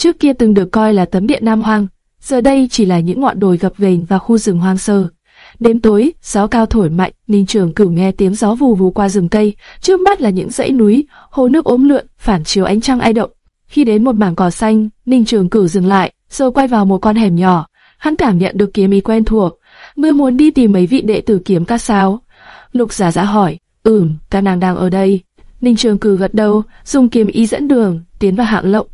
trước kia từng được coi là tấm điện Nam Hoang, giờ đây chỉ là những ngọn đồi gập ghềnh và khu rừng hoang sơ. Đêm tối, gió cao thổi mạnh, Ninh Trường Cửu nghe tiếng gió vù vù qua rừng cây, trước mắt là những dãy núi, hồ nước ốm lượn, phản chiếu ánh trăng ai động. Khi đến một mảng cỏ xanh, Ninh Trường Cửu dừng lại, rồi quay vào một con hẻm nhỏ. Hắn cảm nhận được kiếm ý quen thuộc, mưa muốn đi tìm mấy vị đệ tử kiếm các sao? Lục Giả Giả hỏi. Ừm, các nàng đang ở đây. Ninh Trường Cửu gật đầu, dùng kiếm ý dẫn đường, tiến vào hạng lộng.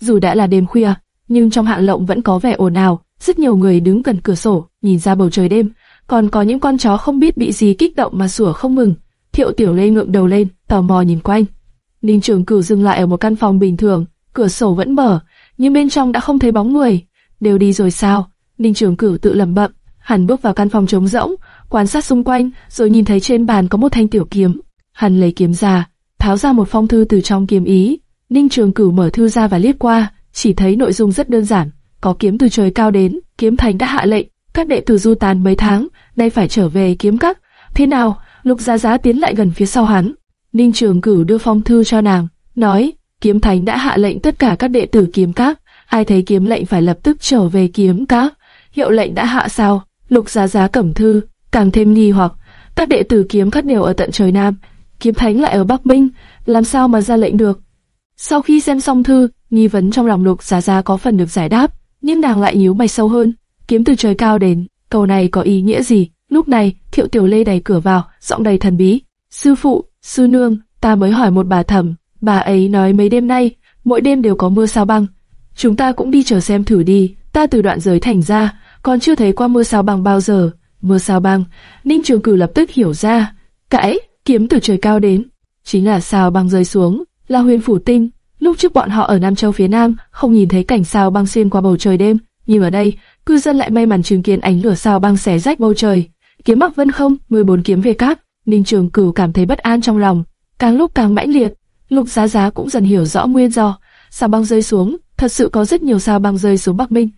Dù đã là đêm khuya, nhưng trong hạng lộng vẫn có vẻ ồn ào. Rất nhiều người đứng gần cửa sổ, nhìn ra bầu trời đêm. Còn có những con chó không biết bị gì kích động mà sủa không mừng. Thiệu Tiểu Lê ngượng đầu lên, tò mò nhìn quanh. Ninh Trường Cửu dừng lại ở một căn phòng bình thường, cửa sổ vẫn mở, nhưng bên trong đã không thấy bóng người. Đều đi rồi sao? Ninh Trường Cửu tự lẩm bẩm. Hắn bước vào căn phòng trống rỗng, quan sát xung quanh, rồi nhìn thấy trên bàn có một thanh tiểu kiếm. Hắn lấy kiếm ra, tháo ra một phong thư từ trong kiếm ý. Ninh Trường Cửu mở thư ra và liếc qua, chỉ thấy nội dung rất đơn giản. Có kiếm từ trời cao đến, kiếm thành đã hạ lệnh, các đệ tử du tàn mấy tháng, nay phải trở về kiếm các. Thế nào? Lục Giá Giá tiến lại gần phía sau hắn. Ninh Trường Cửu đưa phong thư cho nàng, nói, kiếm thành đã hạ lệnh tất cả các đệ tử kiếm các, ai thấy kiếm lệnh phải lập tức trở về kiếm các. Hiệu lệnh đã hạ sao? Lục Giá Giá cẩm thư, càng thêm nghi hoặc, các đệ tử kiếm các đều ở tận trời Nam, kiếm thánh lại ở Bắc Minh, làm sao mà ra lệnh được? Sau khi xem xong thư, nghi vấn trong lòng Lục Giá Giá có phần được giải đáp, nhưng nàng lại nhíu mày sâu hơn. Kiếm từ trời cao đến, câu này có ý nghĩa gì? Lúc này, Thiệu Tiểu Lê đẩy cửa vào, giọng đầy thần bí. Sư phụ, sư nương, ta mới hỏi một bà thẩm, bà ấy nói mấy đêm nay, mỗi đêm đều có mưa sao băng. Chúng ta cũng đi chờ xem thử đi, ta từ đoạn giới thành ra, còn chưa thấy qua mưa sao băng bao giờ. Mưa sao băng, Ninh Trường Cử lập tức hiểu ra. Cãi, kiếm từ trời cao đến, chính là sao băng rơi xuống, là huyền phủ tinh. Lúc trước bọn họ ở Nam Châu phía Nam không nhìn thấy cảnh sao băng xuyên qua bầu trời đêm, nhưng ở đây, cư dân lại may mắn chứng kiến ánh lửa sao băng xé rách bầu trời. Kiếm Bắc Vân không, 14 kiếm về các. Ninh Trường Cửu cảm thấy bất an trong lòng, càng lúc càng mãnh liệt. Lục Giá Giá cũng dần hiểu rõ nguyên do. Sao băng rơi xuống, thật sự có rất nhiều sao băng rơi xuống Bắc Minh.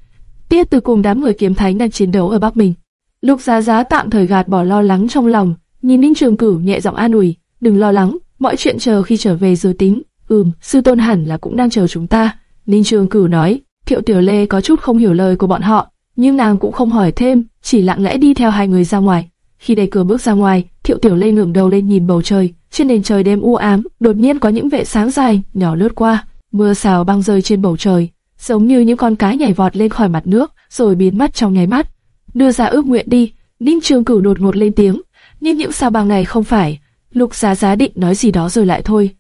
Tiết từ cùng đám người kiếm thánh đang chiến đấu ở Bắc Minh. Lục Giá Giá tạm thời gạt bỏ lo lắng trong lòng, nhìn Ninh Trường Cửu nhẹ giọng an ủi, đừng lo lắng, mọi chuyện chờ khi trở về rồi tính. Ừm, sư tôn hẳn là cũng đang chờ chúng ta. Ninh Trường Cửu nói. Thiệu Tiểu Lê có chút không hiểu lời của bọn họ, nhưng nàng cũng không hỏi thêm, chỉ lặng lẽ đi theo hai người ra ngoài. Khi đẩy cửa bước ra ngoài, Thiệu Tiểu Lê ngẩng đầu lên nhìn bầu trời, trên nền trời đêm u ám, đột nhiên có những vệ sáng dài nhỏ lướt qua, mưa xào băng rơi trên bầu trời, giống như những con cá nhảy vọt lên khỏi mặt nước, rồi biến mất trong nháy mắt. Đưa ra ước nguyện đi, Ninh Trường Cửu đột ngột lên tiếng, nhưng những sao băng này không phải. Lục Giá Giá định nói gì đó rồi lại thôi.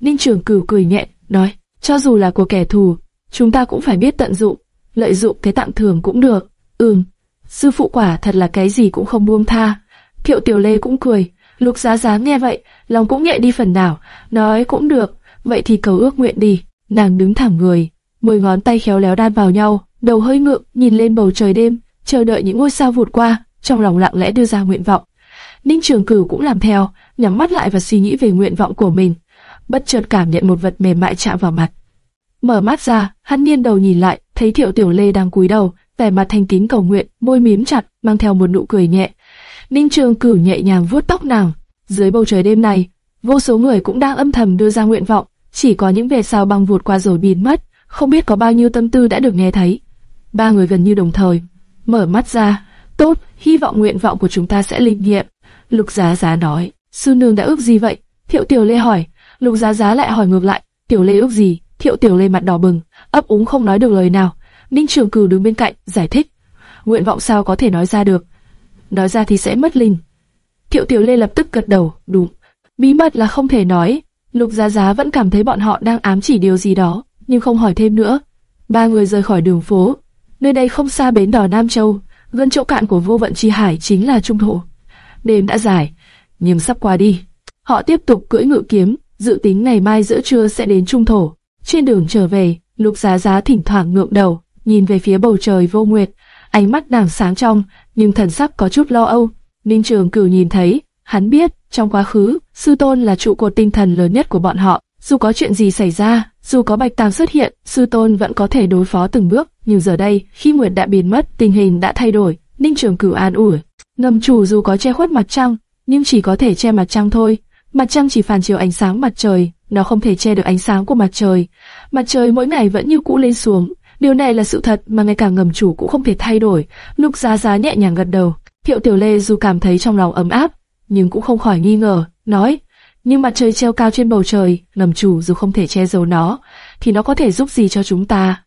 Ninh Trường Cửu cười nhẹ, nói, cho dù là của kẻ thù, chúng ta cũng phải biết tận dụng, lợi dụng cái tặng thưởng cũng được. Ừm, sư phụ quả thật là cái gì cũng không buông tha. Kiệu Tiểu Lê cũng cười, Lục Giá Giá nghe vậy, lòng cũng nhẹ đi phần nào, nói cũng được, vậy thì cầu ước nguyện đi. Nàng đứng thẳng người, mười ngón tay khéo léo đan vào nhau, đầu hơi ngượng, nhìn lên bầu trời đêm, chờ đợi những ngôi sao vụt qua, trong lòng lặng lẽ đưa ra nguyện vọng. Ninh Trường Cửu cũng làm theo, nhắm mắt lại và suy nghĩ về nguyện vọng của mình. Bất chợt cảm nhận một vật mềm mại chạm vào mặt. Mở mắt ra, hắn nghiêng đầu nhìn lại, thấy Thiệu Tiểu Lê đang cúi đầu, vẻ mặt thành kính cầu nguyện, môi mím chặt, mang theo một nụ cười nhẹ. Ninh Trường Cửu nhẹ nhàng vuốt tóc nàng. Dưới bầu trời đêm này, vô số người cũng đang âm thầm đưa ra nguyện vọng, chỉ có những vệt sao băng vụt qua rồi biến mất, không biết có bao nhiêu tâm tư đã được nghe thấy. Ba người gần như đồng thời mở mắt ra. Tốt, hy vọng nguyện vọng của chúng ta sẽ linh nghiệm. Lục Giá Giá nói. Sư nương đã ước gì vậy? Thiệu Tiểu Lê hỏi. Lục Giá Giá lại hỏi ngược lại. Tiểu Lê ước gì? Thiệu Tiểu Lê mặt đỏ bừng, ấp úng không nói được lời nào. Ninh Trường Cửu đứng bên cạnh giải thích. Nguyện vọng sao có thể nói ra được? Nói ra thì sẽ mất linh. Thiệu Tiểu Lê lập tức gật đầu, đúng. Bí mật là không thể nói. Lục Giá Giá vẫn cảm thấy bọn họ đang ám chỉ điều gì đó, nhưng không hỏi thêm nữa. Ba người rời khỏi đường phố. Nơi đây không xa bến đò Nam Châu, gần chỗ cạn của vô vận chi hải chính là trung thổ. Đêm đã dài, nhưng sắp qua đi. Họ tiếp tục cưỡi ngự kiếm, dự tính ngày mai giữa trưa sẽ đến trung thổ. Trên đường trở về, Lục Giá Giá thỉnh thoảng ngượng đầu, nhìn về phía bầu trời vô nguyệt, ánh mắt nàng sáng trong, nhưng thần sắc có chút lo âu. Ninh Trường Cửu nhìn thấy, hắn biết, trong quá khứ, sư tôn là trụ cột tinh thần lớn nhất của bọn họ. Dù có chuyện gì xảy ra, dù có bạch tam xuất hiện, sư tôn vẫn có thể đối phó từng bước. Nhưng giờ đây, khi Nguyệt đã biến mất, tình hình đã thay đổi. Ninh Trường Cửu an ủi, ngầm chủ dù có che khuất mặt trăng, nhưng chỉ có thể che mặt trăng thôi. Mặt trăng chỉ phản chiếu ánh sáng mặt trời, nó không thể che được ánh sáng của mặt trời. Mặt trời mỗi ngày vẫn như cũ lên xuống, điều này là sự thật mà ngay cả ngầm chủ cũng không thể thay đổi. Lục Giá Giá nhẹ nhàng gật đầu. Thiệu Tiểu Lê dù cảm thấy trong lòng ấm áp, nhưng cũng không khỏi nghi ngờ, nói: nhưng mặt trời treo cao trên bầu trời, ngầm chủ dù không thể che giấu nó, thì nó có thể giúp gì cho chúng ta?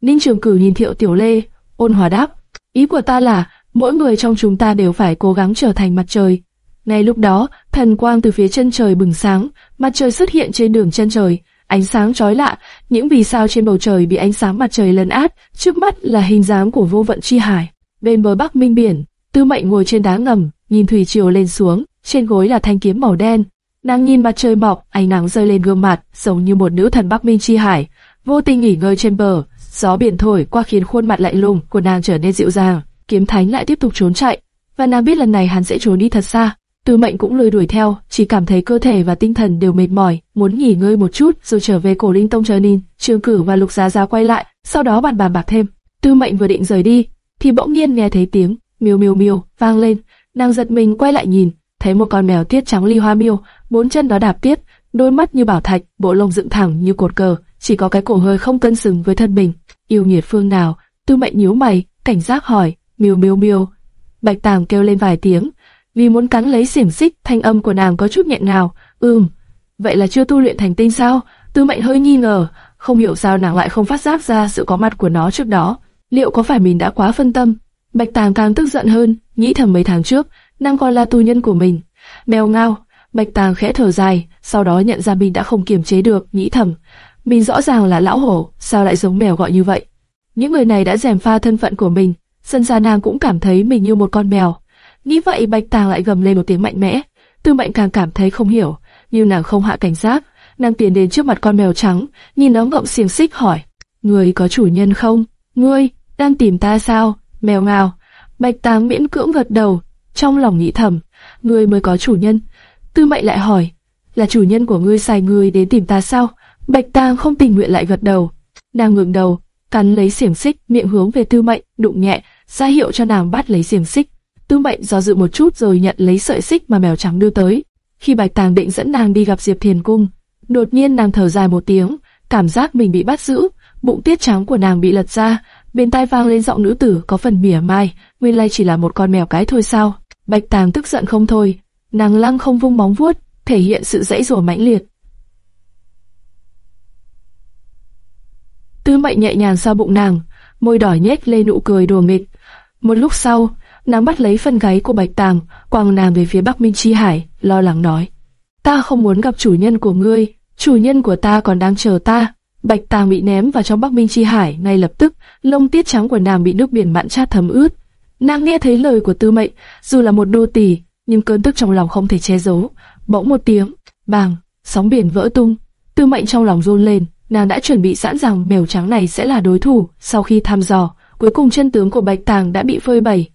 Ninh Trường Cử nhìn Thiệu Tiểu Lê, ôn hòa đáp: ý của ta là mỗi người trong chúng ta đều phải cố gắng trở thành mặt trời. Ngay lúc đó, thần quang từ phía chân trời bừng sáng, mặt trời xuất hiện trên đường chân trời, ánh sáng chói lạ, những vì sao trên bầu trời bị ánh sáng mặt trời lấn át, trước mắt là hình dáng của vô vận chi hải. Bên bờ bắc minh biển, Tư Mệnh ngồi trên đá ngầm, nhìn thủy triều lên xuống, trên gối là thanh kiếm màu đen. Nàng nhìn mặt trời mọc, ánh nắng rơi lên gương mặt, giống như một nữ thần Bắc Minh chi hải, vô tình nghỉ ngơi trên bờ. Gió biển thổi qua khiến khuôn mặt lạnh lùng của nàng trở nên dịu dàng. Kiếm Thánh lại tiếp tục trốn chạy, và nàng biết lần này hắn sẽ trốn đi thật xa. Tư Mệnh cũng lười đuổi theo, chỉ cảm thấy cơ thể và tinh thần đều mệt mỏi, muốn nghỉ ngơi một chút rồi trở về cổ linh tông chờ nhìn. Trương Cử và Lục Giá Giá quay lại, sau đó bàn bàn bạc thêm. Tư Mệnh vừa định rời đi, thì bỗng nhiên nghe thấy tiếng miêu miêu miêu vang lên. Nàng giật mình quay lại nhìn, thấy một con mèo tiết trắng ly hoa miêu, bốn chân nó đạp tiết, đôi mắt như bảo thạch, bộ lông dựng thẳng như cột cờ, chỉ có cái cổ hơi không cân xứng với thân mình. Yêu nghiệt phương nào? Tư Mệnh nhíu mày, cảnh giác hỏi. Miêu miêu miêu. Bạch Tàng kêu lên vài tiếng, vì muốn cắn lấy xiềng xích, thanh âm của nàng có chút nghẹn ngào. Ừm, vậy là chưa tu luyện thành tinh sao? Tư Mệnh hơi nghi ngờ, không hiểu sao nàng lại không phát giác ra sự có mặt của nó trước đó. Liệu có phải mình đã quá phân tâm? Bạch Tàng càng tức giận hơn, nghĩ thầm mấy tháng trước, nàng còn là tù nhân của mình. Mèo ngao, Bạch Tàng khẽ thở dài, sau đó nhận ra mình đã không kiềm chế được, nghĩ thầm, mình rõ ràng là lão hổ, sao lại giống mèo gọi như vậy? Những người này đã dèm pha thân phận của mình, dân ra nàng cũng cảm thấy mình như một con mèo. Nghĩ vậy Bạch Tàng lại gầm lên một tiếng mạnh mẽ, Tư Mệnh càng cảm thấy không hiểu, nhưng nàng không hạ cảnh giác, nàng tiến đến trước mặt con mèo trắng, nhìn nó ngậm xiềng xích hỏi, người có chủ nhân không? Ngươi đang tìm ta sao? Mèo ngào. Bạch Tàng miễn cưỡng gật đầu, trong lòng nghĩ thầm, ngươi mới có chủ nhân. Tư Mệnh lại hỏi, là chủ nhân của ngươi sai ngươi đến tìm ta sao? Bạch Tàng không tình nguyện lại gật đầu. Nàng ngẩng đầu, cắn lấy xiềng xích, miệng hướng về Tư Mệnh, đụng nhẹ, ra hiệu cho nàng bắt lấy xiềng xích. Tư Mệnh do dự một chút rồi nhận lấy sợi xích mà mèo trắng đưa tới. Khi Bạch Tàng định dẫn nàng đi gặp Diệp Thiền Cung, đột nhiên nàng thở dài một tiếng, cảm giác mình bị bắt giữ, bụng tiết trắng của nàng bị lật ra, bên tai vang lên giọng nữ tử có phần mỉa mai, nguyên lai chỉ là một con mèo cái thôi sao? Bạch Tàng tức giận không thôi, nàng lăng không vung móng vuốt, thể hiện sự dãy rủa mãnh liệt. Tư Mệnh nhẹ nhàng xoa bụng nàng, môi đỏ nhếch lên nụ cười đùa mịt. Một lúc sau, nàng bắt lấy phân gáy của Bạch Tàng, quàng nàng về phía Bắc Minh Chi Hải, lo lắng nói: "Ta không muốn gặp chủ nhân của ngươi, chủ nhân của ta còn đang chờ ta." Bạch Tàng bị ném vào trong Bắc Minh Chi Hải, ngay lập tức, lông tiết trắng của nàng bị nước biển mặn chát thấm ướt. Nàng nghe thấy lời của Tư Mệnh, dù là một đô tỳ, nhưng cơn tức trong lòng không thể che giấu. Bỗng một tiếng, bàng, sóng biển vỡ tung. Tư Mệnh trong lòng run lên, nàng đã chuẩn bị sẵn rằng mèo trắng này sẽ là đối thủ. Sau khi thăm dò, cuối cùng chân tướng của Bạch Tàng đã bị phơi bày.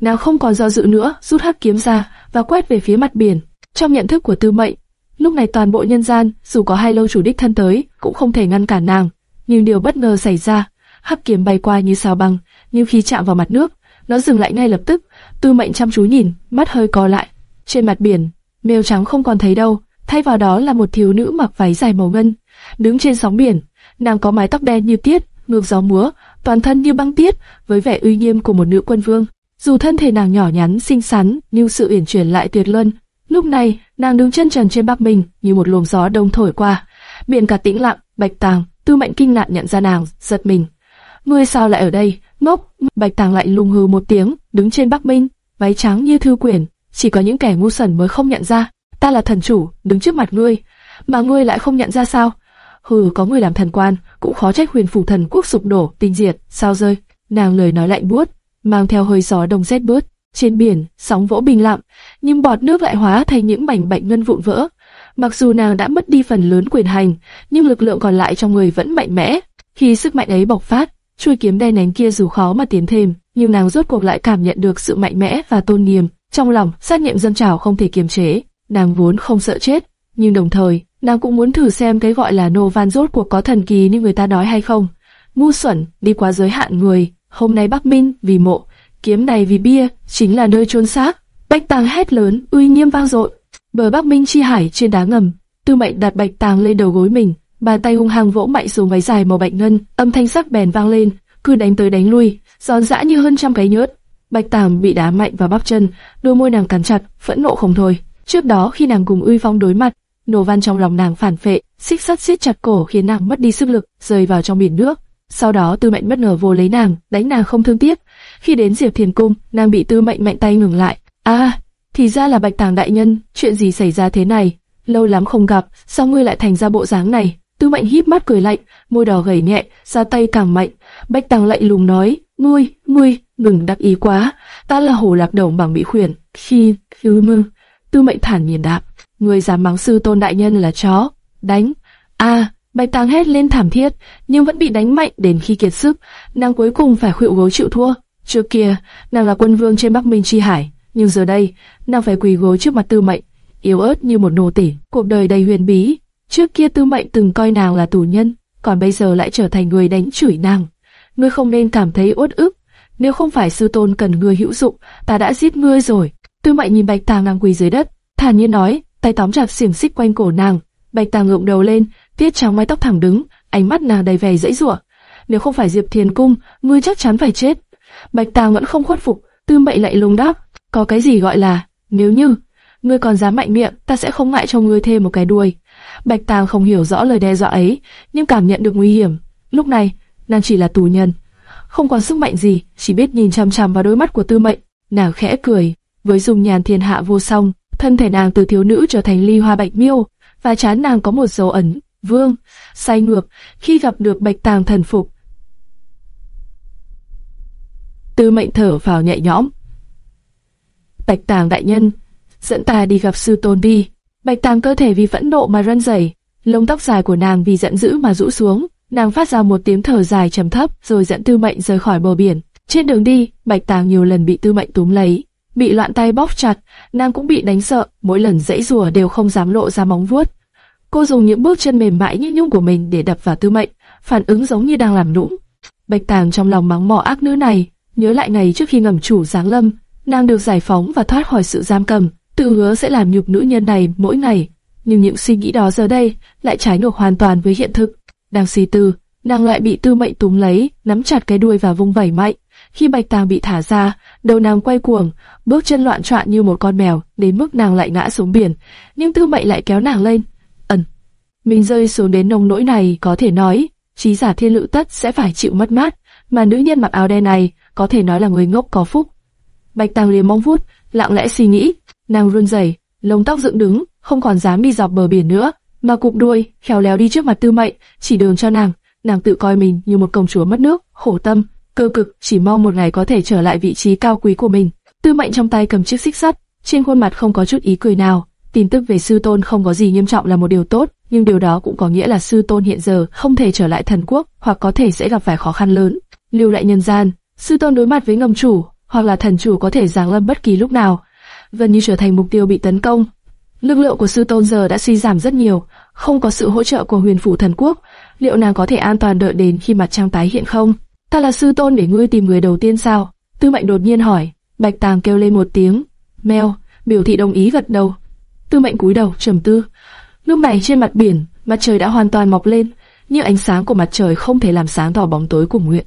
Nàng không còn do dự nữa, rút hắc kiếm ra và quét về phía mặt biển. Trong nhận thức của Tư Mệnh, lúc này toàn bộ nhân gian, dù có hai lâu chủ đích thân tới, cũng không thể ngăn cản nàng. Nhưng điều bất ngờ xảy ra, hắc kiếm bay qua như sao băng, nhưng khi chạm vào mặt nước, nó dừng lại ngay lập tức. Tư Mệnh chăm chú nhìn, mắt hơi co lại. Trên mặt biển, mèo trắng không còn thấy đâu, thay vào đó là một thiếu nữ mặc váy dài màu ngân, đứng trên sóng biển. Nàng có mái tóc đen như tiết, ngược gió múa, toàn thân như băng tiết, với vẻ uy nghiêm của một nữ quân vương. Dù thân thể nàng nhỏ nhắn, xinh xắn, nhưng sự uyển chuyển lại tuyệt luân. Lúc này, nàng đứng chân trần trên bắc mình, như một luồng gió đông thổi qua. Biển cả tĩnh lặng, bạch tàng, tư mệnh kinh ngạc nhận ra nàng, giật mình. Ngươi sao lại ở đây? Ngốc! Bạch tàng lại lung hừ một tiếng, đứng trên bắc minh, váy trắng như thư quyển, chỉ có những kẻ ngu sần mới không nhận ra. Ta là thần chủ, đứng trước mặt ngươi, mà ngươi lại không nhận ra sao? Hừ, có người làm thần quan, cũng khó trách huyền phủ thần quốc sụp đổ, tinh diệt, sao rơi? Nàng lời nói lạnh buốt, mang theo hơi gió đông rét bớt. Trên biển, sóng vỗ bình lặng, nhưng bọt nước lại hóa thành những mảnh bạch ngân vụn vỡ. Mặc dù nàng đã mất đi phần lớn quyền hành, nhưng lực lượng còn lại trong người vẫn mạnh mẽ. Khi sức mạnh ấy bộc phát, chuôi kiếm đen nén kia dù khó mà tiến thêm, nhưng nàng rốt cuộc lại cảm nhận được sự mạnh mẽ và tôn nghiêm. Trong lòng, sát niệm dân trào không thể kiềm chế. Nàng vốn không sợ chết, nhưng đồng thời, nàng cũng muốn thử xem cái gọi là nô van rốt cuộc có thần kỳ như người ta nói hay không. Ngu xuẩn, đi quá giới hạn người, hôm nay Bắc Minh vì mộ, kiếm này vì bia, chính là nơi chôn xác. Bạch Tàng hét lớn, uy nghiêm vang dội. Bờ Bắc Minh chi hải trên đá ngầm, Tư Mệnh đặt bạch tàng lên đầu gối mình, bàn tay hung hăng vỗ mạnh xuống váy dài màu bạch ngân, âm thanh sắc bèn vang lên, cứ đánh tới đánh lui, giòn giã như hơn trăm cái nhớt. Bạch Tàng bị đá mạnh vào bắp chân, đôi môi nàng cắn chặt, phẫn nộ không thôi. Trước đó khi nàng cùng Uy Phong đối mặt, nổ văn trong lòng nàng phản phệ, xích sắt siết chặt cổ khiến nàng mất đi sức lực, rơi vào trong biển nước. Sau đó Tư Mệnh bất ngờ vô lấy nàng, đánh nàng không thương tiếc. Khi đến Diệp Thiền cung, nàng bị Tư Mệnh mạnh tay ngừng lại. À, thì ra là Bạch Tàng đại nhân, chuyện gì xảy ra thế này? Lâu lắm không gặp, sao ngươi lại thành ra bộ dáng này? Tư Mệnh híp mắt cười lạnh, môi đỏ gầy nhẹ, ra tay càng mạnh. Bạch Tàng lạnh lùng nói, ngươi, ngươi, đừng đắc ý quá, ta là hồ lạc đồng bằng mỹ khuyển. Khi, ừ khi mưng, Tư Mệnh thản nhiên đáp, người dám mắng sư tôn đại nhân là chó, đánh. A, Bạch Tàng hét lên thảm thiết, nhưng vẫn bị đánh mạnh đến khi kiệt sức, nàng cuối cùng phải khuỵu gối chịu thua. Trước kia, nàng là quân vương trên Bắc Minh Chi Hải, nhưng giờ đây, nàng phải quỳ gối trước mặt Tư Mệnh, yếu ớt như một nô tỳ. Cuộc đời đầy huyền bí, trước kia Tư Mệnh từng coi nàng là tù nhân, còn bây giờ lại trở thành người đánh chửi nàng. Ngươi không nên cảm thấy uất ức, nếu không phải sư tôn cần ngươi hữu dụng, ta đã giết ngươi rồi. Tư Mệnh nhìn Bạch Tàng đang quỳ dưới đất, thản nhiên nói, tay tóm chặt xiềng xích quanh cổ nàng. Bạch Tàng ngượng đầu lên, tiết trắng mái tóc thẳng đứng, ánh mắt nàng đầy vẻ dãy rủa. Nếu không phải Diệp Thiền cung, ngươi chắc chắn phải chết. Bạch Tàng vẫn không khuất phục, Tư Mệnh lại lùng đáp, có cái gì gọi là nếu như ngươi còn dám mạnh miệng, ta sẽ không ngại cho ngươi thêm một cái đuôi. Bạch Tàng không hiểu rõ lời đe dọa ấy, nhưng cảm nhận được nguy hiểm. Lúc này, nàng chỉ là tù nhân, không còn sức mạnh gì, chỉ biết nhìn chăm chăm vào đôi mắt của Tư Mệnh. Nàng khẽ cười, với dung nhàn thiên hạ vô song, thân thể nàng từ thiếu nữ trở thành ly hoa bạch miêu, và chán nàng có một dấu ẩn vương say ngược khi gặp được Bạch Tàng thần phục. Tư Mệnh thở vào nhẹ nhõm. Bạch Tàng đại nhân, dẫn ta đi gặp sư tôn đi. Bạch Tàng cơ thể vì phẫn nộ mà run rẩy, lông tóc dài của nàng vì giận dữ mà rũ xuống. Nàng phát ra một tiếng thở dài trầm thấp, rồi dẫn Tư Mệnh rời khỏi bờ biển. Trên đường đi, Bạch Tàng nhiều lần bị Tư Mệnh túm lấy, bị loạn tay bóp chặt, nàng cũng bị đánh sợ, mỗi lần dãy rùa đều không dám lộ ra móng vuốt. Cô dùng những bước chân mềm mại như nhung của mình để đập vào Tư Mệnh, phản ứng giống như đang làm nũng. Bạch Tàng trong lòng mắng mỏ ác nữ này, nhớ lại ngày trước khi ngầm chủ giáng lâm, nàng được giải phóng và thoát khỏi sự giam cầm, tự hứa sẽ làm nhục nữ nhân này mỗi ngày. Nhưng những suy nghĩ đó giờ đây lại trái ngược hoàn toàn với hiện thực. Đang suy tư, nàng lại bị Tư Mệnh túm lấy, nắm chặt cái đuôi và vung vẩy mạnh. Khi Bạch Tàng bị thả ra, đầu nàng quay cuồng, bước chân loạn trọn như một con mèo, đến mức nàng lại ngã xuống biển. Nhưng Tư Mệnh lại kéo nàng lên. Ẩn, mình rơi xuống đến nông nỗi này có thể nói, trí giả thiên lự tất sẽ phải chịu mất mát, mà nữ nhân mặc áo đen này có thể nói là người ngốc có phúc. Bạch Tàng liền mong vuốt, lặng lẽ suy nghĩ, nàng run rẩy, lông tóc dựng đứng, không còn dám đi dọc bờ biển nữa, mà cụp đuôi, khéo léo đi trước mặt Tư Mệnh, chỉ đường cho nàng. Nàng tự coi mình như một công chúa mất nước, khổ tâm, cơ cực, chỉ mong một ngày có thể trở lại vị trí cao quý của mình. Tư Mệnh trong tay cầm chiếc xích sắt, trên khuôn mặt không có chút ý cười nào. Tin tức về sư tôn không có gì nghiêm trọng là một điều tốt, nhưng điều đó cũng có nghĩa là sư tôn hiện giờ không thể trở lại thần quốc, hoặc có thể sẽ gặp phải khó khăn lớn. Lưu lại nhân gian, sư tôn đối mặt với ngầm chủ, hoặc là thần chủ có thể giáng lâm bất kỳ lúc nào, gần như trở thành mục tiêu bị tấn công. Lực lượng của sư tôn giờ đã suy giảm rất nhiều, không có sự hỗ trợ của huyền phủ thần quốc, liệu nàng có thể an toàn đợi đến khi mặt trăng tái hiện không? Ta là sư tôn để ngươi tìm người đầu tiên sao? Tư mệnh đột nhiên hỏi. Bạch Tàng kêu lên một tiếng, meo, biểu thị đồng ý gật đầu. Tư mệnh cúi đầu trầm tư. Lúc này trên mặt biển, mặt trời đã hoàn toàn mọc lên, nhưng ánh sáng của mặt trời không thể làm sáng tỏ bóng tối của nguyện.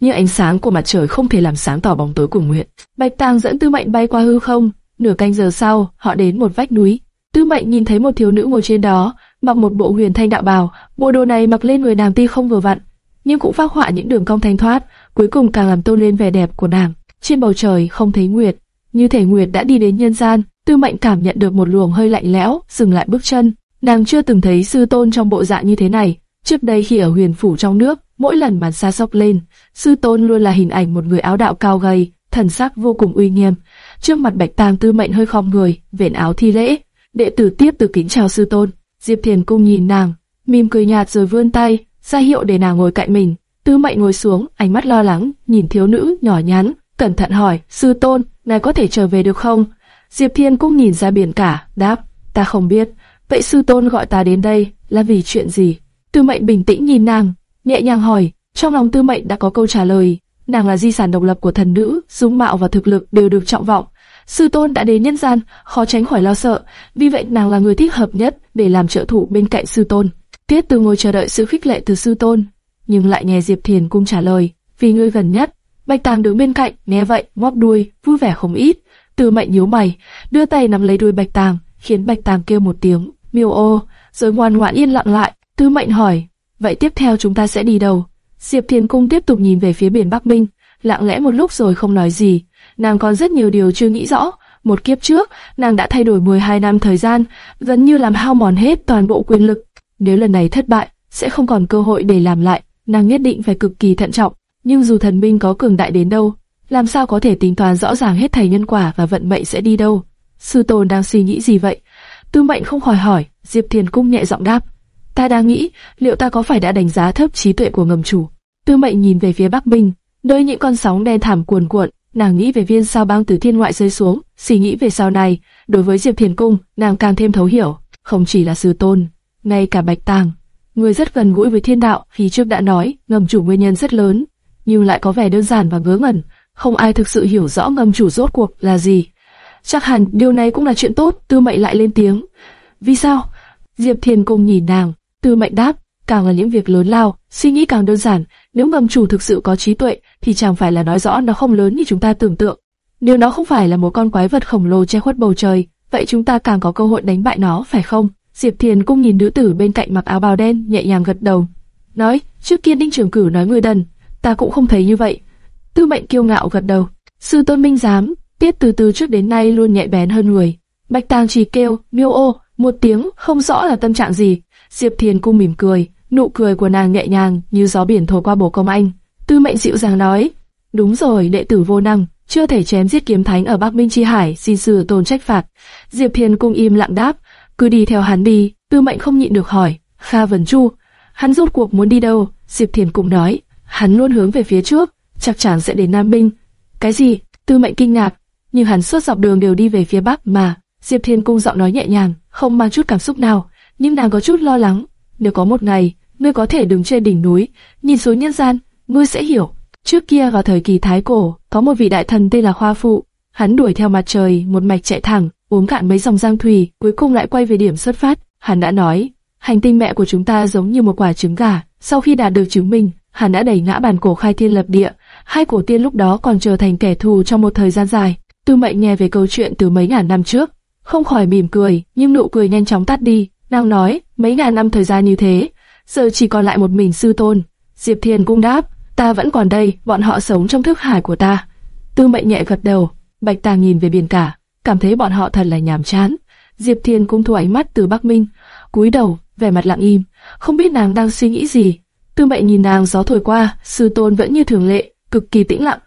Nhưng ánh sáng của mặt trời không thể làm sáng tỏ bóng tối của nguyện. Bạch Tàng dẫn Tư Mệnh bay qua hư không. Nửa canh giờ sau, họ đến một vách núi. Tư Mệnh nhìn thấy một thiếu nữ ngồi trên đó, mặc một bộ huyền thanh đạo bào. Bộ đồ này mặc lên người nàng tuy không vừa vặn, nhưng cũng phác họa những đường cong thanh thoát, cuối cùng càng làm tôn lên vẻ đẹp của nàng. Trên bầu trời không thấy nguyệt, như thể nguyệt đã đi đến nhân gian. Tư Mệnh cảm nhận được một luồng hơi lạnh lẽo, dừng lại bước chân. Nàng chưa từng thấy sư tôn trong bộ dạng như thế này. Trước đây khi ở huyền phủ trong nước, mỗi lần màn xa sốc lên, sư tôn luôn là hình ảnh một người áo đạo cao gầy, thần sắc vô cùng uy nghiêm. Trước mặt Bạch Tàng Tư Mệnh hơi khom người, vén áo thi lễ, đệ tử tiếp từ kính chào sư tôn. Diệp Thiền cung nhìn nàng, mỉm cười nhạt rồi vươn tay, ra hiệu để nàng ngồi cạnh mình. Tư Mệnh ngồi xuống, ánh mắt lo lắng, nhìn thiếu nữ nhỏ nhắn, cẩn thận hỏi, sư tôn, ngài có thể trở về được không? Diệp Thiên cũng nhìn ra biển cả, đáp, ta không biết. Vậy sư tôn gọi ta đến đây là vì chuyện gì? Tư Mệnh bình tĩnh nhìn nàng, nhẹ nhàng hỏi. Trong lòng Tư Mệnh đã có câu trả lời. Nàng là di sản độc lập của thần nữ, dung mạo và thực lực đều được trọng vọng. sư tôn đã đến nhân gian, khó tránh khỏi lo sợ, vì vậy nàng là người thích hợp nhất để làm trợ thủ bên cạnh sư tôn. Tiết Từ ngồi chờ đợi sự khích lệ từ sư tôn, nhưng lại nghe Diệp Thiền cung trả lời, vì ngươi gần nhất. Bạch Tàng đứng bên cạnh, nghe vậy, ngóp đuôi, vui vẻ không ít. Từ Mạnh nhíu mày, đưa tay nắm lấy đuôi Bạch Tàng, khiến Bạch Tàng kêu một tiếng, miêu ô, rồi ngoan ngoãn yên lặng lại. Từ Mạnh hỏi, vậy tiếp theo chúng ta sẽ đi đâu? Diệp Thiền cung tiếp tục nhìn về phía biển Bắc Minh, lặng lẽ một lúc rồi không nói gì. Nàng còn rất nhiều điều chưa nghĩ rõ. Một kiếp trước, nàng đã thay đổi 12 năm thời gian, gần như làm hao mòn hết toàn bộ quyền lực. Nếu lần này thất bại, sẽ không còn cơ hội để làm lại. Nàng nhất định phải cực kỳ thận trọng. Nhưng dù thần binh có cường đại đến đâu, làm sao có thể tính toán rõ ràng hết thầy nhân quả và vận mệnh sẽ đi đâu? Sư tôn đang suy nghĩ gì vậy? Tư mệnh không khỏi hỏi, Diệp Thiền cung nhẹ giọng đáp. Ta đang nghĩ, liệu ta có phải đã đánh giá thấp trí tuệ của ngầm chủ? Tư mệnh nhìn về phía Bắc Minh, nơi những con sóng đen thảm cuồn cuộn, nàng nghĩ về viên sao băng từ thiên ngoại rơi xuống, suy nghĩ về sau này, đối với Diệp Thiền cung, nàng càng thêm thấu hiểu, không chỉ là sư tôn, ngay cả Bạch Tàng, người rất gần gũi với thiên đạo, khi trước đã nói, ngầm chủ nguyên nhân rất lớn, nhưng lại có vẻ đơn giản và ngớ ngẩn, không ai thực sự hiểu rõ ngầm chủ rốt cuộc là gì. Chắc hẳn điều này cũng là chuyện tốt, Tư Mệnh lại lên tiếng. Vì sao? Diệp Thiền cung nhìn nàng, Tư Mệnh đáp, càng là những việc lớn lao, suy nghĩ càng đơn giản, nếu ngầm chủ thực sự có trí tuệ, thì chẳng phải là nói rõ nó không lớn như chúng ta tưởng tượng. Nếu nó không phải là một con quái vật khổng lồ che khuất bầu trời, vậy chúng ta càng có cơ hội đánh bại nó, phải không? Diệp Thiền cung nhìn nữ tử bên cạnh mặc áo bào đen, nhẹ nhàng gật đầu. Nói, trước kia Đinh Trường Cử nói người đần, ta cũng không thấy như vậy. Tư mệnh kiêu ngạo gật đầu. Sư tôn minh giám, tiết từ từ trước đến nay luôn nhạy bén hơn người. Bạch Tàng chỉ kêu, miêu ô, một tiếng, không rõ là tâm trạng gì. Diệp Thiền cung mỉm cười, nụ cười của nàng nhẹ nhàng như gió biển thổi qua bồ công anh. Tư mệnh dịu dàng nói, đúng rồi, đệ tử vô năng, chưa thể chém giết kiếm thánh ở Bắc Minh Chi Hải, xin sư tôn trách phạt. Diệp Thiền cung im lặng đáp, cứ đi theo hắn đi. Tư mệnh không nhịn được hỏi, Kha Vân Chu, hắn rốt cuộc muốn đi đâu? Diệp Thiền cũng nói, hắn luôn hướng về phía trước, chắc chắn sẽ đến Nam Minh. Cái gì? Tư mệnh kinh ngạc, nhưng hắn suốt dọc đường đều đi về phía Bắc mà. Diệp Thiên Cung giọng nói nhẹ nhàng, không mang chút cảm xúc nào, nhưng nàng có chút lo lắng. Nếu có một ngày, ngươi có thể đứng trên đỉnh núi, nhìn xuống nhân gian, ngươi sẽ hiểu. Trước kia vào thời kỳ Thái Cổ, có một vị đại thần tên là Khoa Phụ. Hắn đuổi theo mặt trời, một mạch chạy thẳng, uống cạn mấy dòng giang thủy, cuối cùng lại quay về điểm xuất phát. Hắn đã nói, hành tinh mẹ của chúng ta giống như một quả trứng gà. Sau khi đạt được chứng minh, hắn đã đẩy ngã bản cổ khai thiên lập địa. Hai cổ tiên lúc đó còn trở thành kẻ thù trong một thời gian dài. Tư Mệnh nghe về câu chuyện từ mấy ngàn năm trước, không khỏi mỉm cười, nhưng nụ cười nhanh chóng tắt đi. Nàng nói, mấy ngàn năm thời gian như thế, giờ chỉ còn lại một mình sư tôn. Diệp Thiên cũng đáp, ta vẫn còn đây, bọn họ sống trong thức hải của ta. Tư Mệnh nhẹ gật đầu, Bạch Tàng nhìn về biển cả, cảm thấy bọn họ thật là nhàm chán. Diệp Thiên cung thu ánh mắt từ Bắc Minh, cúi đầu, vẻ mặt lặng im, không biết nàng đang suy nghĩ gì. Tư Mệnh nhìn nàng gió thổi qua, sư tôn vẫn như thường lệ, cực kỳ tĩnh lặng,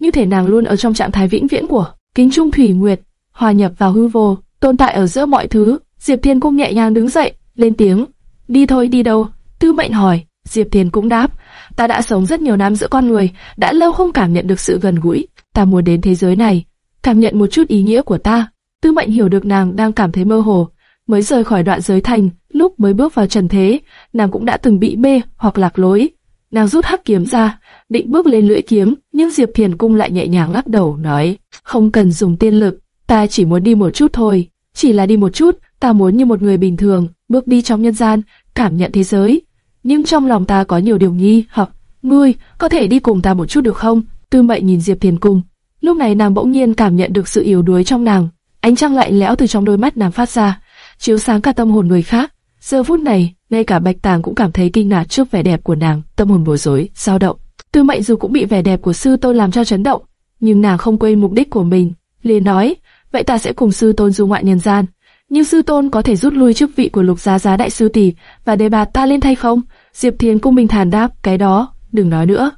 như thể nàng luôn ở trong trạng thái vĩnh viễn của kính trung thủy nguyệt, hòa nhập vào hư vô, tồn tại ở giữa mọi thứ. Diệp Thiên cũng nhẹ nhàng đứng dậy, lên tiếng, đi thôi đi đâu? Tư Mệnh hỏi, Diệp Thiên cũng đáp, ta đã sống rất nhiều năm giữa con người, đã lâu không cảm nhận được sự gần gũi, ta muốn đến thế giới này, cảm nhận một chút ý nghĩa của ta. Tư Mệnh hiểu được nàng đang cảm thấy mơ hồ, mới rời khỏi đoạn giới thành, lúc mới bước vào trần thế, nàng cũng đã từng bị mê hoặc lạc lối. Nàng rút hắc kiếm ra, định bước lên lưỡi kiếm, nhưng Diệp Thiền Cung lại nhẹ nhàng lắc đầu, nói, không cần dùng tiên lực, ta chỉ muốn đi một chút thôi, chỉ là đi một chút, ta muốn như một người bình thường, bước đi trong nhân gian, cảm nhận thế giới. Nhưng trong lòng ta có nhiều điều nghi hoặc, ngươi, có thể đi cùng ta một chút được không? Tư mệnh nhìn Diệp Thiền Cung, lúc này nàng bỗng nhiên cảm nhận được sự yếu đuối trong nàng, ánh trăng lạnh lẽo từ trong đôi mắt nàng phát ra, chiếu sáng cả tâm hồn người khác. Giờ phút này, ngay cả Bạch Tàng cũng cảm thấy kinh ngạc trước vẻ đẹp của nàng, tâm hồn bối rối, dao động. Tư Mệnh dù cũng bị vẻ đẹp của sư tôn làm cho chấn động, nhưng nàng không quên mục đích của mình, liền nói, vậy ta sẽ cùng sư tôn du ngoại nhân gian. Nhưng sư tôn có thể rút lui chức vị của lục giá giá đại sư tỷ và đề bạt ta lên thay không? Diệp Thiên cung bình thản đáp, cái đó, đừng nói nữa.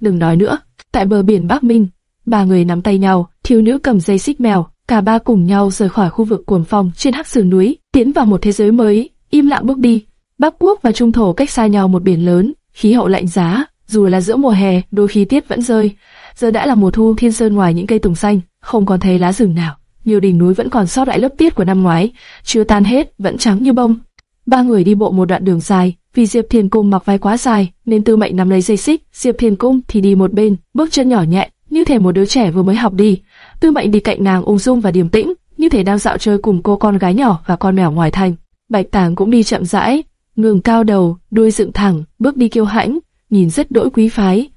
Đừng nói nữa. Tại bờ biển Bắc Minh, ba người nắm tay nhau, thiếu nữ cầm dây xích mèo, cả ba cùng nhau rời khỏi khu vực cuồng phong trên hắc sườn núi, tiến vào một thế giới mới, im lặng bước đi. Bắc Quốc và Trung Thổ cách xa nhau một biển lớn, khí hậu lạnh giá, dù là giữa mùa hè, đôi khi tiết vẫn rơi. Giờ đã là mùa thu, thiên sơn ngoài những cây tùng xanh, không còn thấy lá rừng nào. Nhiều đỉnh núi vẫn còn sót lại lớp tiết của năm ngoái, chưa tan hết, vẫn trắng như bông. Ba người đi bộ một đoạn đường dài, vì Diệp Thiền Cung mặc váy quá dài, nên Tư Mệnh nắm lấy dây xích, Diệp Thiền Cung thì đi một bên, bước chân nhỏ nhẹ, như thể một đứa trẻ vừa mới học đi. Tư Mệnh đi cạnh nàng ung dung và điềm tĩnh, như thể đang dạo chơi cùng cô con gái nhỏ và con mèo ngoài thành. Bạch Tàng cũng đi chậm rãi, ngừng cao đầu, đuôi dựng thẳng, bước đi kiêu hãnh, nhìn rất đỗi quý phái.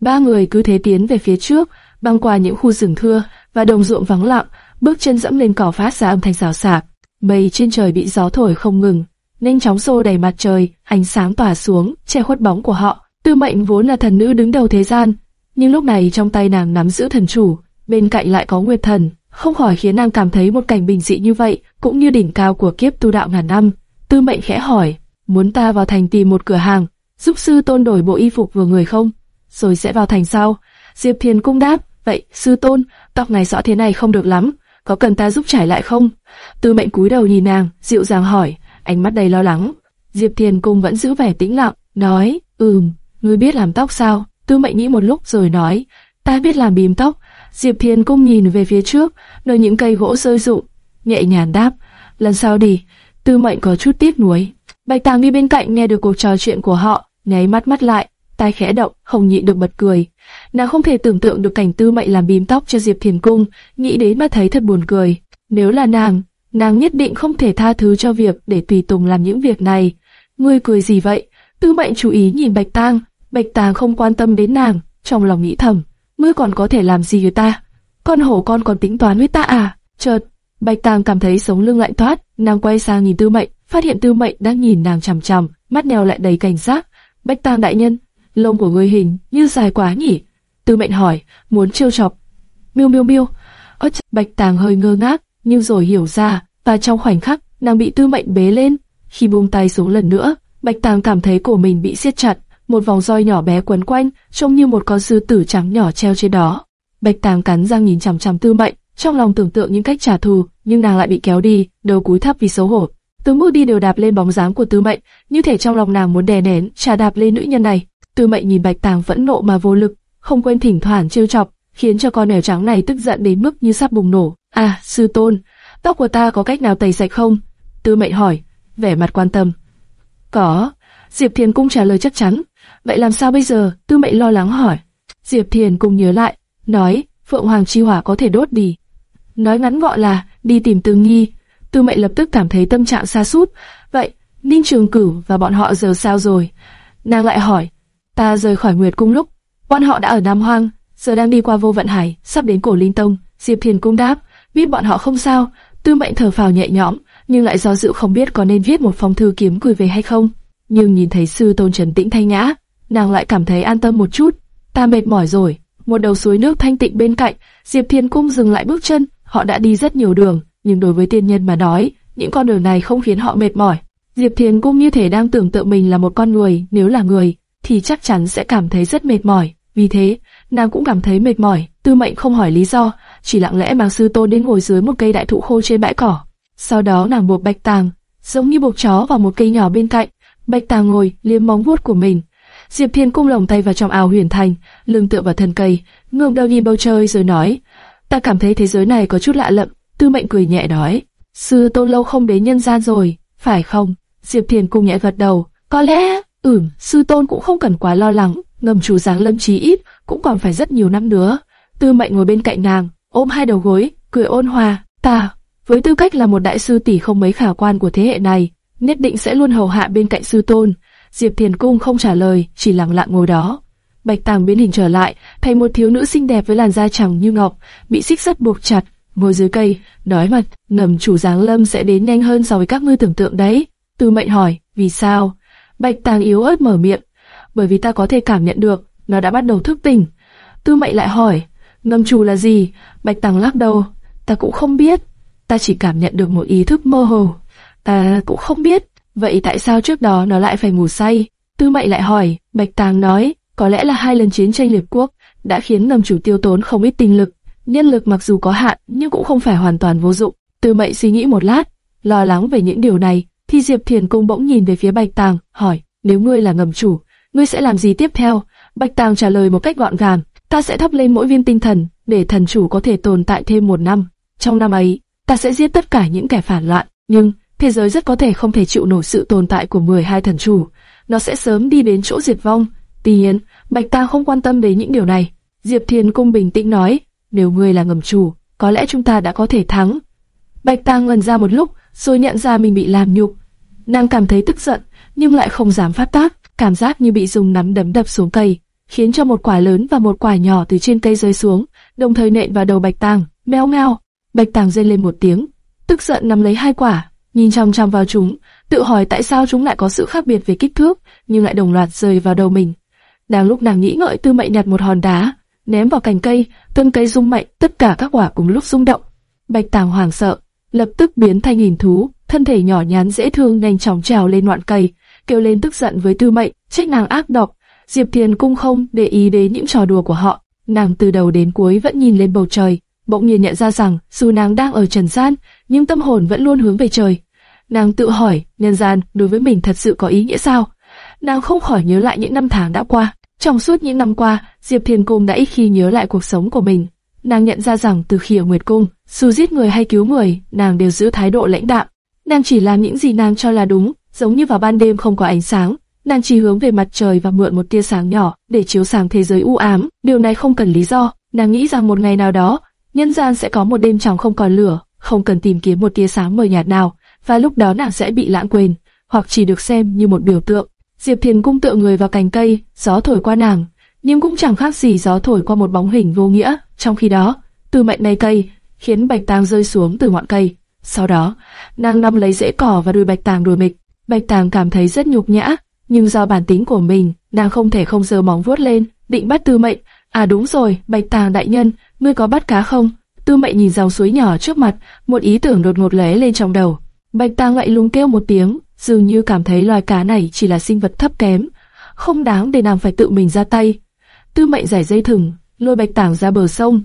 Ba người cứ thế tiến về phía trước, băng qua những khu rừng thưa và đồng ruộng vắng lặng, bước chân dẫm lên cỏ phát ra âm thanh rào xạc. Mây trên trời bị gió thổi không ngừng, nhanh chóng xô đầy mặt trời, ánh sáng tỏa xuống, che khuất bóng của họ. Tư Mệnh vốn là thần nữ đứng đầu thế gian, nhưng lúc này trong tay nàng nắm giữ thần chủ, bên cạnh lại có Nguyệt Thần, không khỏi khiến nàng cảm thấy một cảnh bình dị như vậy, cũng như đỉnh cao của kiếp tu đạo ngàn năm. Tư Mệnh khẽ hỏi, muốn ta vào thành tìm một cửa hàng, giúp sư tôn đổi bộ y phục vừa người không? Rồi sẽ vào thành sau. Diệp Thiền cung đáp, vậy sư tôn, tóc này rõ thế này không được lắm, có cần ta giúp trải lại không? Tư Mệnh cúi đầu nhìn nàng, dịu dàng hỏi, ánh mắt đầy lo lắng. Diệp Thiền cung vẫn giữ vẻ tĩnh lặng, nói, ừm, ngươi biết làm tóc sao? Tư Mệnh nghĩ một lúc rồi nói, ta biết làm bím tóc. Diệp Thiền cung nhìn về phía trước, nơi những cây gỗ rơi rụng, nhẹ nhàng đáp, lần sau đi. Tư Mệnh có chút tiếc nuối. Bạch Tàng đi bên cạnh nghe được cuộc trò chuyện của họ, nháy mắt mắt lại, tai khẽ động, không nhịn được bật cười. Nàng không thể tưởng tượng được cảnh Tư Mệnh làm bím tóc cho Diệp Thiền cung, nghĩ đến mà thấy thật buồn cười. Nếu là nàng, nàng nhất định không thể tha thứ cho việc để tùy tùng làm những việc này. Ngươi cười gì vậy? Tư Mệnh chú ý nhìn Bạch Tang, Bạch Tàng không quan tâm đến nàng, trong lòng nghĩ thầm, ngươi còn có thể làm gì với ta? Con hổ con còn tính toán với ta à? Chợt, Bạch Tàng cảm thấy sống lưng lạnh thoát, nàng quay sang nhìn Tư Mệnh, phát hiện Tư Mệnh đang nhìn nàng chằm chằm, mắt neo lại đầy cảnh giác. Bạch Tàng đại nhân, lông của ngươi hình như dài quá nhỉ? Tư Mệnh hỏi, muốn trêu chọc. Miêu miêu miêu. Ơ, Bạch Tàng hơi ngơ ngác, nhưng rồi hiểu ra, và trong khoảnh khắc, nàng bị Tư Mệnh bế lên. Khi buông tay xuống lần nữa, Bạch Tàng cảm thấy cổ mình bị siết chặt, một vòng roi nhỏ bé quấn quanh, trông như một con sư tử trắng nhỏ treo trên đó. Bạch Tàng cắn răng nhìn chằm chằm Tư Mệnh, trong lòng tưởng tượng những cách trả thù, nhưng nàng lại bị kéo đi, đầu cúi thấp vì xấu hổ. Từng bước đi đều đạp lên bóng dáng của Tư Mệnh, như thể trong lòng nàng muốn đè nén, trả đạp lên nữ nhân này. Tư Mệnh nhìn Bạch Tàng vẫn nộ mà vô lực, không quên thỉnh thoảng trêu chọc, khiến cho con mèo trắng này tức giận đến mức như sắp bùng nổ. À, sư tôn, tóc của ta có cách nào tẩy sạch không? Tư Mệnh hỏi, vẻ mặt quan tâm. Có. Diệp Thiền Cung trả lời chắc chắn. Vậy làm sao bây giờ? Tư Mệnh lo lắng hỏi. Diệp Thiền Cung nhớ lại, nói, Phượng Hoàng chi hỏa có thể đốt đi. Nói ngắn gọn là đi tìm Tư nghi Tư Mệnh lập tức cảm thấy tâm trạng xa sút. Vậy, Ninh Trường Cửu và bọn họ giờ sao rồi? Nàng lại hỏi, ta rời khỏi Nguyệt Cung lúc, bọn họ đã ở Nam Hoang, giờ đang đi qua Vô Vận Hải, sắp đến Cổ Linh Tông. Diệp Thiền Cung đáp, biết bọn họ không sao. Tư Mệnh thở phào nhẹ nhõm, nhưng lại do dự không biết có nên viết một phong thư kiếm gửi về hay không. Nhưng nhìn thấy sư tôn trần tĩnh thay nhã, nàng lại cảm thấy an tâm một chút. Ta mệt mỏi rồi. Một đầu suối nước thanh tịnh bên cạnh, Diệp Thiên Cung dừng lại bước chân. Họ đã đi rất nhiều đường, nhưng đối với tiên nhân mà nói, những con đường này không khiến họ mệt mỏi. Diệp Thiên Cung như thể đang tưởng tượng mình là một con người, nếu là người, thì chắc chắn sẽ cảm thấy rất mệt mỏi. Vì thế, nàng cũng cảm thấy mệt mỏi. Tư Mệnh không hỏi lý do, chỉ lặng lẽ mang sư tôn đến ngồi dưới một cây đại thụ khô trên bãi cỏ. Sau đó nàng buộc Bạch Tàng, giống như buộc chó vào một cây nhỏ bên cạnh. Bạch Tàng ngồi liếm móng vuốt của mình. Diệp Thiên cung lồng tay vào trong áo huyền thành, lưng tựa vào thân cây, ngẩng đầu nhìn bầu trời rồi nói: "Ta cảm thấy thế giới này có chút lạ lẫm." Tư Mệnh cười nhẹ nói: "Sư tôn lâu không đến nhân gian rồi, phải không?" Diệp Thiên cung nhẹ gật đầu: "Có lẽ, ừm, sư tôn cũng không cần quá lo lắng, ngầm chủ giáng lâm trí ít cũng còn phải rất nhiều năm nữa." Tư Mệnh ngồi bên cạnh nàng, ôm hai đầu gối, cười ôn hòa: "Ta, với tư cách là một đại sư tỷ không mấy khả quan của thế hệ này, nhất định sẽ luôn hầu hạ bên cạnh sư tôn." Diệp Thiền Cung không trả lời, chỉ lặng lặng ngồi đó. Bạch Tàng biến hình trở lại, thành một thiếu nữ xinh đẹp với làn da trắng như ngọc, bị xích sắt buộc chặt, ngồi dưới cây, nói mặt, ngầm chủ giáng lâm sẽ đến nhanh hơn so với các ngươi tưởng tượng đấy. Tư Mệnh hỏi, vì sao? Bạch Tàng yếu ớt mở miệng, bởi vì ta có thể cảm nhận được, nó đã bắt đầu thức tỉnh. Tư Mệnh lại hỏi, ngầm chủ là gì? Bạch Tàng lắc đầu, ta cũng không biết, ta chỉ cảm nhận được một ý thức mơ hồ. Ta cũng không biết, Vậy tại sao trước đó nó lại phải ngủ say? Tư Mệnh lại hỏi, Bạch Tàng nói, có lẽ là hai lần chiến tranh liệt quốc đã khiến ngầm chủ tiêu tốn không ít tinh lực. Nhân lực mặc dù có hạn nhưng cũng không phải hoàn toàn vô dụng. Tư Mệnh suy nghĩ một lát, lo lắng về những điều này, thì Diệp Thiền Cung bỗng nhìn về phía Bạch Tàng, hỏi, nếu ngươi là ngầm chủ, ngươi sẽ làm gì tiếp theo? Bạch Tàng trả lời một cách gọn gàng, ta sẽ thắp lên mỗi viên tinh thần, để thần chủ có thể tồn tại thêm một năm. Trong năm ấy, ta sẽ giết tất cả những kẻ phản loạn, nhưng thế giới rất có thể không thể chịu nổi sự tồn tại của 12 thần chủ, nó sẽ sớm đi đến chỗ diệt vong. Tuy nhiên, Bạch Ta không quan tâm đến những điều này. Diệp Thiên Cung bình tĩnh nói, nếu ngươi là ngầm chủ, có lẽ chúng ta đã có thể thắng. Bạch Tang ngần ra một lúc, rồi nhận ra mình bị làm nhục. Nàng cảm thấy tức giận, nhưng lại không dám phát tác, cảm giác như bị dùng nắm đấm đập xuống cây, khiến cho một quả lớn và một quả nhỏ từ trên cây rơi xuống, đồng thời nện vào đầu Bạch Tang. Meo ngao, Bạch Tang rên lên một tiếng, tức giận nắm lấy hai quả, nhìn chăm chăm vào chúng, tự hỏi tại sao chúng lại có sự khác biệt về kích thước, nhưng lại đồng loạt rơi vào đầu mình. Đang lúc nàng nghĩ ngợi, Tư Mệnh nhặt một hòn đá, ném vào cành cây, thân cây rung mạnh, tất cả các quả cùng lúc rung động. Bạch Tàng hoảng sợ, lập tức biến thành hình thú, thân thể nhỏ nhắn dễ thương nhanh chóng trèo lên ngọn cây, kêu lên tức giận với Tư Mệnh, trách nàng ác độc. Diệp Thiền cung không để ý đến những trò đùa của họ, nàng từ đầu đến cuối vẫn nhìn lên bầu trời, bỗng nhiên nhận ra rằng dù nàng đang ở trần gian, nhưng tâm hồn vẫn luôn hướng về trời. Nàng tự hỏi, nhân gian đối với mình thật sự có ý nghĩa sao? Nàng không khỏi nhớ lại những năm tháng đã qua. Trong suốt những năm qua, Diệp Thiền Cung đã ít khi nhớ lại cuộc sống của mình. Nàng nhận ra rằng từ khi ở Nguyệt Cung, dù giết người hay cứu người, nàng đều giữ thái độ lãnh đạm. Nàng chỉ làm những gì nàng cho là đúng, giống như vào ban đêm không có ánh sáng. Nàng chỉ hướng về mặt trời và mượn một tia sáng nhỏ để chiếu sáng thế giới u ám. Điều này không cần lý do. Nàng nghĩ rằng một ngày nào đó, nhân gian sẽ có một đêm trắng không còn lửa, không cần tìm kiếm một tia sáng mờ nhạt nào, và lúc đó nàng sẽ bị lãng quên, hoặc chỉ được xem như một biểu tượng. Diệp Thiền cung tựa người vào cành cây, gió thổi qua nàng, nhưng cũng chẳng khác gì gió thổi qua một bóng hình vô nghĩa. Trong khi đó, từ mệnh này cây khiến bạch tàng rơi xuống từ ngọn cây. Sau đó, nàng nắm lấy rễ cỏ và đuôi bạch tàng đuổi mịch. Bạch tàng cảm thấy rất nhục nhã, nhưng do bản tính của mình, nàng không thể không giơ móng vuốt lên, định bắt tư mệnh. À đúng rồi, bạch tàng đại nhân, ngươi có bắt cá không? Tư mệnh nhìn dòng suối nhỏ trước mặt, một ý tưởng đột ngột lóe lên trong đầu. Bạch tàng lại lung kêu một tiếng, dường như cảm thấy loài cá này chỉ là sinh vật thấp kém, không đáng để nàng phải tự mình ra tay. Tư mệnh giải dây thừng, lôi bạch tàng ra bờ sông.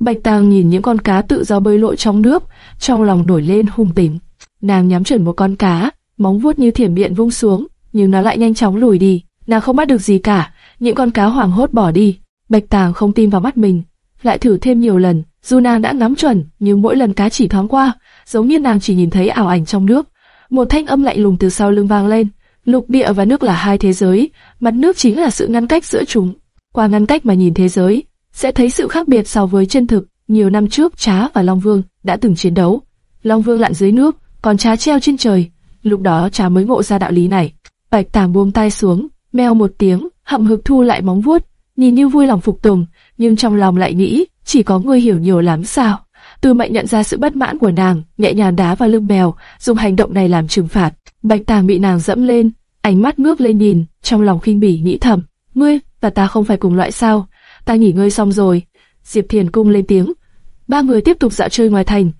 Bạch tàng nhìn những con cá tự do bơi lội trong nước, trong lòng nổi lên hung tỉnh. Nàng nhắm chuẩn một con cá, móng vuốt như thiểm điện vung xuống, nhưng nó lại nhanh chóng lùi đi. Nàng không bắt được gì cả, những con cá hoảng hốt bỏ đi. Bạch tàng không tin vào mắt mình, lại thử thêm nhiều lần. Dù nàng đã ngắm chuẩn, nhưng mỗi lần cá chỉ thoáng qua, giống như nàng chỉ nhìn thấy ảo ảnh trong nước. Một thanh âm lạnh lùng từ sau lưng vang lên. Lục địa và nước là hai thế giới, mặt nước chính là sự ngăn cách giữa chúng. Qua ngăn cách mà nhìn thế giới, sẽ thấy sự khác biệt so với chân thực. Nhiều năm trước, Trá và Long Vương đã từng chiến đấu. Long Vương lặn dưới nước, còn Trá treo trên trời. Lúc đó Trá mới ngộ ra đạo lý này. Bạch Tàng buông tay xuống, meo một tiếng, hậm hực thu lại móng vuốt, nhìn như vui lòng phục tùng, nhưng trong lòng lại nghĩ, chỉ có ngươi hiểu nhiều lắm sao? Tư Mệnh nhận ra sự bất mãn của nàng, nhẹ nhàng đá vào lưng mèo, dùng hành động này làm trừng phạt. Bạch Tàng bị nàng dẫm lên, ánh mắt ngước lên nhìn, trong lòng khinh bỉ nghĩ thầm, ngươi và ta không phải cùng loại sao? Ta nghỉ ngơi xong rồi. Diệp Thiền cung lên tiếng. Ba người tiếp tục dạo chơi ngoài thành.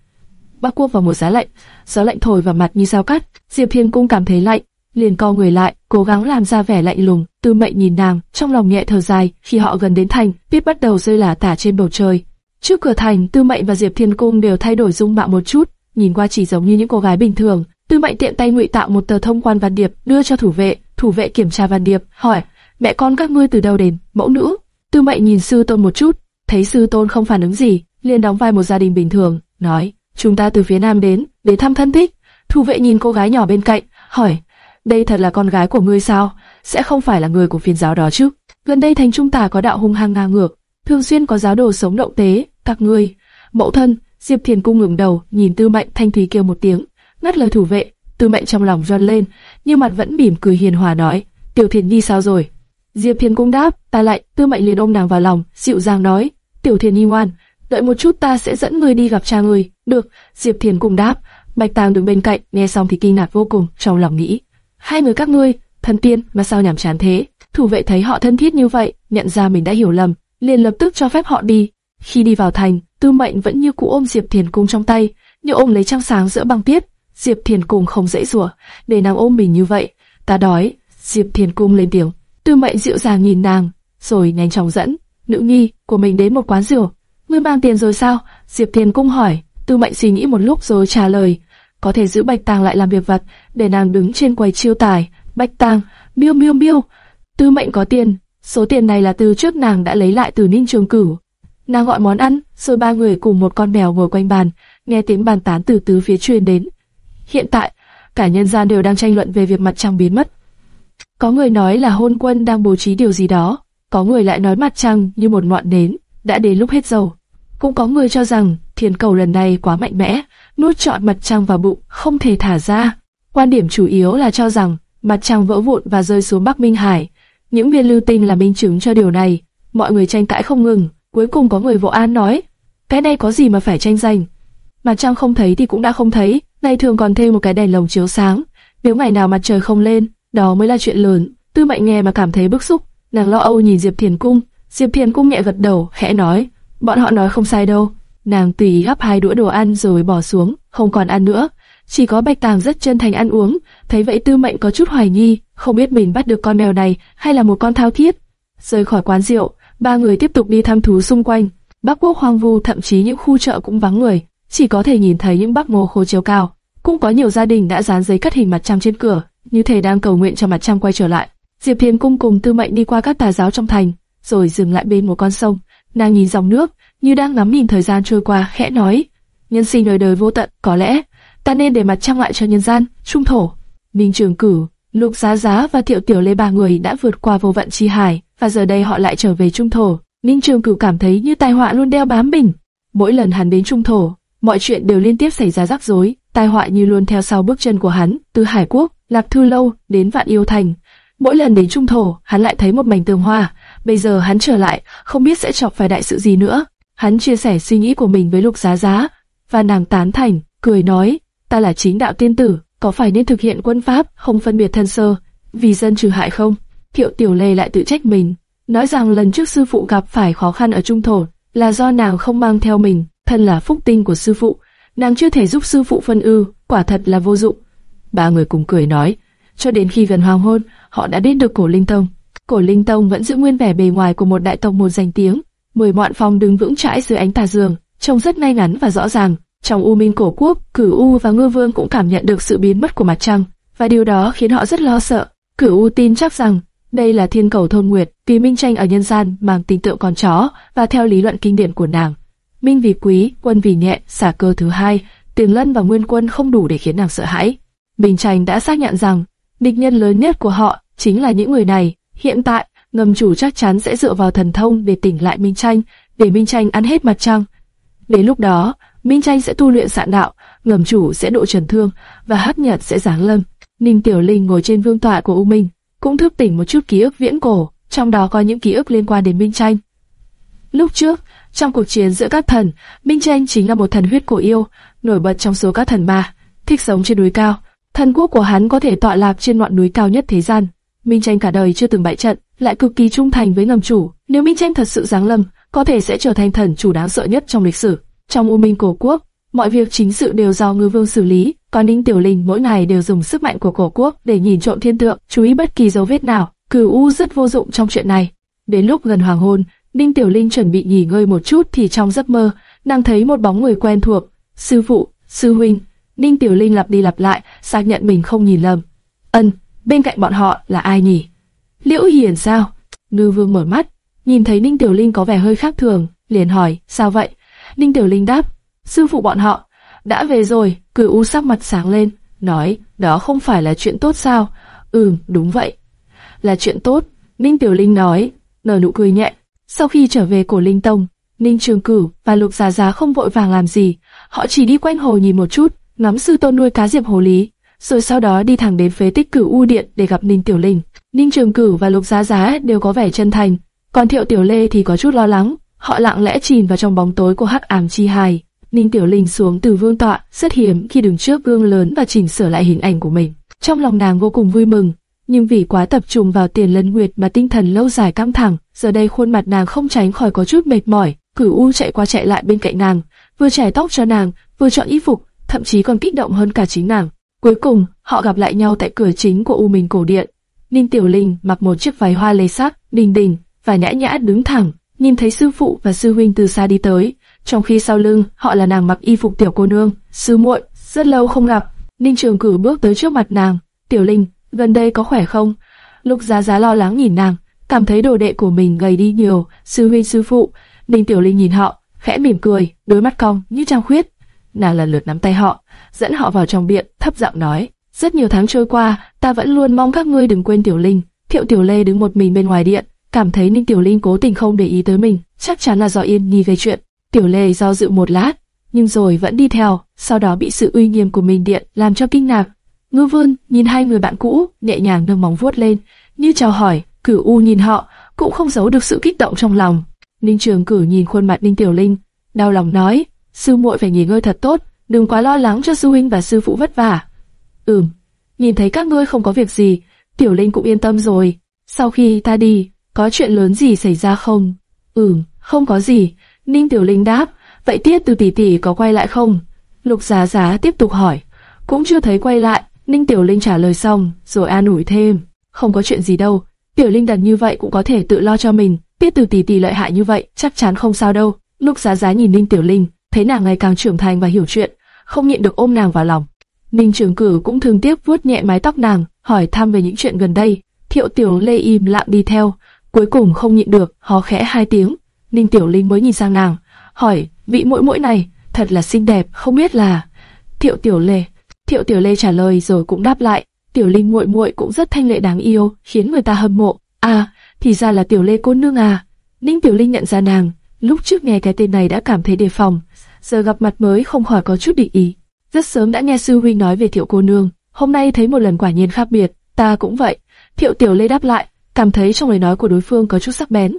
bác cua vào một giá lạnh, gió lạnh thổi vào mặt như sao cắt. Diệp Thiền cung cảm thấy lạnh, liền co người lại, cố gắng làm ra vẻ lạnh lùng. Tư Mệnh nhìn nàng, trong lòng nhẹ thở dài. Khi họ gần đến thành, tuyết bắt đầu rơi lả tả trên bầu trời. Trước cửa thành, Tư Mệnh và Diệp Thiên Cung đều thay đổi dung mạo một chút, nhìn qua chỉ giống như những cô gái bình thường. Tư Mệnh tiện tay ngụy tạo một tờ thông quan văn điệp, đưa cho thủ vệ. Thủ vệ kiểm tra văn điệp, hỏi: "Mẹ con các ngươi từ đâu đến?" Mẫu nữ. Tư Mệnh nhìn sư tôn một chút, thấy sư tôn không phản ứng gì, liền đóng vai một gia đình bình thường, nói: "Chúng ta từ phía nam đến, để thăm thân thích." Thủ vệ nhìn cô gái nhỏ bên cạnh, hỏi: "Đây thật là con gái của ngươi sao? Sẽ không phải là người của phiên giáo đó chứ?" Gần đây thành trung tà có đạo hung hăng ngang ngược, thường xuyên có giáo đồ sống động tế, các ngươi, mẫu thân, Diệp Thiền cung ngẩng đầu, nhìn Tư Mệnh thanh thúy kêu một tiếng, ngắt lời thủ vệ, Tư Mệnh trong lòng run lên, nhưng mặt vẫn mỉm cười hiền hòa nói, Tiểu Thiền Nhi sao rồi? Diệp Thiền cung đáp, ta lại, Tư Mệnh liền ôm nàng vào lòng, dịu dàng nói, Tiểu Thiền Nhi ngoan, đợi một chút ta sẽ dẫn ngươi đi gặp cha ngươi. Được, Diệp Thiền cung đáp. Bạch Tàng đứng bên cạnh, nghe xong thì kinh ngạc vô cùng, trong lòng nghĩ, hai người các ngươi, thần tiên mà sao nhảm chán thế? Thủ vệ thấy họ thân thiết như vậy, nhận ra mình đã hiểu lầm, liền lập tức cho phép họ đi. Khi đi vào thành, Tư Mệnh vẫn như cũ ôm Diệp Thiền Cung trong tay, như ôm lấy trăng sáng giữa băng tuyết. Diệp Thiền Cung không dễ dùa, để nàng ôm mình như vậy. Ta đói. Diệp Thiền Cung lên tiếng. Tư Mệnh dịu dàng nhìn nàng, rồi nhanh chóng dẫn nữ nhi của mình đến một quán rượu. Ngươi mang tiền rồi sao? Diệp Thiền Cung hỏi. Tư Mệnh suy nghĩ một lúc rồi trả lời. Có thể giữ Bạch Tàng lại làm việc vặt, để nàng đứng trên quầy chiêu tài. Bạch Tàng, miêu miêu miêu. Tư Mệnh có tiền, số tiền này là từ trước nàng đã lấy lại từ Ninh Trường Cửu. Nàng gọi món ăn, rồi ba người cùng một con mèo ngồi quanh bàn, nghe tiếng bàn tán từ tứ phía truyền đến. Hiện tại, cả nhân gian đều đang tranh luận về việc mặt trăng biến mất. Có người nói là hôn quân đang bố trí điều gì đó, có người lại nói mặt trăng như một ngọn nến, đã đến lúc hết dầu. Cũng có người cho rằng thiên cầu lần này quá mạnh mẽ, nuốt trọn mặt trăng vào bụng, không thể thả ra. Quan điểm chủ yếu là cho rằng mặt trăng vỡ vụn và rơi xuống Bắc Minh Hải. Những viên lưu tinh là minh chứng cho điều này. Mọi người tranh cãi không ngừng, cuối cùng có người vỗ an nói, cái này có gì mà phải tranh giành? Mặt trăng không thấy thì cũng đã không thấy, nay thường còn thêm một cái đèn lồng chiếu sáng. Nếu ngày nào mặt trời không lên, đó mới là chuyện lớn. Tư Mệnh nghe mà cảm thấy bức xúc, nàng lo âu nhìn Diệp Thiền Cung. Diệp Thiền Cung nhẹ gật đầu, khẽ nói, bọn họ nói không sai đâu. Nàng tùy gắp hai đũa đồ ăn rồi bỏ xuống, không còn ăn nữa. Chỉ có Bạch Tàng rất chân thành ăn uống, thấy vậy Tư Mệnh có chút hoài nghi, không biết mình bắt được con mèo này hay là một con thao thiết. Rời khỏi quán rượu, ba người tiếp tục đi thăm thú xung quanh. Bắc Quốc hoang vu, thậm chí những khu chợ cũng vắng người, chỉ có thể nhìn thấy những bác mồ khô chiều cao. Cũng có nhiều gia đình đã dán giấy cắt hình mặt trăng trên cửa, như thể đang cầu nguyện cho mặt trăng quay trở lại. Diệp thiên Cung cùng Tư Mệnh đi qua các tà giáo trong thành, rồi dừng lại bên một con sông. Nàng nhìn dòng nước, như đang ngắm nhìn thời gian trôi qua, khẽ nói: nhân sinh đời đời vô tận, có lẽ ta nên để mặt trăng lại cho nhân gian, trung thổ. Minh Trường Cử, Lục Giá Giá và Thiệu Tiểu Lê ba người đã vượt qua vô vận chi hải, và giờ đây họ lại trở về trung thổ. Minh Trường Cử cảm thấy như tai họa luôn đeo bám mình. Mỗi lần hắn đến trung thổ, mọi chuyện đều liên tiếp xảy ra rắc rối, tai họa như luôn theo sau bước chân của hắn, từ Hải Quốc, Lạc Thư Lâu đến Vạn Yêu Thành. Mỗi lần đến trung thổ, hắn lại thấy một mảnh tường hoa. Bây giờ hắn trở lại, không biết sẽ chọc phải đại sự gì nữa. Hắn chia sẻ suy nghĩ của mình với Lục Giá Giá, và nàng tán thành, cười nói, ta là chính đạo tiên tử, có phải nên thực hiện quân pháp, không phân biệt thân sơ, vì dân trừ hại không? Thiệu Tiểu Lê lại tự trách mình, nói rằng lần trước sư phụ gặp phải khó khăn ở trung thổ, là do nàng không mang theo mình, thân là phúc tinh của sư phụ, nàng chưa thể giúp sư phụ phân ưu quả thật là vô dụng. Ba người cùng cười nói, cho đến khi gần hoàng hôn, họ đã đến được cổ linh tông. Cổ linh tông vẫn giữ nguyên vẻ bề ngoài của một đại tông một danh tiếng, mười mọn phòng đứng vững chãi dưới ánh tà dương, trông rất ngay ngắn và rõ ràng. Trong U Minh cổ quốc, Cửu U và Ngư Vương cũng cảm nhận được sự biến mất của mặt trăng, và điều đó khiến họ rất lo sợ. Cửu U tin chắc rằng đây là thiên cầu thôn nguyệt, vì Minh tranh ở nhân gian mang tính tượng con chó, và theo lý luận kinh điển của nàng, Minh vì quý, quân vì nhẹ, xả cơ thứ hai, Tiền Lân và Nguyên Quân không đủ để khiến nàng sợ hãi. Minh tranh đã xác nhận rằng địch nhân lớn nhất của họ chính là những người này. Hiện tại, ngầm chủ chắc chắn sẽ dựa vào thần thông để tỉnh lại Minh tranh, để Minh tranh ăn hết mặt trăng. Đến lúc đó, Minh tranh sẽ tu luyện sạn đạo, ngầm chủ sẽ độ trần thương và hắc nhật sẽ giáng lâm. Ninh Tiểu Linh ngồi trên vương tọa của U Minh, cũng thức tỉnh một chút ký ức viễn cổ, trong đó có những ký ức liên quan đến Minh tranh. Lúc trước, trong cuộc chiến giữa các thần, Minh tranh chính là một thần huyết cổ yêu, nổi bật trong số các thần ma, thích sống trên núi cao. Thần quốc của hắn có thể tọa lạc trên ngọn núi cao nhất thế gian. Minh tranh cả đời chưa từng bại trận, lại cực kỳ trung thành với ngầm chủ. Nếu Minh tranh thật sự giáng lâm, có thể sẽ trở thành thần chủ đáng sợ nhất trong lịch sử. Trong U Minh cổ quốc, mọi việc chính sự đều do ngư vương xử lý, còn Ninh Tiểu Linh mỗi ngày đều dùng sức mạnh của cổ quốc để nhìn trộm thiên tượng, chú ý bất kỳ dấu vết nào. Cửu U rất vô dụng trong chuyện này. Đến lúc gần hoàng hôn, Ninh Tiểu Linh chuẩn bị nghỉ ngơi một chút thì trong giấc mơ, nàng thấy một bóng người quen thuộc. Sư phụ, sư huynh. Ninh Tiểu Linh lặp đi lặp lại, xác nhận mình không nhìn lầm. Ân, bên cạnh bọn họ là ai nhỉ? Liễu Hiền sao? Ngư Vương mở mắt, nhìn thấy Ninh Tiểu Linh có vẻ hơi khác thường, liền hỏi, sao vậy? Ninh Tiểu Linh đáp, sư phụ bọn họ, đã về rồi, cười u sắc mặt sáng lên, nói, đó không phải là chuyện tốt sao? Ừm, đúng vậy. Là chuyện tốt, Ninh Tiểu Linh nói, nở nụ cười nhẹ. Sau khi trở về cổ Linh Tông, Ninh Trường Cửu và Lục Giá Giá không vội vàng làm gì, họ chỉ đi quanh hồ nhìn một chút, ngắm sư tôn nuôi cá diệp hồ lý, rồi sau đó đi thẳng đến phế tích Cửu U Điện để gặp Ninh Tiểu Linh. Ninh Trường Cửu và Lục Giá Giá đều có vẻ chân thành, còn Thiệu Tiểu Lê thì có chút lo lắng. Họ lặng lẽ chìm vào trong bóng tối của hắc ám chi hài. Ninh Tiểu Linh xuống từ vương tọa, rất hiếm khi đứng trước gương lớn và chỉnh sửa lại hình ảnh của mình. Trong lòng nàng vô cùng vui mừng, nhưng vì quá tập trung vào tiền lân nguyệt mà tinh thần lâu dài căng thẳng, giờ đây khuôn mặt nàng không tránh khỏi có chút mệt mỏi. Cửu U chạy qua chạy lại bên cạnh nàng, vừa chải tóc cho nàng, vừa chọn y phục, thậm chí còn kích động hơn cả chính nàng. Cuối cùng, họ gặp lại nhau tại cửa chính của U Minh cổ điện. Ninh Tiểu Linh mặc một chiếc váy hoa lê sắc, đình đình và nhã nhã đứng thẳng, nhìn thấy sư phụ và sư huynh từ xa đi tới, trong khi sau lưng họ là nàng mặc y phục tiểu cô nương. Sư muội, rất lâu không gặp. Ninh Trường Cử bước tới trước mặt nàng. Tiểu Linh, gần đây có khỏe không? Lục Giá Giá lo lắng nhìn nàng, cảm thấy đồ đệ của mình gầy đi nhiều. Sư huynh sư phụ. Ninh Tiểu Linh nhìn họ, khẽ mỉm cười, đôi mắt cong như trăng khuyết. Nàng lần lượt nắm tay họ, dẫn họ vào trong điện, thấp giọng nói: rất nhiều tháng trôi qua, ta vẫn luôn mong các ngươi đừng quên Tiểu Linh. Thiệu Tiểu Lê đứng một mình bên ngoài điện, cảm thấy Ninh Tiểu Linh cố tình không để ý tới mình, chắc chắn là do Yên Nhi gây chuyện. Tiểu Lê do dự một lát, nhưng rồi vẫn đi theo, sau đó bị sự uy nghiêm của mình điện làm cho kinh ngạc. Ngư Vương nhìn hai người bạn cũ, nhẹ nhàng nâng móng vuốt lên, như chào hỏi. Cửu U nhìn họ, cũng không giấu được sự kích động trong lòng. Ninh Trường Cử nhìn khuôn mặt Ninh Tiểu Linh, đau lòng nói: sư muội phải nghỉ ngơi thật tốt, đừng quá lo lắng cho sư huynh và sư phụ vất vả. Ừm, nhìn thấy các ngươi không có việc gì, Tiểu Linh cũng yên tâm rồi. Sau khi ta đi, có chuyện lớn gì xảy ra không? Ừm, không có gì. Ninh Tiểu Linh đáp, vậy Tiết Từ tỷ tỷ có quay lại không? Lục Giá Giá tiếp tục hỏi, cũng chưa thấy quay lại. Ninh Tiểu Linh trả lời xong, rồi an ủi thêm, không có chuyện gì đâu. Tiểu Linh đặt như vậy cũng có thể tự lo cho mình. Tiết Từ tỷ tỷ lợi hại như vậy, chắc chắn không sao đâu. Lục Giá Giá nhìn Ninh Tiểu Linh, thấy nàng ngày càng trưởng thành và hiểu chuyện, không nhịn được ôm nàng vào lòng. Ninh Trường Cử cũng thường tiếc vuốt nhẹ mái tóc nàng, hỏi thăm về những chuyện gần đây. Thiệu Tiểu Lê im lặng đi theo, cuối cùng không nhịn được, hó khẽ hai tiếng. Ninh Tiểu Linh mới nhìn sang nàng, hỏi, vị muội muội này, thật là xinh đẹp, không biết là... Thiệu Tiểu Lê. Thiệu Tiểu Lê trả lời rồi cũng đáp lại, Tiểu Linh muội muội cũng rất thanh lệ đáng yêu, khiến người ta hâm mộ. À, thì ra là Tiểu Lê cô nương à. Ninh Tiểu Linh nhận ra nàng, lúc trước nghe cái tên này đã cảm thấy đề phòng, giờ gặp mặt mới không khỏi có chút định ý. Rất sớm đã nghe sư huynh nói về Thiệu cô nương, hôm nay thấy một lần quả nhiên khác biệt, ta cũng vậy. Thiệu Tiểu Lê đáp lại, cảm thấy trong lời nói của đối phương có chút sắc bén.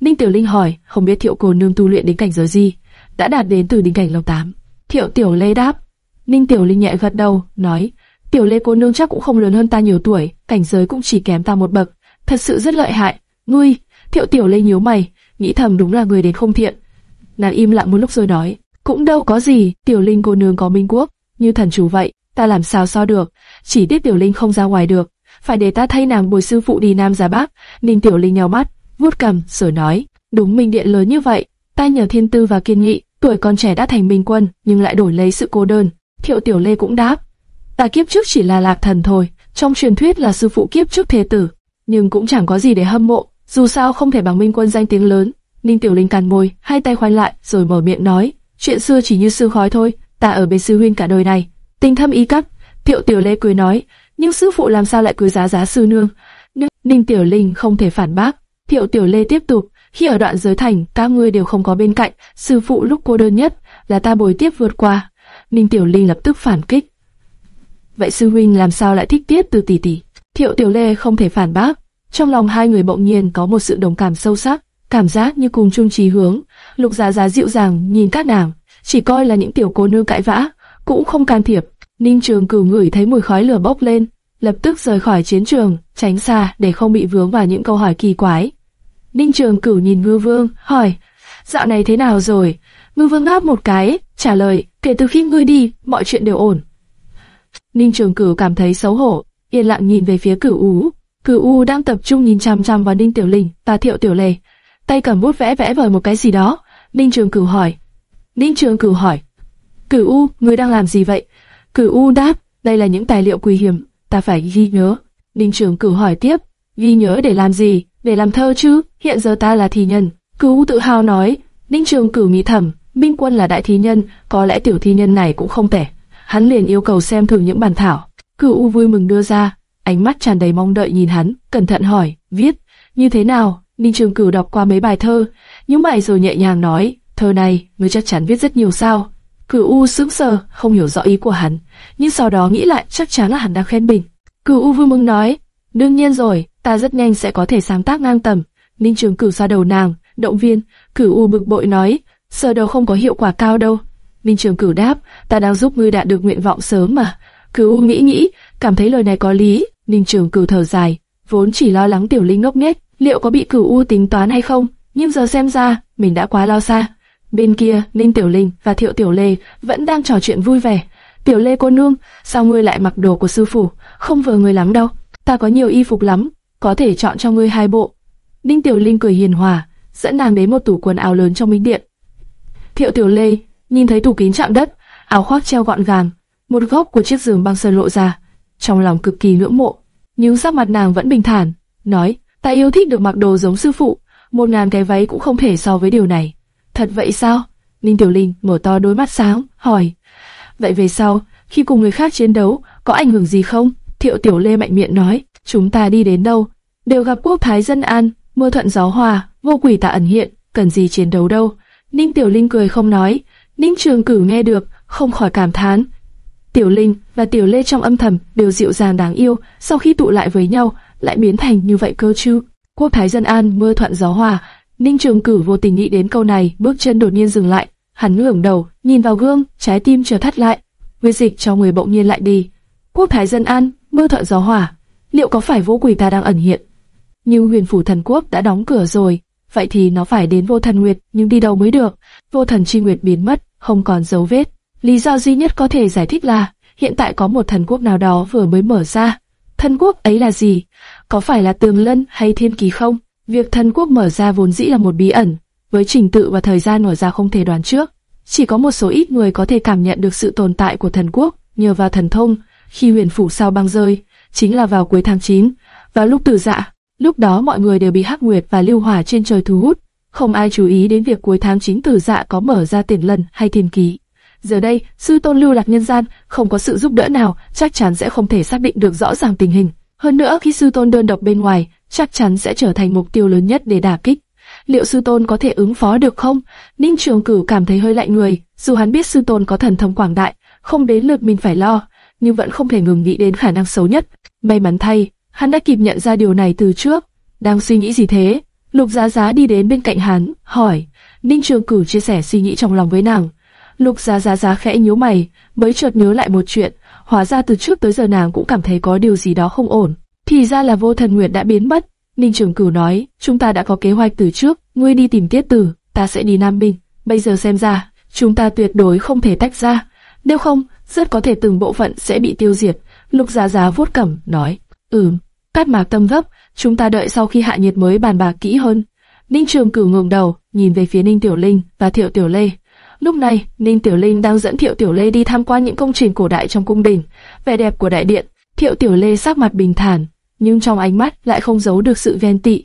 Ninh Tiểu Linh hỏi, không biết Thiệu cô nương tu luyện đến cảnh giới gì, đã đạt đến từ đỉnh cảnh lầu tám. Thiệu Tiểu Lê đáp. Ninh Tiểu Linh nhẹ gật đầu, nói, Tiểu Lê cô nương chắc cũng không lớn hơn ta nhiều tuổi, cảnh giới cũng chỉ kém ta một bậc, thật sự rất lợi hại. Ngươi, Thiệu Tiểu Lê nhíu mày, nghĩ thầm đúng là người đến không thiện. Nàng im lặng một lúc rồi nói, cũng đâu có gì, Tiểu Linh cô nương có minh quốc, như thần chủ vậy, ta làm sao so được, chỉ tiếc Tiểu Linh không ra ngoài được, phải để ta thay nàng bồi sư phụ đi Nam ra Bắc. Ninh Tiểu Linh nhào mắt, vuốt cầm, rồi nói, đúng minh điện lớn như vậy, ta nhờ thiên tư và kiên nghị, tuổi còn trẻ đã thành minh quân, nhưng lại đổi lấy sự cô đơn. Thiệu Tiểu Lê cũng đáp, ta kiếp trước chỉ là lạc thần thôi, trong truyền thuyết là sư phụ kiếp trước thế tử, nhưng cũng chẳng có gì để hâm mộ, dù sao không thể bằng minh quân danh tiếng lớn. Ninh Tiểu Linh càn môi, hai tay khoanh lại, rồi mở miệng nói, chuyện xưa chỉ như sương khói thôi, ta ở bên sư huynh cả đời này. Tình thâm ý cấp, Thiệu Tiểu Lê cười nói, nhưng sư phụ làm sao lại cưới giá giá sư nương? Ninh Tiểu Linh không thể phản bác. Thiệu Tiểu Lê tiếp tục, khi ở đoạn giới thành, các ngươi đều không có bên cạnh, sư phụ lúc cô đơn nhất là ta bồi tiếp vượt qua. Ninh Tiểu Linh lập tức phản kích. Vậy sư huynh làm sao lại thích tiết từ tỷ tỷ? Thiệu Tiểu Lê không thể phản bác. Trong lòng hai người bỗng nhiên có một sự đồng cảm sâu sắc, cảm giác như cùng chung trí hướng. Lục Giá Giá dịu dàng nhìn các nàng, chỉ coi là những tiểu cô nương cãi vã, cũng không can thiệp. Ninh Trường Cửu ngửi thấy mùi khói lửa bốc lên, lập tức rời khỏi chiến trường, tránh xa để không bị vướng vào những câu hỏi kỳ quái. Ninh Trường Cửu nhìn Ngư Vương, hỏi, dạo này thế nào rồi? Ngư Vương ngáp một cái, trả lời, kể từ khi ngươi đi, mọi chuyện đều ổn. Ninh Trường Cửu cảm thấy xấu hổ, yên lặng nhìn về phía Cửu Ú. Cửu U đang tập trung nhìn chằm chằm vào Ninh Tiểu Linh và Thiệu Tiểu Lê, tay cầm bút vẽ vẽ vời một cái gì đó. Ninh Trường Cửu hỏi. Ninh Trường Cửu hỏi, Cửu U, ngươi đang làm gì vậy? Cửu U đáp, đây là những tài liệu quý hiếm, ta phải ghi nhớ. Ninh Trường Cửu hỏi tiếp, ghi nhớ để làm gì? Để làm thơ chứ? Hiện giờ ta là thi nhân. Cửu U tự hào nói. Ninh Trường Cửu nghĩ thầm, Minh Quân là đại thi nhân, có lẽ tiểu thi nhân này cũng không tệ. Hắn liền yêu cầu xem thử những bản thảo. Cửu U vui mừng đưa ra, ánh mắt tràn đầy mong đợi nhìn hắn, cẩn thận hỏi, viết như thế nào? Ninh Trường Cửu đọc qua mấy bài thơ, những bài rồi nhẹ nhàng nói, thơ này, ngươi chắc chắn viết rất nhiều sao? Cửu U sững sờ, không hiểu rõ ý của hắn, nhưng sau đó nghĩ lại chắc chắn là hắn đang khen mình. Cửu U vui mừng nói, đương nhiên rồi, ta rất nhanh sẽ có thể sáng tác ngang tầm. Ninh Trường Cửu xoa đầu nàng, động viên. Cửu U bực bội nói, sờ đầu không có hiệu quả cao đâu. Ninh Trường Cửu đáp, ta đang giúp ngươi đạt được nguyện vọng sớm mà. Cửu U nghĩ nghĩ, cảm thấy lời này có lý. Ninh Trường Cửu thở dài, vốn chỉ lo lắng Tiểu Linh ngốc nghếch, liệu có bị Cửu U tính toán hay không? Nhưng giờ xem ra, mình đã quá lo xa. Bên kia, Ninh Tiểu Linh và Thiệu Tiểu Lê vẫn đang trò chuyện vui vẻ. Tiểu Lê cô nương, sao ngươi lại mặc đồ của sư phụ? Không vừa người lắm đâu. Ta có nhiều y phục lắm, có thể chọn cho ngươi hai bộ. Ninh Tiểu Linh cười hiền hòa, dẫn nàng đến một tủ quần áo lớn trong minh điện. Thiệu Tiểu Lê nhìn thấy tủ kính chạm đất, áo khoác treo gọn gàng, một góc của chiếc giường băng sơn lộ ra, trong lòng cực kỳ ngưỡng mộ. Nhưng sắc mặt nàng vẫn bình thản, nói: Ta yêu thích được mặc đồ giống sư phụ, một ngàn cái váy cũng không thể so với điều này. Thật vậy sao? Ninh Tiểu Linh mở to đôi mắt sáng, hỏi. Vậy về sau, khi cùng người khác chiến đấu, có ảnh hưởng gì không? Thiệu Tiểu Lê mạnh miệng nói, chúng ta đi đến đâu, đều gặp quốc thái dân an, mưa thuận gió hòa, vô quỷ tạ ẩn hiện, cần gì chiến đấu đâu. Ninh Tiểu Linh cười không nói, Ninh Trường Cử nghe được, không khỏi cảm thán. Tiểu Linh và Tiểu Lê trong âm thầm đều dịu dàng đáng yêu, sau khi tụ lại với nhau, lại biến thành như vậy cơ chứ. Quốc thái dân an, mưa thuận gió hòa. Ninh Trường Cửu vô tình nghĩ đến câu này, bước chân đột nhiên dừng lại. Hắn ngẩng đầu, nhìn vào gương, trái tim chờ thắt lại. Nguyên dịch cho người bỗng nhiên lại đi. Quốc thái dân an, mưa thuận gió hòa. Liệu có phải vô quỷ ta đang ẩn hiện? Nhưng huyền phủ thần quốc đã đóng cửa rồi, vậy thì nó phải đến vô thần nguyệt, nhưng đi đâu mới được? Vô thần chi nguyệt biến mất, không còn dấu vết. Lý do duy nhất có thể giải thích là hiện tại có một thần quốc nào đó vừa mới mở ra. Thần quốc ấy là gì? Có phải là tường lân hay thiên kỳ không? Việc thần quốc mở ra vốn dĩ là một bí ẩn, với trình tự và thời gian mở ra không thể đoán trước. Chỉ có một số ít người có thể cảm nhận được sự tồn tại của thần quốc nhờ vào thần thông. Khi huyền phủ sao băng rơi, chính là vào cuối tháng 9, vào lúc tử dạ. Lúc đó mọi người đều bị hắc nguyệt và lưu hỏa trên trời thu hút, không ai chú ý đến việc cuối tháng 9 tử dạ có mở ra tiền lần hay thiên ký. Giờ đây, sư tôn lưu lạc nhân gian, không có sự giúp đỡ nào, chắc chắn sẽ không thể xác định được rõ ràng tình hình. Hơn nữa khi sư tôn đơn độc bên ngoài, chắc chắn sẽ trở thành mục tiêu lớn nhất để đả kích. Liệu sư tôn có thể ứng phó được không? Ninh Trường Cửu cảm thấy hơi lạnh người, dù hắn biết sư tôn có thần thông quảng đại, không đến lượt mình phải lo, nhưng vẫn không thể ngừng nghĩ đến khả năng xấu nhất. May mắn thay, hắn đã kịp nhận ra điều này từ trước. Đang suy nghĩ gì thế? Lục Giá Giá đi đến bên cạnh hắn, hỏi. Ninh Trường Cửu chia sẻ suy nghĩ trong lòng với nàng. Lục Giá Giá Giá khẽ nhíu mày, mới chợt nhớ lại một chuyện. Hóa ra từ trước tới giờ nàng cũng cảm thấy có điều gì đó không ổn. Thì ra là vô thần nguyệt đã biến mất. Ninh Trường Cửu nói, chúng ta đã có kế hoạch từ trước, ngươi đi tìm Tiết Tử, ta sẽ đi Nam Bình. Bây giờ xem ra, chúng ta tuyệt đối không thể tách ra. Nếu không, rất có thể từng bộ phận sẽ bị tiêu diệt. Lục Giá Giá vuốt cẩm nói, ừm, cát mạc tâm gấp, chúng ta đợi sau khi hạ nhiệt mới bàn bạc kỹ hơn. Ninh Trường Cửu ngẩng đầu, nhìn về phía Ninh Tiểu Linh và Thiệu Tiểu Lê. Lúc này, Ninh Tiểu Linh đang dẫn Thiệu Tiểu Lê đi tham quan những công trình cổ đại trong cung đình. Vẻ đẹp của đại điện, Thiệu Tiểu Lê sắc mặt bình thản, nhưng trong ánh mắt lại không giấu được sự ghen tị.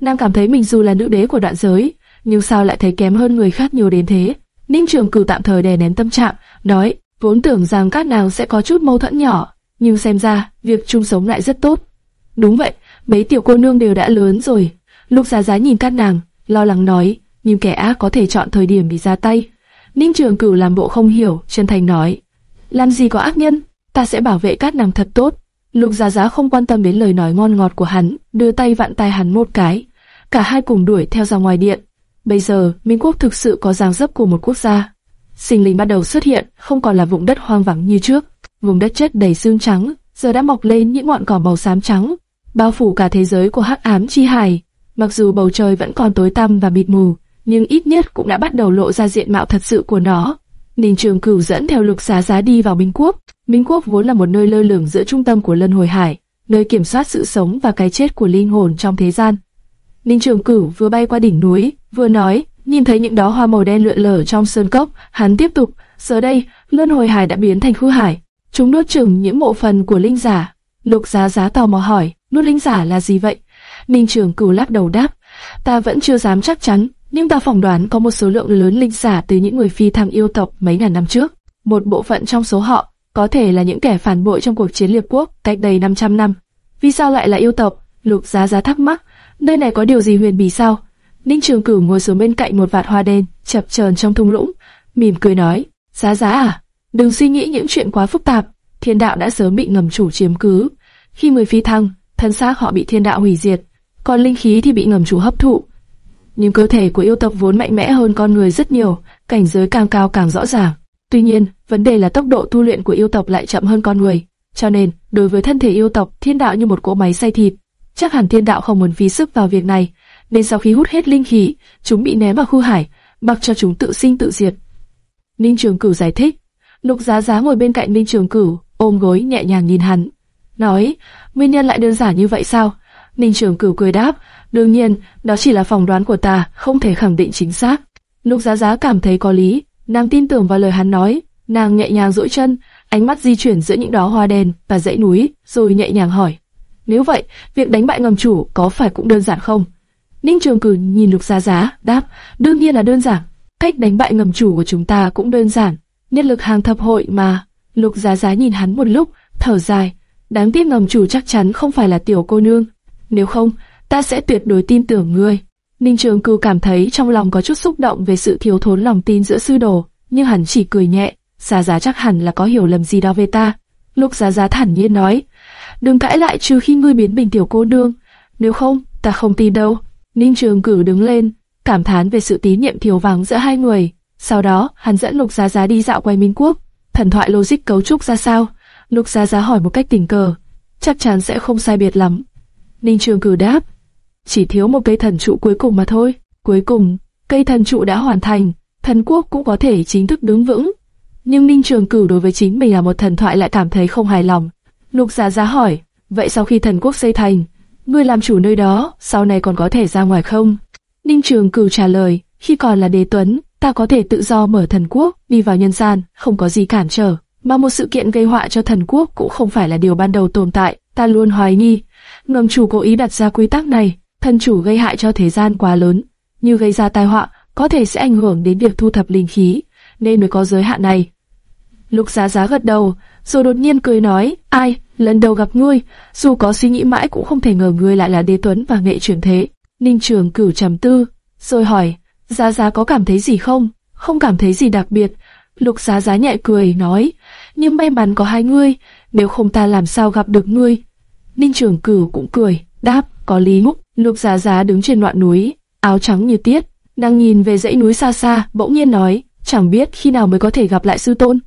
Nàng cảm thấy mình dù là nữ đế của đoạn giới, nhưng sao lại thấy kém hơn người khác nhiều đến thế? Ninh Trường Cửu tạm thời đè nén tâm trạng, nói, vốn tưởng rằng các nàng sẽ có chút mâu thuẫn nhỏ, nhưng xem ra việc chung sống lại rất tốt. Đúng vậy, mấy tiểu cô nương đều đã lớn rồi. Lục Giá Giá nhìn các nàng, lo lắng nói, nhưng kẻ ác có thể chọn thời điểm bị ra tay. Ninh Trường Cửu làm bộ không hiểu, chân thành nói, làm gì có ác nhân, ta sẽ bảo vệ các nàng thật tốt. Lục Giá Giá không quan tâm đến lời nói ngon ngọt của hắn, đưa tay vặn tay hắn một cái. Cả hai cùng đuổi theo ra ngoài điện. Bây giờ, Minh Quốc thực sự có dáng dấp của một quốc gia. Sinh linh bắt đầu xuất hiện, không còn là vùng đất hoang vắng như trước. Vùng đất chết đầy xương trắng, giờ đã mọc lên những ngọn cỏ màu xám trắng, bao phủ cả thế giới của hắc ám chi hải. Mặc dù bầu trời vẫn còn tối tăm và mịt mù, nhưng ít nhất cũng đã bắt đầu lộ ra diện mạo thật sự của nó. Ninh Trường Cửu dẫn theo Lục Giá Giá đi vào Minh Quốc. Minh Quốc vốn là một nơi lơ lửng giữa trung tâm của Lân Hồi Hải, nơi kiểm soát sự sống và cái chết của linh hồn trong thế gian. Ninh Trường Cửu vừa bay qua đỉnh núi, vừa nói, nhìn thấy những đóa hoa màu đen lượn lờ trong sơn cốc, hắn tiếp tục, giờ đây, Lân Hồi Hải đã biến thành khu hải, chúng nuốt chửng những bộ phần của linh giả. Lục Giá Giá tò mò hỏi, nuốt linh giả là gì vậy? Ninh Trường Cửu lắc đầu đáp, ta vẫn chưa dám chắc chắn, nhưng ta phỏng đoán có một số lượng lớn linh giả từ những người phi thăng yêu tộc mấy ngàn năm trước. Một bộ phận trong số họ có thể là những kẻ phản bội trong cuộc chiến liệt quốc cách đây 500 năm. Vì sao lại là yêu tộc? Lục Giá Giá thắc mắc, nơi này có điều gì huyền bí sao? Ninh Trường Cửu ngồi xuống bên cạnh một vạt hoa đen, chập chờn trong thung lũng, mỉm cười nói, Giá Giá à, đừng suy nghĩ những chuyện quá phức tạp, thiên đạo đã sớm bị ngầm chủ chiếm cứ. Khi người phi thăng, thân xác họ bị thiên đạo hủy diệt, còn linh khí thì bị ngầm chủ hấp thụ. Nhưng cơ thể của yêu tộc vốn mạnh mẽ hơn con người rất nhiều, cảnh giới càng cao càng rõ ràng. Tuy nhiên, vấn đề là tốc độ tu luyện của yêu tộc lại chậm hơn con người, cho nên, đối với thân thể yêu tộc, thiên đạo như một cỗ máy xay thịt. Chắc hẳn thiên đạo không muốn phí sức vào việc này, nên sau khi hút hết linh khí, chúng bị ném vào khu hải, mặc cho chúng tự sinh tự diệt. Ninh Trường Cửu giải thích. Lục Giá Giá ngồi bên cạnh Ninh Trường Cửu, ôm gối nhẹ nhàng nhìn hắn, nói, nguyên nhân lại đơn giản như vậy sao? Ninh Trường Cửu cười đáp, đương nhiên, đó chỉ là phỏng đoán của ta, không thể khẳng định chính xác. Lục Giá Giá cảm thấy có lý, nàng tin tưởng vào lời hắn nói, nàng nhẹ nhàng duỗi chân, ánh mắt di chuyển giữa những đóa hoa đen và dãy núi, rồi nhẹ nhàng hỏi: nếu vậy, việc đánh bại ngầm chủ có phải cũng đơn giản không? Ninh Trường Cử nhìn Lục Giá Giá, đáp: đương nhiên là đơn giản. Cách đánh bại ngầm chủ của chúng ta cũng đơn giản, nhất lực hàng thập hội mà. Lục Giá Giá nhìn hắn một lúc, thở dài, đáng tiếc ngầm chủ chắc chắn không phải là tiểu cô nương. Nếu không, ta sẽ tuyệt đối tin tưởng ngươi. Ninh Trường Cư cảm thấy trong lòng có chút xúc động về sự thiếu thốn lòng tin giữa sư đồ. nhưng hắn chỉ cười nhẹ. Giá Giá chắc hẳn là có hiểu lầm gì đó về ta. Lục Giá Giá thản nhiên nói, đừng cãi lại trừ khi ngươi biến mình tiểu cô đương. nếu không, ta không tin đâu. Ninh Trường Cử đứng lên, cảm thán về sự tín nhiệm thiếu vắng giữa hai người. Sau đó, hắn dẫn Lục Giá Giá đi dạo quanh Minh Quốc. Thần thoại logic cấu trúc ra sao? Lục Giá Giá hỏi một cách tình cờ. Chắc chắn sẽ không sai biệt lắm. Ninh Trường Cử đáp, chỉ thiếu một cây thần trụ cuối cùng mà thôi. Cuối cùng, cây thần trụ đã hoàn thành, thần quốc cũng có thể chính thức đứng vững. Nhưng Ninh Trường Cửu đối với chính mình là một thần thoại lại cảm thấy không hài lòng. Lục Giá Giá hỏi, vậy sau khi thần quốc xây thành, ngươi làm chủ nơi đó, sau này còn có thể ra ngoài không? Ninh Trường Cửu trả lời, khi còn là đế tuấn, ta có thể tự do mở thần quốc, đi vào nhân gian, không có gì cản trở. Mà một sự kiện gây họa cho thần quốc cũng không phải là điều ban đầu tồn tại, ta luôn hoài nghi. Ngầm chủ cố ý đặt ra quy tắc này, thần chủ gây hại cho thế gian quá lớn, như gây ra tai họa, có thể sẽ ảnh hưởng đến việc thu thập linh khí, nên mới có giới hạn này. Lục Giá Giá gật đầu, rồi đột nhiên cười nói, ai, lần đầu gặp ngươi, dù có suy nghĩ mãi cũng không thể ngờ ngươi lại là đế tuấn và nghệ truyền thế. Ninh Trường cửu trầm tư, rồi hỏi, Giá Giá có cảm thấy gì không? Không cảm thấy gì đặc biệt. Lục Giá Giá nhẹ cười, nói, nhưng may mắn có hai ngươi, nếu không ta làm sao gặp được ngươi. Ninh Trường cửu cũng cười, đáp, có lý ngúc. Lục Giá Giá đứng trên ngọn núi, áo trắng như tiết, đang nhìn về dãy núi xa xa, bỗng nhiên nói, chẳng biết khi nào mới có thể gặp lại sư tôn.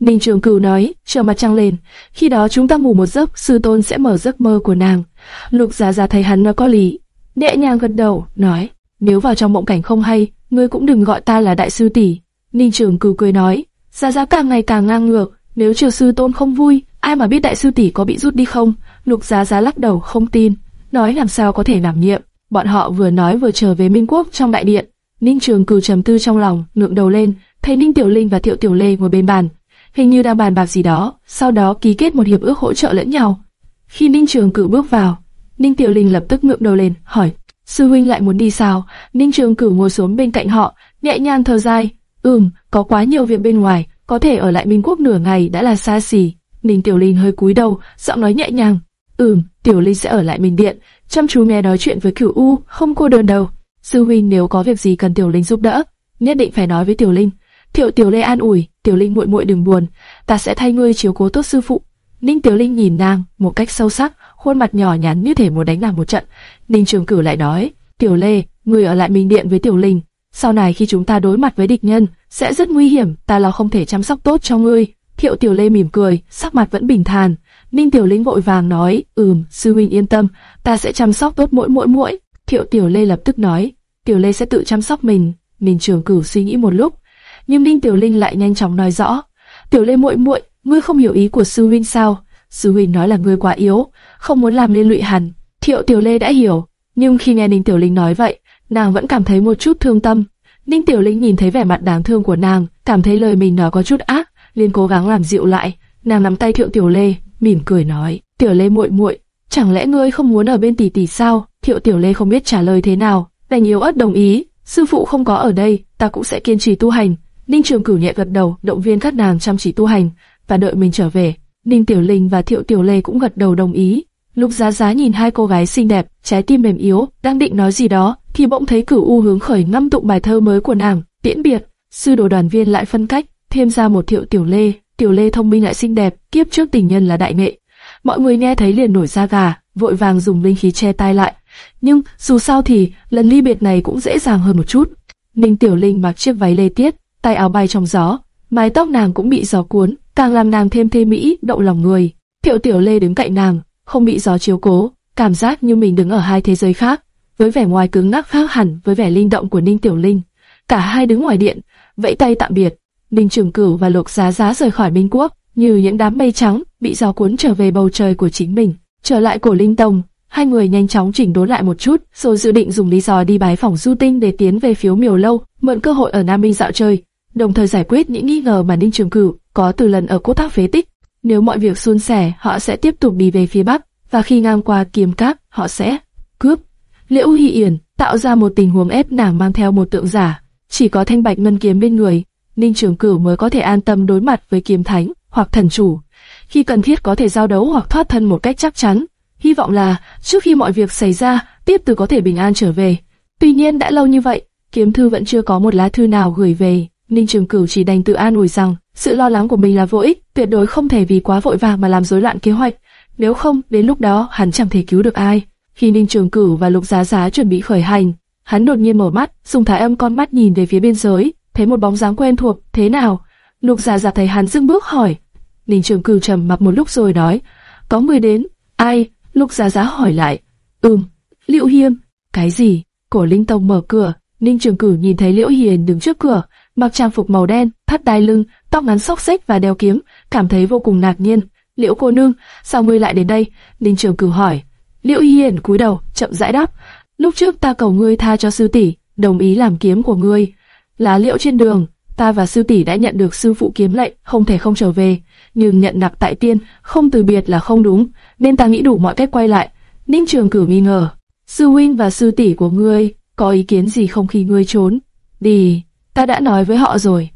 Ninh Trường Cửu nói, chờ mặt trăng lên, khi đó chúng ta ngủ một giấc, sư tôn sẽ mở giấc mơ của nàng. Lục Giá Giá thấy hắn nói có lý, nhẹ nhàng gật đầu, nói, nếu vào trong mộng cảnh không hay, ngươi cũng đừng gọi ta là đại sư tỷ. Ninh Trường Cửu cười nói, Giá Giá càng ngày càng ngang ngược, nếu triều sư tôn không vui, ai mà biết đại sư tỷ có bị rút đi không? Lục Giá Giá lắc đầu không tin, nói làm sao có thể đảm nhiệm. Bọn họ vừa nói vừa trở về Minh Quốc trong đại điện. Ninh Trường Cửu trầm tư trong lòng, ngượng đầu lên, thấy Ninh Tiểu Linh và Thiệu Tiểu Lê ngồi bên bàn, hình như đang bàn bạc gì đó, sau đó ký kết một hiệp ước hỗ trợ lẫn nhau. Khi Ninh Trường Cửu bước vào, Ninh Tiểu Linh lập tức ngượng đầu lên, hỏi: "Sư huynh lại muốn đi sao?" Ninh Trường Cửu ngồi xuống bên cạnh họ, nhẹ nhàng thở dài, "Ừm, có quá nhiều việc bên ngoài, có thể ở lại Minh Quốc nửa ngày đã là xa xỉ." Ninh Tiểu Linh hơi cúi đầu, giọng nói nhẹ nhàng, "Ừm, Tiểu Linh sẽ ở lại Minh Điện, chăm chú nghe nói chuyện với Cửu U, không cô đơn đâu." Sư huynh nếu có việc gì cần Tiểu Linh giúp đỡ, nhất định phải nói với Tiểu Linh. Thiệu Tiểu Lê an ủi, Tiểu Linh muội muội đừng buồn, ta sẽ thay ngươi chiếu cố tốt sư phụ. Ninh Tiểu Linh nhìn nàng một cách sâu sắc, khuôn mặt nhỏ nhắn như thể muốn đánh nàng một trận. Ninh Trường Cửu lại nói, Tiểu Lê, ngươi ở lại Minh Điện với Tiểu Linh, sau này khi chúng ta đối mặt với địch nhân, sẽ rất nguy hiểm, ta lo không thể chăm sóc tốt cho ngươi. Thiệu Tiểu Lê mỉm cười, sắc mặt vẫn bình thản. Ninh Tiểu Linh vội vàng nói, ừm, sư huynh yên tâm, ta sẽ chăm sóc tốt mỗi mỗi mỗi. Thiệu Tiểu Lê lập tức nói, Tiểu Lê sẽ tự chăm sóc mình. Ninh Trường Cửu suy nghĩ một lúc, nhưng Ninh Tiểu Linh lại nhanh chóng nói rõ, Tiểu Lê muội muội, ngươi không hiểu ý của sư huynh sao? Sư huynh nói là ngươi quá yếu, không muốn làm liên lụy hắn. Thiệu Tiểu Lê đã hiểu, nhưng khi nghe Ninh Tiểu Linh nói vậy, nàng vẫn cảm thấy một chút thương tâm. Ninh Tiểu Linh nhìn thấy vẻ mặt đáng thương của nàng, cảm thấy lời mình nói có chút ác, liền cố gắng làm dịu lại. Nàng nắm tay Thiệu Tiểu Lê, mỉm cười nói: "Tiểu Lê muội muội, chẳng lẽ ngươi không muốn ở bên tỷ tỷ sao?" Thiệu Tiểu Lê không biết trả lời thế nào, đành yếu ớt đồng ý. Sư phụ không có ở đây, ta cũng sẽ kiên trì tu hành. Ninh Trường Cửu nhẹ gật đầu, động viên các nàng chăm chỉ tu hành và đợi mình trở về. Ninh Tiểu Linh và Thiệu Tiểu Lê cũng gật đầu đồng ý. Lục Giá Giá nhìn hai cô gái xinh đẹp, trái tim mềm yếu, đang định nói gì đó, thì bỗng thấy Cửu U hướng khởi ngâm tụng bài thơ mới của nàng, tiễn biệt. Sư đồ đoàn viên lại phân cách, thêm ra một Thiệu Tiểu Lê, Tiểu Lê thông minh lại xinh đẹp, kiếp trước tình nhân là đại nghệ. Mọi người nghe thấy liền nổi da gà, vội vàng dùng linh khí che tai lại. Nhưng dù sao thì lần ly biệt này cũng dễ dàng hơn một chút. Ninh Tiểu Linh mặc chiếc váy lê tiết, tay áo bay trong gió, mái tóc nàng cũng bị gió cuốn, càng làm nàng thêm thê mỹ, động lòng người. Thiệu Tiểu Lê đứng cạnh nàng, không bị gió chiếu cố, cảm giác như mình đứng ở hai thế giới khác, với vẻ ngoài cứng ngắc khác hẳn với vẻ linh động của Ninh Tiểu Linh. Cả hai đứng ngoài điện, vẫy tay tạm biệt. Ninh Trường Cửu và Lục Giá Giá rời khỏi Minh Quốc, như những đám mây trắng bị gió cuốn trở về bầu trời của chính mình. Trở lại cổ Linh Tông, hai người nhanh chóng chỉnh đốn lại một chút, rồi dự định dùng lý do đi bái phòng Du Tinh để tiến về phiếu miều lâu, mượn cơ hội ở Nam Minh dạo chơi đồng thời giải quyết những nghi ngờ mà Ninh Trường Cửu có từ lần ở cốt tháp phế tích. Nếu mọi việc suôn sẻ, họ sẽ tiếp tục đi về phía bắc, và khi ngang qua Kiềm Các, họ sẽ cướp. Liễu Hy Yển tạo ra một tình huống ép nàng mang theo một tượng giả, chỉ có thanh bạch ngân kiếm bên người, Ninh Trường Cửu mới có thể an tâm đối mặt với kiếm thánh hoặc thần chủ. Khi cần thiết có thể giao đấu hoặc thoát thân một cách chắc chắn. Hy vọng là trước khi mọi việc xảy ra, tiếp từ có thể bình an trở về. Tuy nhiên đã lâu như vậy, kiếm thư vẫn chưa có một lá thư nào gửi về. Ninh Trường Cửu chỉ đành tự an ủi rằng sự lo lắng của mình là vô ích, tuyệt đối không thể vì quá vội vàng mà làm rối loạn kế hoạch. Nếu không, đến lúc đó hắn chẳng thể cứu được ai. Khi Ninh Trường Cửu và Lục Giá Giá chuẩn bị khởi hành, hắn đột nhiên mở mắt, dùng thái âm con mắt nhìn về phía biên giới, thấy một bóng dáng quen thuộc. Thế nào? Lục giả giả thấy hắn dưng bước hỏi. Ninh Trường Cửu trầm mặc một lúc rồi nói, có người đến. Ai? Lục giả giả hỏi lại. Ừm, Liễu Hiêm. Cái gì? Cổ Linh Tông mở cửa, Ninh Trường Cửu nhìn thấy Liễu Hiền đứng trước cửa, mặc trang phục màu đen, thắt đai lưng, tóc ngắn xốc xếch và đeo kiếm, cảm thấy vô cùng ngạc nhiên. Liễu cô nương, sao ngươi lại đến đây? Ninh Trường Cửu hỏi. Liễu Hiền cúi đầu, chậm rãi đáp. Lúc trước ta cầu ngươi tha cho sư tỷ, đồng ý làm kiếm của ngươi. Lá liễu trên đường, ta và sư tỷ đã nhận được sư phụ kiếm lệnh, không thể không trở về. Nhưng nhận nặc tại tiên, không từ biệt là không đúng, nên ta nghĩ đủ mọi cách quay lại. Ninh Trường Cửu nghi ngờ. Sư huynh và sư tỷ của ngươi có ý kiến gì không khi ngươi trốn? Đi, ta đã nói với họ rồi.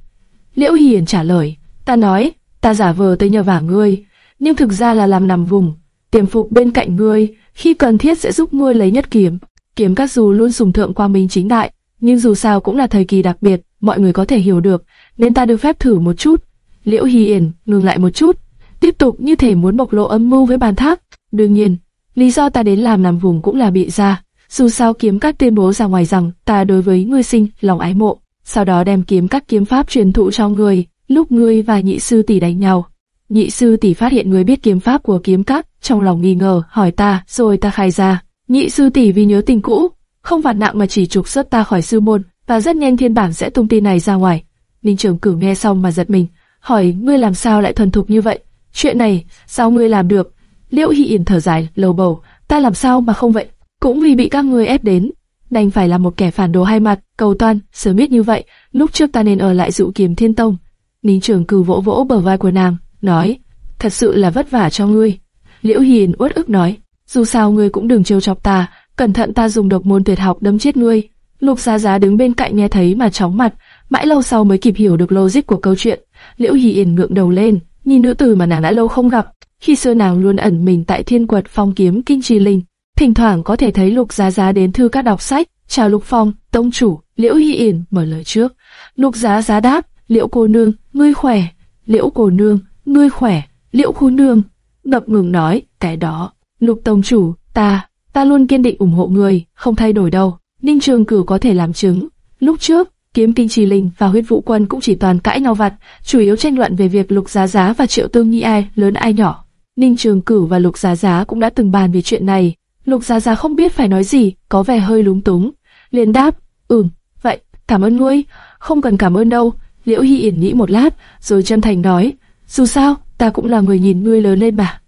Liễu Hiền trả lời, ta nói, ta giả vờ tới nhờ vả ngươi, nhưng thực ra là làm nằm vùng, tiềm phục bên cạnh ngươi, khi cần thiết sẽ giúp ngươi lấy nhất kiếm. Kiếm các dù luôn sùng thượng quang minh chính đại, nhưng dù sao cũng là thời kỳ đặc biệt, mọi người có thể hiểu được, nên ta được phép thử một chút. Liễu Hiền ngừng lại một chút, tiếp tục như thể muốn bộc lộ âm mưu với bàn thác. Đương nhiên, lý do ta đến làm nằm vùng cũng là bị ra. Dù sao kiếm các tuyên bố ra ngoài rằng ta đối với ngươi sinh lòng ái mộ, sau đó đem kiếm các kiếm pháp truyền thụ cho ngươi. Lúc ngươi và nhị sư tỷ đánh nhau, nhị sư tỷ phát hiện ngươi biết kiếm pháp của kiếm các, trong lòng nghi ngờ, hỏi ta, rồi ta khai ra. Nhị sư tỷ vì nhớ tình cũ, không phạt nặng mà chỉ trục xuất ta khỏi sư môn, và rất nhanh thiên bản sẽ tung tin này ra ngoài. Ninh Trường Cửu nghe xong mà giật mình, hỏi ngươi làm sao lại thuần thục như vậy? Chuyện này, sao ngươi làm được? Liễu Hy Yển thở dài, lầu bầu, ta làm sao mà không vậy? cũng vì bị các ngươi ép đến, đành phải là một kẻ phản đồ hai mặt, cầu toan, sớm biết như vậy, lúc trước ta nên ở lại dụ kiếm thiên tông. Ninh trường cử vỗ vỗ bờ vai của nàng, nói, thật sự là vất vả cho ngươi. Liễu Hiền uất ức nói, dù sao ngươi cũng đừng trêu chọc ta, cẩn thận ta dùng độc môn tuyệt học đâm chết ngươi. Lục Giá Giá đứng bên cạnh nghe thấy mà chóng mặt, mãi lâu sau mới kịp hiểu được logic của câu chuyện. Liễu Hiền ngượng đầu lên, nhìn nữ tử mà nàng đã lâu không gặp. Khi xưa nàng luôn ẩn mình tại Thiên Quật Phong Kiếm Kinh Trì Linh, thỉnh thoảng có thể thấy Lục Giá Giá đến thư các đọc sách. Chào Lục Phong, tông chủ, Liễu Hy Yển mở lời trước. Lục Giá Giá đáp, Liễu cô nương, ngươi khỏe. Liễu cô nương, ngươi khỏe. Liễu cô nương, ngập ngừng nói, cái đó. Lục tông chủ, ta, ta luôn kiên định ủng hộ người, không thay đổi đâu. Ninh Trường Cửu có thể làm chứng. Lúc trước, Kiếm Kinh Trì Linh và Huyết Vũ Quân cũng chỉ toàn cãi nhau vặt, chủ yếu tranh luận về việc Lục Giá Giá và Triệu Tương Nhi ai lớn ai nhỏ. Ninh Trường Cửu và Lục Giá Giá cũng đã từng bàn về chuyện này, Lục Giá Giá không biết phải nói gì, có vẻ hơi lúng túng. liền đáp, ừm, vậy, cảm ơn ngươi, không cần cảm ơn đâu. Liễu Hy Yển nghĩ một lát, rồi chân thành nói, dù sao, ta cũng là người nhìn ngươi lớn lên mà.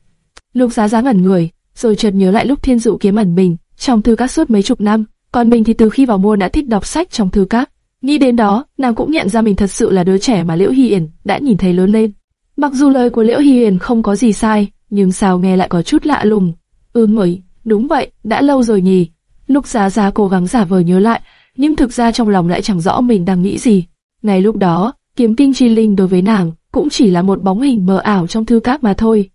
Lục Giá Giá ngẩn người, rồi chợt nhớ lại lúc Thiên Dụ kiếm ẩn mình, trong thư các suốt mấy chục năm, còn mình thì từ khi vào môn đã thích đọc sách trong thư các. Nghĩ đến đó, nàng cũng nhận ra mình thật sự là đứa trẻ mà Liễu Hy Yển đã nhìn thấy lớn lên. Mặc dù lời của Liễu Hy Yển không có gì sai, nhưng sao nghe lại có chút lạ lùng. Ừ, mới, Đúng vậy, đã lâu rồi nhỉ. Lúc Giá Giá cố gắng giả vờ nhớ lại, nhưng thực ra trong lòng lại chẳng rõ mình đang nghĩ gì. Ngay lúc đó, kiếm kinh chi linh đối với nàng cũng chỉ là một bóng hình mờ ảo trong thư các mà thôi.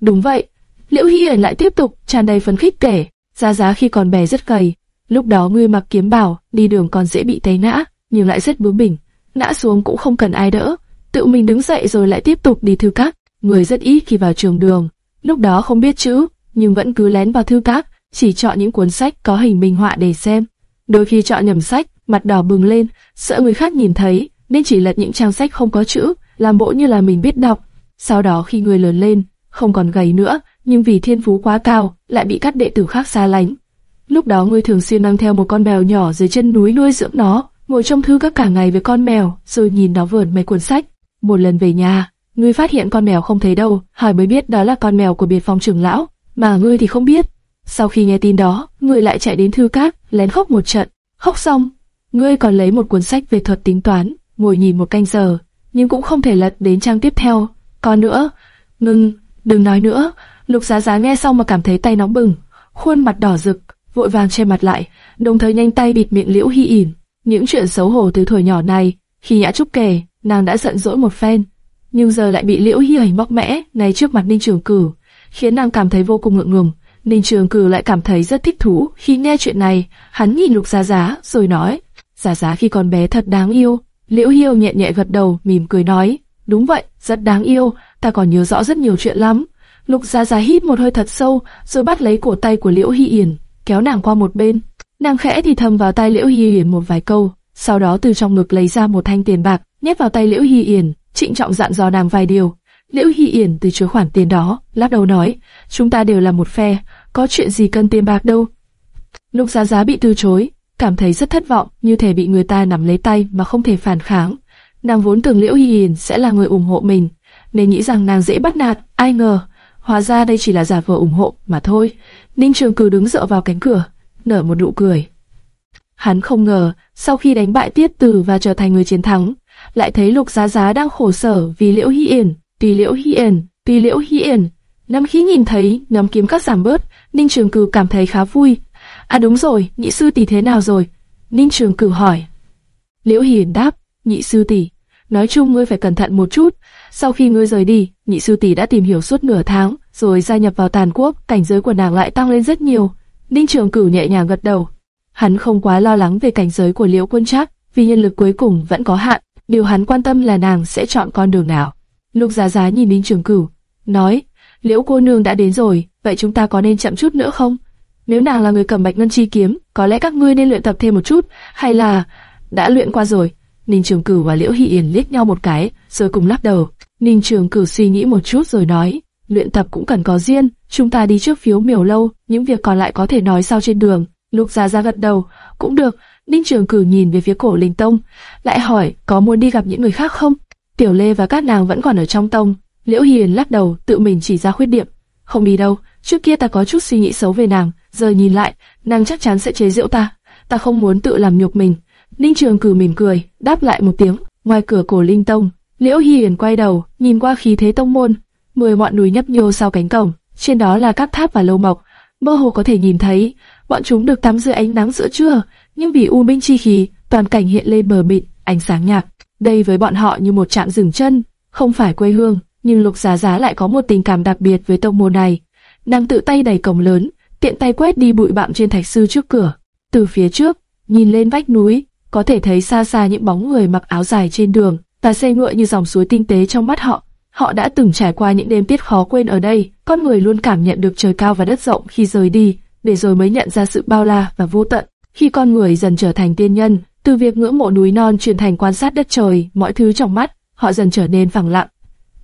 Đúng vậy, Liễu Hy Ẩn lại tiếp tục tràn đầy phấn khích kể, Giá Giá khi còn bé rất gầy, lúc đó ngươi mặc kiếm bảo, đi đường còn dễ bị té ngã, nhưng lại rất bướng bỉnh, ngã xuống cũng không cần ai đỡ, tự mình đứng dậy rồi lại tiếp tục đi thư các. Người rất ít khi vào trường đường, lúc đó không biết chữ, nhưng vẫn cứ lén vào thư các, chỉ chọn những cuốn sách có hình minh họa để xem. Đôi khi chọn nhầm sách, mặt đỏ bừng lên, sợ người khác nhìn thấy, nên chỉ lật những trang sách không có chữ, làm bộ như là mình biết đọc. Sau đó khi người lớn lên, không còn gầy nữa, nhưng vì thiên phú quá cao, lại bị các đệ tử khác xa lánh. Lúc đó ngươi thường xuyên mang theo một con mèo nhỏ dưới chân núi nuôi dưỡng nó, ngồi trong thư các cả ngày với con mèo, rồi nhìn nó vườn mấy cuốn sách. Một lần về nhà, ngươi phát hiện con mèo không thấy đâu, hỏi mới biết đó là con mèo của biệt phòng trưởng lão mà ngươi thì không biết. Sau khi nghe tin đó, ngươi lại chạy đến thư cát, lén khóc một trận. Khóc xong, ngươi còn lấy một cuốn sách về thuật tính toán, ngồi nhìn một canh giờ, nhưng cũng không thể lật đến trang tiếp theo. Còn nữa, ngừng, đừng nói nữa. Lục Giá Giá nghe xong mà cảm thấy tay nóng bừng, khuôn mặt đỏ rực, vội vàng che mặt lại, đồng thời nhanh tay bịt miệng Liễu Hi ỉn. Những chuyện xấu hổ từ tuổi nhỏ này, khi Nhã Trúc kể, nàng đã giận dỗi một phen, nhưng giờ lại bị Liễu Hi ỉn móc mẽ ngay trước mặt Ninh Trường Cửu khiến nàng cảm thấy vô cùng ngượng ngùng. Ninh Trường Cử lại cảm thấy rất thích thú khi nghe chuyện này. Hắn nhìn Lục Giá Giá rồi nói: Giá Giá khi còn bé thật đáng yêu. Liễu Hiêu nhẹ nhẹ gật đầu, mỉm cười nói, đúng vậy, rất đáng yêu, ta còn nhớ rõ rất nhiều chuyện lắm. Lục Gia Gia hít một hơi thật sâu, rồi bắt lấy cổ tay của Liễu Hi Yển, kéo nàng qua một bên. Nàng khẽ thì thầm vào tay Liễu Hi Yển một vài câu, sau đó từ trong ngực lấy ra một thanh tiền bạc, nhét vào tay Liễu Hi Yển, trịnh trọng dặn dò nàng vài điều. Liễu Hi Yển từ chối khoản tiền đó, lắc đầu nói, chúng ta đều là một phe, có chuyện gì cần tiền bạc đâu. Lục Giá Giá bị từ chối, cảm thấy rất thất vọng, như thể bị người ta nắm lấy tay mà không thể phản kháng. Nàng vốn tưởng Liễu Hi Yển sẽ là người ủng hộ mình, nên nghĩ rằng nàng dễ bắt nạt, ai ngờ, hóa ra đây chỉ là giả vờ ủng hộ mà thôi. Ninh Trường Cử đứng dựa vào cánh cửa, nở một nụ cười. Hắn không ngờ, sau khi đánh bại Tiết Tử và trở thành người chiến thắng, lại thấy Lục Giá Giá đang khổ sở vì Liễu Hi Yển, vì Liễu Hi Yển, vì Liễu Hi Yển. Năm khi nhìn thấy nhóm kiếm các giảm bớt, Ninh Trường Cử cảm thấy khá vui. À đúng rồi, nhị sư tỷ thế nào rồi? Ninh Trường Cử hỏi. Liễu Hi Yển đáp, nhị sư tỷ, nói chung ngươi phải cẩn thận một chút. Sau khi ngươi rời đi, nhị sư tỷ đã tìm hiểu suốt nửa tháng, rồi gia nhập vào tàn quốc, cảnh giới của nàng lại tăng lên rất nhiều. Ninh Trường cửu nhẹ nhàng gật đầu. Hắn không quá lo lắng về cảnh giới của Liễu Quân Trác, vì nhân lực cuối cùng vẫn có hạn. Điều hắn quan tâm là nàng sẽ chọn con đường nào. Lục Giá Giá nhìn Ninh Trường Cửu, nói: Liễu cô nương đã đến rồi, vậy chúng ta có nên chậm chút nữa không? Nếu nàng là người cầm bạch ngân chi kiếm, có lẽ các ngươi nên luyện tập thêm một chút, hay là đã luyện qua rồi? Ninh Trường Cửu và Liễu Hy Yển liếc nhau một cái, rồi cùng lắc đầu. Ninh Trường Cửu suy nghĩ một chút rồi nói: luyện tập cũng cần có riêng, chúng ta đi trước phiếu miểu lâu, những việc còn lại có thể nói sau trên đường. Lục Gia Gia gật đầu, cũng được. Ninh Trường Cử nhìn về phía cổ Linh Tông, lại hỏi có muốn đi gặp những người khác không? Tiểu Lê và các nàng vẫn còn ở trong tông. Liễu Hiền lắc đầu, tự mình chỉ ra khuyết điểm. Không đi đâu, trước kia ta có chút suy nghĩ xấu về nàng, giờ nhìn lại, nàng chắc chắn sẽ chế giễu ta. Ta không muốn tự làm nhục mình. Ninh Trường Cử mỉm cười, đáp lại một tiếng. Ngoài cửa cổ Linh Tông, Liễu Hiền quay đầu, nhìn qua khí thế tông môn, mười ngọn núi nhấp nhô sau cánh cổng, trên đó là các tháp và lâu mộc, mơ hồ có thể nhìn thấy, bọn chúng được tắm dưới ánh nắng giữa trưa, nhưng vì u minh chi khí, toàn cảnh hiện lên bờ mịn, ánh sáng nhạt. Đây với bọn họ như một trạm dừng chân, không phải quê hương, nhưng Lục Giá Giá lại có một tình cảm đặc biệt với tông môn này. Nàng tự tay đẩy cổng lớn, tiện tay quét đi bụi bặm trên thạch sư trước cửa. Từ phía trước, nhìn lên vách núi, có thể thấy xa xa những bóng người mặc áo dài trên đường, và xe ngựa như dòng suối tinh tế trong mắt họ. Họ đã từng trải qua những đêm tiết khó quên ở đây, con người luôn cảm nhận được trời cao và đất rộng khi rời đi, để rồi mới nhận ra sự bao la và vô tận. Khi con người dần trở thành tiên nhân, từ việc ngưỡng mộ núi non chuyển thành quan sát đất trời, mọi thứ trong mắt, họ dần trở nên phẳng lặng.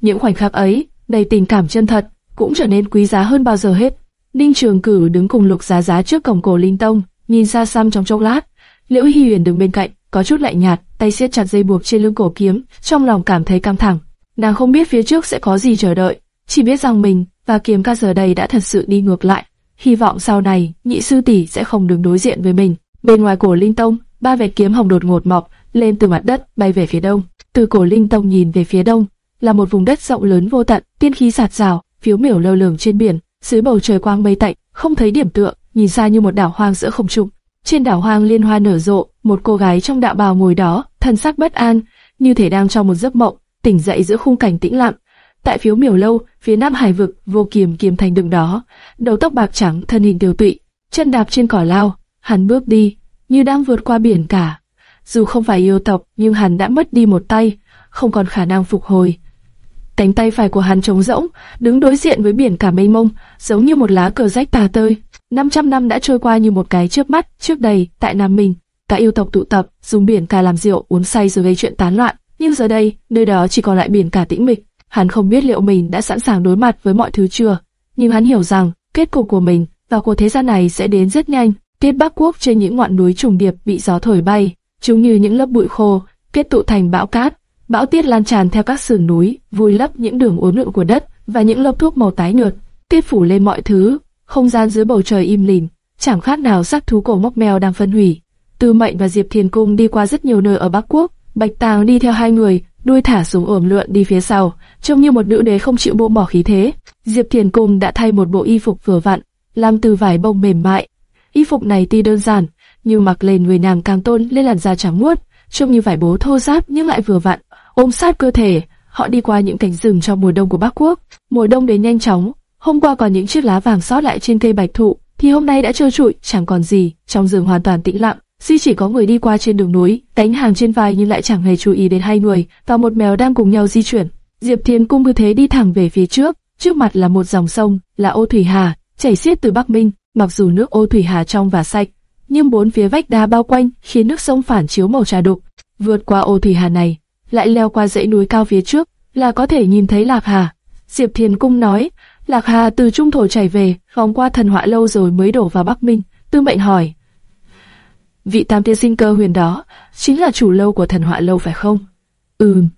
Những khoảnh khắc ấy, đầy tình cảm chân thật, cũng trở nên quý giá hơn bao giờ hết. Ninh Trường Cử đứng cùng Lục Giá Giá trước cổng cổ Linh Tông, nhìn xa xăm trong chốc lát. Liễu Hi Huyền đứng bên cạnh, có chút lạnh nhạt, tay siết chặt dây buộc trên lưng cổ kiếm, trong lòng cảm thấy căng thẳng. Nàng không biết phía trước sẽ có gì chờ đợi, chỉ biết rằng mình và kiếm ca giờ đây đã thật sự đi ngược lại. Hy vọng sau này, nhị sư tỷ sẽ không đứng đối diện với mình. Bên ngoài cổ Linh Tông, ba vệt kiếm hồng đột ngột mọc lên từ mặt đất bay về phía đông. Từ cổ Linh Tông nhìn về phía đông, là một vùng đất rộng lớn vô tận, tiên khí sạt rào, phiếu miểu lơ lửng trên biển, dưới bầu trời quang mây tạnh, không thấy điểm tựa, nhìn xa như một đảo hoang giữa không trung. Trên đảo hoang liên hoa nở rộ, một cô gái trong đạo bào ngồi đó, thân sắc bất an, như thể đang trong một giấc mộng, tỉnh dậy giữa khung cảnh tĩnh lặng. Tại phiếu miểu lâu, phía nam hải vực, vô kiềm kiềm thành đường đó, đầu tóc bạc trắng, thân hình tiêu tụy, chân đạp trên cỏ lao, hắn bước đi, như đang vượt qua biển cả. Dù không phải yêu tộc, nhưng hắn đã mất đi một tay, không còn khả năng phục hồi. Cánh tay phải của hắn trống rỗng, đứng đối diện với biển cả mênh mông, giống như một lá cờ rách tà tơi. 500 năm đã trôi qua như một cái trước mắt, trước đây, tại Nam Minh, cả yêu tộc tụ tập, dùng biển cả làm rượu, uống say rồi gây chuyện tán loạn. Nhưng giờ đây, nơi đó chỉ còn lại biển cả tĩnh mịch. Hắn không biết liệu mình đã sẵn sàng đối mặt với mọi thứ chưa, nhưng hắn hiểu rằng kết cục của mình và của thế gian này sẽ đến rất nhanh. Tiết Bắc Quốc trên những ngọn núi trùng điệp bị gió thổi bay, chúng như những lớp bụi khô, kết tụ thành bão cát. Bão tiết lan tràn theo các sườn núi, vùi lấp những đường uốn lượn của đất và những lớp thuốc màu tái nhợt, tiết phủ lên mọi thứ. Không gian dưới bầu trời im lìm, chẳng khác nào xác thú cổ mốc mèo đang phân hủy. Tư Mệnh và Diệp Thiền Cung đi qua rất nhiều nơi ở Bắc Quốc, Bạch Tàng đi theo hai người, đuôi thả xuống ổm lượn đi phía sau, trông như một nữ đế không chịu buông bỏ khí thế. Diệp Thiền Cung đã thay một bộ y phục vừa vặn, làm từ vải bông mềm mại. Y phục này tuy đơn giản, nhưng mặc lên người nàng càng tôn lên làn da trắng muốt, trông như vải bố thô ráp nhưng lại vừa vặn, ôm sát cơ thể. Họ đi qua những cánh rừng trong mùa đông của Bắc Quốc. Mùa đông đến nhanh chóng, hôm qua còn những chiếc lá vàng sót lại trên cây bạch thụ, thì hôm nay đã trơ trụi, chẳng còn gì. Trong rừng hoàn toàn tĩnh lặng, duy chỉ có người đi qua trên đường núi, cánh hàng trên vai nhưng lại chẳng hề chú ý đến hai người và một mèo đang cùng nhau di chuyển. Diệp Thiên cung cứ thế đi thẳng về phía trước, trước mặt là một dòng sông, là Ô Thủy Hà, chảy xiết từ Bắc Minh. Mặc dù nước Ô Thủy Hà trong và sạch, nhưng bốn phía vách đá bao quanh khiến nước sông phản chiếu màu trà đục. Vượt qua Ô Thủy Hà này, lại leo qua dãy núi cao phía trước, là có thể nhìn thấy Lạc Hà. Diệp thiền cung nói, Lạc Hà từ trung thổ chảy về, vòng qua thần họa lâu rồi mới đổ vào Bắc Minh. Tư Mệnh hỏi, vị tam tiên sinh cơ huyền đó chính là chủ lâu của thần họa lâu phải không? Ừm.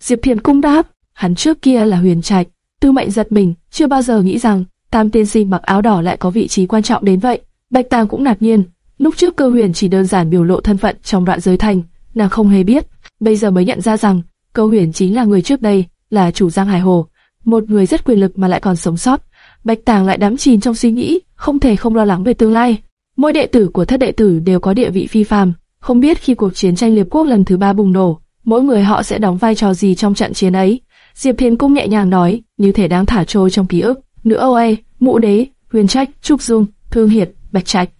Diệp Thiền cung đáp, hắn trước kia là huyền trạch. Tư mệnh giật mình, chưa bao giờ nghĩ rằng tam tiên sinh mặc áo đỏ lại có vị trí quan trọng đến vậy. Bạch Tàng cũng ngạc nhiên, lúc trước cơ huyền chỉ đơn giản biểu lộ thân phận trong đoạn giới thành, nàng không hề biết, bây giờ mới nhận ra rằng câu huyền chính là người trước đây, là chủ Giang Hải Hồ, một người rất quyền lực mà lại còn sống sót. Bạch Tàng lại đắm chìm trong suy nghĩ, không thể không lo lắng về tương lai. Mỗi đệ tử của thất đệ tử đều có địa vị phi phàm, không biết khi cuộc chiến tranh liệp quốc lần thứ ba bùng nổ, mỗi người họ sẽ đóng vai trò gì trong trận chiến ấy. Diệp Thiên Cung nhẹ nhàng nói, như thể đang thả trôi trong ký ức. Nữ Âu Ê, Mụ Đế, Huyền Trách, Trúc Dung, Thương Hiệt, Bạch Trạch.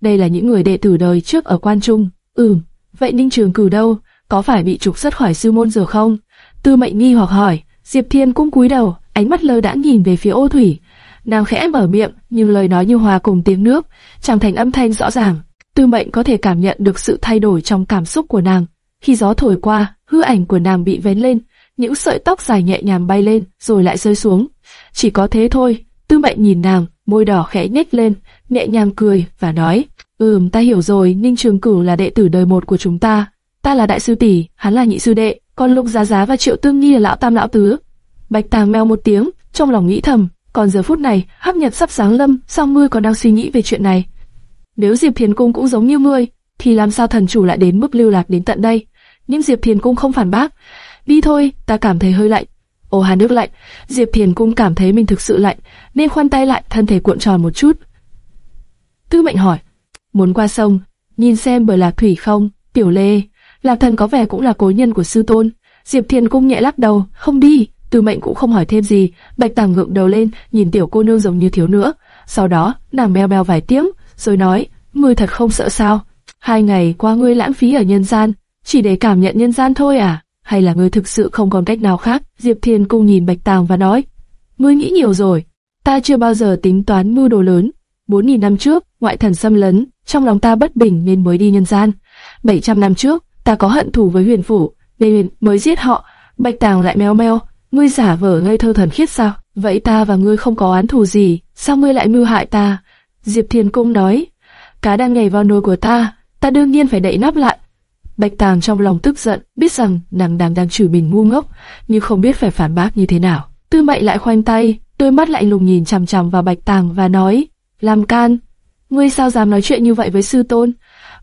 Đây là những người đệ tử đời trước ở Quan Trung. Ừm, vậy Ninh Trường cử đâu? Có phải bị trục xuất khỏi sư môn rồi không? Tư Mệnh nghi hoặc hỏi. Diệp Thiên Cung cúi đầu, ánh mắt lơ đãng nhìn về phía Ô Thủy. Nàng khẽ mở miệng, nhưng lời nói như hòa cùng tiếng nước, chẳng thành âm thanh rõ ràng. Tư Mệnh có thể cảm nhận được sự thay đổi trong cảm xúc của nàng. Khi gió thổi qua, hư ảnh của nàng bị vén lên, những sợi tóc dài nhẹ nhàng bay lên, rồi lại rơi xuống. Chỉ có thế thôi. Tư Mệnh nhìn nàng, môi đỏ khẽ nhếch lên, nhẹ nhàng cười và nói: "Ừm, ta hiểu rồi. Ninh Trường Cửu là đệ tử đời một của chúng ta. Ta là đại sư tỷ, hắn là nhị sư đệ, còn Lục Giá Giá và Triệu Tương Nhi là lão tam lão tứ." Bạch Tàng meo một tiếng, trong lòng nghĩ thầm, còn giờ phút này, hấp nhật sắp sáng lâm, sao ngươi còn đang suy nghĩ về chuyện này? Nếu Diệp Thiền Cung cũng giống như ngươi, thì làm sao thần chủ lại đến mức lưu lạc đến tận đây? Nhưng Diệp Thiền Cung không phản bác. Đi thôi, ta cảm thấy hơi lạnh. Ồ hà nước lạnh, Diệp Thiền Cung cảm thấy mình thực sự lạnh, nên khoan tay lại, thân thể cuộn tròn một chút. Tư mệnh hỏi, muốn qua sông, nhìn xem bờ lạc thủy không? Tiểu Lê, lạc thần có vẻ cũng là cố nhân của sư tôn. Diệp Thiền Cung nhẹ lắc đầu, không đi. từ mệnh cũng không hỏi thêm gì, Bạch Tàng ngượng đầu lên, nhìn tiểu cô nương giống như thiếu nữa. Sau đó, nàng meo meo vài tiếng, rồi nói, ngươi thật không sợ sao? Hai ngày qua ngươi lãng phí ở nhân gian, chỉ để cảm nhận nhân gian thôi à? Hay là ngươi thực sự không còn cách nào khác? Diệp Thiên Cung nhìn Bạch Tàng và nói, ngươi nghĩ nhiều rồi. Ta chưa bao giờ tính toán mưu đồ lớn. Bốn nghìn năm trước, ngoại thần xâm lấn, trong lòng ta bất bình nên mới đi nhân gian. Bảy trăm năm trước, ta có hận thù với huyền phủ, nên mới giết họ. Bạch Tàng lại meo meo, ngươi giả vờ ngây thơ thần khiết sao? Vậy ta và ngươi không có án thù gì, sao ngươi lại mưu hại ta? Diệp Thiên Cung nói, cá đang nhảy vào nồi của ta, ta đương nhiên phải đậy nắp lại. Bạch Tàng trong lòng tức giận, biết rằng nàng đang đang chửi mình ngu ngốc, nhưng không biết phải phản bác như thế nào. Tư Mệnh lại khoanh tay, đôi mắt lạnh lùng nhìn chằm chằm vào Bạch Tàng và nói, làm can, ngươi sao dám nói chuyện như vậy với sư tôn?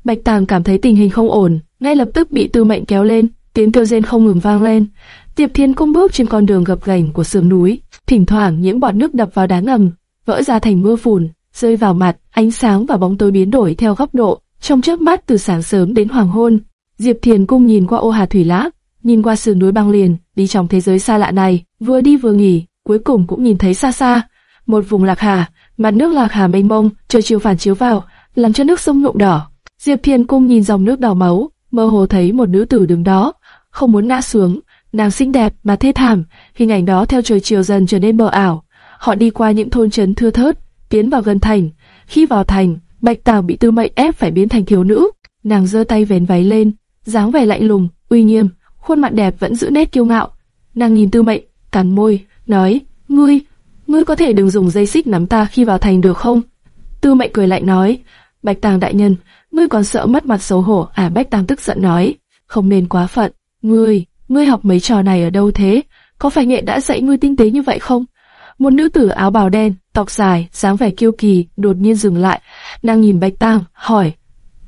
Bạch Tàng cảm thấy tình hình không ổn, ngay lập tức bị Tư Mệnh kéo lên, tiếng kêu rên không ngừng vang lên. Diệp Thiên cung bước trên con đường gập ghềnh của sườn núi, thỉnh thoảng những bọt nước đập vào đá ngầm, vỡ ra thành mưa phùn, rơi vào mặt, ánh sáng và bóng tối biến đổi theo góc độ, trong chớp mắt từ sáng sớm đến hoàng hôn. Diệp Thiền cung nhìn qua ô hà thủy lã, nhìn qua sườn núi băng liền, đi trong thế giới xa lạ này, vừa đi vừa nghỉ, cuối cùng cũng nhìn thấy xa xa một vùng lạc hà, mặt nước lạc hà mênh mông, trời chiều phản chiếu vào, làm cho nước sông nhuộm đỏ. Diệp Thiên cung nhìn dòng nước đỏ máu, mơ hồ thấy một nữ tử đứng đó, không muốn ngã xuống, nàng xinh đẹp mà thê thảm, hình ảnh đó theo trời chiều dần trở nên mờ ảo. Họ đi qua những thôn trấn thưa thớt, tiến vào gần thành. Khi vào thành, Bạch Tào bị Tư Mệnh ép phải biến thành thiếu nữ. Nàng giơ tay vén váy lên, dáng vẻ lạnh lùng, uy nghiêm, khuôn mặt đẹp vẫn giữ nét kiêu ngạo. Nàng nhìn Tư Mệnh, cắn môi, nói: "Ngươi, ngươi có thể đừng dùng dây xích nắm ta khi vào thành được không?" Tư Mệnh cười lạnh nói: "Bạch Tàng đại nhân, ngươi còn sợ mất mặt xấu hổ à?" Bạch tam tức giận nói: "Không nên quá phận, ngươi, ngươi học mấy trò này ở đâu thế? Có phải nghệ đã dạy ngươi tinh tế như vậy không?" Một nữ tử áo bào đen, tóc dài, dáng vẻ kiêu kỳ, đột nhiên dừng lại, nàng nhìn Bạch tam, hỏi: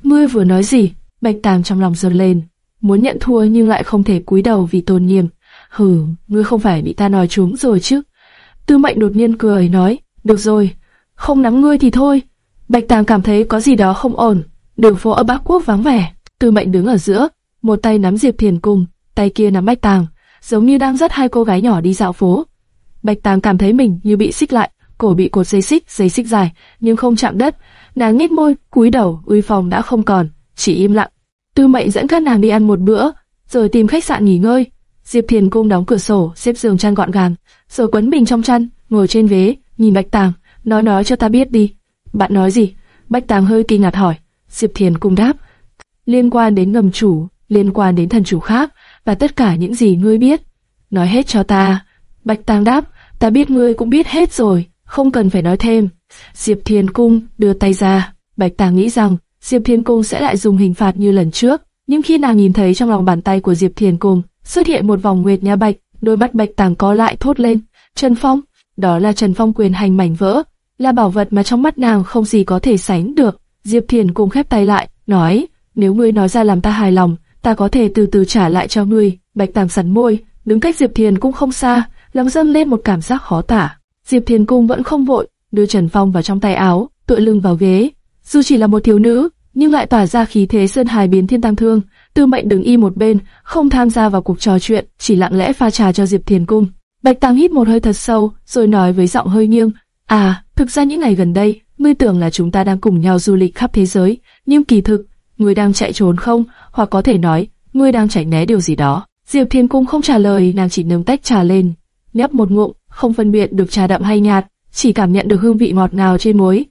"Ngươi vừa nói gì?" Bạch tam trong lòng dần lên, muốn nhận thua nhưng lại không thể cúi đầu vì tôn nghiêm. "Hừ, ngươi không phải bị ta nói trúng rồi chứ?" Tư Mệnh đột nhiên cười nói: "Được rồi, không nắm ngươi thì thôi." Bạch tam cảm thấy có gì đó không ổn, đường phố ở Bắc Quốc vắng vẻ. Tư Mệnh đứng ở giữa, một tay nắm Diệp Thiền Cung, tay kia nắm Bạch Tàng, giống như đang dắt hai cô gái nhỏ đi dạo phố. Bạch Tàng cảm thấy mình như bị xích lại, cổ bị cột dây xích, dây xích dài, nhưng không chạm đất. Nàng nhếch môi, cúi đầu, uy phòng đã không còn, chỉ im lặng. Tư Mệnh dẫn các nàng đi ăn một bữa, rồi tìm khách sạn nghỉ ngơi. Diệp Thiền cung đóng cửa sổ, xếp giường chăn gọn gàng, rồi quấn mình trong chăn, ngồi trên vế, nhìn Bạch Tàng, nói nói cho ta biết đi. Bạn nói gì? Bạch Tàng hơi kinh ngạc hỏi. Diệp Thiền cung đáp, liên quan đến ngầm chủ, liên quan đến thần chủ khác, và tất cả những gì ngươi biết. Nói hết cho ta. Bạch Tàng đáp, ta biết ngươi cũng biết hết rồi, không cần phải nói thêm. Diệp Thiền Cung đưa tay ra, Bạch Tàng nghĩ rằng Diệp Thiền Cung sẽ lại dùng hình phạt như lần trước, nhưng khi nàng nhìn thấy trong lòng bàn tay của Diệp Thiền Cung xuất hiện một vòng nguyệt nha bạch, đôi mắt Bạch Tàng có lại thốt lên, Trần Phong, đó là Trần Phong quyền hành mảnh vỡ, là bảo vật mà trong mắt nàng không gì có thể sánh được. Diệp Thiền Cung khép tay lại, nói, nếu ngươi nói ra làm ta hài lòng, ta có thể từ từ trả lại cho ngươi. Bạch Tàng sắn môi, đứng cách Diệp Thiền Cung không xa, lòng dâng lên một cảm giác khó tả. Diệp Thiền Cung vẫn không vội, đưa Trần Phong vào trong tay áo, tựa lưng vào ghế. Dù chỉ là một thiếu nữ, nhưng lại tỏa ra khí thế sơn hài biến thiên tăng thương. Tư Mệnh đứng y một bên, không tham gia vào cuộc trò chuyện, chỉ lặng lẽ pha trà cho Diệp Thiền Cung. Bạch Tàng hít một hơi thật sâu, rồi nói với giọng hơi nghiêng: "À, thực ra những ngày gần đây, ngươi tưởng là chúng ta đang cùng nhau du lịch khắp thế giới, nhưng kỳ thực, ngươi đang chạy trốn không? Hoặc có thể nói, ngươi đang chạy né điều gì đó?" Diệp Thiên Cung không trả lời, nàng chỉ nâng tách trà lên, nhấp một ngụm, không phân biệt được trà đậm hay nhạt, chỉ cảm nhận được hương vị ngọt ngào trên muối.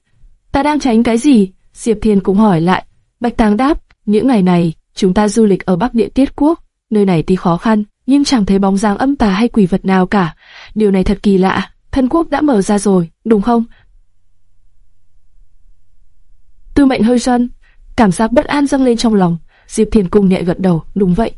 Ta đang tránh cái gì? Diệp Thiên cũng hỏi lại. Bạch Tàng đáp, những ngày này, chúng ta du lịch ở Bắc Địa Tiết Quốc, nơi này tuy khó khăn, nhưng chẳng thấy bóng dáng âm tà hay quỷ vật nào cả. Điều này thật kỳ lạ, thân quốc đã mở ra rồi, đúng không? Tư mệnh hơi dân, cảm giác bất an dâng lên trong lòng. Diệp Thiền Cung nhẹ gật đầu, đúng vậy.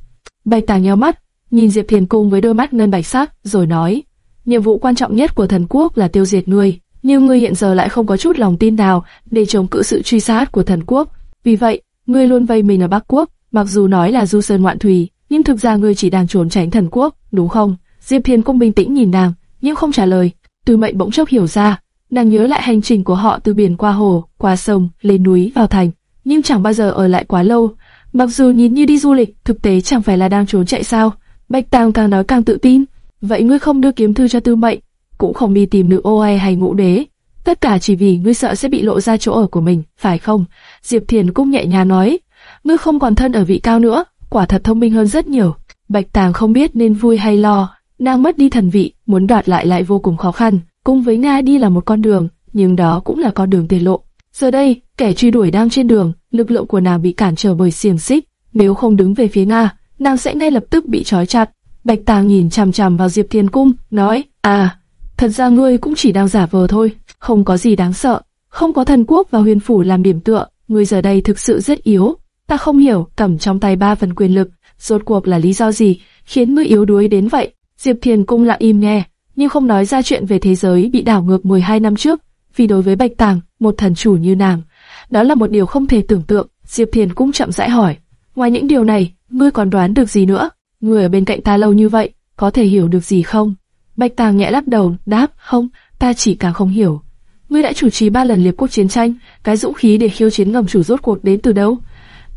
Bạch Tàng nheo mắt, nhìn Diệp Thiền Cung với đôi mắt ngân bạch sắc, rồi nói, nhiệm vụ quan trọng nhất của thần quốc là tiêu diệt ngươi, nhưng ngươi hiện giờ lại không có chút lòng tin nào để chống cự sự truy sát của thần quốc. Vì vậy, ngươi luôn vây mình ở Bắc quốc, mặc dù nói là du sơn ngoạn thủy, nhưng thực ra ngươi chỉ đang trốn tránh thần quốc, đúng không? Diệp Thiên Cung bình tĩnh nhìn nàng, nhưng không trả lời. Từ mệnh bỗng chốc hiểu ra, nàng nhớ lại hành trình của họ từ biển qua hồ, qua sông, lên núi, vào thành, nhưng chẳng bao giờ ở lại quá lâu. Mặc dù nhìn như đi du lịch, thực tế chẳng phải là đang trốn chạy sao? Bạch Tàng càng nói càng tự tin. Vậy ngươi không đưa kiếm thư cho Tư Mệnh, cũng không đi tìm nữ ô ai hay ngũ đế, tất cả chỉ vì ngươi sợ sẽ bị lộ ra chỗ ở của mình, phải không? Diệp Thiền cũng nhẹ nhàng nói, ngươi không còn thân ở vị cao nữa, quả thật thông minh hơn rất nhiều. Bạch Tàng không biết nên vui hay lo, nàng mất đi thần vị, muốn đoạt lại lại vô cùng khó khăn. Cùng với Nga đi là một con đường, nhưng đó cũng là con đường tiền lộ. Giờ đây, kẻ truy đuổi đang trên đường, lực lượng của nàng bị cản trở bởi xiềng xích. Nếu không đứng về phía Nga, nàng sẽ ngay lập tức bị trói chặt. Bạch Tàng nhìn chằm chằm vào Diệp Thiên Cung, nói, à, thật ra ngươi cũng chỉ đang giả vờ thôi, không có gì đáng sợ, không có thần quốc và huyền phủ làm điểm tựa, ngươi giờ đây thực sự rất yếu. Ta không hiểu, cầm trong tay ba phần quyền lực, rốt cuộc là lý do gì khiến ngươi yếu đuối đến vậy? Diệp Thiên Cung lặng im nghe, nhưng không nói ra chuyện về thế giới bị đảo ngược 12 năm trước, vì đối với Bạch Tàng, một thần chủ như nàng, đó là một điều không thể tưởng tượng. Diệp thiền cũng chậm rãi hỏi, ngoài những điều này, ngươi còn đoán được gì nữa? Ngươi ở bên cạnh ta lâu như vậy, có thể hiểu được gì không? Bạch Tàng nhẹ lắc đầu, đáp, không, ta chỉ càng không hiểu. Ngươi đã chủ trì ba lần liệp quốc chiến tranh, cái dũng khí để khiêu chiến ngầm chủ rốt cuộc đến từ đâu?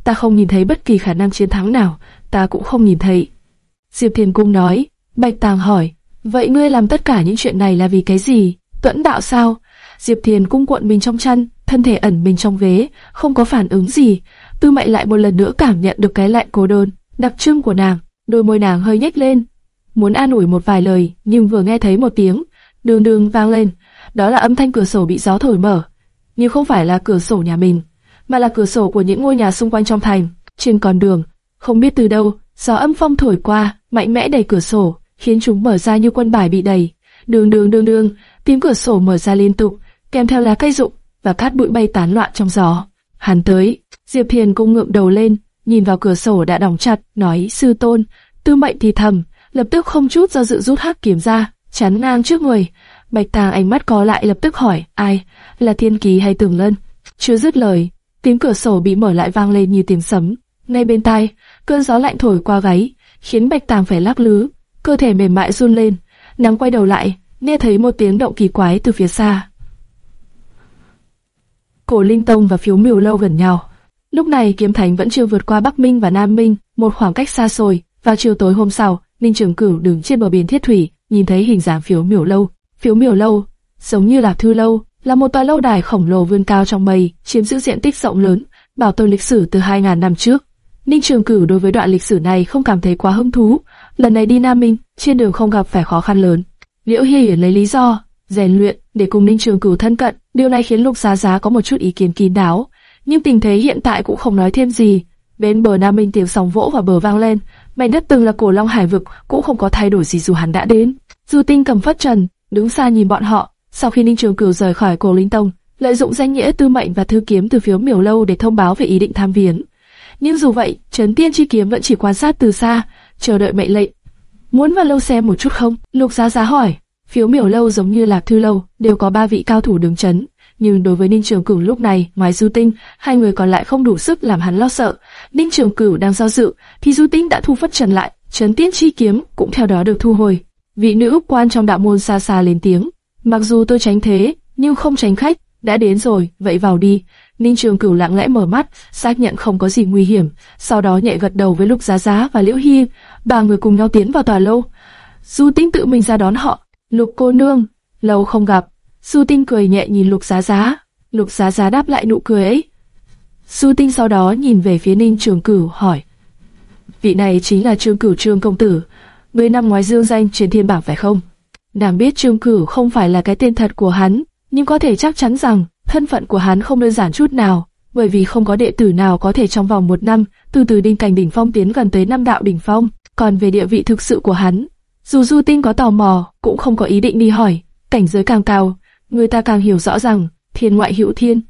Ta không nhìn thấy bất kỳ khả năng chiến thắng nào, ta cũng không nhìn thấy. Diệp thiền Cung nói, Bạch Tàng hỏi, vậy ngươi làm tất cả những chuyện này là vì cái gì? Tuẫn đạo sao? Diệp thiền Cung cuộn mình trong chăn, thân thể ẩn mình trong vế, không có phản ứng gì. Tư Mệnh lại một lần nữa cảm nhận được cái lạnh cô đơn, đặc trưng của nàng, đôi môi nàng hơi nhếch lên, muốn an ủi một vài lời, nhưng vừa nghe thấy một tiếng đường đường vang lên, đó là âm thanh cửa sổ bị gió thổi mở, nhưng không phải là cửa sổ nhà mình, mà là cửa sổ của những ngôi nhà xung quanh trong thành. Trên con đường, không biết từ đâu, gió âm phong thổi qua, mạnh mẽ đẩy cửa sổ, khiến chúng mở ra như quân bài bị đẩy. Đường đường đường đường, tím cửa sổ mở ra liên tục, kèm theo lá cây rụng và cát bụi bay tán loạn trong gió. Hắn tới, Diệp Hiền cũng ngượng đầu lên, nhìn vào cửa sổ đã đóng chặt, nói sư tôn, tư mệnh thì thầm, lập tức không chút do dự rút hắc kiếm ra, chắn ngang trước người. Bạch Tàng ánh mắt có lại lập tức hỏi, ai, là Thiên Kỳ hay Tưởng Lân? Chưa dứt lời, tiếng cửa sổ bị mở lại vang lên như tiếng sấm. Ngay bên tai, cơn gió lạnh thổi qua gáy, khiến Bạch Tàng phải lắc lứ, cơ thể mềm mại run lên. Nàng quay đầu lại, nghe thấy một tiếng động kỳ quái từ phía xa. Cổ Linh Tông và Phiếu Miểu Lâu gần nhau. Lúc này Kiếm Thánh vẫn chưa vượt qua Bắc Minh và Nam Minh, một khoảng cách xa xôi. Vào chiều tối hôm sau, Ninh Trường Cửu đứng trên bờ biển Thiết Thủy, nhìn thấy hình dáng Phiếu Miểu Lâu. Phiếu Miểu Lâu, giống như là Thư Lâu, là một tòa lâu đài khổng lồ vươn cao trong mây, chiếm giữ diện tích rộng lớn, bảo tồn lịch sử từ 2.000 năm trước. Ninh Trường Cửu đối với đoạn lịch sử này không cảm thấy quá hứng thú. Lần này đi Nam Minh, trên đường không gặp phải khó khăn lớn. Liễu Hi lấy lý do rèn luyện để cùng Ninh Trường Cửu thân cận, điều này khiến Lục Giá Giá có một chút ý kiến kín đáo. Nhưng tình thế hiện tại cũng không nói thêm gì. Bên bờ Nam Minh tiếng sóng vỗ và bờ vang lên, mảnh đất từng là cổ Long Hải vực cũng không có thay đổi gì dù hắn đã đến. Du Tinh cầm phất trần, đứng xa nhìn bọn họ. Sau khi Ninh Trường Cửu rời khỏi cổ Linh Tông, lợi dụng danh nghĩa tư mệnh và thư kiếm từ phiếu Miểu Lâu để thông báo về ý định tham viếng. Nhưng dù vậy, Trấn Tiên chi kiếm vẫn chỉ quan sát từ xa, chờ đợi mệnh lệnh. Muốn vào lâu xem một chút không? Lục Giá Giá hỏi. Phiếu Miểu Lâu giống như Lạc Thư Lâu, đều có ba vị cao thủ đứng chấn. Nhưng đối với Ninh Trường Cửu lúc này, ngoài Du Tinh, hai người còn lại không đủ sức làm hắn lo sợ. Ninh Trường Cửu đang do dự, thì Du Tinh đã thu phất trần lại, Trấn Tiên chi kiếm cũng theo đó được thu hồi. Vị nữ quan trong đạo môn xa xa lên tiếng, mặc dù tôi tránh thế, nhưng không tránh khách, đã đến rồi, vậy vào đi. Ninh Trường Cửu lặng lẽ mở mắt, xác nhận không có gì nguy hiểm, sau đó nhẹ gật đầu với Lục Giá Giá và Liễu Hi, ba người cùng nhau tiến vào tòa lâu. Du Tinh tự mình ra đón họ. Lục cô nương, lâu không gặp. Du Tinh cười nhẹ nhìn Lục Giá Giá. Lục Giá Giá đáp lại nụ cười ấy. Du Tinh sau đó nhìn về phía Ninh Trường Cửu hỏi. Vị này chính là Trương Cửu Trương Công Tử, người năm ngoái dương danh trên thiên bảng phải không? Nàng biết Trương Cửu không phải là cái tên thật của hắn, nhưng có thể chắc chắn rằng thân phận của hắn không đơn giản chút nào, bởi vì không có đệ tử nào có thể trong vòng một năm từ từ đinh cảnh đỉnh phong tiến gần tới năm đạo đỉnh phong. Còn về địa vị thực sự của hắn, dù Du Tinh có tò mò, cũng không có ý định đi hỏi. Cảnh giới càng cao, người ta càng hiểu rõ rằng thiên ngoại hữu thiên,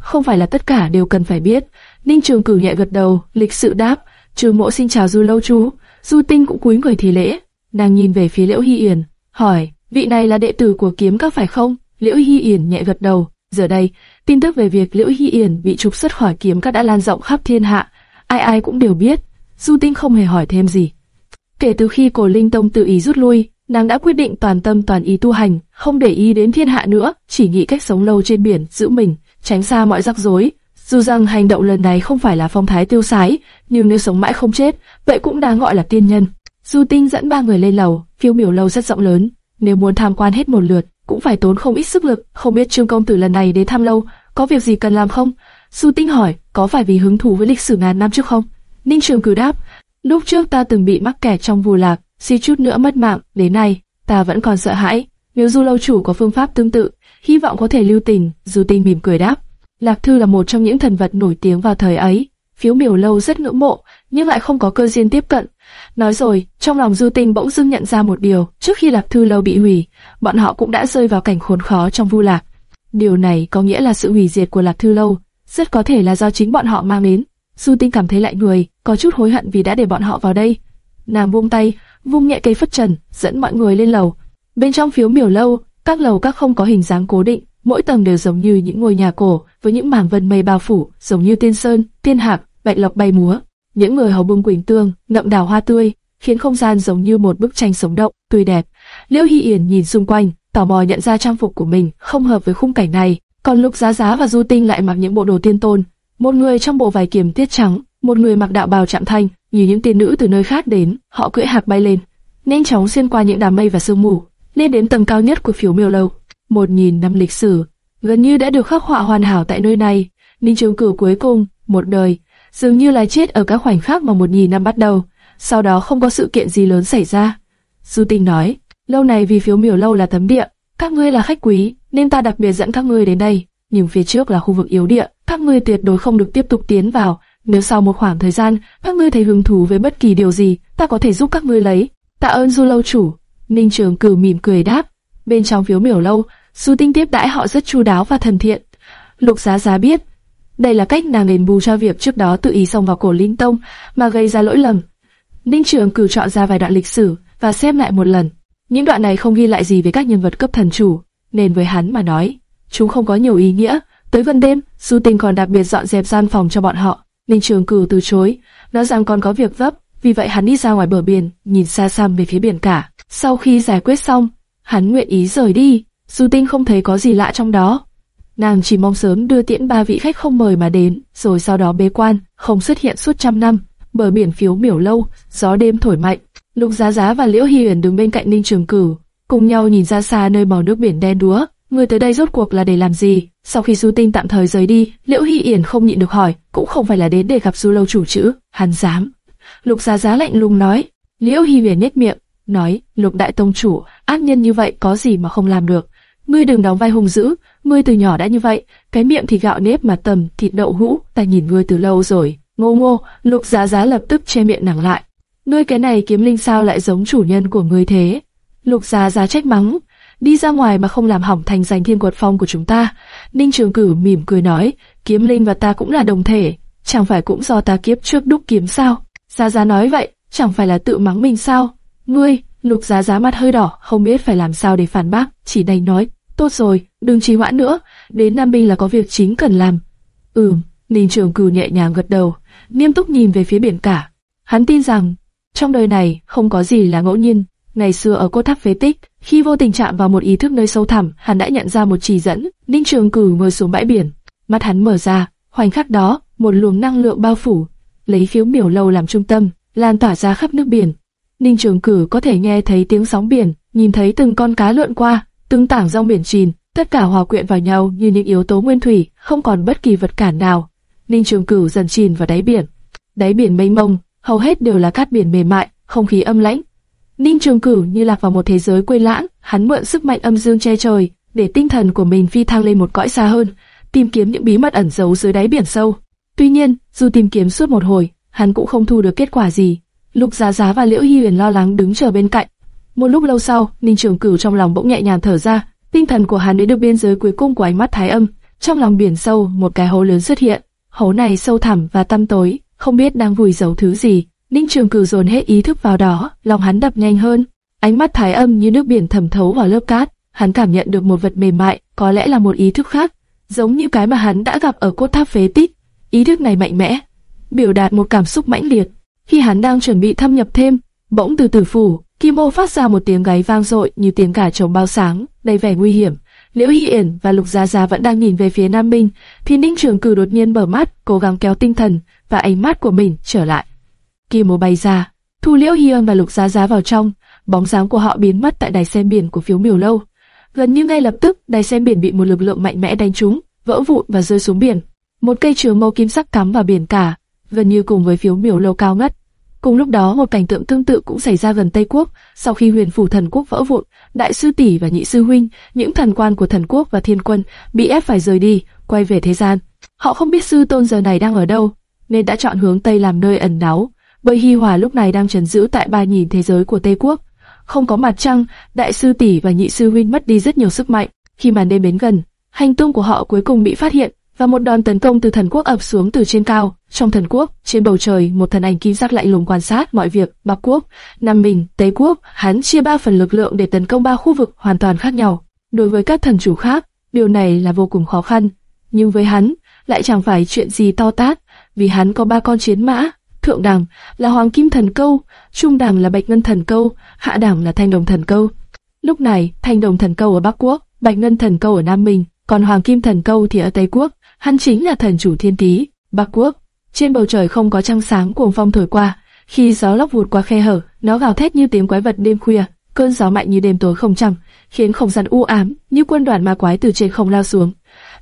không phải là tất cả đều cần phải biết. Ninh Trường cử nhẹ gật đầu, lịch sự đáp, Trừ Mộ xin chào Du lâu chú. Du Tinh cũng cúi người thì lễ, nàng nhìn về phía Liễu Hi Yển, hỏi, vị này là đệ tử của kiếm các phải không? Liễu Hi Yển nhẹ gật đầu. Giờ đây, tin tức về việc Liễu Hy Yển bị trục xuất khỏi kiếm các đã lan rộng khắp thiên hạ, ai ai cũng đều biết. Du Tinh không hề hỏi thêm gì. Kể từ khi Cổ Linh Tông tự ý rút lui, nàng đã quyết định toàn tâm toàn ý tu hành, không để ý đến thiên hạ nữa, chỉ nghĩ cách sống lâu trên biển, giữ mình, tránh xa mọi rắc rối. Dù rằng hành động lần này không phải là phong thái tiêu sái, nhưng nếu sống mãi không chết, vậy cũng đáng gọi là tiên nhân. Du Tinh dẫn ba người lên lầu, phiêu miểu lâu rất rộng lớn, nếu muốn tham quan hết một lượt, cũng phải tốn không ít sức lực. Không biết Trương công tử lần này đến thăm lâu, có việc gì cần làm không? Du Tinh hỏi, có phải vì hứng thú với lịch sử ngàn năm trước không? Ninh Trường cử đáp, lúc trước ta từng bị mắc kẹt trong vù lạc, suy chút nữa mất mạng, đến nay ta vẫn còn sợ hãi. Nếu Du lâu chủ có phương pháp tương tự, hy vọng có thể lưu tình. Du Tinh mỉm cười đáp, Lạc Thư là một trong những thần vật nổi tiếng vào thời ấy. Phiếu miểu lâu rất ngưỡng mộ, nhưng lại không có cơ duyên tiếp cận. Nói rồi, trong lòng Du Tinh bỗng dưng nhận ra một điều, trước khi Lạc Thư lâu bị hủy, bọn họ cũng đã rơi vào cảnh khốn khó trong vu lạc. Điều này có nghĩa là sự hủy diệt của Lạc Thư lâu, rất có thể là do chính bọn họ mang đến. Du Tinh cảm thấy lạnh người, có chút hối hận vì đã để bọn họ vào đây. Nàng buông tay, vung nhẹ cây phất trần, dẫn mọi người lên lầu. Bên trong phiếu miểu lâu, các lầu các không có hình dáng cố định, mỗi tầng đều giống như những ngôi nhà cổ với những mảng vân mây bao phủ, giống như tiên sơn, tiên hạc, bạch lộc bay múa. Những người hầu bưng quỳnh tương, ngậm đào hoa tươi, khiến không gian giống như một bức tranh sống động, tươi đẹp. Liễu Hi Yển nhìn xung quanh, tò mò nhận ra trang phục của mình không hợp với khung cảnh này. Còn Lục Giá Giá và Du Tinh lại mặc những bộ đồ tiên tôn. Một người trong bộ vải kiềm tiết trắng, một người mặc đạo bào chạm thanh, như những tiên nữ từ nơi khác đến. Họ cưỡi hạc bay lên, nhanh chóng xuyên qua những đám mây và sương mù, lên đến tầng cao nhất của phiếu miêu lâu. Một nghìn năm lịch sử gần như đã được khắc họa hoàn hảo tại nơi này. Ninh Trường Cửu cuối cùng, một đời, dường như là chết ở các khoảnh khắc mà một nghìn năm bắt đầu. Sau đó không có sự kiện gì lớn xảy ra. Du Tinh nói, lâu này vì phiếu miểu lâu là tấm địa, các ngươi là khách quý, nên ta đặc biệt dẫn các ngươi đến đây. Nhưng phía trước là khu vực yếu địa, các ngươi tuyệt đối không được tiếp tục tiến vào. Nếu sau một khoảng thời gian, các ngươi thấy hứng thú với bất kỳ điều gì, ta có thể giúp các ngươi lấy. Tạ ơn Du lâu chủ. Ninh Trường cử mỉm cười đáp. Bên trong phiếu miểu lâu, Du Tinh tiếp đãi họ rất chu đáo và thân thiện. Lục Giá Giá biết, đây là cách nàng đền bù cho việc trước đó tự ý xông vào cổ Linh Tông mà gây ra lỗi lầm. Ninh Trường cử chọn ra vài đoạn lịch sử và xem lại một lần. Những đoạn này không ghi lại gì về các nhân vật cấp thần chủ, nên với hắn mà nói, chúng không có nhiều ý nghĩa. Tới gần đêm, Du Tinh còn đặc biệt dọn dẹp gian phòng cho bọn họ. Ninh Trường cử từ chối, nói rằng còn có việc gấp, vì vậy hắn đi ra ngoài bờ biển, nhìn xa xăm về phía biển cả. Sau khi giải quyết xong, hắn nguyện ý rời đi. Du Tinh không thấy có gì lạ trong đó. Nàng chỉ mong sớm đưa tiễn ba vị khách không mời mà đến, rồi sau đó bế quan, không xuất hiện suốt trăm năm. Bờ biển phiếu miểu lâu, gió đêm thổi mạnh. Lục Giá Giá và Liễu Hi đứng bên cạnh Ninh Trường Cửu, cùng nhau nhìn ra xa nơi màu nước biển đen đúa. người tới đây rốt cuộc là để làm gì? Sau khi Du Tinh tạm thời rời đi, Liễu Hy Yển không nhịn được hỏi, cũng không phải là đến để gặp Du lâu chủ chữ, hắn dám. Lục Giá Giá lạnh lùng nói. Liễu Hy Yển nhếch miệng, nói, Lục đại tông chủ, ác nhân như vậy có gì mà không làm được? Ngươi đừng đóng vai hung dữ, ngươi từ nhỏ đã như vậy, cái miệng thì gạo nếp mà tầm thịt đậu hũ, ta nhìn ngươi từ lâu rồi. Ngô ngô, Lục Giá Giá lập tức che miệng nàng lại. Ngươi cái này kiếm linh sao lại giống chủ nhân của ngươi thế? Lục Giá Giá trách mắng, đi ra ngoài mà không làm hỏng thành danh thiên quật phong của chúng ta. Ninh Trường Cử mỉm cười nói, kiếm linh và ta cũng là đồng thể, chẳng phải cũng do ta kiếp trước đúc kiếm sao? Giá Giá nói vậy, chẳng phải là tự mắng mình sao? Ngươi, Lục Giá Giá mặt hơi đỏ, không biết phải làm sao để phản bác, chỉ đành nói, tốt rồi, đừng trì hoãn nữa, đến Nam Binh là có việc chính cần làm. Ừm, Ninh Trường Cử nhẹ nhàng gật đầu, nghiêm túc nhìn về phía biển cả. Hắn tin rằng, trong đời này không có gì là ngẫu nhiên. Ngày xưa ở cô tháp phế tích, khi vô tình chạm vào một ý thức nơi sâu thẳm, hắn đã nhận ra một chỉ dẫn. Ninh Trường Cử ngồi xuống bãi biển, mắt hắn mở ra, khoảnh khắc đó, một luồng năng lượng bao phủ, lấy phiếu miểu lâu làm trung tâm, lan tỏa ra khắp nước biển. Ninh Trường Cử có thể nghe thấy tiếng sóng biển, nhìn thấy từng con cá lượn qua, từng tảng rong biển chìm, tất cả hòa quyện vào nhau như những yếu tố nguyên thủy, không còn bất kỳ vật cản nào. Ninh Trường Cửu dần chìm vào đáy biển. Đáy biển mênh mông, hầu hết đều là cát biển mềm mại, không khí âm lãnh. Ninh Trường Cửu như lạc vào một thế giới quê lãng, hắn mượn sức mạnh âm dương che trời, để tinh thần của mình phi thăng lên một cõi xa hơn, tìm kiếm những bí mật ẩn giấu dưới đáy biển sâu. Tuy nhiên, dù tìm kiếm suốt một hồi, hắn cũng không thu được kết quả gì. Lục Giá Giá và Liễu Hi Huyền lo lắng đứng chờ bên cạnh. Một lúc lâu sau, Ninh Trường Cửu trong lòng bỗng nhẹ nhàng thở ra, tinh thần của hắn đến được biên giới cuối cùng của ánh mắt Thái Âm. Trong lòng biển sâu, một cái hố lớn xuất hiện. Hố này sâu thẳm và tăm tối, không biết đang vùi giấu thứ gì. Ninh Trường Cửu dồn hết ý thức vào đó, lòng hắn đập nhanh hơn. Ánh mắt Thái Âm như nước biển thẩm thấu vào lớp cát, hắn cảm nhận được một vật mềm mại, có lẽ là một ý thức khác, giống như cái mà hắn đã gặp ở cốt tháp phế tích. Ý thức này mạnh mẽ, biểu đạt một cảm xúc mãnh liệt. Khi hắn đang chuẩn bị thâm nhập thêm, bỗng từ tử phủ, Kim ô phát ra một tiếng gáy vang dội như tiếng cả trống bao sáng, đầy vẻ nguy hiểm. Liễu Hy Yển và Lục Gia Gia vẫn đang nhìn về phía Nam Minh, thì Ninh Trường Cử đột nhiên mở mắt, cố gắng kéo tinh thần và ánh mắt của mình trở lại. Kim ô bay ra, thu Liễu Hy Yển và Lục Gia Gia vào trong, bóng dáng của họ biến mất tại đài xem biển của phiếu miểu lâu. Gần như ngay lập tức, đài xem biển bị một lực lượng mạnh mẽ đánh trúng, vỡ vụn và rơi xuống biển. Một cây trường mâu kim sắc cắm vào biển cả, gần như cùng với phiếu miểu lâu cao ngất. Cùng lúc đó một cảnh tượng tương tự cũng xảy ra gần Tây Quốc, sau khi huyền phủ thần quốc vỡ vụn, đại sư tỷ và nhị sư huynh, những thần quan của thần quốc và thiên quân bị ép phải rời đi, quay về thế gian. Họ không biết sư tôn giờ này đang ở đâu, nên đã chọn hướng Tây làm nơi ẩn náu. Bởi Hi Hòa lúc này đang trấn giữ tại ba nhìn thế giới của Tây Quốc. Không có mặt trăng, đại sư tỷ và nhị sư huynh mất đi rất nhiều sức mạnh. Khi màn đêm đến gần, hành tung của họ cuối cùng bị phát hiện, và một đòn tấn công từ thần quốc ập xuống từ trên cao. Trong thần quốc, trên bầu trời, một thần ảnh kim sắc lạnh lùng quan sát mọi việc. Bắc quốc, Nam Bình, Tây quốc, hắn chia ba phần lực lượng để tấn công ba khu vực hoàn toàn khác nhau. Đối với các thần chủ khác, điều này là vô cùng khó khăn, nhưng với hắn lại chẳng phải chuyện gì to tát, vì hắn có ba con chiến mã. Thượng đẳng là Hoàng Kim Thần Câu, Trung đẳng là Bạch Ngân Thần Câu, Hạ đẳng là Thanh Đồng Thần Câu. Lúc này, Thanh Đồng Thần Câu ở Bắc Quốc, Bạch Ngân Thần Câu ở Nam bình còn Hoàng Kim Thần Câu thì ở Tây Quốc hắn chính là thần chủ thiên tý, Bắc Quốc. Trên bầu trời không có trăng sáng cuồng phong thổi qua, khi gió lốc vụt qua khe hở, nó gào thét như tiếng quái vật đêm khuya, cơn gió mạnh như đêm tối không trăng, khiến không gian u ám như quân đoàn ma quái từ trên không lao xuống.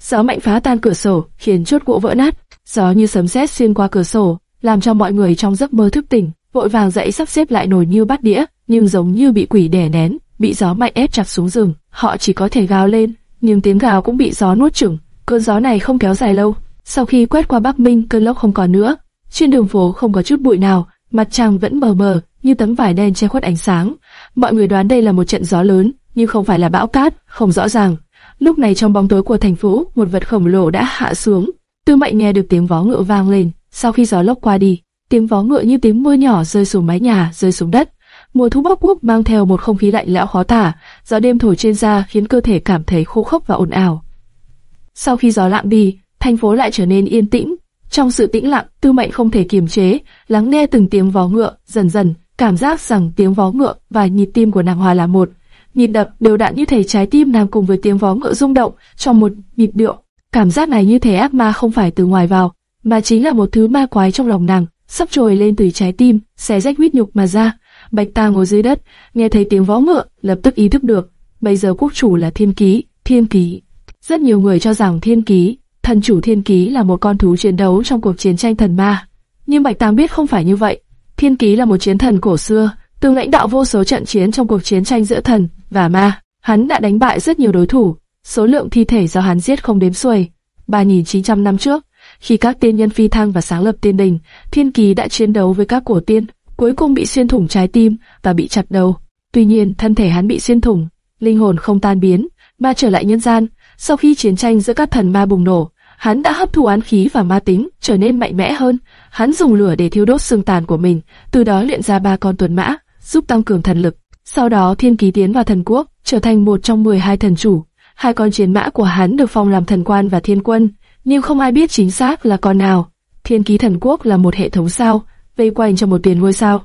Gió mạnh phá tan cửa sổ, khiến chốt gỗ vỡ nát, gió như sấm sét xuyên qua cửa sổ, làm cho mọi người trong giấc mơ thức tỉnh, vội vàng dậy sắp xếp lại nồi như bát đĩa, nhưng giống như bị quỷ đè nén, bị gió mạnh ép chặt xuống rừng, họ chỉ có thể gào lên, nhưng tiếng gào cũng bị gió nuốt chửng. Cơn gió này không kéo dài lâu, sau khi quét qua Bắc Minh, cơn lốc không còn nữa. Trên đường phố không có chút bụi nào, mặt trăng vẫn mờ mờ, như tấm vải đen che khuất ánh sáng. Mọi người đoán đây là một trận gió lớn, nhưng không phải là bão cát, không rõ ràng. Lúc này trong bóng tối của thành phố, một vật khổng lồ đã hạ xuống. Tư Mệnh nghe được tiếng vó ngựa vang lên. Sau khi gió lốc qua đi, tiếng vó ngựa như tiếng mưa nhỏ rơi xuống mái nhà, rơi xuống đất. Mùa thu Bắc Quốc mang theo một không khí lạnh lẽo khó tả, gió đêm thổi trên da khiến cơ thể cảm thấy khô khốc và ồn ào. Sau khi gió lặng đi, thành phố lại trở nên yên tĩnh. Trong sự tĩnh lặng, Tư Mệnh không thể kiềm chế, lắng nghe từng tiếng vó ngựa, dần dần, cảm giác rằng tiếng vó ngựa và nhịp tim của nàng hòa là một. Nhịp đập đều đặn như thể trái tim nàng cùng với tiếng vó ngựa rung động trong một nhịp điệu. Cảm giác này như thể ác ma không phải từ ngoài vào, mà chính là một thứ ma quái trong lòng nàng, sắp trồi lên từ trái tim, xé rách huyết nhục mà ra. Bạch Ta ngồi dưới đất, nghe thấy tiếng vó ngựa, lập tức ý thức được, bây giờ quốc chủ là thiên ký, Thiên Ký rất nhiều người cho rằng Thiên Ký, thần chủ Thiên Ký là một con thú chiến đấu trong cuộc chiến tranh thần ma. Nhưng Bạch tam biết không phải như vậy. Thiên Ký là một chiến thần cổ xưa, từng lãnh đạo vô số trận chiến trong cuộc chiến tranh giữa thần và ma. Hắn đã đánh bại rất nhiều đối thủ, số lượng thi thể do hắn giết không đếm xuể. 3.900 năm trước, khi các tiên nhân phi thăng và sáng lập tiên đình, Thiên Kỳ đã chiến đấu với các cổ tiên, cuối cùng bị xuyên thủng trái tim và bị chặt đầu. Tuy nhiên, thân thể hắn bị xuyên thủng, linh hồn không tan biến, mà trở lại nhân gian. Sau khi chiến tranh giữa các thần ma bùng nổ, hắn đã hấp thu án khí và ma tính, trở nên mạnh mẽ hơn. Hắn dùng lửa để thiêu đốt xương tàn của mình, từ đó luyện ra ba con tuần mã, giúp tăng cường thần lực. Sau đó Thiên Ký tiến vào thần quốc, trở thành một trong 12 thần chủ. Hai con chiến mã của hắn được phong làm thần quan và thiên quân, nhưng không ai biết chính xác là con nào. Thiên Ký Thần Quốc là một hệ thống sao, vây quanh trong một tiền ngôi sao.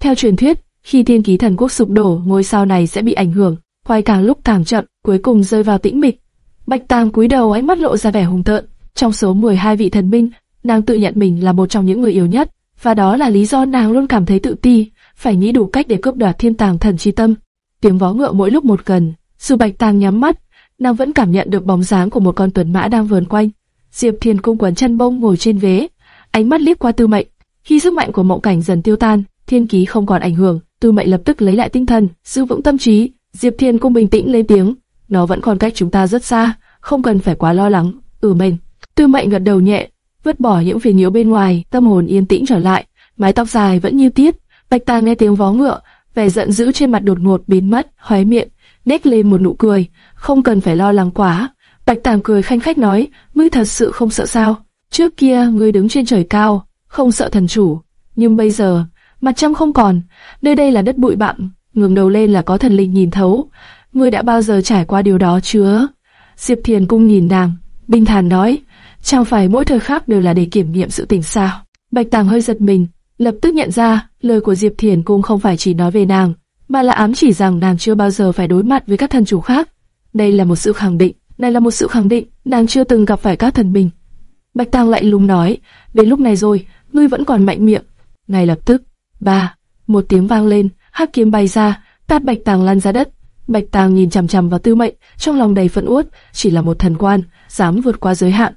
Theo truyền thuyết, khi Thiên Ký Thần Quốc sụp đổ, ngôi sao này sẽ bị ảnh hưởng, quay càng lúc càng chậm, cuối cùng rơi vào tĩnh mịch. Bạch Tàng cúi đầu ánh mắt lộ ra vẻ hùng tợn. Trong số 12 vị thần minh, nàng tự nhận mình là một trong những người yếu nhất, và đó là lý do nàng luôn cảm thấy tự ti, phải nghĩ đủ cách để cướp đoạt thiên tàng thần chi tâm. Tiếng vó ngựa mỗi lúc một gần, dù Bạch Tàng nhắm mắt, nàng vẫn cảm nhận được bóng dáng của một con tuần mã đang vờn quanh. Diệp Thiên cung quấn chân bông ngồi trên ghế, ánh mắt liếc qua Tư Mệnh. Khi sức mạnh của mộng cảnh dần tiêu tan, thiên ký không còn ảnh hưởng, Tư Mệnh lập tức lấy lại tinh thần, giữ vững tâm trí. Diệp Thiên cung bình tĩnh lên tiếng, nó vẫn còn cách chúng ta rất xa, không cần phải quá lo lắng. Ừ mình. Tư Mệnh gật đầu nhẹ, vứt bỏ những phiền nhiễu bên ngoài, tâm hồn yên tĩnh trở lại, mái tóc dài vẫn như tiết. Bạch Tà nghe tiếng vó ngựa, vẻ giận dữ trên mặt đột ngột biến mất, hóe miệng nét lên một nụ cười, không cần phải lo lắng quá. Bạch Tàng cười khanh khách nói, ngươi thật sự không sợ sao? Trước kia ngươi đứng trên trời cao, không sợ thần chủ, nhưng bây giờ mặt trăng không còn, nơi đây là đất bụi bặm, ngẩng đầu lên là có thần linh nhìn thấu. Ngươi đã bao giờ trải qua điều đó chưa? Diệp Thiền cung nhìn nàng, bình thản nói, chẳng phải mỗi thời khắc đều là để kiểm nghiệm sự tỉnh sao? Bạch Tàng hơi giật mình, lập tức nhận ra lời của Diệp Thiền cung không phải chỉ nói về nàng, mà là ám chỉ rằng nàng chưa bao giờ phải đối mặt với các thần chủ khác. Đây là một sự khẳng định này là một sự khẳng định, nàng chưa từng gặp phải các thần mình. Bạch Tàng lại lùng nói, đến lúc này rồi, ngươi vẫn còn mạnh miệng. Ngay lập tức, ba, một tiếng vang lên, hắc kiếm bay ra, tát Bạch Tàng lăn ra đất. Bạch Tàng nhìn chằm chằm vào Tư Mệnh, trong lòng đầy phẫn uất, chỉ là một thần quan, dám vượt qua giới hạn.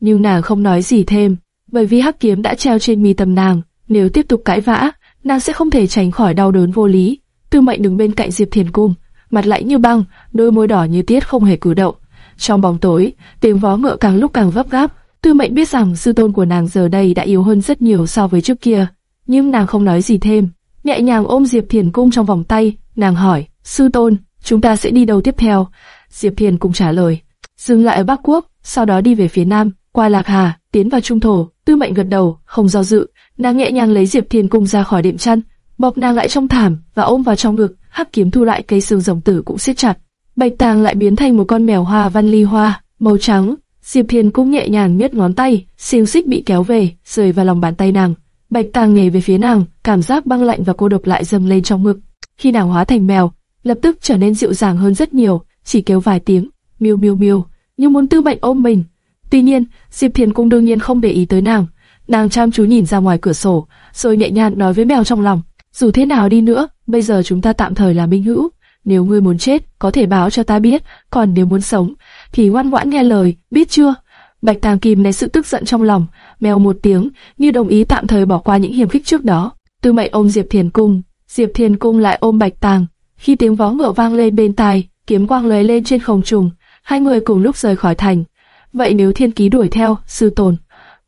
Nhưng nàng không nói gì thêm, bởi vì hắc kiếm đã treo trên mi tâm nàng, nếu tiếp tục cãi vã, nàng sẽ không thể tránh khỏi đau đớn vô lý. Tư Mệnh đứng bên cạnh Diệp Thiền Cung, mặt lạnh như băng, đôi môi đỏ như tiết không hề cử động. Trong bóng tối, tiếng vó ngựa càng lúc càng vấp gáp. Tư Mệnh biết rằng sư tôn của nàng giờ đây đã yếu hơn rất nhiều so với trước kia, nhưng nàng không nói gì thêm. Nhẹ nhàng ôm Diệp Thiền Cung trong vòng tay, nàng hỏi: "Sư tôn, chúng ta sẽ đi đâu tiếp theo?" Diệp Thiền cùng trả lời: "Dừng lại ở Bắc Quốc, sau đó đi về phía Nam, qua Lạc Hà, tiến vào Trung Thổ." Tư Mệnh gật đầu, không do dự, nàng nhẹ nhàng lấy Diệp Thiền cùng ra khỏi đệm chăn, bọc nàng lại trong thảm và ôm vào trong ngực hắc kiếm thu lại cây xương rồng tử cũng siết chặt. Bạch Tàng lại biến thành một con mèo hoa văn ly hoa, màu trắng. Diệp Thiền cũng nhẹ nhàng miết ngón tay, xiêu xích bị kéo về, rơi vào lòng bàn tay nàng. Bạch Tàng nhảy về phía nàng, cảm giác băng lạnh và cô độc lại dâng lên trong ngực. Khi nàng hóa thành mèo, lập tức trở nên dịu dàng hơn rất nhiều, chỉ kêu vài tiếng, miêu miêu miêu, như muốn tư bệnh ôm mình. Tuy nhiên, Diệp Thiền cũng đương nhiên không để ý tới nàng. Nàng chăm chú nhìn ra ngoài cửa sổ, rồi nhẹ nhàng nói với mèo trong lòng, dù thế nào đi nữa, bây giờ chúng ta tạm thời là minh hữu. Nếu ngươi muốn chết, có thể báo cho ta biết, còn nếu muốn sống, thì ngoan ngoãn nghe lời, biết chưa? Bạch Tàng kìm nén sự tức giận trong lòng, mèo một tiếng, như đồng ý tạm thời bỏ qua những hiểm khích trước đó. Tư Mệnh ôm Diệp Thiền Cung, Diệp Thiền Cung lại ôm Bạch Tàng. Khi tiếng vó ngựa vang lên bên tai, kiếm quang lóe lên trên không trung, hai người cùng lúc rời khỏi thành. Vậy nếu Thiên Ký đuổi theo, sư tồn,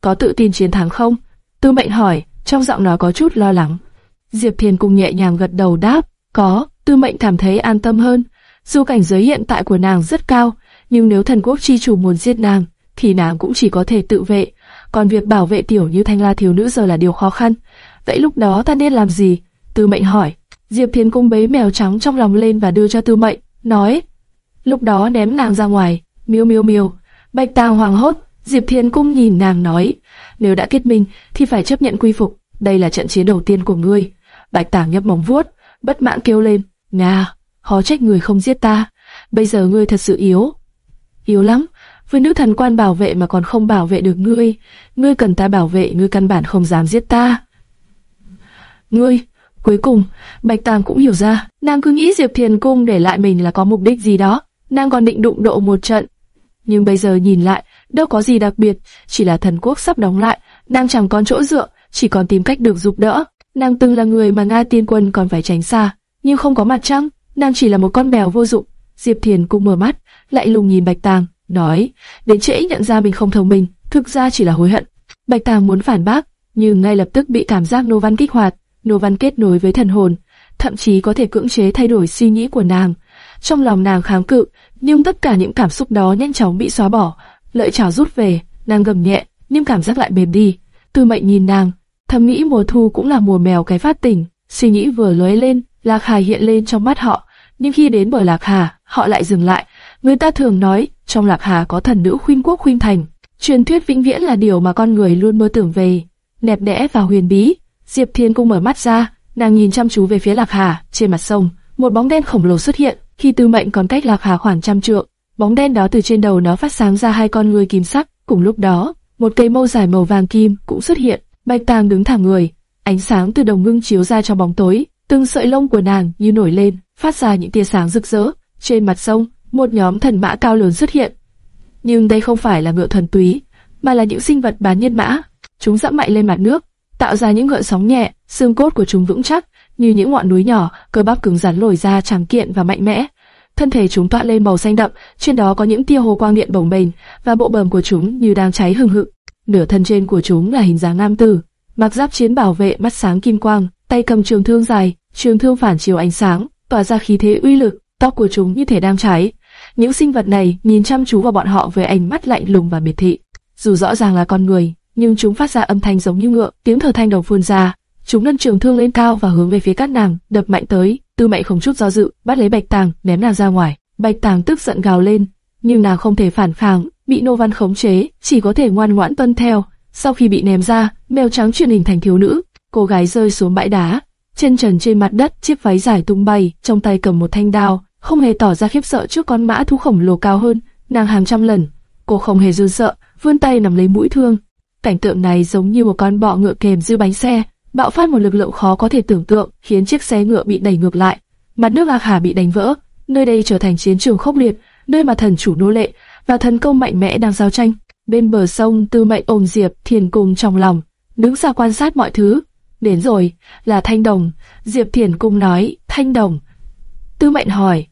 có tự tin chiến thắng không? Tư Mệnh hỏi, trong giọng nói có chút lo lắng. Diệp Thiên cùng nhẹ nhàng gật đầu đáp, có, tư mệnh cảm thấy an tâm hơn. Dù cảnh giới hiện tại của nàng rất cao, nhưng nếu thần quốc chi chủ muốn giết nàng, thì nàng cũng chỉ có thể tự vệ. Còn việc bảo vệ tiểu như thanh la thiếu nữ giờ là điều khó khăn. Vậy lúc đó ta nên làm gì? Tư mệnh hỏi. Diệp Thiến cung bế mèo trắng trong lòng lên và đưa cho tư mệnh, nói. Lúc đó ném nàng ra ngoài, miêu miêu miêu. Bạch tàng hoàng hốt, Diệp Thiên cung nhìn nàng nói, nếu đã kết minh thì phải chấp nhận quy phục, đây là trận chiến đầu tiên của ngươi. Bạch Tàng nhấp móng vuốt, bất mãn kêu lên, Nga, khó trách người không giết ta, bây giờ ngươi thật sự yếu. Yếu lắm, với nữ thần quan bảo vệ mà còn không bảo vệ được ngươi, ngươi cần ta bảo vệ, ngươi căn bản không dám giết ta. Ngươi, cuối cùng, Bạch Tàng cũng hiểu ra, nàng cứ nghĩ Diệp Thiền Cung để lại mình là có mục đích gì đó. nàng còn định đụng độ một trận. Nhưng bây giờ nhìn lại, đâu có gì đặc biệt, chỉ là thần quốc sắp đóng lại, nàng chẳng còn chỗ dựa, chỉ còn tìm cách được giúp đỡ. Nàng từng là người mà Nga tiên quân còn phải tránh xa, nhưng không có mặt trăng, nàng chỉ là một con mèo vô dụng. Diệp Thiền Cung mở mắt, lại lùng nhìn Bạch Tàng, nói, đến trễ nhận ra mình không thông minh, thực ra chỉ là hối hận. Bạch Tàng muốn phản bác, nhưng ngay lập tức bị cảm giác nô văn kích hoạt, nô văn kết nối với thần hồn, thậm chí có thể cưỡng chế thay đổi suy nghĩ của nàng. Trong lòng nàng kháng cự, nhưng tất cả những cảm xúc đó nhanh chóng bị xóa bỏ. Lợi chảo rút về, nàng gầm nhẹ, nhưng cảm giác lại mềm đi. Tư Mệnh nhìn nàng, thầm nghĩ mùa thu cũng là mùa mèo cái phát tỉnh. Suy nghĩ vừa lóe lên, Lạc Hà hiện lên trong mắt họ, nhưng khi đến bờ Lạc Hà, họ lại dừng lại. Người ta thường nói, trong Lạc Hà có thần nữ khuyên quốc khuyên thành. Truyền thuyết vĩnh viễn là điều mà con người luôn mơ tưởng về, đẹp đẽ và huyền bí. Diệp Thiên cũng mở mắt ra, nàng nhìn chăm chú về phía Lạc Hà, trên mặt sông, một bóng đen khổng lồ xuất hiện, khi Tư Mệnh còn cách Lạc Hà khoảng trăm trượng, bóng đen đó từ trên đầu nó phát sáng ra hai con ngươi kim sắc, cùng lúc đó, một cây mâu dài màu vàng kim cũng xuất hiện, Bạch Tàng đứng thẳng người, ánh sáng từ đồng ngưng chiếu ra trong bóng tối, từng sợi lông của nàng như nổi lên, phát ra những tia sáng rực rỡ. Trên mặt sông, một nhóm thần mã cao lớn xuất hiện, nhưng đây không phải là ngựa thần túy, mà là những sinh vật bán nhân mã. Chúng dẫm mạnh lên mặt nước, tạo ra những gợn sóng nhẹ, xương cốt của chúng vững chắc, như những ngọn núi nhỏ, cơ bắp cứng rắn lồi ra tráng kiện và mạnh mẽ. Thân thể chúng tỏa lên màu xanh đậm, trên đó có những tia hồ quang điện bồng bềnh, và bộ bờm của chúng như đang cháy hừng hực. Nửa thân trên của chúng là hình dáng nam tử, mặc giáp chiến bảo vệ mắt sáng kim quang, tay cầm trường thương dài, trường thương phản chiếu ánh sáng, tỏa ra khí thế uy lực. Tóc của chúng như thể đang cháy. Những sinh vật này nhìn chăm chú vào bọn họ với ánh mắt lạnh lùng và miệt thị. Dù rõ ràng là con người, nhưng chúng phát ra âm thanh giống như ngựa, tiếng thở thanh đồng phun ra. Chúng nâng trường thương lên cao và hướng về phía các nàng, đập mạnh tới. Tư Mệnh không chút do dự, bắt lấy Bạch Tàng, ném nàng ra ngoài. Bạch Tàng tức giận gào lên, nhưng nàng không thể phản kháng, bị Nô Văn khống chế, chỉ có thể ngoan ngoãn tuân theo. Sau khi bị ném ra, mèo trắng chuyển hình thành thiếu nữ, cô gái rơi xuống bãi đá, chân trần trên mặt đất, chiếc váy dài tung bay, trong tay cầm một thanh đao, không hề tỏ ra khiếp sợ trước con mã thú khổng lồ cao hơn nàng hàng trăm lần. Cô không hề run sợ, vươn tay nắm lấy mũi thương. Cảnh tượng này giống như một con bọ ngựa kèm dư bánh xe, bạo phát một lực lượng khó có thể tưởng tượng, khiến chiếc xe ngựa bị đẩy ngược lại. Mặt nước Lạc Hà bị đánh vỡ, nơi đây trở thành chiến trường khốc liệt, nơi mà thần chủ nô lệ và thần công mạnh mẽ đang giao tranh. Bên bờ sông, Tư Mệnh ôm Diệp Thiền cùng trong lòng, đứng ra quan sát mọi thứ. Đến rồi, là Thanh Đồng. Diệp Thiền cung nói, Thanh Đồng. Tư Mệnh hỏi,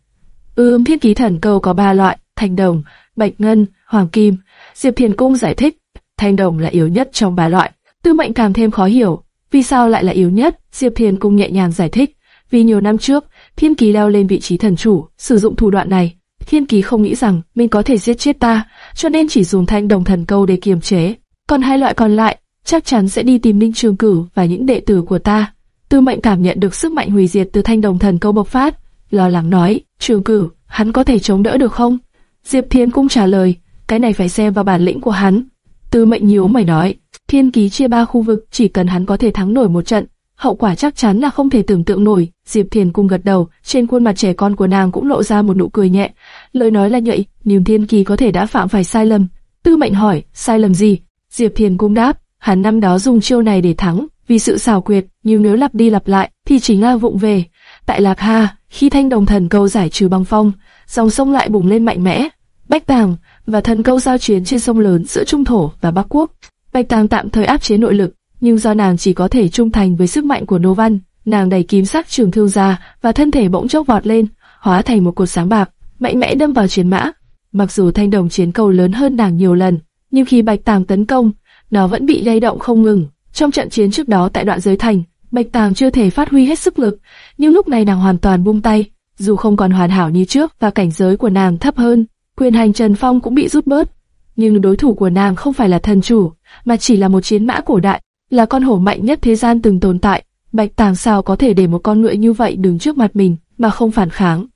Ưm thiên ký thần câu có ba loại, thanh đồng, bạch ngân, hoàng kim. Diệp Thiền Cung giải thích, thanh đồng là yếu nhất trong ba loại. Tư mệnh càng thêm khó hiểu, vì sao lại là yếu nhất? Diệp Thiên Cung nhẹ nhàng giải thích, vì nhiều năm trước, thiên ký leo lên vị trí thần chủ, sử dụng thủ đoạn này. Thiên ký không nghĩ rằng mình có thể giết chết ta, cho nên chỉ dùng thanh đồng thần câu để kiềm chế. Còn hai loại còn lại, chắc chắn sẽ đi tìm Ninh Trường Cử và những đệ tử của ta. Tư mệnh cảm nhận được sức mạnh hủy diệt từ thanh đồng thần câu bộc phát, lo lắng nói, trường cử, hắn có thể chống đỡ được không? Diệp Thiên cũng trả lời, cái này phải xem vào bản lĩnh của hắn. Tư mệnh nhíu mày nói, thiên ký chia ba khu vực, chỉ cần hắn có thể thắng nổi một trận, hậu quả chắc chắn là không thể tưởng tượng nổi. Diệp Thiền cung gật đầu, trên khuôn mặt trẻ con của nàng cũng lộ ra một nụ cười nhẹ. Lời nói là nhạy, nhưng thiên kỳ có thể đã phạm phải sai lầm. Tư mệnh hỏi, sai lầm gì? Diệp Thiền cung đáp, hắn năm đó dùng chiêu này để thắng, vì sự xảo quyệt, nhưng nếu lặp đi lặp lại, thì chính là vụng về. Tại Lạc Hà, khi thanh đồng thần câu giải trừ băng phong, dòng sông lại bùng lên mạnh mẽ. Bách Tàng và thần câu giao chiến trên sông lớn giữa Trung Thổ và Bắc Quốc. Bạch Tàng tạm thời áp chế nội lực, nhưng do nàng chỉ có thể trung thành với sức mạnh của Nô Văn, nàng đẩy kiếm sắc trường thương ra và thân thể bỗng chốc vọt lên, hóa thành một cột sáng bạc, mạnh mẽ đâm vào chiến mã. Mặc dù thanh đồng chiến cầu lớn hơn nàng nhiều lần, nhưng khi Bạch Tàng tấn công, nó vẫn bị lay động không ngừng. Trong trận chiến trước đó tại đoạn giới thành, Bạch Tàng chưa thể phát huy hết sức lực, nhưng lúc này nàng hoàn toàn buông tay, dù không còn hoàn hảo như trước và cảnh giới của nàng thấp hơn, quyền hành Trần Phong cũng bị rút bớt. Nhưng đối thủ của nàng không phải là thần chủ, mà chỉ là một chiến mã cổ đại, là con hổ mạnh nhất thế gian từng tồn tại. Bạch Tàng sao có thể để một con ngựa như vậy đứng trước mặt mình mà không phản kháng?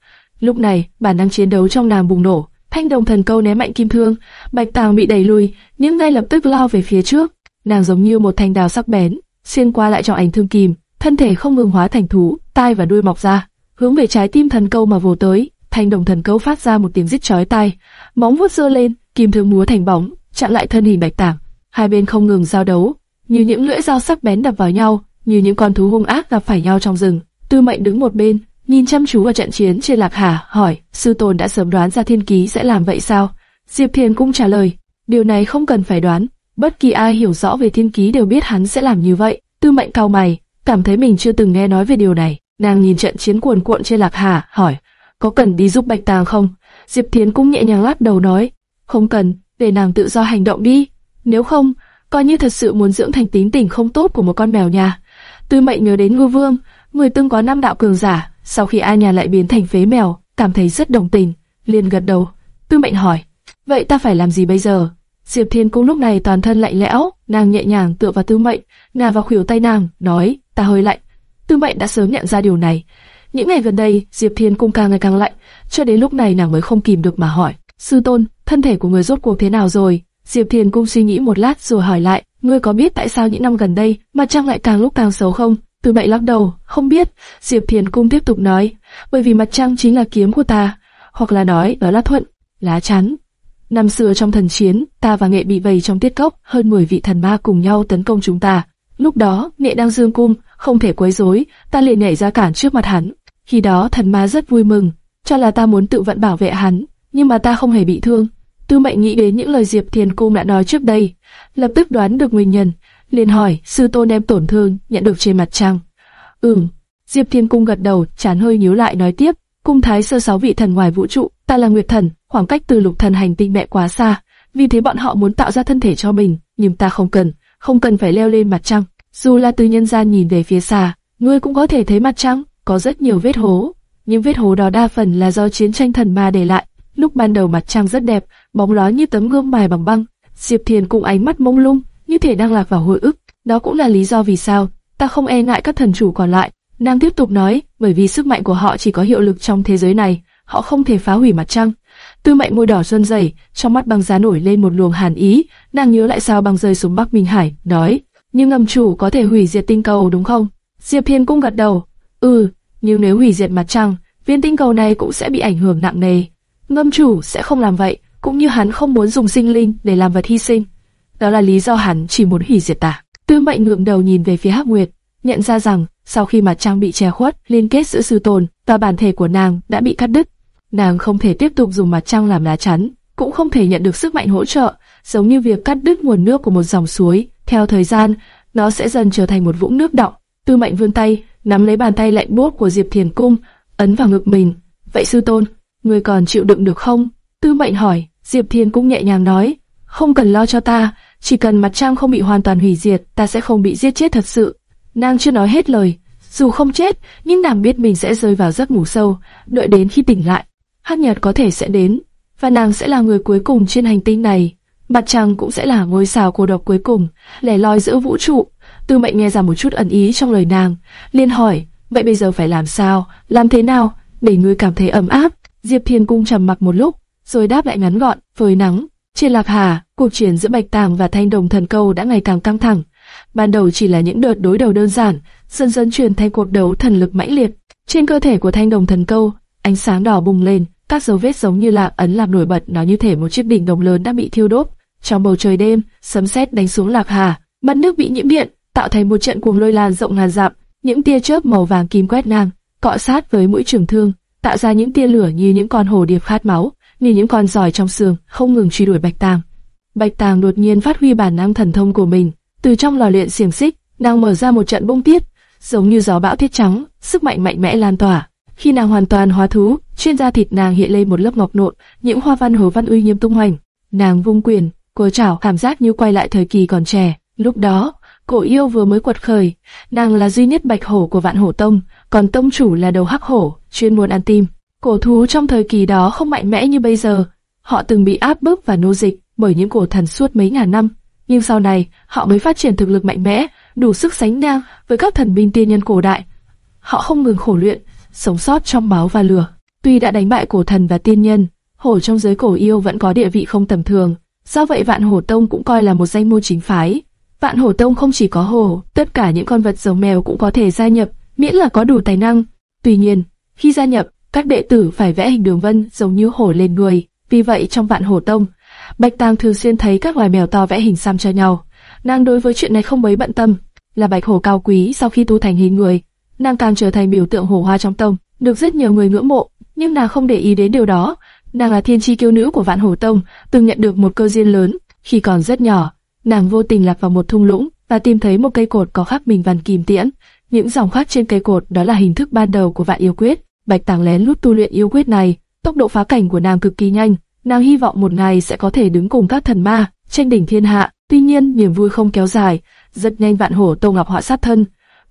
Lúc này, bản năng chiến đấu trong nàng bùng nổ, thanh đồng thần câu ném mạnh kim thương, Bạch Tàng bị đẩy lùi, nhưng ngay lập tức lao về phía trước. Nàng giống như một thanh đào sắc bén, xuyên qua lại trong ảnh thương kìm, thân thể không ngừng hóa thành thú, tai và đuôi mọc ra, hướng về trái tim thần câu mà vồ tới. Thanh đồng thần câu phát ra một tiếng rít chói tai, móng vuốt giơ lên, kim thương múa thành bóng, chặn lại thân hình bạch tảng. Hai bên không ngừng giao đấu, như những lưỡi dao sắc bén đập vào nhau, như những con thú hung ác gặp phải nhau trong rừng. Tư Mệnh đứng một bên, nhìn chăm chú vào trận chiến trên Lạc Hà, hỏi, sư tôn đã sớm đoán ra thiên ký sẽ làm vậy sao? Diệp Thiền cũng trả lời, điều này không cần phải đoán, bất kỳ ai hiểu rõ về thiên ký đều biết hắn sẽ làm như vậy. Tư mệnh cau mày, cảm thấy mình chưa từng nghe nói về điều này. Nàng nhìn trận chiến cuồn cuộn trên Lạc Hà, hỏi, có cần đi giúp Bạch Tàng không? Diệp Thiến cũng nhẹ nhàng lắc đầu nói, không cần, để nàng tự do hành động đi. Nếu không, coi như thật sự muốn dưỡng thành tín tình không tốt của một con mèo nhà. Tư mệnh nhớ đến ngư vương, người từng có năm đạo cường giả, sau khi ai nhà lại biến thành phế mèo, cảm thấy rất đồng tình, liền gật đầu. Tư mệnh hỏi, vậy ta phải làm gì bây giờ? Diệp Thiên cũng lúc này toàn thân lạnh lẽo, nàng nhẹ nhàng tựa vào Tư Mệnh, ngả vào khuỷu tay nàng, nói, ta hơi lạnh. Tư Mệnh đã sớm nhận ra điều này. Những ngày gần đây, Diệp Thiên cũng càng ngày càng lạnh, cho đến lúc này nàng mới không kìm được mà hỏi, sư tôn, thân thể của người rốt cuộc thế nào rồi? Diệp Thiên cũng suy nghĩ một lát rồi hỏi lại, ngươi có biết tại sao những năm gần đây mặt trăng lại càng lúc càng xấu không? Từ Mệnh lắc đầu, không biết. Diệp Thiên cũng tiếp tục nói, bởi vì mặt trăng chính là kiếm của ta, hoặc là nói đó là thuận, lá chắn. Năm xưa trong thần chiến, ta và nghệ bị vây trong tiết cốc, hơn 10 vị thần ma cùng nhau tấn công chúng ta. Lúc đó, nghệ đang dương cung, không thể quấy rối, ta liền nhảy ra cản trước mặt hắn. Khi đó thần ma rất vui mừng, cho là ta muốn tự vận bảo vệ hắn, nhưng mà ta không hề bị thương. Tư mệnh nghĩ đến những lời Diệp Thiền Cung đã nói trước đây, lập tức đoán được nguyên nhân, liền hỏi sư tôn đem tổn thương nhận được trên mặt trăng. Ừm, Diệp Thiên Cung gật đầu, chán hơi nhíu lại nói tiếp, cung thái sơ sáu vị thần ngoài vũ trụ, ta là Nguyệt Thần, khoảng cách từ lục thần hành tinh mẹ quá xa, vì thế bọn họ muốn tạo ra thân thể cho mình, nhưng ta không cần, không cần phải leo lên mặt trăng. Dù là từ nhân gian nhìn về phía xa, ngươi cũng có thể thấy mặt trăng, có rất nhiều vết hố, những vết hố đó đa phần là do chiến tranh thần ma để lại. Lúc ban đầu mặt trăng rất đẹp, bóng lóe như tấm gương mài bằng băng. Diệp Thiền cũng ánh mắt mông lung, như thể đang lạc vào hồi ức. Đó cũng là lý do vì sao ta không e ngại các thần chủ còn lại. Nàng tiếp tục nói, bởi vì sức mạnh của họ chỉ có hiệu lực trong thế giới này, họ không thể phá hủy mặt trăng. Tư mệnh môi đỏ run rẩy, trong mắt băng giá nổi lên một luồng hàn ý, nàng nhớ lại sao băng rơi xuống Bắc Minh Hải, nói, nhưng ngầm chủ có thể hủy diệt tinh cầu đúng không? Diệp Thiên cũng gật đầu, ừ, nhưng nếu hủy diệt mặt trăng, viên tinh cầu này cũng sẽ bị ảnh hưởng nặng nề. Ngâm chủ sẽ không làm vậy, cũng như hắn không muốn dùng sinh linh để làm vật hy sinh. Đó là lý do hắn chỉ muốn hủy diệt ta. Tư mệnh ngượng đầu nhìn về phía Hắc Nguyệt, nhận ra rằng sau khi mặt trăng bị che khuất, liên kết giữa sư tồn và bản thể của nàng đã bị cắt đứt. Nàng không thể tiếp tục dùng mặt trăng làm lá chắn, cũng không thể nhận được sức mạnh hỗ trợ, giống như việc cắt đứt nguồn nước của một dòng suối. Theo thời gian, nó sẽ dần trở thành một vũng nước đọng. Tư mệnh vươn tay, nắm lấy bàn tay lạnh buốt của Diệp Thiền Cung, ấn vào ngực mình. Vậy sư tôn, ngươi còn chịu đựng được không? Tư mệnh hỏi, Diệp Thiền Cung nhẹ nhàng nói, không cần lo cho ta, chỉ cần mặt trăng không bị hoàn toàn hủy diệt, ta sẽ không bị giết chết thật sự. Nàng chưa nói hết lời, dù không chết, nhưng nàng biết mình sẽ rơi vào giấc ngủ sâu, đợi đến khi tỉnh lại, hắc nhật có thể sẽ đến, và nàng sẽ là người cuối cùng trên hành tinh này. Mặt trăng cũng sẽ là ngôi sao cô độc cuối cùng, lẻ loi giữa vũ trụ. Tư mệnh nghe ra một chút ẩn ý trong lời nàng, liền hỏi, vậy bây giờ phải làm sao, làm thế nào, để ngươi cảm thấy ấm áp? Diệp Thiên Cung trầm mặc một lúc, rồi đáp lại ngắn gọn, với nắng. Trên Lạc Hà, cuộc chiến giữa Bạch Tàng và Thanh Đồng Thần Câu đã ngày càng căng thẳng. Ban đầu chỉ là những đợt đối đầu đơn giản, dần dần chuyển thành cuộc đấu thần lực mãnh liệt. Trên cơ thể của Thanh Đồng Thần Câu, ánh sáng đỏ bùng lên, các dấu vết giống như là ấn làm nổi bật nó như thể một chiếc đỉnh đồng lớn đã bị thiêu đốt. Trong bầu trời đêm, sấm sét đánh xuống Lạc Hà, mặt nước bị nhiễm điện, tạo thành một trận cuồng lôi lan rộng ngàn dặm. Những tia chớp màu vàng kim quét ngang, cọ sát với mũi trường thương, tạo ra những tia lửa như những con hồ điệp khát máu, như những con giòi trong sương, không ngừng truy đuổi Bạch Tàng. Bạch Tàng đột nhiên phát huy bản năng thần thông của mình, từ trong lò luyện xiềng xích, nàng mở ra một trận bông tiết, giống như gió bão tiết trắng, sức mạnh mạnh mẽ lan tỏa. Khi nàng hoàn toàn hóa thú, trên da thịt nàng hiện lên một lớp ngọc nộn, những hoa văn hồ văn uy nghiêm tung hoành. Nàng vung quyền, cô chảo, cảm giác như quay lại thời kỳ còn trẻ. Lúc đó, cổ yêu vừa mới quật khởi, nàng là duy nhất bạch hổ của vạn hổ tông, còn tông chủ là đầu hắc hổ, chuyên môn ăn tim. Cổ thú trong thời kỳ đó không mạnh mẽ như bây giờ, họ từng bị áp bức và nô dịch bởi những cổ thần suốt mấy ngàn năm, nhưng sau này họ mới phát triển thực lực mạnh mẽ, đủ sức sánh ngang với các thần binh tiên nhân cổ đại. Họ không ngừng khổ luyện, sống sót trong máu và lửa. Tuy đã đánh bại cổ thần và tiên nhân, hổ trong giới cổ yêu vẫn có địa vị không tầm thường. Do vậy Vạn Hổ Tông cũng coi là một danh môn chính phái. Vạn Hổ Tông không chỉ có hổ, tất cả những con vật giống mèo cũng có thể gia nhập, miễn là có đủ tài năng. Tuy nhiên, khi gia nhập, các đệ tử phải vẽ hình đường vân giống như hổ lên người. Vì vậy trong Vạn Hổ Tông, Bạch Tàng thường xuyên thấy các loài mèo to vẽ hình xăm cho nhau. Nàng đối với chuyện này không mấy bận tâm, là bạch hổ cao quý sau khi tu thành hình người, nàng càng trở thành biểu tượng hổ hoa trong tông. được rất nhiều người ngưỡng mộ, nhưng nàng không để ý đến điều đó. Nàng là thiên chi kiêu nữ của Vạn Hổ Tông, từng nhận được một cơ duyên lớn. Khi còn rất nhỏ, nàng vô tình lạc vào một thung lũng và tìm thấy một cây cột có khắc mình vằn kìm tiễn. Những dòng khắc trên cây cột đó là hình thức ban đầu của Vạn Yêu Quyết. Bạch Tàng lén lút tu luyện yêu quyết này, tốc độ phá cảnh của nàng cực kỳ nhanh. Nàng hy vọng một ngày sẽ có thể đứng cùng các thần ma, tranh đỉnh thiên hạ. Tuy nhiên, niềm vui không kéo dài, rất nhanh Vạn Hổ tô Ngọc họa sát thân.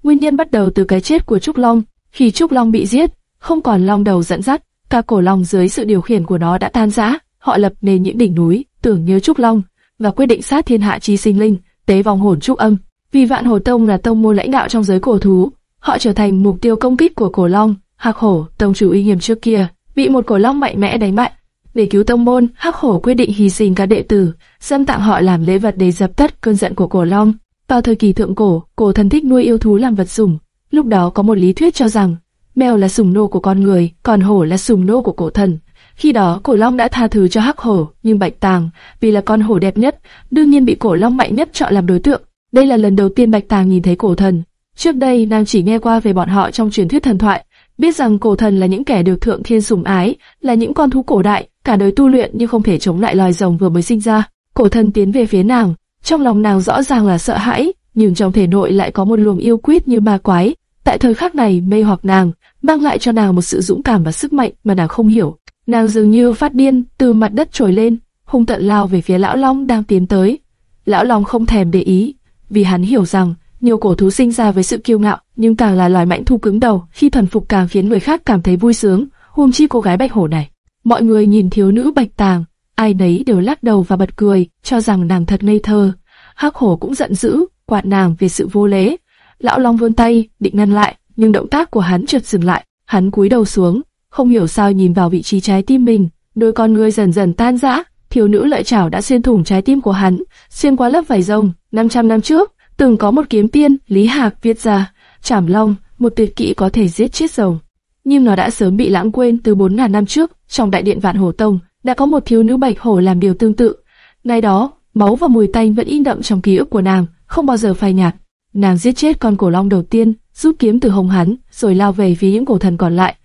Nguyên nhân bắt đầu từ cái chết của Trúc Long. Khi Trúc Long bị giết, không còn long đầu dẫn dắt, cả cổ long dưới sự điều khiển của nó đã tan rã. Họ lập nên những đỉnh núi, tưởng nhớ Trúc Long và quyết định sát thiên hạ chi sinh linh, tế vòng hồn trúc âm. Vì Vạn hồ Tông là tông môn lãnh đạo trong giới cổ thú, họ trở thành mục tiêu công kích của cổ long. Hắc Hổ, tông chủ uy nghiêm trước kia, bị một cổ long mạnh mẽ đánh bại. Để cứu tông môn, Hắc Hổ quyết định hy sinh các đệ tử, dâng tặng họ làm lễ vật để dập tắt cơn giận của cổ long. Vào thời kỳ thượng cổ, cổ thần thích nuôi yêu thú làm vật sủng. Lúc đó có một lý thuyết cho rằng mèo là sủng nô của con người, còn hổ là sủng nô của cổ thần. Khi đó, cổ long đã tha thứ cho hắc hổ, nhưng bạch tàng, vì là con hổ đẹp nhất, đương nhiên bị cổ long mạnh nhất chọn làm đối tượng. Đây là lần đầu tiên bạch tàng nhìn thấy cổ thần. Trước đây, nàng chỉ nghe qua về bọn họ trong truyền thuyết thần thoại, biết rằng cổ thần là những kẻ được thượng thiên sủng ái, là những con thú cổ đại, cả đời tu luyện nhưng không thể chống lại loài rồng vừa mới sinh ra. Cổ thần tiến về phía nàng, trong lòng nàng rõ ràng là sợ hãi, nhưng trong thể nội lại có một luồng yêu quyết như ma quái. Tại thời khắc này mê hoặc nàng, mang lại cho nàng một sự dũng cảm và sức mạnh mà nàng không hiểu. Nàng dường như phát điên, từ mặt đất trồi lên, hung tận lao về phía lão long đang tiến tới. Lão long không thèm để ý, vì hắn hiểu rằng nhiều cổ thú sinh ra với sự kiêu ngạo, nhưng càng là loài mãnh thu cứng đầu, khi thuần phục càng khiến người khác cảm thấy vui sướng. Huống chi cô gái bạch hổ này, mọi người nhìn thiếu nữ bạch tàng, ai nấy đều lắc đầu và bật cười, cho rằng nàng thật ngây thơ. Hắc hổ cũng giận dữ, quạt nàng về sự vô lễ. Lão Long vươn tay, định ngăn lại, nhưng động tác của hắn chợt dừng lại. Hắn cúi đầu xuống, không hiểu sao nhìn vào vị trí trái tim mình, đôi con ngươi dần dần tan rã. Thiếu nữ lợi chảo đã xuyên thủng trái tim của hắn, xuyên qua lớp vải rồng. 500 năm trước, từng có một kiếm tiên, Lý Hạc viết ra, chảm long, một tuyệt kỹ có thể giết chết rồng. Nhưng nó đã sớm bị lãng quên từ 4.000 năm trước, trong đại điện Vạn Hổ Tông, đã có một thiếu nữ bạch hổ làm điều tương tự. Ngày đó, máu và mùi tanh vẫn in đậm trong ký ức của nàng, không bao giờ phai nhạt. Nàng giết chết con cổ long đầu tiên, rút kiếm từ hồng hắn, rồi lao về phía những cổ thần còn lại.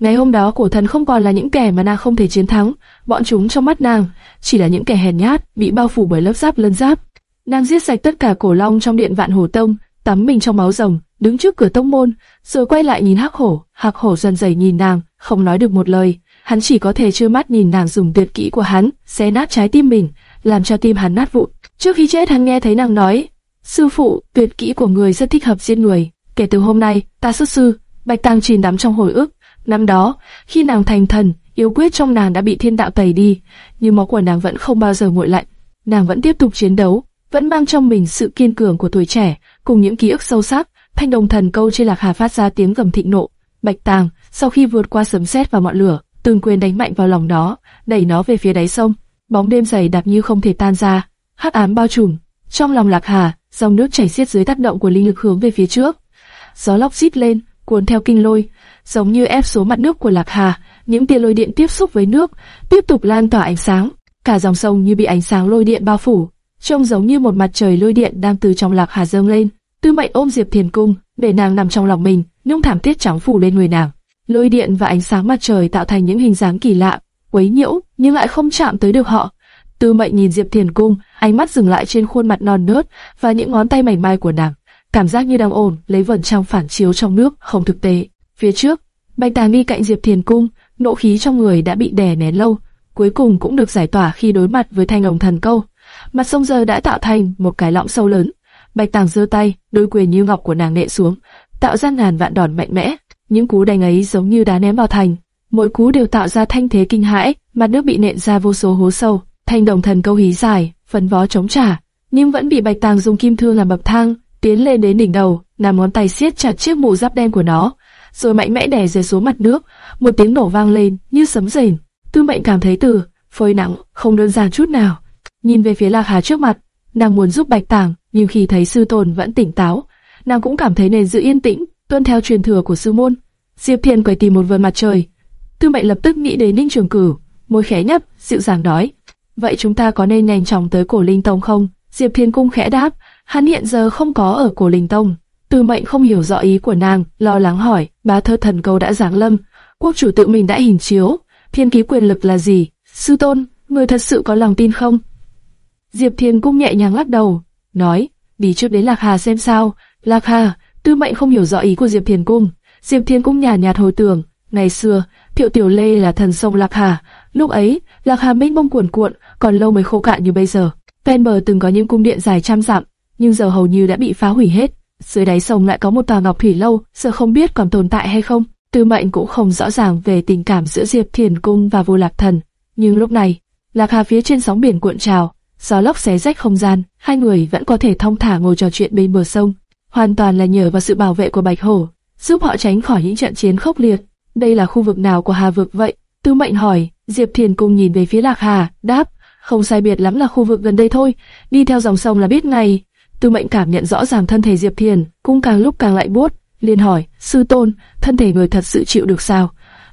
Ngày hôm đó cổ thần không còn là những kẻ mà nàng không thể chiến thắng, bọn chúng trong mắt nàng chỉ là những kẻ hèn nhát, bị bao phủ bởi lớp giáp lân giáp. Nàng giết sạch tất cả cổ long trong điện vạn hồ tông, tắm mình trong máu rồng, đứng trước cửa tông môn, rồi quay lại nhìn hắc hổ. Hắc hổ dần dày nhìn nàng, không nói được một lời. Hắn chỉ có thể trơ mắt nhìn nàng dùng tuyệt kỹ của hắn, xé nát trái tim mình, làm cho tim hắn nát vụn. Trước khi chết hắn nghe thấy nàng nói, sư phụ, tuyệt kỹ của người rất thích hợp giết người. Kể từ hôm nay, ta xuất sư, bạch tàng chìm đắm trong hồi ức. Năm đó, khi nàng thành thần, yêu quyết trong nàng đã bị thiên đạo tẩy đi, nhưng máu của nàng vẫn không bao giờ nguội lạnh. Nàng vẫn tiếp tục chiến đấu, vẫn mang trong mình sự kiên cường của tuổi trẻ, cùng những ký ức sâu sắc. Thanh đồng thần câu trên lạc hà phát ra tiếng gầm thịnh nộ. Bạch tàng, sau khi vượt qua sấm sét và ngọn lửa, từng quyền đánh mạnh vào lòng nó, đẩy nó về phía đáy sông. Bóng đêm dày đặc như không thể tan ra, hắc ám bao trùm. Trong lòng lạc hà, dòng nước chảy xiết dưới tác động của linh lực hướng về phía trước. Gió lốc rít lên, cuốn theo kinh lôi, giống như ép xuống mặt nước của lạc hà. Những tia lôi điện tiếp xúc với nước, tiếp tục lan tỏa ánh sáng. Cả dòng sông như bị ánh sáng lôi điện bao phủ, trông giống như một mặt trời lôi điện đang từ trong lạc hà dâng lên. Tư Mệnh ôm Diệp Thiền Cung, để nàng nằm trong lòng mình, nhung thảm tiết trắng phủ lên người nàng. Lôi điện và ánh sáng mặt trời tạo thành những hình dáng kỳ lạ, quấy nhiễu, nhưng lại không chạm tới được họ. Tư Mệnh nhìn Diệp Thiền Cung, ánh mắt dừng lại trên khuôn mặt non nớt và những ngón tay mảnh mai của nàng, cảm giác như đang ổn lấy vẩn trong phản chiếu trong nước, không thực tế. Phía trước, Bạch tàng đi cạnh Diệp Thiền Cung, nộ khí trong người đã bị đè nén lâu, cuối cùng cũng được giải tỏa khi đối mặt với thanh đồng thần câu. Mặt sông giờ đã tạo thành một cái lõm sâu lớn. Bạch Tàng giơ tay, đôi quyền như ngọc của nàng nệ xuống, tạo ra ngàn vạn đòn mạnh mẽ. Những cú đánh ấy giống như đá ném vào thành, mỗi cú đều tạo ra thanh thế kinh hãi, mặt nước bị nện ra vô số hố sâu. Thanh đồng thần câu hí dài, phấn vó chống trả, nhưng vẫn bị Bạch Tàng dùng kim thương làm bậc thang, tiến lên đến đỉnh đầu, nằm ngón tay siết chặt chiếc mũ giáp đen của nó, rồi mạnh mẽ đè rơi xuống mặt nước, một tiếng nổ vang lên như sấm rền. Tư Mệnh cảm thấy từ phơi nắng không đơn giản chút nào. Nhìn về phía Lạc Hà trước mặt, nàng muốn giúp Bạch Tàng, nhưng khi thấy sư tôn vẫn tỉnh táo, nàng cũng cảm thấy nên giữ yên tĩnh, tuân theo truyền thừa của sư môn. Diệp Thiên quay tìm một vườn mặt trời. Tư Mệnh lập tức nghĩ đến Ninh Trường Cửu, môi khẽ nhấp, dịu dàng nói: "Vậy chúng ta có nên nhanh chóng tới Cổ Linh Tông không?" Diệp Thiên cung khẽ đáp: "Hắn hiện giờ không có ở Cổ Linh Tông, Tư Mệnh không hiểu rõ ý của nàng, lo lắng hỏi, bá thơ thần câu đã giáng lâm, quốc chủ tự mình đã hình chiếu, thiên ký quyền lực là gì? Sư tôn, người thật sự có lòng tin không? Diệp Thiên Cung nhẹ nhàng lắc đầu, nói, đi trước đến Lạc Hà xem sao. Lạc Hà, Tư Mệnh không hiểu rõ ý của Diệp Thiên Cung. Diệp Thiên Cung nhàn nhạt hồi tưởng, ngày xưa, Thiệu Tiểu Lê là thần sông Lạc Hà, lúc ấy, Lạc Hà mênh mông cuồn cuộn, còn lâu mới khô cạn như bây giờ. Ven bờ từng có những cung điện dài trăm dặm, nhưng giờ hầu như đã bị phá hủy hết. Dưới đáy sông lại có một tòa ngọc thủy lâu, giờ không biết còn tồn tại hay không. Tư Mệnh cũng không rõ ràng về tình cảm giữa Diệp Thiền Cung và Vô Lạc Thần, nhưng lúc này, Lạc Hà phía trên sóng biển cuộn trào, gió lốc xé rách không gian, hai người vẫn có thể thông thả ngồi trò chuyện bên bờ sông, hoàn toàn là nhờ vào sự bảo vệ của Bạch Hổ, giúp họ tránh khỏi những trận chiến khốc liệt. Đây là khu vực nào của Hà vực vậy? Tư Mệnh hỏi. Diệp Thiền Cung nhìn về phía Lạc Hà, đáp, không sai biệt lắm là khu vực gần đây thôi, đi theo dòng sông là biết ngay. Tư Mệnh cảm nhận rõ ràng thân thể Diệp Thiền, cung càng lúc càng lạnh buốt, liền hỏi, sư tôn, thân thể người thật sự chịu được sao?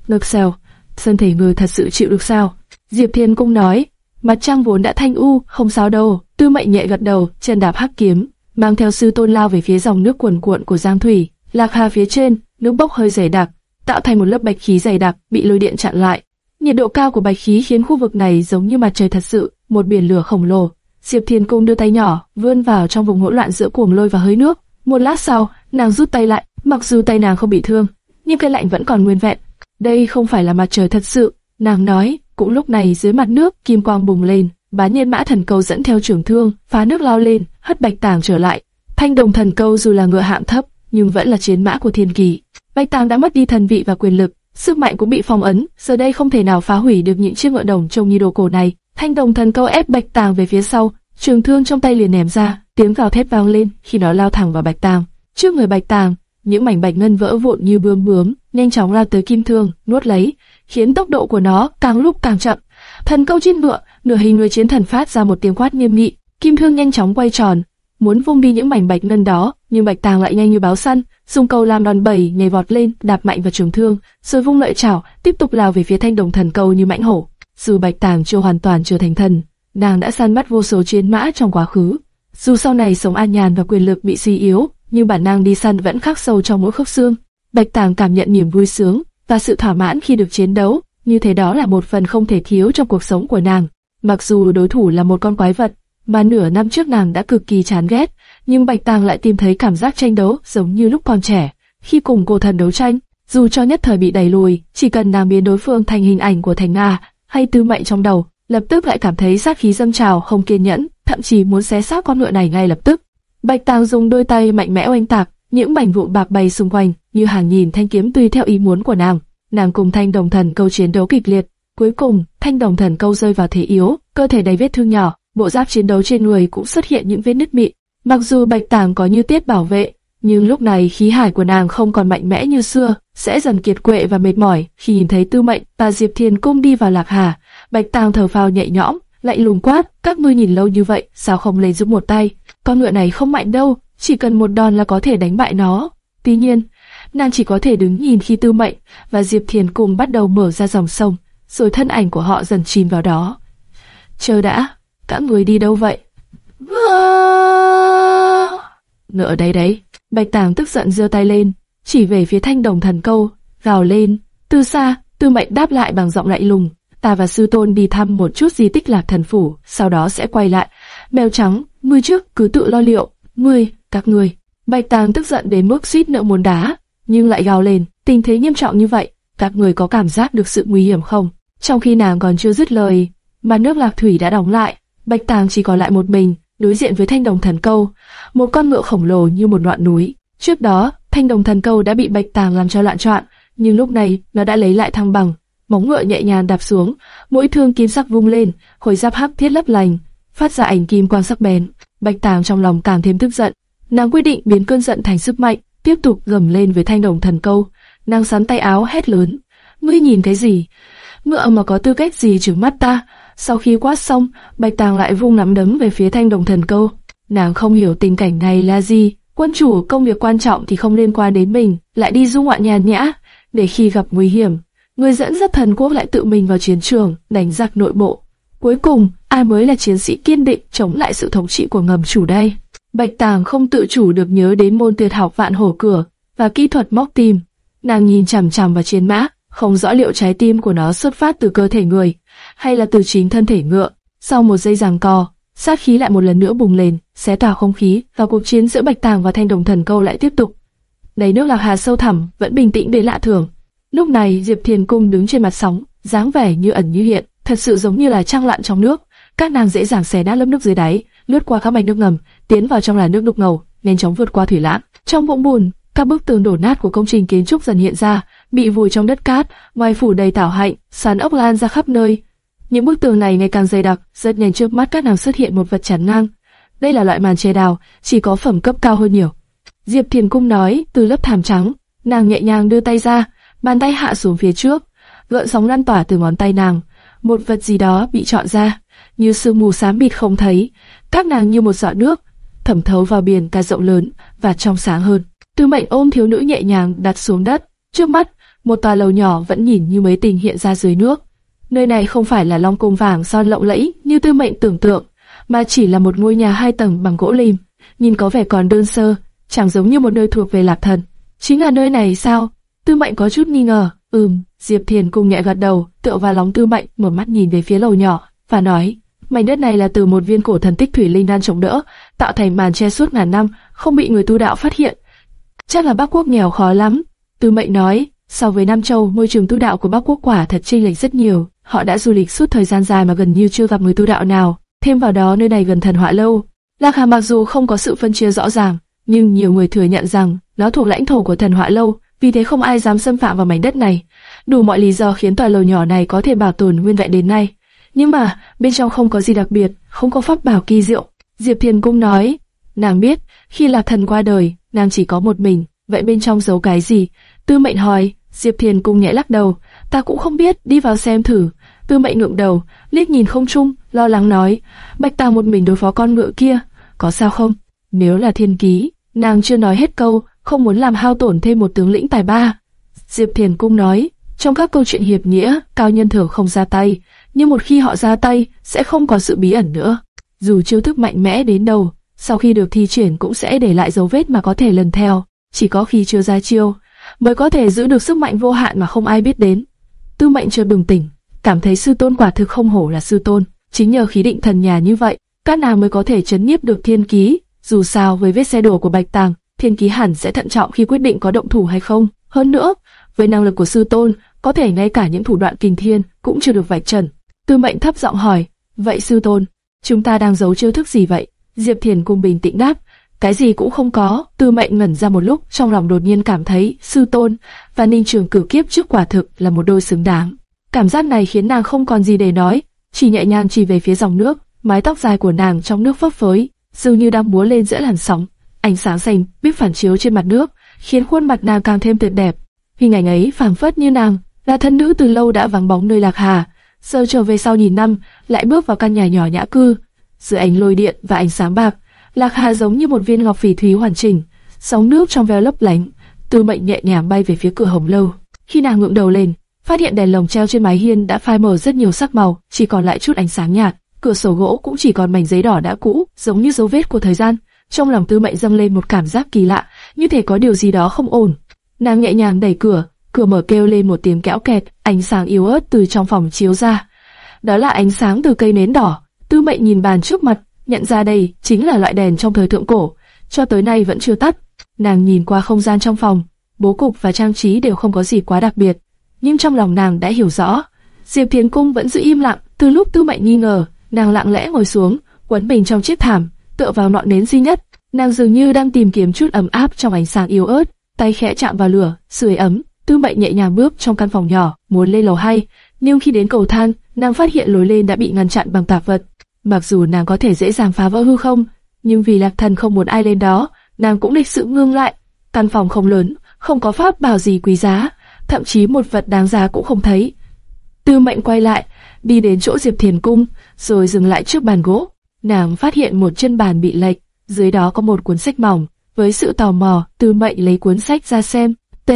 Được sao? Thân thể người thật sự chịu được sao? Diệp Thiên Cung nói, mặt trăng vốn đã thanh u, không sao đâu. Tư Mệnh nhẹ gật đầu, chân đạp hắc kiếm, mang theo sư tôn lao về phía dòng nước cuồn cuộn của Giang Thủy. Lạc Hà phía trên, nước bốc hơi dày đặc, tạo thành một lớp bạch khí dày đặc, bị lôi điện chặn lại. Nhiệt độ cao của bạch khí khiến khu vực này giống như mặt trời thật sự, một biển lửa khổng lồ. Diệp Thiên Cung đưa tay nhỏ, vươn vào trong vùng hỗn loạn giữa cuồng lôi và hơi nước. Một lát sau, nàng rút tay lại, mặc dù tay nàng không bị thương, nhưng cái lạnh vẫn còn nguyên vẹn. Đây không phải là mặt trời thật sự, nàng nói. Cũng lúc này dưới mặt nước, kim quang bùng lên, bá nhiên mã thần câu dẫn theo trưởng thương, phá nước lao lên, hất bạch tàng trở lại. Thanh đồng thần câu dù là ngựa hạng thấp, nhưng vẫn là chiến mã của thiên kỳ. Bạch tàng đã mất đi thần vị và quyền lực, sức mạnh cũng bị phong ấn, giờ đây không thể nào phá hủy được những chiếc ngựa đồng trông như đồ cổ này. Thanh đồng thần câu ép bạch tàng về phía sau, trường thương trong tay liền ném ra, tiếng gào thét vang lên khi nó lao thẳng vào bạch tàng. Trước người bạch tàng, những mảnh bạch ngân vỡ vụn như bướm bướm, nhanh chóng lao tới kim thương, nuốt lấy, khiến tốc độ của nó càng lúc càng chậm. Thần câu trên ngựa, nửa hình người chiến thần phát ra một tiếng quát nghiêm nghị, kim thương nhanh chóng quay tròn, muốn vung đi những mảnh bạch ngân đó, nhưng bạch tàng lại nhanh như báo săn, dùng câu làm đòn bẩy nhảy vọt lên, đạp mạnh vào trường thương, rồi vung lợi chảo, tiếp tục lao về phía thanh đồng thần câu như mãnh hổ. Dù bạch tàng chưa hoàn toàn trở thành thần, nàng đã săn bắt vô số chiến mã trong quá khứ. Dù sau này sống an nhàn và quyền lực bị suy yếu, nhưng bản năng đi săn vẫn khắc sâu trong mỗi khớp xương. Bạch tàng cảm nhận niềm vui sướng và sự thỏa mãn khi được chiến đấu, như thế đó là một phần không thể thiếu trong cuộc sống của nàng. Mặc dù đối thủ là một con quái vật, mà nửa năm trước nàng đã cực kỳ chán ghét, nhưng Bạch Tàng lại tìm thấy cảm giác tranh đấu giống như lúc còn trẻ, khi cùng cô thần đấu tranh, dù cho nhất thời bị đẩy lùi, chỉ cần nàng biến đối phương thành hình ảnh của Thành Nga hay Tư Mệnh trong đầu, lập tức lại cảm thấy sát khí dâng trào, không kiên nhẫn, thậm chí muốn xé xác con ngựa này ngay lập tức. Bạch Tàng dùng đôi tay mạnh mẽ oanh tạc, những mảnh vụn bạc bay xung quanh, như hàng nghìn thanh kiếm tùy theo ý muốn của nàng. Nàng cùng Thanh Đồng Thần câu chiến đấu kịch liệt, cuối cùng Thanh Đồng Thần câu rơi vào thế yếu, cơ thể đầy vết thương nhỏ, bộ giáp chiến đấu trên người cũng xuất hiện những vết nứt mịn. Mặc dù Bạch Tàng có như tiết bảo vệ, nhưng lúc này khí hải của nàng không còn mạnh mẽ như xưa, sẽ dần kiệt quệ và mệt mỏi. Khi nhìn thấy Tư Mệnh và Diệp Thiên cung đi vào Lạc Hà, Bạch Tàng thở phào nhẹ nhõm, lại lùng quát, các ngươi nhìn lâu như vậy, sao không lấy giúp một tay? Con ngựa này không mạnh đâu, chỉ cần một đòn là có thể đánh bại nó. Tuy nhiên, nàng chỉ có thể đứng nhìn khi Tư Mệnh và Diệp Thiền cùng bắt đầu mở ra dòng sông, rồi thân ảnh của họ dần chìm vào đó. Chờ đã, các người đi đâu vậy? Ở đây đấy. Bạch Tàng tức giận giơ tay lên, chỉ về phía thanh đồng thần câu, gào lên. Từ xa, Tư Mệnh đáp lại bằng giọng lạnh lùng. Ta và sư tôn đi thăm một chút di tích lạc thần phủ, sau đó sẽ quay lại. Mèo trắng, ngươi trước cứ tự lo liệu. Ngươi, các ngươi. Bạch Tàng tức giận đến mức suýt nợ muốn đá, nhưng lại gào lên. Tình thế nghiêm trọng như vậy, các người có cảm giác được sự nguy hiểm không? Trong khi nàng còn chưa dứt lời, mà nước lạc thủy đã đóng lại, Bạch Tàng chỉ còn lại một mình, đối diện với thanh đồng thần câu, một con ngựa khổng lồ như một ngọn núi. Trước đó, thanh đồng thần câu đã bị Bạch Tàng làm cho loạn trọn, nhưng lúc này nó đã lấy lại thăng bằng. Móng ngựa nhẹ nhàng đạp xuống, mũi thương kim sắc vung lên, khối giáp hắc thiết lấp lành, phát ra ảnh kim quang sắc bén. Bạch Tàng trong lòng càng thêm tức giận, nàng quyết định biến cơn giận thành sức mạnh, tiếp tục gầm lên với thanh đồng thần câu. Nàng sắn tay áo hét lớn, ngươi nhìn cái gì? Ngựa mà có tư cách gì trừng mắt ta? Sau khi quát xong, Bạch Tàng lại vung nắm đấm về phía thanh đồng thần câu. Nàng không hiểu tình cảnh này là gì. Quân chủ công việc quan trọng thì không liên quan đến mình, lại đi du ngoạn nhàn nhã, để khi gặp nguy hiểm, người dẫn dắt thần quốc lại tự mình vào chiến trường, đánh giặc nội bộ. Cuối cùng, ai mới là chiến sĩ kiên định chống lại sự thống trị của ngầm chủ đây? Bạch Tàng không tự chủ được nhớ đến môn tuyệt học vạn hổ cửa và kỹ thuật móc tim. Nàng nhìn chằm chằm vào chiến mã, không rõ liệu trái tim của nó xuất phát từ cơ thể người hay là từ chính thân thể ngựa. Sau một giây giằng co, sát khí lại một lần nữa bùng lên, xé tỏa không khí, và cuộc chiến giữa Bạch Tàng và Thanh Đồng Thần Câu lại tiếp tục. Đầy nước lạc hà sâu thẳm, vẫn bình tĩnh đến lạ thường. Lúc này Diệp Thiền Cung đứng trên mặt sóng, dáng vẻ như ẩn như hiện, thật sự giống như là trăng lặn trong nước. Các nàng dễ dàng xé nát lớp nước dưới đáy, lướt qua các mạch nước ngầm, tiến vào trong làn nước đục ngầu, nhanh chóng vượt qua thủy lãng. Trong vũng bùn, các bức tường đổ nát của công trình kiến trúc dần hiện ra, bị vùi trong đất cát, ngoài phủ đầy tảo hạnh, sàn ốc lan ra khắp nơi. Những bức tường này ngày càng dày đặc, rất nhanh trước mắt các nàng xuất hiện một vật chắn ngang. Đây là loại màn che đào, chỉ có phẩm cấp cao hơn nhiều. Diệp Thiền Cung nói, từ lớp thảm trắng, nàng nhẹ nhàng đưa tay ra, bàn tay hạ xuống phía trước, gợn sóng lan tỏa từ ngón tay nàng, một vật gì đó bị chọn ra, như sương mù xám bịt không thấy, các nàng như một giọt nước, thẩm thấu vào biển cả rộng lớn và trong sáng hơn. Tư mệnh ôm thiếu nữ nhẹ nhàng đặt xuống đất, trước mắt, một tòa lầu nhỏ vẫn nhìn như mấy tình hiện ra dưới nước. Nơi này không phải là long cung vàng son lộng lẫy như tư mệnh tưởng tượng, mà chỉ là một ngôi nhà hai tầng bằng gỗ lim, nhìn có vẻ còn đơn sơ, chẳng giống như một nơi thuộc về lạc thần. Chính là nơi này sao? Tư mệnh có chút nghi ngờ. Ừm, Diệp Thiền cùng nhẹ gật đầu, tựa vào lòng tư mệnh, một mắt nhìn về phía lầu nhỏ, và nói, mảnh đất này là từ một viên cổ thần tích thủy linh đan chống đỡ, tạo thành màn che suốt ngàn năm, không bị người tu đạo phát hiện. Chắc là Bắc Quốc nghèo khó lắm. Tư mệnh nói, so với Nam Châu, môi trường tu đạo của Bắc Quốc quả thật chênh lệch rất nhiều. Họ đã du lịch suốt thời gian dài mà gần như chưa gặp người tu đạo nào. Thêm vào đó nơi này gần thần họa lâu. Lạc Hà mặc dù không có sự phân chia rõ ràng, nhưng nhiều người thừa nhận rằng nó thuộc lãnh thổ của thần họa lâu, vì thế không ai dám xâm phạm vào mảnh đất này. Đủ mọi lý do khiến tòa lầu nhỏ này có thể bảo tồn nguyên vẹn đến nay. Nhưng mà, bên trong không có gì đặc biệt, không có pháp bảo kỳ diệu. Diệp Thiền Cung nói, nàng biết, khi Lạc Thần qua đời, nàng chỉ có một mình, vậy bên trong giấu cái gì? Tư mệnh hỏi, Diệp Thiền Cung nhẹ lắc đầu, ta cũng không biết, đi vào xem thử. Tư mệnh ngượng đầu, liếc nhìn không trung, lo lắng nói, Bạch Tà một mình đối phó con ngựa kia, có sao không? Nếu là thiên ký, nàng chưa nói hết câu, không muốn làm hao tổn thêm một tướng lĩnh tài ba. Diệp Thiền Cung nói, trong các câu chuyện hiệp nghĩa, cao nhân thường không ra tay, nhưng một khi họ ra tay, sẽ không có sự bí ẩn nữa. Dù chiêu thức mạnh mẽ đến đâu, sau khi được thi triển cũng sẽ để lại dấu vết mà có thể lần theo. Chỉ có khi chưa ra chiêu, mới có thể giữ được sức mạnh vô hạn mà không ai biết đến. Tư mệnh chưa bừng tỉnh, cảm thấy sư tôn quả thực không hổ là sư tôn. Chính nhờ khí định thần nhà như vậy, các nàng mới có thể chấn nhiếp được thiên ký. Dù sao với vết xe đổ của bạch tàng, thiên ký hẳn sẽ thận trọng khi quyết định có động thủ hay không. Hơn nữa, với năng lực của sư tôn, có thể ngay cả những thủ đoạn kinh thiên cũng chưa được vạch trần. Tư mệnh thấp giọng hỏi, vậy sư tôn, chúng ta đang giấu chiêu thức gì vậy? Diệp Thiền cung bình tĩnh đáp, cái gì cũng không có. Tư mệnh ngẩn ra một lúc, trong lòng đột nhiên cảm thấy sư tôn và ninh trường cử kiếp trước quả thực là một đôi xứng đáng. Cảm giác này khiến nàng không còn gì để nói, chỉ nhẹ nhàng chỉ về phía dòng nước, mái tóc dài của nàng trong nước phấp phới, dường như đang múa lên giữa làn sóng. Ánh sáng xanh biết phản chiếu trên mặt nước, khiến khuôn mặt nàng càng thêm tuyệt đẹp. Hình ảnh ấy phảng phất như nàng, là thân nữ từ lâu đã vắng bóng nơi lạc hà, giờ trở về sau nhìn năm, lại bước vào căn nhà nhỏ nhã cư. Giữa ánh lôi điện và ánh sáng bạc, lạc hà giống như một viên ngọc phỉ thúy hoàn chỉnh, sóng nước trong veo lấp lánh. Tư mệnh nhẹ nhàng bay về phía cửa hồng lâu. Khi nàng ngượng đầu lên, phát hiện đèn lồng treo trên mái hiên đã phai mờ rất nhiều sắc màu, chỉ còn lại chút ánh sáng nhạt. Cửa sổ gỗ cũng chỉ còn mảnh giấy đỏ đã cũ, giống như dấu vết của thời gian. Trong lòng Tư Mệnh dâng lên một cảm giác kỳ lạ, như thể có điều gì đó không ổn. Nàng nhẹ nhàng đẩy cửa, cửa mở kêu lên một tiếng kẽo kẹt, ánh sáng yếu ớt từ trong phòng chiếu ra. Đó là ánh sáng từ cây nến đỏ. Tư Mệnh nhìn bàn trước mặt, nhận ra đây chính là loại đèn trong thời thượng cổ, cho tới nay vẫn chưa tắt. Nàng nhìn qua không gian trong phòng, bố cục và trang trí đều không có gì quá đặc biệt, nhưng trong lòng nàng đã hiểu rõ. Diệp thiến Cung vẫn giữ im lặng, từ lúc Tư Mệnh nghi ngờ, nàng lặng lẽ ngồi xuống, quấn mình trong chiếc thảm, tựa vào ngọn nến duy nhất. Nàng dường như đang tìm kiếm chút ấm áp trong ánh sáng yếu ớt, tay khẽ chạm vào lửa, sưởi ấm. Tư Mệnh nhẹ nhàng bước trong căn phòng nhỏ, muốn lên lầu hay nhưng khi đến cầu thang, nàng phát hiện lối lên đã bị ngăn chặn bằng tạp vật. Mặc dù nàng có thể dễ dàng phá vỡ hư không, nhưng vì Lạc Thần không muốn ai lên đó, nàng cũng lịch sự ngưng lại. Căn phòng không lớn, không có pháp bảo gì quý giá, thậm chí một vật đáng giá cũng không thấy. Tư Mệnh quay lại, đi đến chỗ Diệp Thiền cung, rồi dừng lại trước bàn gỗ. Nàng phát hiện một chân bàn bị lệch, dưới đó có một cuốn sách mỏng. Với sự tò mò, Tư Mệnh lấy cuốn sách ra xem. T.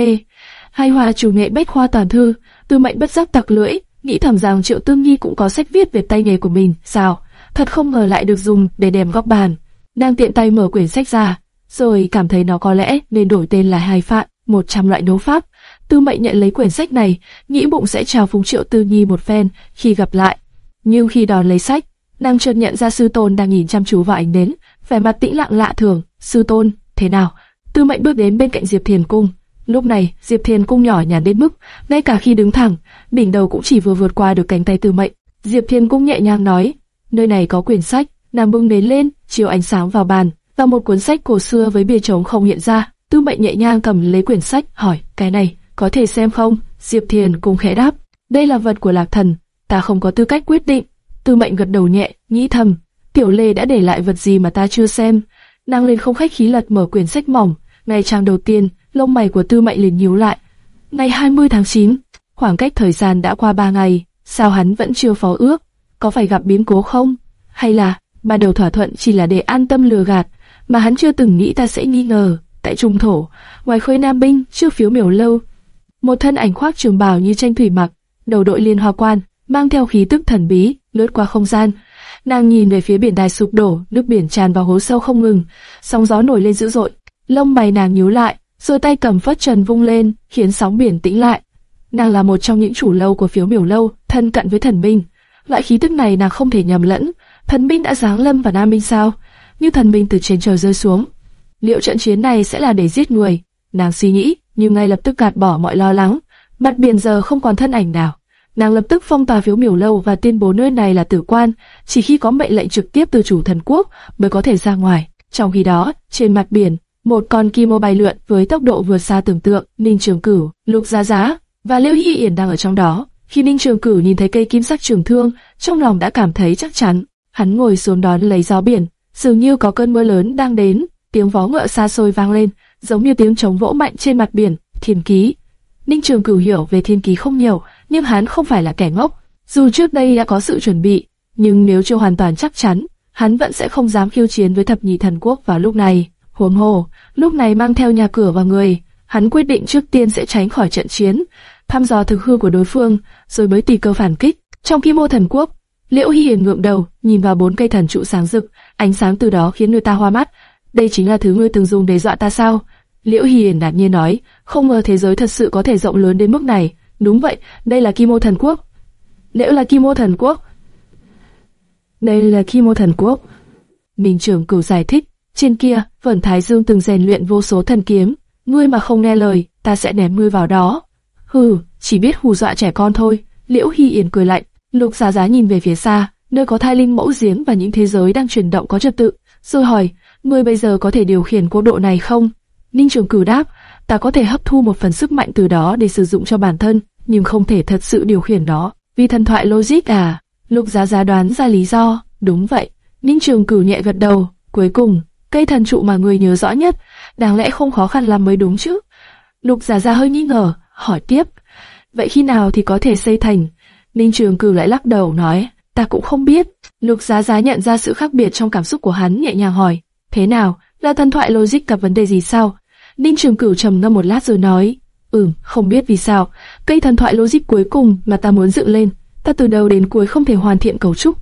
Hai hòa chủ nghệ bách khoa toàn thư. Tư Mệnh bất giác tặc lưỡi, nghĩ thầm rằng Triệu Tương Nhi cũng có sách viết về tay nghề của mình. Sao? Thật không ngờ lại được dùng để đèm góc bàn. Nàng tiện tay mở quyển sách ra, rồi cảm thấy nó có lẽ nên đổi tên là Hai Phạn, 100 loại đấu pháp. Tư Mệnh nhận lấy quyển sách này, nghĩ bụng sẽ chào phúng Triệu Tư Nhi một phen khi gặp lại. Nhưng khi đón lấy sách, nàng chợt nhận ra sư tôn đang nhìn chăm chú vào ánh đến, vẻ mặt tĩnh lặng lạ thường. Sư tôn, thế nào? Tư Mệnh bước đến bên cạnh Diệp Thiền Cung. Lúc này, Diệp Thiền Cung nhỏ nhàn đến mức, ngay cả khi đứng thẳng, đỉnh đầu cũng chỉ vừa vượt qua được cánh tay Tư Mệnh. Diệp Thiền Cung nhẹ nhàng nói, nơi này có quyển sách, nàng bưng đến lên, chiếu ánh sáng vào bàn, và một cuốn sách cổ xưa với bìa trống không hiện ra. Tư Mệnh nhẹ nhàng cầm lấy quyển sách, hỏi, cái này, có thể xem không? Diệp Thiền cùng khẽ đáp, đây là vật của Lạc Thần, ta không có tư cách quyết định. Tư Mệnh gật đầu nhẹ, nghĩ thầm, Tiểu Lê đã để lại vật gì mà ta chưa xem. Nàng lên không khách khí lật mở quyển sách mỏng, ngày trang đầu tiên, lông mày của Tư Mệnh liền nhíu lại. Ngày 20 tháng 9, khoảng cách thời gian đã qua 3 ngày, sao hắn vẫn chưa phó ước? Có phải gặp biến cố không? Hay là, ban đầu thỏa thuận chỉ là để an tâm lừa gạt, mà hắn chưa từng nghĩ ta sẽ nghi ngờ. Tại Trung Thổ, ngoài khơi Nam Binh, trước phiếu miểu lâu, một thân ảnh khoác trường bào như tranh thủy mặc, đầu đội liên hoa quan, mang theo khí tức thần bí, lướt qua không gian. Nàng nhìn về phía biển đài sụp đổ, nước biển tràn vào hố sâu không ngừng, sóng gió nổi lên dữ dội. Lông mày nàng nhíu lại, rồi tay cầm phất trần vung lên, khiến sóng biển tĩnh lại. Nàng là một trong những chủ lâu của phiếu miểu lâu, thân cận với thần binh. Loại khí tức này nàng không thể nhầm lẫn. Thần binh đã giáng lâm vào Nam Minh sao? Như thần binh từ trên trời rơi xuống. Liệu trận chiến này sẽ là để giết người? Nàng suy nghĩ, nhưng ngay lập tức gạt bỏ mọi lo lắng. Mặt biển giờ không còn thân ảnh nào. Nàng lập tức phong tỏa phiếu miểu lâu và tuyên bố nơi này là tử quan, chỉ khi có mệnh lệnh trực tiếp từ chủ thần quốc mới có thể ra ngoài. Trong khi đó, trên mặt biển, một con kim ô bay lượn với tốc độ vượt xa tưởng tượng. Ninh Trường Cửu, Lục Giá Giá và Liễu Hy Yển đang ở trong đó. Khi Ninh Trường Cửu nhìn thấy cây kim sắc trường thương, trong lòng đã cảm thấy chắc chắn. Hắn ngồi xuống đón lấy gió biển, dường như có cơn mưa lớn đang đến. Tiếng vó ngựa xa xôi vang lên, giống như tiếng trống vỗ mạnh trên mặt biển. Thiên ký. Ninh Trường Cửu hiểu về thiên ký không nhiều, nhưng hắn không phải là kẻ ngốc. Dù trước đây đã có sự chuẩn bị, nhưng nếu chưa hoàn toàn chắc chắn, hắn vẫn sẽ không dám khiêu chiến với thập nhị thần quốc vào lúc này. Huống hồ, lúc này mang theo nhà cửa và người, hắn quyết định trước tiên sẽ tránh khỏi trận chiến, thăm dò thực hư của đối phương, rồi mới tùy cơ phản kích. Trong kim mô thần quốc, Liễu Hi Hiền ngượng đầu, nhìn vào bốn cây thần trụ sáng rực, ánh sáng từ đó khiến người ta hoa mắt. Đây chính là thứ ngươi từng dùng để dọa ta sao? Liễu Hi Hiền đột nhiên nói, không ngờ thế giới thật sự có thể rộng lớn đến mức này. Đúng vậy, đây là Kim Ô Thần Quốc. Nếu là Kim Ô Thần Quốc. Đây là Kim Ô Thần Quốc. Minh Trường Cửu giải thích, trên kia, Vẩn Thái Dương từng rèn luyện vô số thần kiếm, ngươi mà không nghe lời, ta sẽ ném ngươi vào đó. Hừ, chỉ biết hù dọa trẻ con thôi. Liễu Hy Yển cười lạnh, Lục Giá Giá nhìn về phía xa, nơi có thai linh mẫu giếng và những thế giới đang chuyển động có trật tự, rồi hỏi, ngươi bây giờ có thể điều khiển cô độ này không? Ninh Trường Cửu đáp, ta có thể hấp thu một phần sức mạnh từ đó để sử dụng cho bản thân, nhưng không thể thật sự điều khiển nó. Vì thần thoại logic à? Lục Giá Giá đoán ra lý do, đúng vậy. Ninh Trường Cửu nhẹ gật đầu, cuối cùng, cây thần trụ mà người nhớ rõ nhất, đáng lẽ không khó khăn lắm mới đúng chứ? Lục Giá Giá hơi nghi ngờ, hỏi tiếp, vậy khi nào thì có thể xây thành? Ninh Trường Cửu lại lắc đầu nói, ta cũng không biết. Lục Giá Giá nhận ra sự khác biệt trong cảm xúc của hắn, nhẹ nhàng hỏi, thế nào, là thần thoại logic gặp vấn đề gì sao? Ninh Trường Cửu trầm ngâm một lát rồi nói, ừm, không biết vì sao, cây thần thoại logic cuối cùng mà ta muốn dựng lên, ta từ đầu đến cuối không thể hoàn thiện cấu trúc.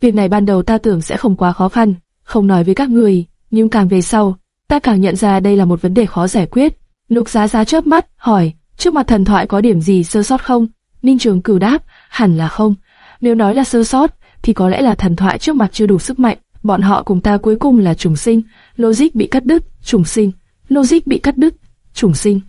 Việc này ban đầu ta tưởng sẽ không quá khó khăn, không nói với các người, nhưng càng về sau, ta càng nhận ra đây là một vấn đề khó giải quyết. Lục Giá Giá chớp mắt, hỏi, trước mặt thần thoại có điểm gì sơ sót không? Ninh Trường Cửu đáp, hẳn là không. Nếu nói là sơ sót, thì có lẽ là thần thoại trước mặt chưa đủ sức mạnh. Bọn họ cùng ta cuối cùng là trùng sinh, logic bị cắt đứt, trùng sinh, logic bị cắt đứt, trùng sinh.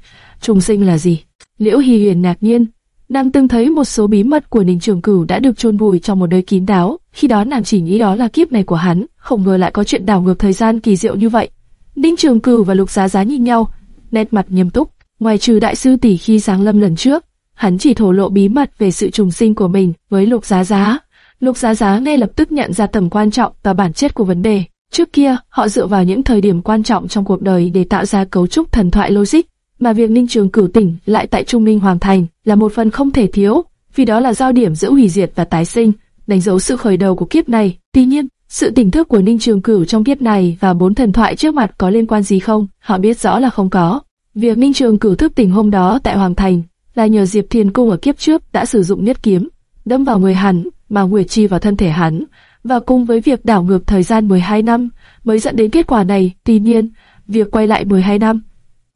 Trùng sinh là gì? Liễu Hy Huyền ngạc nhiên, nàng từng thấy một số bí mật của Ninh Trường Cửu đã được chôn vùi trong một nơi kín đáo. Khi đó nàng chỉ nghĩ đó là kiếp này của hắn, không ngờ lại có chuyện đảo ngược thời gian kỳ diệu như vậy. Ninh Trường Cửu và Lục Giá Giá nhìn nhau, nét mặt nghiêm túc. Ngoài trừ đại sư tỷ khi sáng lâm lần trước, hắn chỉ thổ lộ bí mật về sự trùng sinh của mình với Lục Giá Giá. Lục Giá Giá ngay lập tức nhận ra tầm quan trọng và bản chất của vấn đề. Trước kia, họ dựa vào những thời điểm quan trọng trong cuộc đời để tạo ra cấu trúc thần thoại logic, mà việc Ninh Trường cửu tỉnh lại tại Trung Minh Hoàng Thành là một phần không thể thiếu, vì đó là giao điểm giữa hủy diệt và tái sinh, đánh dấu sự khởi đầu của kiếp này. Tuy nhiên, sự tỉnh thức của Ninh Trường Cửu trong kiếp này và bốn thần thoại trước mặt có liên quan gì không? Họ biết rõ là không có. Việc Ninh Trường Cửu thức tỉnh hôm đó tại Hoàng Thành là nhờ Diệp Thiên Cung ở kiếp trước đã sử dụng nhất kiếm đâm vào người hắn, mà Nguyệt Chi vào thân thể hắn. và cùng với việc đảo ngược thời gian 12 năm mới dẫn đến kết quả này. Tuy nhiên, việc quay lại 12 năm,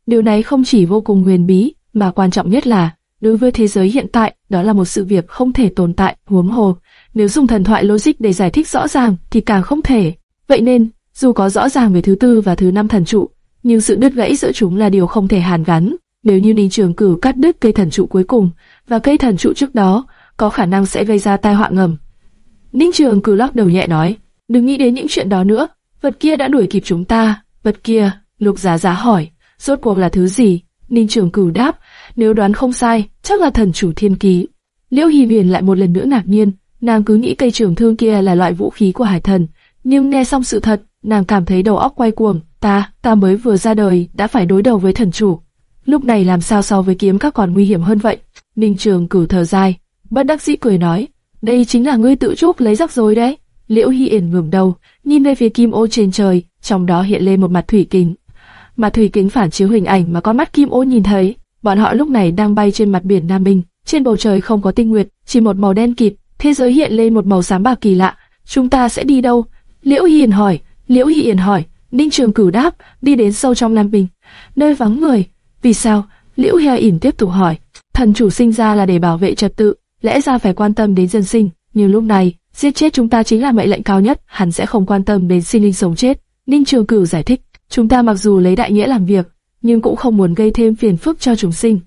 điều này không chỉ vô cùng huyền bí, mà quan trọng nhất là đối với thế giới hiện tại, đó là một sự việc không thể tồn tại, huống hồ. Nếu dùng thần thoại logic để giải thích rõ ràng thì càng không thể. Vậy nên, dù có rõ ràng về thứ tư và thứ năm thần trụ, nhưng sự đứt gãy giữa chúng là điều không thể hàn gắn. Nếu như Ninh Trường Cửu cắt đứt cây thần trụ cuối cùng và cây thần trụ trước đó, có khả năng sẽ gây ra tai họa ngầm. Ninh Trường Cửu lắc đầu nhẹ nói, đừng nghĩ đến những chuyện đó nữa, vật kia đã đuổi kịp chúng ta. Vật kia, Lục Giá Giá hỏi, rốt cuộc là thứ gì? Ninh Trường Cửu đáp, nếu đoán không sai, chắc là thần chủ thiên ký. Liễu Hi Huyền lại một lần nữa ngạc nhiên, nàng cứ nghĩ cây trường thương kia là loại vũ khí của hải thần, nhưng nghe xong sự thật, nàng cảm thấy đầu óc quay cuồng. Ta, ta mới vừa ra đời đã phải đối đầu với thần chủ, lúc này làm sao so với kiếm các còn nguy hiểm hơn vậy? Ninh Trường cử thở dài, bất đắc dĩ cười nói, đây chính là ngươi tự chuốc lấy rắc rối đấy. Liễu Hy Yển ngẩng đầu, nhìn về phía kim ô trên trời, trong đó hiện lên một mặt thủy kính. Mặt thủy kính phản chiếu hình ảnh mà con mắt kim ô nhìn thấy. Bọn họ lúc này đang bay trên mặt biển Nam Minh, trên bầu trời không có tinh nguyệt, chỉ một màu đen kịt, thế giới hiện lên một màu xám bạc kỳ lạ. Chúng ta sẽ đi đâu? Liễu Hiền hỏi. Liễu Hiền hỏi. Ninh Trường Cửu đáp, đi đến sâu trong Nam Bình, nơi vắng người. Vì sao? Liễu Hiền tiếp tục hỏi. Thần chủ sinh ra là để bảo vệ trật tự, lẽ ra phải quan tâm đến dân sinh, nhưng lúc này, giết chết chúng ta chính là mệnh lệnh cao nhất, hắn sẽ không quan tâm đến sinh linh sống chết. Ninh Trường Cửu giải thích, chúng ta mặc dù lấy đại nghĩa làm việc, nhưng cũng không muốn gây thêm phiền phức cho chúng sinh.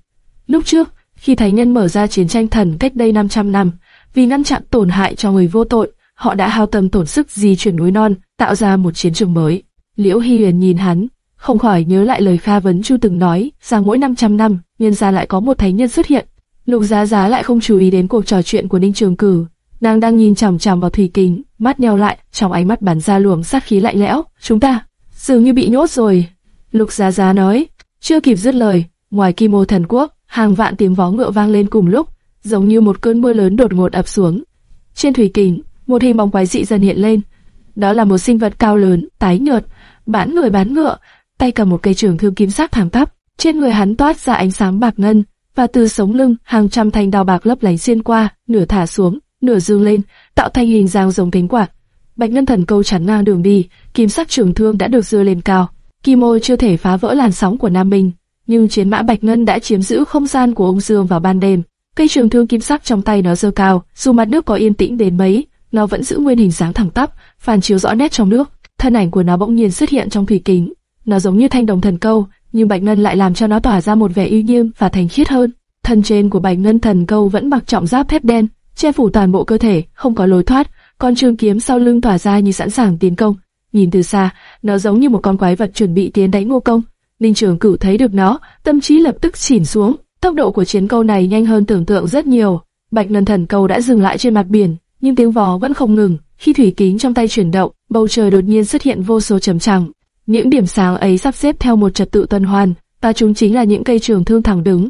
Lúc trước, khi Thánh Nhân mở ra chiến tranh thần cách đây 500 năm, vì ngăn chặn tổn hại cho người vô tội, họ đã hao tâm tổn sức di chuyển núi non, tạo ra một chiến trường mới. Liễu Hy Huyền nhìn hắn, không khỏi nhớ lại lời Kha Vấn Chu từng nói, rằng mỗi 500 năm, nhân gia lại có một thánh nhân xuất hiện. Lục Giá Giá lại không chú ý đến cuộc trò chuyện của Ninh Trường Cử, nàng đang nhìn chằm chằm vào thủy kính, mắt nheo lại, trong ánh mắt bắn ra luồng sát khí lạnh lẽo. Chúng ta dường như bị nhốt rồi. Lục Giá Giá nói, chưa kịp dứt lời, ngoài Kim Ô Thần Quốc, hàng vạn tiếng vó ngựa vang lên cùng lúc, giống như một cơn mưa lớn đột ngột ập xuống. Trên thủy kính, một hình bóng quái dị dần hiện lên. Đó là một sinh vật cao lớn, tái nhợt, bán người bán ngựa, tay cầm một cây trường thương kim sắc thẳng tắp. Trên người hắn toát ra ánh sáng bạc ngân, và từ sống lưng hàng trăm thanh đao bạc lấp lánh xuyên qua, nửa thả xuống, nửa dương lên, tạo thành hình dáng giống cánh quạt. Bạch ngân thần câu chắn ngang đường đi, kim sắc trường thương đã được dưa lên cao. Kim ô chưa thể phá vỡ làn sóng của Nam Minh, nhưng chiến mã Bạch Ngân đã chiếm giữ không gian của ông Dương vào ban đêm. Cây trường thương kim sắc trong tay nó dơ cao, dù mặt nước có yên tĩnh đến mấy, nó vẫn giữ nguyên hình dáng thẳng tắp, phản chiếu rõ nét trong nước. Thân ảnh của nó bỗng nhiên xuất hiện trong thủy kính, nó giống như thanh đồng thần câu, nhưng Bạch Ngân lại làm cho nó tỏa ra một vẻ uy nghiêm và thành khiết hơn. Thân trên của Bạch Ngân thần câu vẫn mặc trọng giáp thép đen, che phủ toàn bộ cơ thể, không có lối thoát, con trường kiếm sau lưng tỏa ra như sẵn sàng tiến công. Nhìn từ xa, nó giống như một con quái vật chuẩn bị tiến đánh Ngô Công. Ninh Trường Cửu thấy được nó, tâm trí lập tức chìm xuống. Tốc độ của chiến câu này nhanh hơn tưởng tượng rất nhiều. Bạch Ngân Thần Câu đã dừng lại trên mặt biển, nhưng tiếng vó vẫn không ngừng. Khi thủy kính trong tay chuyển động, bầu trời đột nhiên xuất hiện vô số chấm trăng. Những điểm sáng ấy sắp xếp theo một trật tự tuần hoàn, và chúng chính là những cây trường thương thẳng đứng.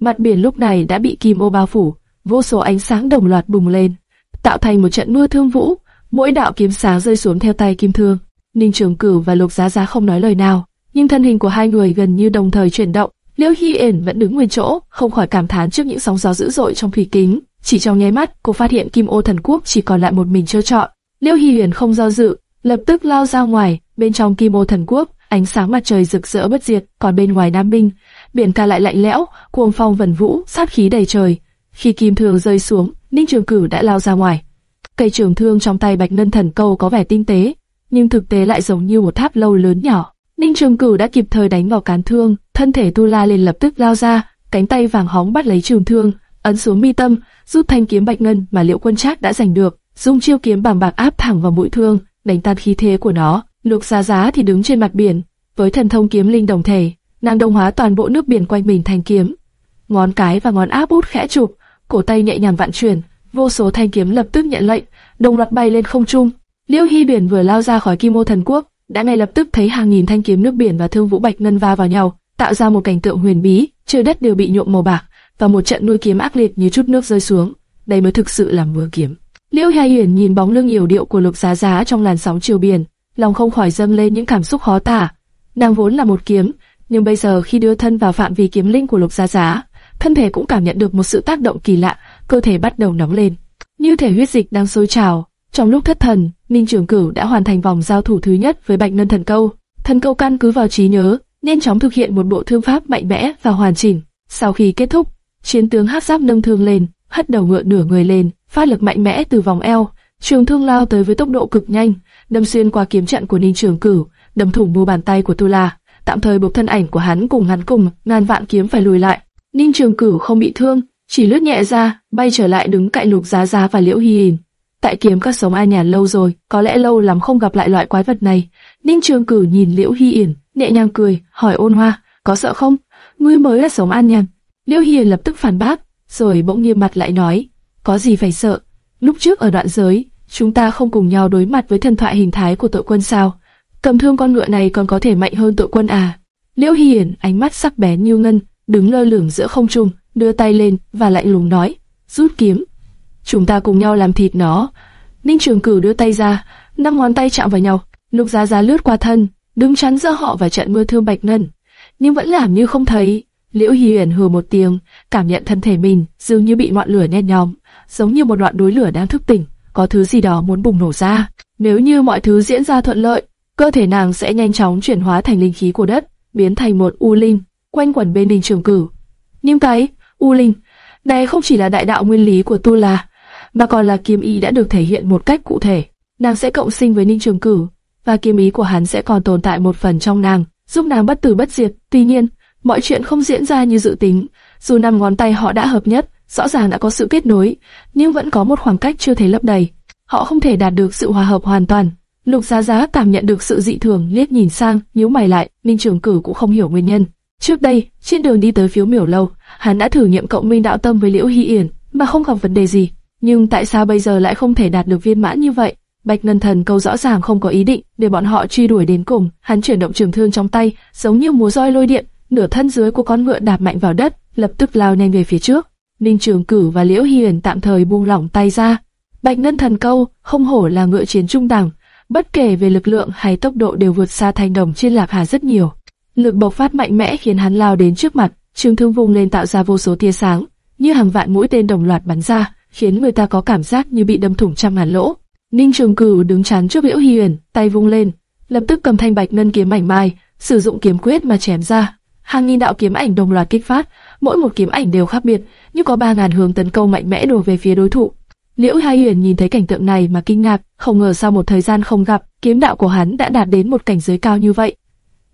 Mặt biển lúc này đã bị kim ô bao phủ, vô số ánh sáng đồng loạt bùng lên, tạo thành một trận mưa thương vũ. Mỗi đạo kiếm sáng rơi xuống theo tay kim thương. Ninh Trường Cửu và Lục Giá Giá không nói lời nào, nhưng thân hình của hai người gần như đồng thời chuyển động. Liễu Hi Ẩn vẫn đứng nguyên chỗ, không khỏi cảm thán trước những sóng gió dữ dội trong thủy kính. Chỉ trong nháy mắt, cô phát hiện Kim Ô Thần Quốc chỉ còn lại một mình trơ trọi. Liễu Hi Huyền không do dự, lập tức lao ra ngoài. Bên trong Kim Ô Thần Quốc, ánh sáng mặt trời rực rỡ bất diệt, còn bên ngoài Nam Minh, biển cả lại lạnh lẽo, cuồng phong vần vũ, sát khí đầy trời. Khi kim thường rơi xuống, Ninh Trường Cửu đã lao ra ngoài. Cây trường thương trong tay Bạch Ngân Thần Câu có vẻ tinh tế, nhưng thực tế lại giống như một tháp lâu lớn nhỏ. Ninh Trường Cửu đã kịp thời đánh vào cán thương, thân thể Tu La liền lập tức lao ra, cánh tay vàng hóng bắt lấy trường thương, ấn xuống mi tâm, rút thanh kiếm bạch ngân mà Liễu Quân Trác đã giành được, dùng chiêu kiếm bằng bạc áp thẳng vào mũi thương, đánh tan khí thế của nó. Lục Giá Giá thì đứng trên mặt biển, với thần thông kiếm linh đồng thể, nàng đồng hóa toàn bộ nước biển quanh mình thành kiếm. Ngón cái và ngón áp út khẽ chụp, cổ tay nhẹ nhàng vặn chuyển, vô số thanh kiếm lập tức nhận lệnh, đồng loạt bay lên không trung. Liễu Hy Biển vừa lao ra khỏi Kim Ô Thần Quốc, đã ngay lập tức thấy hàng nghìn thanh kiếm nước biển và thương vũ bạch ngân va vào nhau, tạo ra một cảnh tượng huyền bí, trời đất đều bị nhuộm màu bạc, và một trận nuôi kiếm ác liệt như chút nước rơi xuống. Đây mới thực sự là mưa kiếm. Liễu Hà Huyền nhìn bóng lưng yểu điệu của Lục Giá Giá trong làn sóng chiều biển, lòng không khỏi dâng lên những cảm xúc khó tả. Nàng vốn là một kiếm, nhưng bây giờ khi đưa thân vào phạm vi kiếm linh của Lục Giá Giá, thân thể cũng cảm nhận được một sự tác động kỳ lạ, cơ thể bắt đầu nóng lên, như thể huyết dịch đang sôi trào Trong lúc thất thần, Ninh Trường Cửu đã hoàn thành vòng giao thủ thứ nhất với Bạch Ngân Thần Câu. Thần Câu căn cứ vào trí nhớ, nên chóng thực hiện một bộ thương pháp mạnh mẽ và hoàn chỉnh. Sau khi kết thúc, chiến tướng hắc giáp nâng thương lên, hất đầu ngựa nửa người lên, phát lực mạnh mẽ từ vòng eo, trường thương lao tới với tốc độ cực nhanh, đâm xuyên qua kiếm trận của Ninh Trường Cửu, đâm thủng mu bàn tay của Tu La. Tạm thời buộc thân ảnh của hắn cùng hắn cùng ngàn vạn kiếm phải lùi lại. Ninh Trường Cửu không bị thương, chỉ lướt nhẹ ra, bay trở lại đứng cạnh Lục Giá Giá và Liễu Hi Hiền. Tại kiếm các sống ai nhàn lâu rồi, có lẽ lâu lắm không gặp lại loại quái vật này. Ninh Trường Cửu nhìn Liễu Hi Yển, nhẹ nhàng cười, hỏi Ôn Hoa, có sợ không? Ngươi mới là sống an nhàn. Liễu Hiền lập tức phản bác, rồi bỗng nhiên mặt lại nói, có gì phải sợ? Lúc trước ở đoạn giới, chúng ta không cùng nhau đối mặt với thần thoại hình thái của tội quân sao? Cầm thương con ngựa này còn có thể mạnh hơn tội quân à? Liễu Hiền ánh mắt sắc bén như ngân, đứng lơ lửng giữa không trung, đưa tay lên và lạnh lùng nói, rút kiếm. Chúng ta cùng nhau làm thịt nó. Ninh Trường Cửu đưa tay ra, năm ngón tay chạm vào nhau, Lục Giá Giá lướt qua thân, đứng chắn giữa họ và trận mưa thương bạch ngân, nhưng vẫn làm như không thấy. Liễu Hi Uyển hừ một tiếng, cảm nhận thân thể mình dường như bị ngọn lửa nhen nhóm, giống như một đoạn đối lửa đang thức tỉnh, có thứ gì đó muốn bùng nổ ra. Nếu như mọi thứ diễn ra thuận lợi, cơ thể nàng sẽ nhanh chóng chuyển hóa thành linh khí của đất, biến thành một u linh, quanh quẩn bên Ninh Trường Cửu. Nhưng cái u linh này không chỉ là đại đạo nguyên lý của Tu La, mà còn là kiếm ý đã được thể hiện một cách cụ thể. Nàng sẽ cộng sinh với Ninh Trường Cửu, và kiếm ý của hắn sẽ còn tồn tại một phần trong nàng, giúp nàng bất tử bất diệt. Tuy nhiên, mọi chuyện không diễn ra như dự tính. Dù năm ngón tay họ đã hợp nhất, rõ ràng đã có sự kết nối, nhưng vẫn có một khoảng cách chưa thể lấp đầy. Họ không thể đạt được sự hòa hợp hoàn toàn. Lục Giá Giá cảm nhận được sự dị thường, liếc nhìn sang, nhíu mày lại. Ninh Trường Cử cũng không hiểu nguyên nhân. Trước đây, trên đường đi tới phiếu miểu lâu, hắn đã thử nghiệm cộng minh đạo tâm với Liễu Hy Yển, mà không gặp vấn đề gì. Nhưng tại sao bây giờ lại không thể đạt được viên mãn như vậy? Bạch Ngân Thần câu rõ ràng không có ý định để bọn họ truy đuổi đến cùng. Hắn chuyển động trường thương trong tay, giống như múa roi lôi điện, nửa thân dưới của con ngựa đạp mạnh vào đất, lập tức lao nhanh về phía trước. Ninh Trường Cử và Liễu Hiền tạm thời buông lỏng tay ra. Bạch Ngân Thần câu không hổ là ngựa chiến trung đẳng, bất kể về lực lượng hay tốc độ đều vượt xa thanh đồng trên lạc hà rất nhiều. Lực bộc phát mạnh mẽ khiến hắn lao đến trước mặt, trường thương vùng lên tạo ra vô số tia sáng, như hàng vạn mũi tên đồng loạt bắn ra, khiến người ta có cảm giác như bị đâm thủng trăm ngàn lỗ. Ninh Trường Cửu đứng chắn trước Liễu Hiền, tay vung lên, lập tức cầm thanh bạch ngân kiếm mảnh mai, sử dụng kiếm quyết mà chém ra. Hàng nghìn đạo kiếm ảnh đồng loạt kích phát, mỗi một kiếm ảnh đều khác biệt, như có ba ngàn hướng tấn công mạnh mẽ đổ về phía đối thủ. Liễu Hai Huyền nhìn thấy cảnh tượng này mà kinh ngạc, không ngờ sau một thời gian không gặp, kiếm đạo của hắn đã đạt đến một cảnh giới cao như vậy.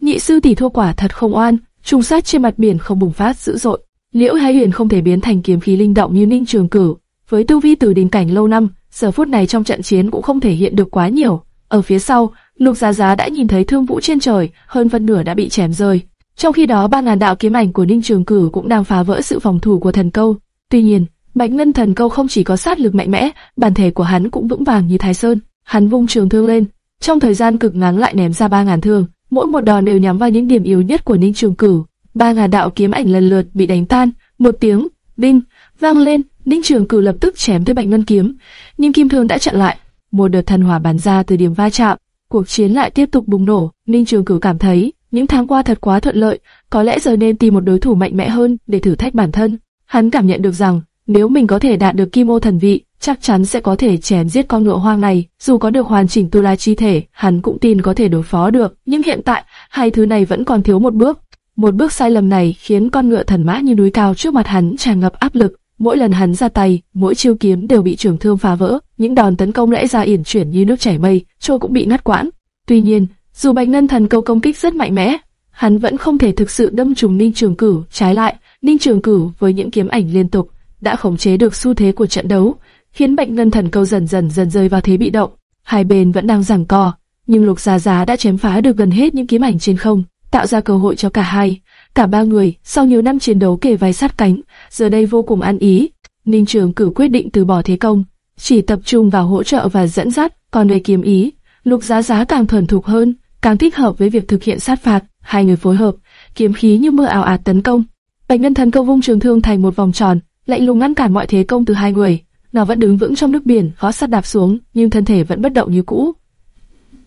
Nhị sư tỷ thua quả thật không oan, trùng sát trên mặt biển không bùng phát dữ dội. Liễu Hai Huyền không thể biến thành kiếm khí linh động như Ninh Trường Cửu, với tu vi từ đỉnh cảnh lâu năm, giờ phút này trong trận chiến cũng không thể hiện được quá nhiều. Ở phía sau, Lục Giá Giá đã nhìn thấy thương vũ trên trời, hơn phân nửa đã bị chém rơi. Trong khi đó, ba ngàn đạo kiếm ảnh của Ninh Trường Cử cũng đang phá vỡ sự phòng thủ của thần câu. Tuy nhiên, Bạch Ngân thần câu không chỉ có sát lực mạnh mẽ, bản thể của hắn cũng vững vàng như Thái Sơn. Hắn vung trường thương lên, trong thời gian cực ngắn lại ném ra ba ngàn thương, mỗi một đòn đều nhắm vào những điểm yếu nhất của Ninh Trường Cử. Ba ngàn đạo kiếm ảnh lần lượt bị đánh tan, một tiếng, đinh, vang lên, Ninh Trường Cửu lập tức chém tới Bạch Ngân kiếm, nhưng kim thương đã chặn lại. Một đợt thần hỏa bắn ra từ điểm va chạm, cuộc chiến lại tiếp tục bùng nổ. Ninh Trường Cửu cảm thấy những tháng qua thật quá thuận lợi, có lẽ giờ nên tìm một đối thủ mạnh mẽ hơn để thử thách bản thân. Hắn cảm nhận được rằng nếu mình có thể đạt được kim ô thần vị, chắc chắn sẽ có thể chém giết con ngựa hoang này. Dù có được hoàn chỉnh tu la chi thể, hắn cũng tin có thể đối phó được. Nhưng hiện tại, hai thứ này vẫn còn thiếu một bước. Một bước sai lầm này khiến con ngựa thần mã như núi cao trước mặt hắn tràn ngập áp lực. Mỗi lần hắn ra tay, mỗi chiêu kiếm đều bị trường thương phá vỡ, những đòn tấn công lẽ ra yển chuyển như nước chảy mây, trôi cũng bị ngắt quãng. Tuy nhiên, dù Bạch Ngân Thần câu công kích rất mạnh mẽ, hắn vẫn không thể thực sự đâm trúng Ninh Trường Cửu. Trái lại, Ninh Trường Cửu với những kiếm ảnh liên tục đã khống chế được xu thế của trận đấu, khiến Bạch Ngân Thần câu dần dần dần rơi vào thế bị động. Hai bên vẫn đang giằng co, nhưng Lục Giá Giá đã chém phá được gần hết những kiếm ảnh trên không, tạo ra cơ hội cho cả hai. Cả ba người, sau nhiều năm chiến đấu kề vai sát cánh, giờ đây vô cùng ăn ý. Ninh Trường cửu quyết định từ bỏ thế công, chỉ tập trung vào hỗ trợ và dẫn dắt, còn về kiếm ý, Lục Giá Giá càng thuần thục hơn, càng thích hợp với việc thực hiện sát phạt. Hai người phối hợp, kiếm khí như mưa ảo ạt tấn công. Bạch Ngân Thần câu vung trường thương thành một vòng tròn, lạnh lùng ngăn cản mọi thế công từ hai người. Nó vẫn đứng vững trong nước biển, khó sát đạp xuống, nhưng thân thể vẫn bất động như cũ.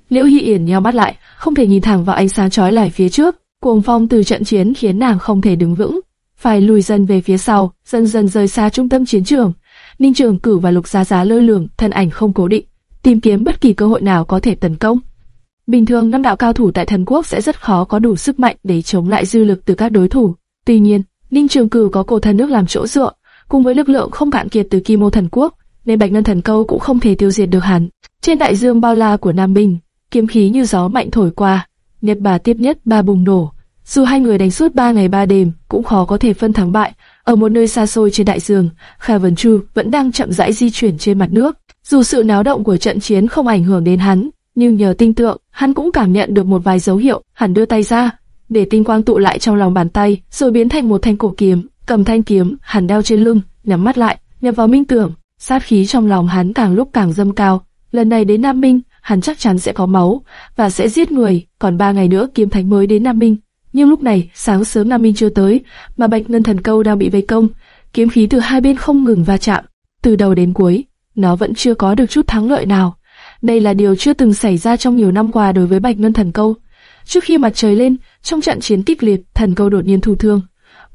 Liễu Hi Yển nheo mắt lại, không thể nhìn thẳng vào ánh sáng chói lải phía trước. Cuồng phong từ trận chiến khiến nàng không thể đứng vững, phải lùi dần về phía sau, dần dần rời xa trung tâm chiến trường. Ninh Trường cử và Lục Giá Giá lơ lửng, thân ảnh không cố định. tìm kiếm bất kỳ cơ hội nào có thể tấn công. Bình thường năm đạo cao thủ tại thần quốc sẽ rất khó có đủ sức mạnh để chống lại dư lực từ các đối thủ. Tuy nhiên, Ninh Trường Cửu có cổ thần nước làm chỗ dựa, cùng với lực lượng không cạn kiệt từ Kim Mô thần quốc, nên Bạch Ngân thần câu cũng không thể tiêu diệt được hắn. Trên đại dương bao la của Nam Bình, kiếm khí như gió mạnh thổi qua, Nhật Bà tiếp nhất ba bùng nổ. Dù hai người đánh suốt ba ngày ba đêm, cũng khó có thể phân thắng bại. Ở một nơi xa xôi trên đại dương, Kha Vân Chu vẫn đang chậm rãi di chuyển trên mặt nước. Dù sự náo động của trận chiến không ảnh hưởng đến hắn, nhưng nhờ tinh tượng, hắn cũng cảm nhận được một vài dấu hiệu. Hắn đưa tay ra, để tinh quang tụ lại trong lòng bàn tay, rồi biến thành một thanh cổ kiếm. Cầm thanh kiếm, hắn đeo trên lưng, nhắm mắt lại, nhập vào minh tưởng. Sát khí trong lòng hắn càng lúc càng dâng cao. Lần này đến Nam Minh, hắn chắc chắn sẽ có máu và sẽ giết người. Còn ba ngày nữa kiếm thánh mới đến Nam Minh. Nhưng lúc này, sáng sớm Nam Minh chưa tới, mà Bạch Ngân Thần Câu đang bị vây công, kiếm khí từ hai bên không ngừng va chạm, từ đầu đến cuối, nó vẫn chưa có được chút thắng lợi nào. Đây là điều chưa từng xảy ra trong nhiều năm qua đối với Bạch Ngân Thần Câu. Trước khi mặt trời lên, trong trận chiến kịch liệt, Thần Câu đột nhiên thụ thương.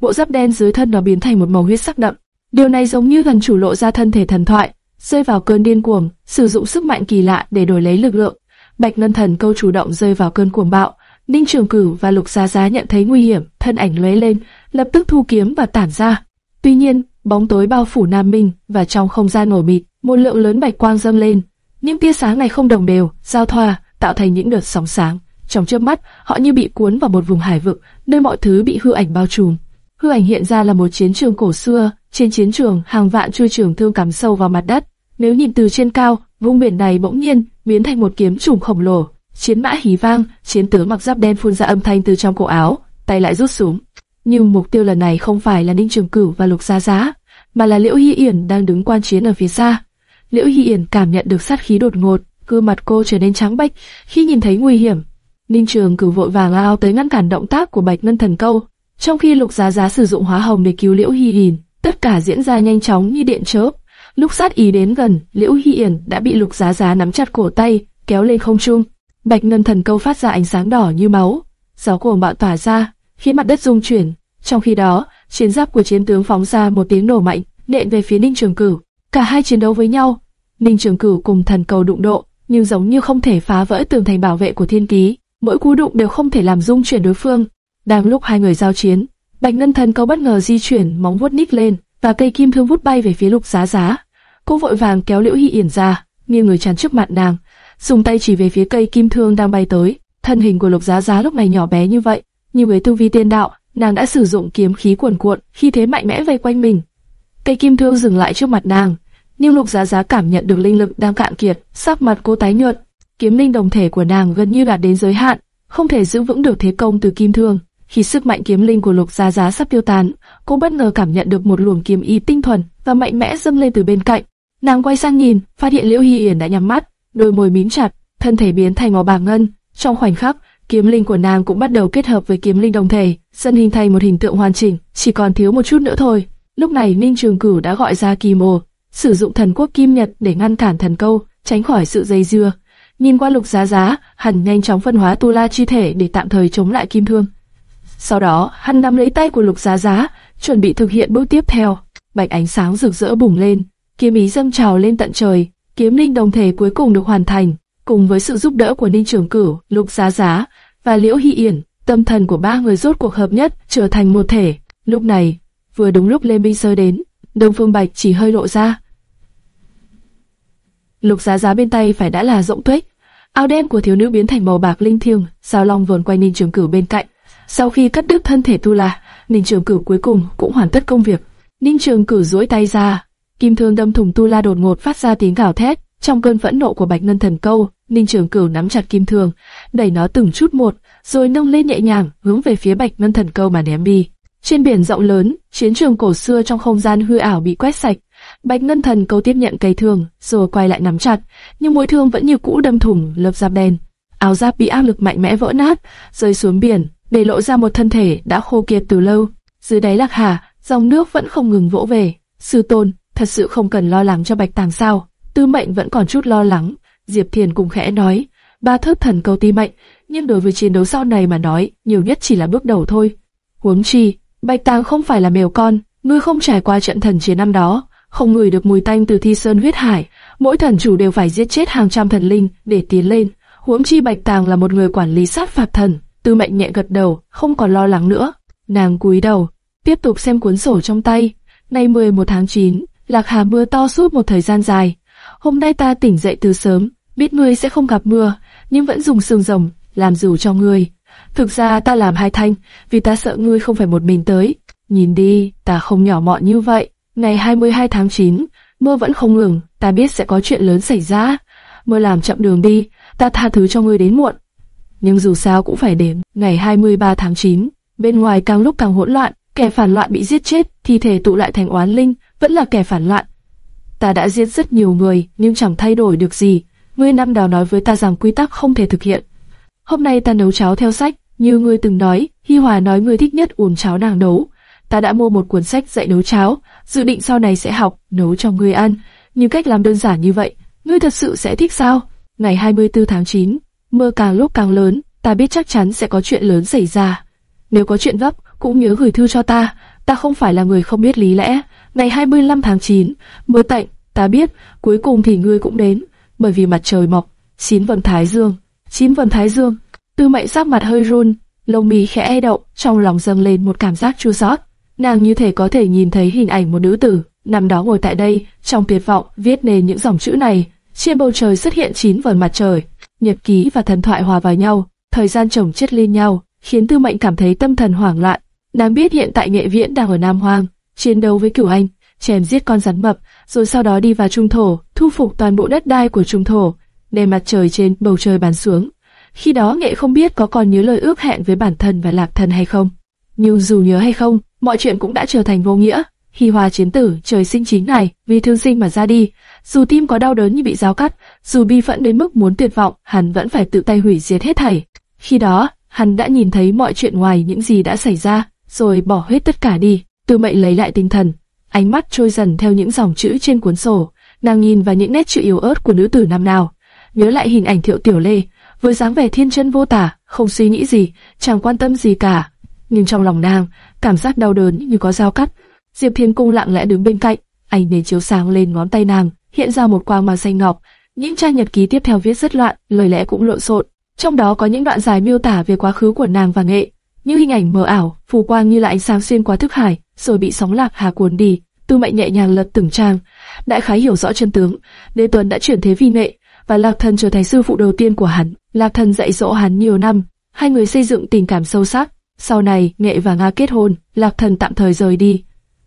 Bộ giáp đen dưới thân nó biến thành một màu huyết sắc đậm. Điều này giống như thần chủ lộ ra thân thể thần thoại, rơi vào cơn điên cuồng, sử dụng sức mạnh kỳ lạ để đổi lấy lực lượng. Bạch Ngân Thần Câu chủ động rơi vào cơn cuồng bạo, Ninh Trường Cửu và Lục Giá Giá nhận thấy nguy hiểm, thân ảnh lóe lên, lập tức thu kiếm và tản ra. Tuy nhiên, bóng tối bao phủ Nam Minh và trong không gian nổi mịt, một lượng lớn bạch quang dâng lên. Những tia sáng này không đồng đều, giao thoa, tạo thành những đợt sóng sáng. Trong chớp mắt, họ như bị cuốn vào một vùng hải vực, nơi mọi thứ bị hư ảnh bao trùm. Hư ảnh hiện ra là một chiến trường cổ xưa, trên chiến trường hàng vạn chui trường thương cắm sâu vào mặt đất. Nếu nhìn từ trên cao, vùng biển này bỗng nhiên biến thành một kiếm trùng khổng lồ, Chiến mã hí vang, chiến tướng mặc giáp đen phun ra âm thanh từ trong cổ áo, tay lại rút súng. Nhưng mục tiêu lần này không phải là Ninh Trường Cửu và Lục Gia Giá, mà là Liễu Hy Yển đang đứng quan chiến ở phía xa. Liễu Hy Yển cảm nhận được sát khí đột ngột, gương mặt cô trở nên trắng bệch khi nhìn thấy nguy hiểm. Ninh Trường Cửu vội vàng lao tới ngăn cản động tác của Bạch Ngân Thần Câu, trong khi Lục Giá Giá sử dụng hóa hồng để cứu Liễu Hy Yển, tất cả diễn ra nhanh chóng như điện chớp. Lúc sát ý đến gần, Liễu Hy Yển đã bị Lục Giá Giá nắm chặt cổ tay, kéo lên không trung. Bạch ngân thần câu phát ra ánh sáng đỏ như máu, gió cuồng bạo tỏa ra, khiến mặt đất rung chuyển. Trong khi đó, chiến giáp của chiến tướng phóng ra một tiếng nổ mạnh, nện về phía Ninh Trường Cửu. Cả hai chiến đấu với nhau. Ninh Trường Cửu cùng thần cầu đụng độ, nhưng giống như không thể phá vỡ tường thành bảo vệ của thiên ký. Mỗi cú đụng đều không thể làm rung chuyển đối phương. Đang lúc hai người giao chiến, Bạch Ngân Thần cầu bất ngờ di chuyển móng vuốt ních lên, và cây kim thương vút bay về phía Lục Giá Giá. Cô vội vàng kéo Liễu Hy Yển ra, nghiêng người chắn trước mặt nàng, dùng tay chỉ về phía cây kim thương đang bay tới. Thân hình của Lục Giá Giá lúc này nhỏ bé như vậy, nhưng với tu vi tiên đạo, nàng đã sử dụng kiếm khí cuồn cuộn, khi thế mạnh mẽ vây quanh mình. Cây kim thương dừng lại trước mặt nàng, nhưng Lục Giá Giá cảm nhận được linh lực đang cạn kiệt, sắc mặt cô tái nhợt, kiếm linh đồng thể của nàng gần như đạt đến giới hạn, không thể giữ vững được thế công từ kim thương. Khi sức mạnh kiếm linh của Lục Giá Giá sắp tiêu tán, cô bất ngờ cảm nhận được một luồng kiếm ý tinh thuần và mạnh mẽ dâng lên từ bên cạnh. Nàng quay sang nhìn, phát hiện Liễu Hi Yển đã nhắm mắt, đôi môi mím chặt, thân thể biến thành màu bạc ngân. Trong khoảnh khắc, kiếm linh của nàng cũng bắt đầu kết hợp với kiếm linh đồng thể, dần hình thành một hình tượng hoàn chỉnh, chỉ còn thiếu một chút nữa thôi. Lúc này Ninh Trường Cửu đã gọi ra kỳ mồ sử dụng thần quốc Kim Nhật để ngăn cản thần câu, tránh khỏi sự dây dưa. Nhìn qua Lục Giá Giá, hắn nhanh chóng phân hóa tu la chi thể để tạm thời chống lại kim thương. Sau đó, hắn nắm lấy tay của Lục Giá Giá, chuẩn bị thực hiện bước tiếp theo. Bạch ánh sáng rực rỡ bùng lên, kiếm ý dâng trào lên tận trời, kiếm linh đồng thể cuối cùng được hoàn thành, cùng với sự giúp đỡ của Ninh Trường Cửu, Lục Giá Giá và Liễu Hy Yển, tâm thần của ba người rốt cuộc hợp nhất, trở thành một thể. Lúc này, vừa đúng lúc Lê Minh Sơ đến, Đông Phương Bạch chỉ hơi lộ ra. Lục Giá Giá bên tay phải đã là rộng tuếch, áo đen của thiếu nữ biến thành màu bạc linh thiêng, sao long vườn quanh Ninh Trường Cửu bên cạnh. Sau khi cắt đứt thân thể Tu La, Ninh Trường Cửu cuối cùng cũng hoàn tất công việc. Ninh Trường Cửu duỗi tay ra, Kim thương đâm thủng tu la đột ngột phát ra tiếng gào thét. Trong cơn phẫn nộ của Bạch Ngân Thần Câu, Ninh Trường Cửu nắm chặt kim thương, đẩy nó từng chút một, rồi nâng lên nhẹ nhàng, hướng về phía Bạch Ngân Thần Câu mà ném đi. Trên biển rộng lớn, chiến trường cổ xưa trong không gian hư ảo bị quét sạch. Bạch Ngân Thần Câu tiếp nhận cây thương, rồi quay lại nắm chặt, nhưng mũi thương vẫn như cũ đâm thủng lớp giáp đen. Áo giáp bị áp lực mạnh mẽ vỡ nát, rơi xuống biển, để lộ ra một thân thể đã khô kiệt từ lâu. Dưới đáy lạc hà, dòng nước vẫn không ngừng vỗ về. Sư tôn, thật sự không cần lo lắng cho Bạch Tàng sao? Tư Mệnh vẫn còn chút lo lắng. Diệp Thiền cùng khẽ nói, ba thước thần câu ti mệnh, nhưng đối với chiến đấu sau này mà nói, nhiều nhất chỉ là bước đầu thôi. Huống chi, Bạch Tàng không phải là mèo con, ngươi không trải qua trận thần chiến năm đó, không ngửi được mùi tanh từ thi sơn huyết hải. Mỗi thần chủ đều phải giết chết hàng trăm thần linh để tiến lên. Huống chi Bạch Tàng là một người quản lý sát phạt thần. Tư mệnh nhẹ gật đầu, không còn lo lắng nữa. Nàng cúi đầu, tiếp tục xem cuốn sổ trong tay. Nay 11 tháng 9, Lạc Hà mưa to suốt một thời gian dài. Hôm nay ta tỉnh dậy từ sớm, biết ngươi sẽ không gặp mưa, nhưng vẫn dùng sương rồng làm dù cho ngươi. Thực ra ta làm hai thanh, vì ta sợ ngươi không phải một mình tới. Nhìn đi, ta không nhỏ mọn như vậy. Ngày 22 tháng 9, mưa vẫn không ngừng, ta biết sẽ có chuyện lớn xảy ra. Mưa làm chậm đường đi, ta tha thứ cho ngươi đến muộn. Nhưng dù sao cũng phải đến. Ngày 23 tháng 9, bên ngoài càng lúc càng hỗn loạn, kẻ phản loạn bị giết chết, thi thể tụ lại thành oán linh, vẫn là kẻ phản loạn. Ta đã giết rất nhiều người, nhưng chẳng thay đổi được gì. Ngươi năm đó nói với ta rằng quy tắc không thể thực hiện. Hôm nay ta nấu cháo theo sách, như ngươi từng nói, Hi Hòa nói ngươi thích nhất uống cháo nàng nấu. Ta đã mua một cuốn sách dạy nấu cháo, dự định sau này sẽ học nấu cho ngươi ăn. Nhưng cách làm đơn giản như vậy, ngươi thật sự sẽ thích sao? Ngày 24 tháng 9, mưa càng lúc càng lớn, ta biết chắc chắn sẽ có chuyện lớn xảy ra. Nếu có chuyện gấp, cũng nhớ gửi thư cho ta, ta không phải là người không biết lý lẽ. Ngày 25 tháng 9, mưa tạnh, ta biết, cuối cùng thì ngươi cũng đến, bởi vì mặt trời mọc, chín vầng thái dương, chín vầng thái dương. Tư mệnh sắc mặt hơi run, lông mì khẽ e động, trong lòng dâng lên một cảm giác chua xót. Nàng như thể có thể nhìn thấy hình ảnh một nữ tử, nằm đó ngồi tại đây, trong tuyệt vọng, viết nên những dòng chữ này. Trên bầu trời xuất hiện chín vầng mặt trời, nhật ký và thần thoại hòa vào nhau, thời gian chồng chất lên nhau, khiến Tư Mệnh cảm thấy tâm thần hoảng loạn. Nàng biết hiện tại nghệ viễn đang ở Nam Hoang, chiến đấu với cửu anh, chém giết con rắn mập, rồi sau đó đi vào trung thổ, thu phục toàn bộ đất đai của trung thổ, để mặt trời trên bầu trời bàn xuống. Khi đó nghệ không biết có còn nhớ lời ước hẹn với bản thân và lạc thần hay không. Nhưng dù nhớ hay không, mọi chuyện cũng đã trở thành vô nghĩa. khi Hòa chiến tử trời sinh chính này, vì thương sinh mà ra đi. Dù tim có đau đớn như bị giáo cắt, dù bi phẫn đến mức muốn tuyệt vọng, hắn vẫn phải tự tay hủy diệt hết thảy. Khi đó, hắn đã nhìn thấy mọi chuyện ngoài những gì đã xảy ra, rồi bỏ hết tất cả đi. Tư mệnh lấy lại tinh thần, ánh mắt trôi dần theo những dòng chữ trên cuốn sổ. Nàng nhìn vào những nét chữ yếu ớt của nữ tử năm nào, nhớ lại hình ảnh thiệu tiểu lê, với dáng vẻ thiên chân vô tả, không suy nghĩ gì, chẳng quan tâm gì cả. Nhưng trong lòng nàng, cảm giác đau đớn như có dao cắt. Diệp Thiên Cung lặng lẽ đứng bên cạnh, ánh nến chiếu sáng lên ngón tay nàng, hiện ra một quang màu xanh ngọc. Những trang nhật ký tiếp theo viết rất loạn, lời lẽ cũng lộn xộn. Trong đó có những đoạn dài miêu tả về quá khứ của nàng và nghệ, những hình ảnh mờ ảo, phù quang như là ánh sáng xuyên qua thức hải, rồi bị sóng lạc hà cuốn đi. Tư Mệnh nhẹ nhàng lật từng trang, đại khái hiểu rõ chân tướng. Đế Tuấn đã chuyển thế vi nghệ, và Lạc Thần trở thành sư phụ đầu tiên của hắn. Lạc Thần dạy dỗ hắn nhiều năm, hai người xây dựng tình cảm sâu sắc. Sau này, Nghệ và Nga kết hôn, Lạc Thần tạm thời rời đi.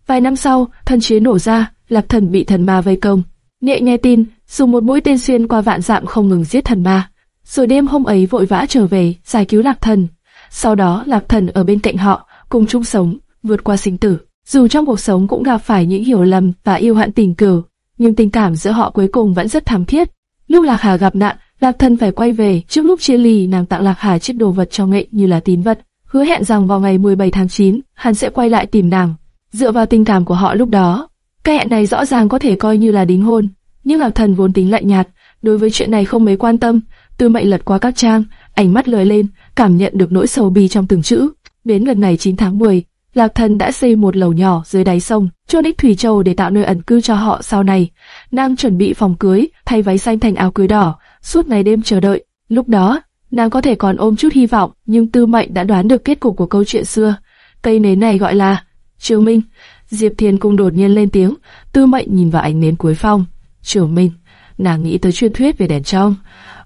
Vài năm sau, thần chiến nổ ra, Lạc Thần bị thần ma vây công. Nghệ nghe tin, dùng một mũi tên xuyên qua vạn dặm không ngừng giết thần ma. Rồi đêm hôm ấy vội vã trở về, giải cứu Lạc Thần. Sau đó, Lạc Thần ở bên cạnh họ, cùng chung sống, vượt qua sinh tử. Dù trong cuộc sống cũng gặp phải những hiểu lầm và yêu hận tình cửu, nhưng tình cảm giữa họ cuối cùng vẫn rất thắm thiết. Lúc Lạc Hà gặp nạn, Lạc Thần phải quay về. Trước lúc chia ly, nàng tặng Lạc Hà chiếc đồ vật cho nghệ như là tín vật, hứa hẹn rằng vào ngày 17 tháng 9, hắn sẽ quay lại tìm nàng. Dựa vào tình cảm của họ lúc đó, cái hẹn này rõ ràng có thể coi như là đính hôn. Nhưng Lạc Thần vốn tính lạnh nhạt, đối với chuyện này không mấy quan tâm. Tư Mệnh lật qua các trang, ánh mắt lười lên, cảm nhận được nỗi sầu bi trong từng chữ. Đến gần ngày 9 tháng 10, Lạc Thần đã xây một lầu nhỏ dưới đáy sông, cho đích Thủy Châu để tạo nơi ẩn cư cho họ sau này. Nàng chuẩn bị phòng cưới, thay váy xanh thành áo cưới đỏ, suốt ngày đêm chờ đợi. Lúc đó, nàng có thể còn ôm chút hy vọng, nhưng Tư Mệnh đã đoán được kết cục của câu chuyện xưa. Cây nến này gọi là Triều Minh. Diệp Thiên Cung đột nhiên lên tiếng, Tư Mệnh nhìn vào ánh nến cuối phong. Triều Minh, nàng nghĩ tới truyền thuyết về đèn trong.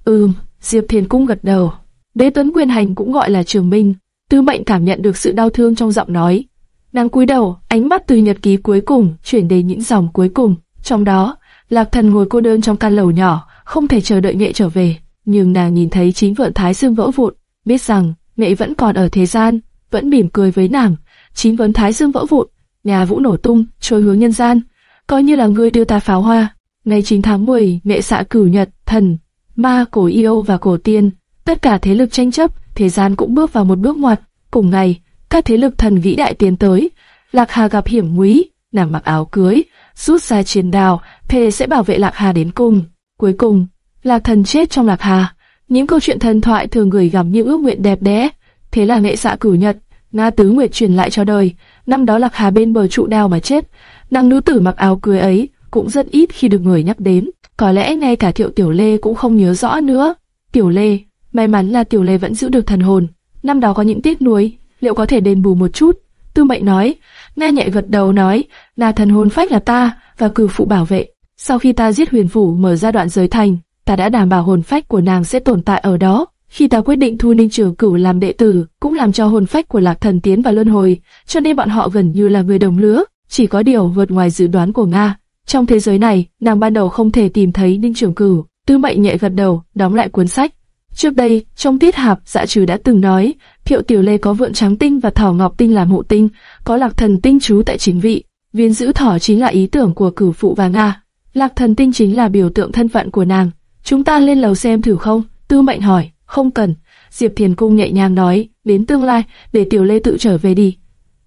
Ừm, Diệp Thiên Cung gật đầu. Đế Tuấn Quyền Hành cũng gọi là Triều Minh. Tư Mệnh cảm nhận được sự đau thương trong giọng nói. Nàng cúi đầu, ánh mắt từ nhật ký cuối cùng chuyển đến những dòng cuối cùng. Trong đó, Lạc Thần ngồi cô đơn trong căn lầu nhỏ, không thể chờ đợi nghệ trở về. Nhưng nàng nhìn thấy chính vợ Thái Dương vỡ vụn, biết rằng nghệ vẫn còn ở thế gian, vẫn mỉm cười với nàng. Chính vấn Thái Dương vỡ vụn, nhà vũ nổ tung, trôi hướng nhân gian, coi như là ngươi đưa ta pháo hoa. Ngày 9 tháng 10, nghệ xạ cửu nhật, thần, ma, cổ yêu và cổ tiên, tất cả thế lực tranh chấp, thế gian cũng bước vào một bước ngoặt. Cùng ngày, các thế lực thần vĩ đại tiến tới, Lạc Hà gặp hiểm nguy, nàng mặc áo cưới, rút ra chiến đào, thề sẽ bảo vệ Lạc Hà đến cùng. Cuối cùng, Lạc Thần chết trong Lạc Hà. Những câu chuyện thần thoại thường gửi gắm những ước nguyện đẹp đẽ. Thế là nghệ xạ cửu nhật, Nga Tứ Nguyệt truyền lại cho đời. Năm đó Lạc Hà bên bờ trụ đào mà chết. Nàng nữ tử mặc áo cưới ấy cũng rất ít khi được người nhắc đến, có lẽ ngay cả Thiệu Tiểu Lê cũng không nhớ rõ nữa. Tiểu Lê, may mắn là Tiểu Lê vẫn giữ được thần hồn. Năm đó có những tiếc nuối, liệu có thể đền bù một chút? Tư Mệnh nói, Nga nhạy gật đầu nói, là thần hồn phách là ta và cử phụ bảo vệ. Sau khi ta giết huyền phủ mở ra đoạn giới thành, ta đã đảm bảo hồn phách của nàng sẽ tồn tại ở đó. Khi ta quyết định thu Ninh Trường Cửu làm đệ tử, cũng làm cho hồn phách của Lạc Thần tiến vào luân hồi, cho nên bọn họ gần như là người đồng lứa. Chỉ có điều vượt ngoài dự đoán của Nga. Trong thế giới này, nàng ban đầu không thể tìm thấy Ninh Trường Cửu. Tư Mệnh nhẹ gật đầu, đóng lại cuốn sách. Trước đây, trong tiết hạp, dạ trừ đã từng nói, Thiệu Tiểu Lê có vượn trắng tinh và thỏ ngọc tinh làm hộ tinh, có lạc thần tinh trú tại chính vị. Viên giữ thỏ chính là ý tưởng của cử phụ và Nga. Lạc thần tinh chính là biểu tượng thân phận của nàng. Chúng ta lên lầu xem thử không? Tư Mệnh hỏi. Không cần. Diệp Thiền Cung nhẹ nhàng nói, đến tương lai, để Tiểu Lê tự trở về đi.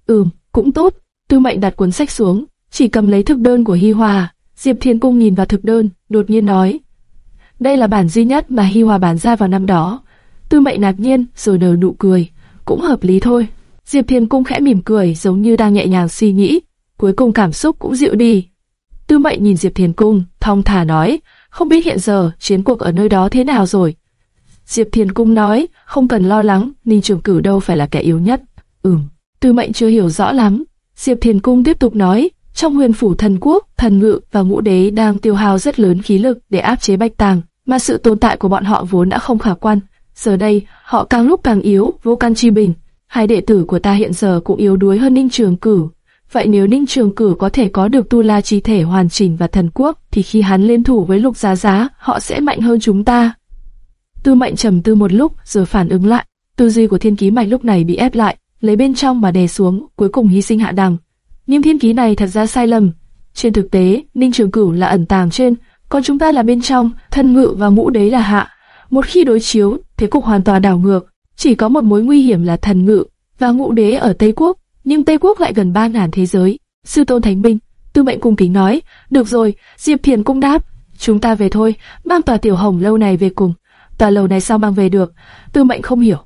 Ừm, cũng tốt. Tư Mệnh đặt cuốn sách xuống, chỉ cầm lấy thực đơn của Hi Hòa. À? Diệp thiền Cung nhìn vào thực đơn, đột nhiên nói, đây là bản duy nhất mà Hi Hòa bán ra vào năm đó. Tư Mệnh ngạc nhiên, rồi nở nụ cười, cũng hợp lý thôi. Diệp Thiên Cung khẽ mỉm cười, giống như đang nhẹ nhàng suy nghĩ, cuối cùng cảm xúc cũng dịu đi. Tư Mệnh nhìn Diệp Thiên Cung, thong thả nói, không biết hiện giờ chiến cuộc ở nơi đó thế nào rồi. Diệp Thiên Cung nói, không cần lo lắng, Ninh Trường Cửu đâu phải là kẻ yếu nhất. Ừm, Tư Mệnh chưa hiểu rõ lắm. Diệp Thiên Cung tiếp tục nói, trong huyền phủ thần quốc, thần ngự và ngũ đế đang tiêu hao rất lớn khí lực để áp chế bạch tàng, mà sự tồn tại của bọn họ vốn đã không khả quan. Giờ đây, họ càng lúc càng yếu, vô can chi bình. Hai đệ tử của ta hiện giờ cũng yếu đuối hơn Ninh Trường Cử. Vậy nếu Ninh Trường Cử có thể có được tu la chi thể hoàn chỉnh và thần quốc, thì khi hắn liên thủ với Lục Giá Giá, họ sẽ mạnh hơn chúng ta. Tư Mệnh trầm tư một lúc rồi phản ứng lại. Tư duy của Thiên Ký Mạch lúc này bị ép lại, lấy bên trong mà đè xuống, cuối cùng hy sinh hạ đằng. Nhưng thiên ký này thật ra sai lầm. Trên thực tế, Ninh Trường Cửu là ẩn tàng trên, còn chúng ta là bên trong, thân ngự và mũ đấy là hạ. Một khi đối chiếu, thế cục hoàn toàn đảo ngược. Chỉ có một mối nguy hiểm là thần ngự và ngũ đế ở Tây Quốc, nhưng Tây Quốc lại gần ba ngàn thế giới. Sư tôn Thánh Minh, Tư Mệnh cung kính nói, được rồi, Diệp Thiền cung đáp, chúng ta về thôi, mang tòa tiểu hồng lâu này về cùng. Tòa lầu này sao mang về được? Tư Mệnh không hiểu.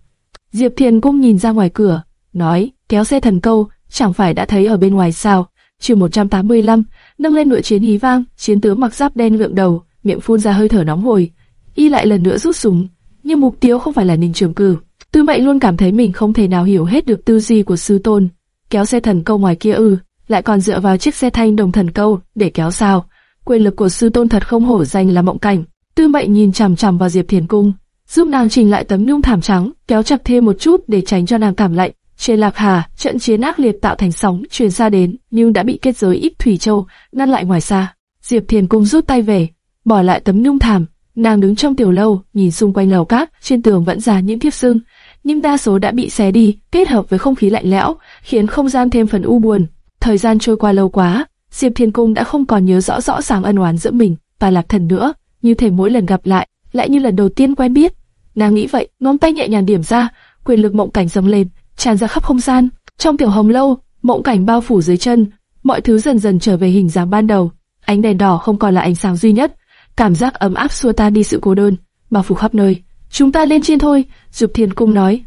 Diệp Thiền cung nhìn ra ngoài cửa, nói, kéo xe thần câu, chẳng phải đã thấy ở bên ngoài sao? Chương 185, nâng lên ngựa chiến hí vang, chiến tướng mặc giáp đen lượng đầu, miệng phun ra hơi thở nóng hổi. Y lại lần nữa rút súng, nhưng mục tiêu không phải là Ninh Trường Cử. Tư Mệnh luôn cảm thấy mình không thể nào hiểu hết được tư duy của sư tôn. Kéo xe thần câu ngoài kia ư, lại còn dựa vào chiếc xe thanh đồng thần câu để kéo sao? Quyền lực của sư tôn thật không hổ danh là mộng cảnh. Tư Mệnh nhìn chằm chằm vào Diệp Thiền Cung, giúp nàng chỉnh lại tấm nhung thảm trắng, kéo chặt thêm một chút để tránh cho nàng cảm lạnh. Trên Lạc Hà, trận chiến ác liệt tạo thành sóng truyền ra đến, nhưng đã bị kết giới ít thủy châu ngăn lại ngoài xa. Diệp Thiền Cung rút tay về, bỏ lại tấm nhung thảm. Nàng đứng trong tiểu lâu, nhìn xung quanh lầu cát, trên tường vẫn ra những thiếp sưng, nhưng đa số đã bị xé đi, kết hợp với không khí lạnh lẽo, khiến không gian thêm phần u buồn. Thời gian trôi qua lâu quá, Diệp Thiên Cung đã không còn nhớ rõ rõ ràng ân oán giữa mình và Lạc Thần nữa, như thể mỗi lần gặp lại, lại như lần đầu tiên quen biết. Nàng nghĩ vậy, ngón tay nhẹ nhàng điểm ra, quyền lực mộng cảnh dâng lên, tràn ra khắp không gian. Trong tiểu hồng lâu, mộng cảnh bao phủ dưới chân, mọi thứ dần dần trở về hình dáng ban đầu. Ánh đèn đỏ không còn là ánh sáng duy nhất, cảm giác ấm áp xua tan đi sự cô đơn, bao phủ khắp nơi. Chúng ta lên trên thôi, Dục Thiên Cung nói.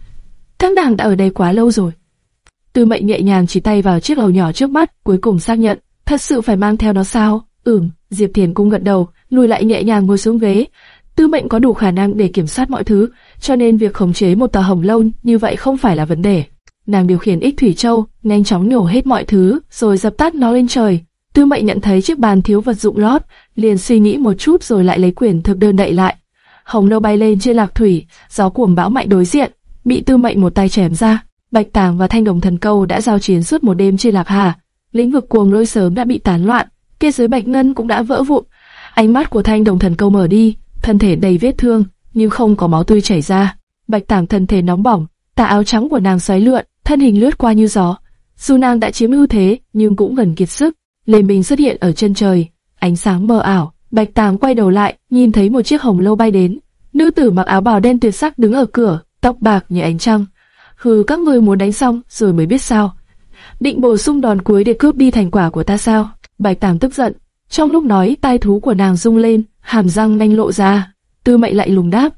Các nàng đã ở đây quá lâu rồi. Tư Mệnh nhẹ nhàng chỉ tay vào chiếc lầu nhỏ trước mắt, cuối cùng xác nhận, thật sự phải mang theo nó sao? Ừm, Diệp Thiền Cung gật đầu, lùi lại nhẹ nhàng ngồi xuống ghế. Tư Mệnh có đủ khả năng để kiểm soát mọi thứ, cho nên việc khống chế một tòa hồng lâu như vậy không phải là vấn đề. Nàng điều khiển ích thủy châu, nhanh chóng nhổ hết mọi thứ, rồi dập tắt nó lên trời. Tư Mệnh nhận thấy chiếc bàn thiếu vật dụng lót, liền suy nghĩ một chút rồi lại lấy quyển thực đơn đậy lại. Hồng lâu bay lên trên lạc thủy, gió cuồng bão mạnh đối diện, bị Tư Mệnh một tay chém ra. Bạch Tàng và Thanh Đồng Thần Câu đã giao chiến suốt một đêm trên lạc hà. Lĩnh vực cuồng lôi sớm đã bị tán loạn, kia giới bạch ngân cũng đã vỡ vụn. Ánh mắt của Thanh Đồng Thần Câu mở đi, thân thể đầy vết thương, nhưng không có máu tươi chảy ra. Bạch Tàng thân thể nóng bỏng, tà áo trắng của nàng xoáy lượn, thân hình lướt qua như gió. Dù nàng đã chiếm ưu thế, nhưng cũng gần kiệt sức. Lê Minh xuất hiện ở chân trời, ánh sáng mờ ảo. Bạch Tàng quay đầu lại, nhìn thấy một chiếc hồng lâu bay đến. Nữ tử mặc áo bào đen tuyệt sắc đứng ở cửa, tóc bạc như ánh trăng. Hừ, các ngươi muốn đánh xong rồi mới biết sao. Định bổ sung đòn cuối để cướp đi thành quả của ta sao? Bạch Tàng tức giận. Trong lúc nói, tai thú của nàng rung lên, hàm răng nanh lộ ra. Tư Mệnh lại lùng đáp,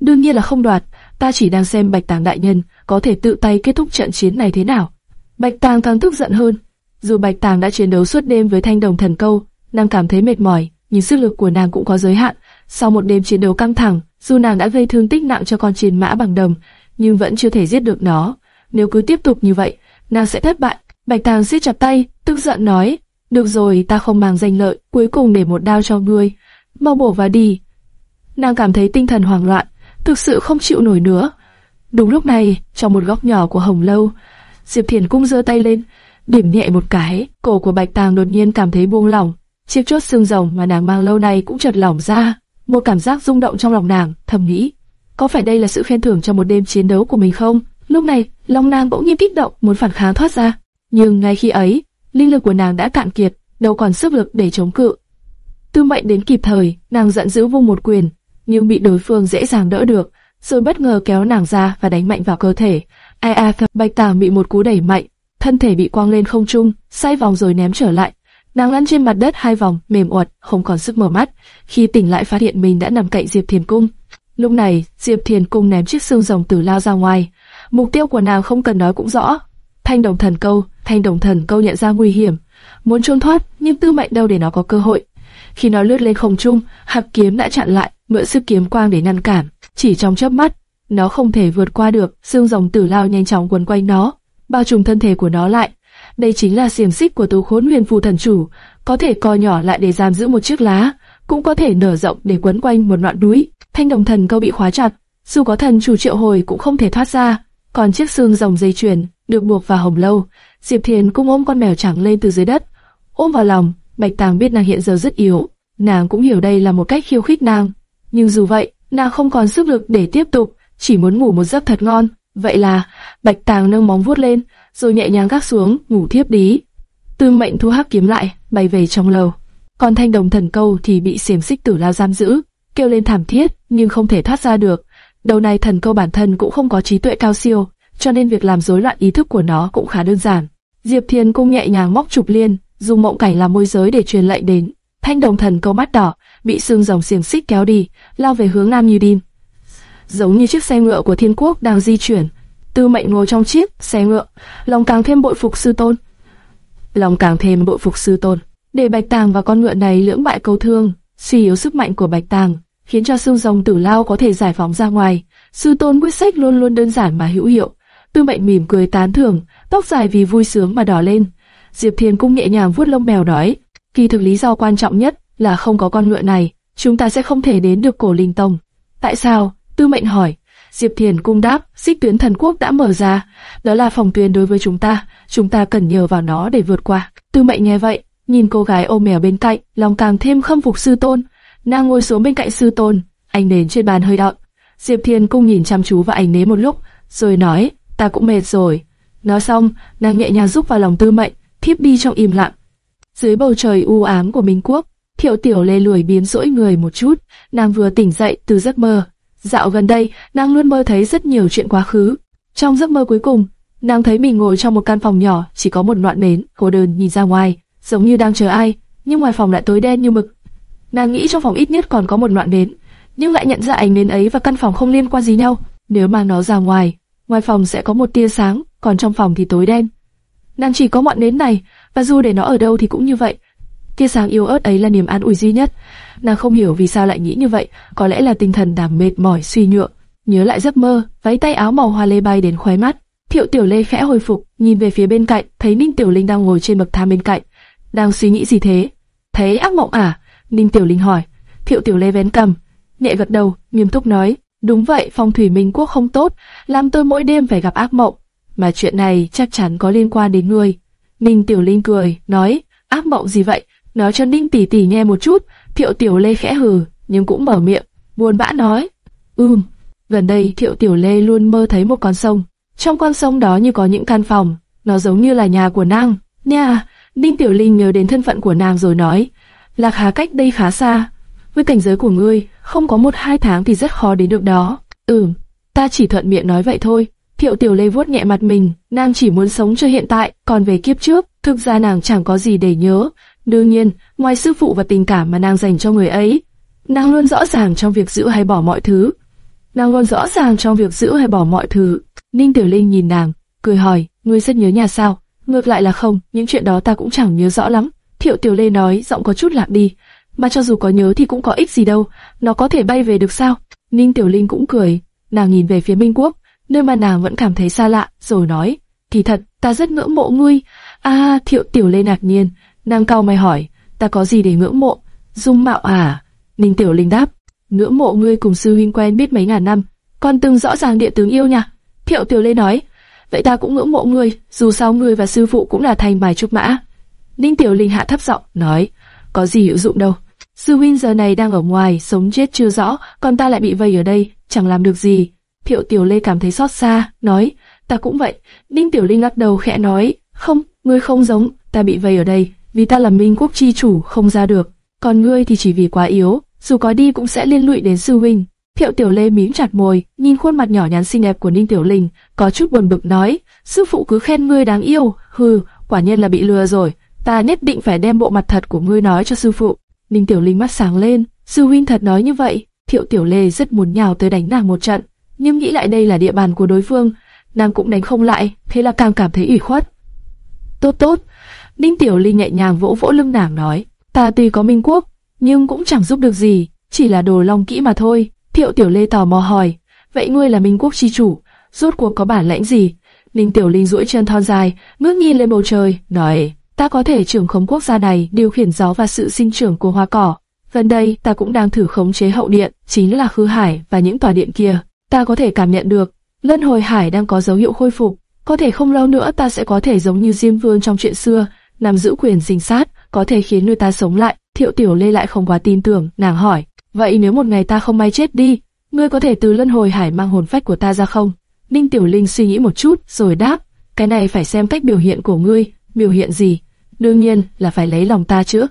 đương nhiên là không đoạt, ta chỉ đang xem Bạch Tàng đại nhân có thể tự tay kết thúc trận chiến này thế nào. Bạch Tàng càng tức giận hơn, Dù Bạch Tàng đã chiến đấu suốt đêm với thanh đồng thần câu, nàng cảm thấy mệt mỏi, nhưng sức lực của nàng cũng có giới hạn. Sau một đêm chiến đấu căng thẳng, dù nàng đã gây thương tích nặng cho con chiến mã bằng đồng, nhưng vẫn chưa thể giết được nó. Nếu cứ tiếp tục như vậy, nàng sẽ thất bại. Bạch Tàng siết chặt tay, tức giận nói, được rồi, ta không mang danh lợi, cuối cùng để một đao cho ngươi, mau bổ vào đi. Nàng cảm thấy tinh thần hoảng loạn, thực sự không chịu nổi nữa. Đúng lúc này, trong một góc nhỏ của hồng lâu, Diệp Thiền cung giơ tay lên, điểm nhẹ một cái, cổ của Bạch Tàng đột nhiên cảm thấy buông lỏng, chiếc chốt xương rồng mà nàng mang lâu nay cũng chợt lỏng ra, một cảm giác rung động trong lòng nàng, thầm nghĩ, có phải đây là sự khen thưởng cho một đêm chiến đấu của mình không? Lúc này, long nàng bỗng nhiên kích động, muốn phản kháng thoát ra, nhưng ngay khi ấy, linh lực của nàng đã cạn kiệt, đâu còn sức lực để chống cự. Tư Mệnh đến kịp thời, nàng giận dữ vung một quyền, nhưng bị đối phương dễ dàng đỡ được, rồi bất ngờ kéo nàng ra và đánh mạnh vào cơ thể. Ai a, Bạch Tàng bị một cú đẩy mạnh, thân thể bị quăng lên không trung, xoay vòng rồi ném trở lại. Nàng lăn trên mặt đất hai vòng, mềm uột, không còn sức mở mắt. Khi tỉnh lại phát hiện mình đã nằm cạnh Diệp Thiền Cung. Lúc này, Diệp Thiền Cung ném chiếc xương rồng tử lao ra ngoài. Mục tiêu của nàng không cần nói cũng rõ. Thanh đồng thần câu, thanh đồng thần câu nhận ra nguy hiểm, muốn trốn thoát, nhưng tư mệnh đâu để nó có cơ hội. Khi nó lướt lên không trung, hạp kiếm đã chặn lại, mượn sức kiếm quang để ngăn cản. Chỉ trong chớp mắt, nó không thể vượt qua được. Xương rồng tử lao nhanh chóng quấn quanh nó, bao trùm thân thể của nó lại. Đây chính là xiềng xích của tú khốn huyền phù thần chủ, có thể co nhỏ lại để giam giữ một chiếc lá, cũng có thể nở rộng để quấn quanh một ngọn núi. Thanh đồng thần câu bị khóa chặt, dù có thần chủ triệu hồi cũng không thể thoát ra. Còn chiếc xương rồng dây chuyền được buộc vào hồng lâu, Diệp Thiền cũng ôm con mèo trắng lên từ dưới đất, ôm vào lòng. Bạch Tàng biết nàng hiện giờ rất yếu, nàng cũng hiểu đây là một cách khiêu khích nàng. Nhưng dù vậy, nàng không còn sức lực để tiếp tục, chỉ muốn ngủ một giấc thật ngon. Vậy là, Bạch Tàng nâng móng vuốt lên, rồi nhẹ nhàng gác xuống, ngủ thiếp đi. Tư mệnh thu hắc kiếm lại, bay về trong lầu. Còn thanh đồng thần câu thì bị xiềng xích tử lao giam giữ, kêu lên thảm thiết, nhưng không thể thoát ra được. Đầu này thần câu bản thân cũng không có trí tuệ cao siêu, cho nên việc làm rối loạn ý thức của nó cũng khá đơn giản. Diệp Thiên cung nhẹ nhàng móc chụp liên, dùng mộng cảnh làm môi giới để truyền lệnh đến. Thanh đồng thần câu mắt đỏ, bị xương rồng xiềng xích kéo đi, lao về hướng Nam Như Đin. Giống như chiếc xe ngựa của thiên quốc đang di chuyển. Tư mệnh ngồi trong chiếc xe ngựa, lòng càng thêm bội phục sư tôn. Lòng càng thêm bội phục sư tôn. Để bạch tàng và con ngựa này lưỡng bại câu thương, suy yếu sức mạnh của bạch tàng, khiến cho xương rồng tử lao có thể giải phóng ra ngoài. Sư tôn quyết sách luôn luôn đơn giản mà hữu hiệu. Tư mệnh mỉm cười tán thưởng, tóc dài vì vui sướng mà đỏ lên. Diệp Thiên cung nhẹ nhàng vuốt lông mèo nói, kỳ thực lý do quan trọng nhất là không có con ngựa này, chúng ta sẽ không thể đến được cổ linh tông. Tại sao? Tư mệnh hỏi. Diệp Thiền cung đáp, xích tuyến thần quốc đã mở ra, đó là phòng tuyến đối với chúng ta, chúng ta cần nhờ vào nó để vượt qua. Tư mệnh nghe vậy, nhìn cô gái ôm mèo bên cạnh, lòng càng thêm khâm phục sư tôn. Nàng ngồi xuống bên cạnh sư tôn, anh nến trên bàn hơi đọng. Diệp Thiên cung nhìn chăm chú vào ảnh nến một lúc, rồi nói, ta cũng mệt rồi. Nói xong, nàng nhẹ nhàng giúp vào lòng tư mệnh, thiếp đi trong im lặng. Dưới bầu trời u ám của Minh Quốc, Thiệu Tiểu Lê lười biến rỗi người một chút, nàng vừa tỉnh dậy từ giấc mơ. Dạo gần đây, nàng luôn mơ thấy rất nhiều chuyện quá khứ. Trong giấc mơ cuối cùng, nàng thấy mình ngồi trong một căn phòng nhỏ, chỉ có một ngọn nến, cô đơn nhìn ra ngoài, giống như đang chờ ai, nhưng ngoài phòng lại tối đen như mực. Nàng nghĩ trong phòng ít nhất còn có một ngọn nến, nhưng lại nhận ra ánh nến ấy và căn phòng không liên quan gì nhau. Nếu mang nó ra ngoài, ngoài phòng sẽ có một tia sáng, còn trong phòng thì tối đen. Nàng chỉ có ngọn nến này, và dù để nó ở đâu thì cũng như vậy. Tia sáng yếu ớt ấy là niềm an ủi duy nhất. Nàng không hiểu vì sao lại nghĩ như vậy, có lẽ là tinh thần nàng mệt mỏi suy nhược. Nhớ lại giấc mơ, váy tay áo màu hoa lê bay đến khóe mắt. Thiệu Tiểu Lê khẽ hồi phục, nhìn về phía bên cạnh, thấy Ninh Tiểu Linh đang ngồi trên bậc thang bên cạnh. Đang suy nghĩ gì thế? Thấy ác mộng à? Ninh Tiểu Linh hỏi. Thiệu Tiểu Lê vén cầm, nhẹ gật đầu, nghiêm túc nói. Đúng vậy, phong thủy minh quốc không tốt, làm tôi mỗi đêm phải gặp ác mộng. Mà chuyện này chắc chắn có liên quan đến ngươi. Ninh Tiểu Linh cười, nói, ác mộng gì vậy? Nói cho Ninh tỷ tỷ nghe một chút. Thiệu Tiểu Lê khẽ hừ, nhưng cũng mở miệng, buồn bã nói. Ừm, gần đây Thiệu Tiểu Lê luôn mơ thấy một con sông. Trong con sông đó như có những căn phòng, nó giống như là nhà của nàng. Nha, Ninh Tiểu Linh nhớ đến thân phận của nàng rồi nói, Lạc Hà cách đây khá xa. Với cảnh giới của ngươi, không có một hai tháng thì rất khó đến được đó. Ừm, ta chỉ thuận miệng nói vậy thôi. Thiệu Tiểu Lê vuốt nhẹ mặt mình, nàng chỉ muốn sống cho hiện tại, còn về kiếp trước, thực ra nàng chẳng có gì để nhớ. Đương nhiên, ngoài sư phụ và tình cảm mà nàng dành cho người ấy, nàng luôn rõ ràng trong việc giữ hay bỏ mọi thứ. Nàng luôn rõ ràng trong việc giữ hay bỏ mọi thứ. Ninh Tiểu Linh nhìn nàng, cười hỏi, ngươi rất nhớ nhà sao? ngược lại là không, những chuyện đó ta cũng chẳng nhớ rõ lắm. Thiệu Tiểu Lê nói, giọng có chút lạc đi. Mà cho dù có nhớ thì cũng có ích gì đâu, nó có thể bay về được sao? Ninh Tiểu Linh cũng cười, nàng nhìn về phía Minh Quốc, nơi mà nàng vẫn cảm thấy xa lạ, rồi nói, thì thật, ta rất ngưỡng mộ ngươi. À, Thiệu Tiểu Lê ngạc nhiên, nàng cao mày hỏi, ta có gì để ngưỡng mộ? Dung mạo à? Ninh Tiểu Linh đáp, ngưỡng mộ ngươi cùng sư huynh quen biết mấy ngàn năm, còn từng rõ ràng địa tướng yêu nha. Thiệu Tiểu Lê nói, vậy ta cũng ngưỡng mộ ngươi, dù sao ngươi và sư phụ cũng là thành bài trúc mã. Ninh Tiểu Linh hạ thấp giọng nói, có gì hữu dụng đâu. Sư huynh giờ này đang ở ngoài, sống chết chưa rõ, còn ta lại bị vây ở đây, chẳng làm được gì. Thiệu Tiểu Lê cảm thấy xót xa, nói, ta cũng vậy. Ninh Tiểu Linh lắc đầu khẽ nói, không, ngươi không giống, ta bị vây ở đây, vì ta là minh quốc chi chủ, không ra được. Còn ngươi thì chỉ vì quá yếu, dù có đi cũng sẽ liên lụy đến sư huynh. Thiệu Tiểu Lê mím chặt môi, nhìn khuôn mặt nhỏ nhắn xinh đẹp của Ninh Tiểu Linh, có chút buồn bực nói, sư phụ cứ khen ngươi đáng yêu, hừ, quả nhiên là bị lừa rồi, ta nhất định phải đem bộ mặt thật của ngươi nói cho sư phụ. Ninh Tiểu Linh mắt sáng lên, sư huynh thật nói như vậy, Thiệu Tiểu Lê rất muốn nhào tới đánh nàng một trận, nhưng nghĩ lại đây là địa bàn của đối phương, nàng cũng đánh không lại, thế là càng cảm thấy ủy khuất. Tốt tốt, Ninh Tiểu Linh nhẹ nhàng vỗ vỗ lưng nàng nói, ta tuy có minh quốc, nhưng cũng chẳng giúp được gì, chỉ là đồ long kỹ mà thôi. Thiệu Tiểu Lê tò mò hỏi, vậy ngươi là minh quốc chi chủ, rốt cuộc có bản lãnh gì? Ninh Tiểu Linh duỗi chân thon dài, ngước nhìn lên bầu trời, nói, ta có thể trưởng khống quốc gia này, điều khiển gió và sự sinh trưởng của hoa cỏ. Gần đây, ta cũng đang thử khống chế hậu điện, chính là khư hải và những tòa điện kia. Ta có thể cảm nhận được, lân hồi hải đang có dấu hiệu khôi phục. Có thể không lâu nữa ta sẽ có thể giống như Diêm Vương trong chuyện xưa, nằm giữ quyền dình sát, có thể khiến người ta sống lại. Thiệu Tiểu Lê lại không quá tin tưởng, nàng hỏi, vậy nếu một ngày ta không may chết đi, ngươi có thể từ lân hồi hải mang hồn phách của ta ra không? Ninh Tiểu Linh suy nghĩ một chút, rồi đáp, cái này phải xem cách biểu hiện của ngươi, biểu hiện gì? Đương nhiên là phải lấy lòng ta chứ.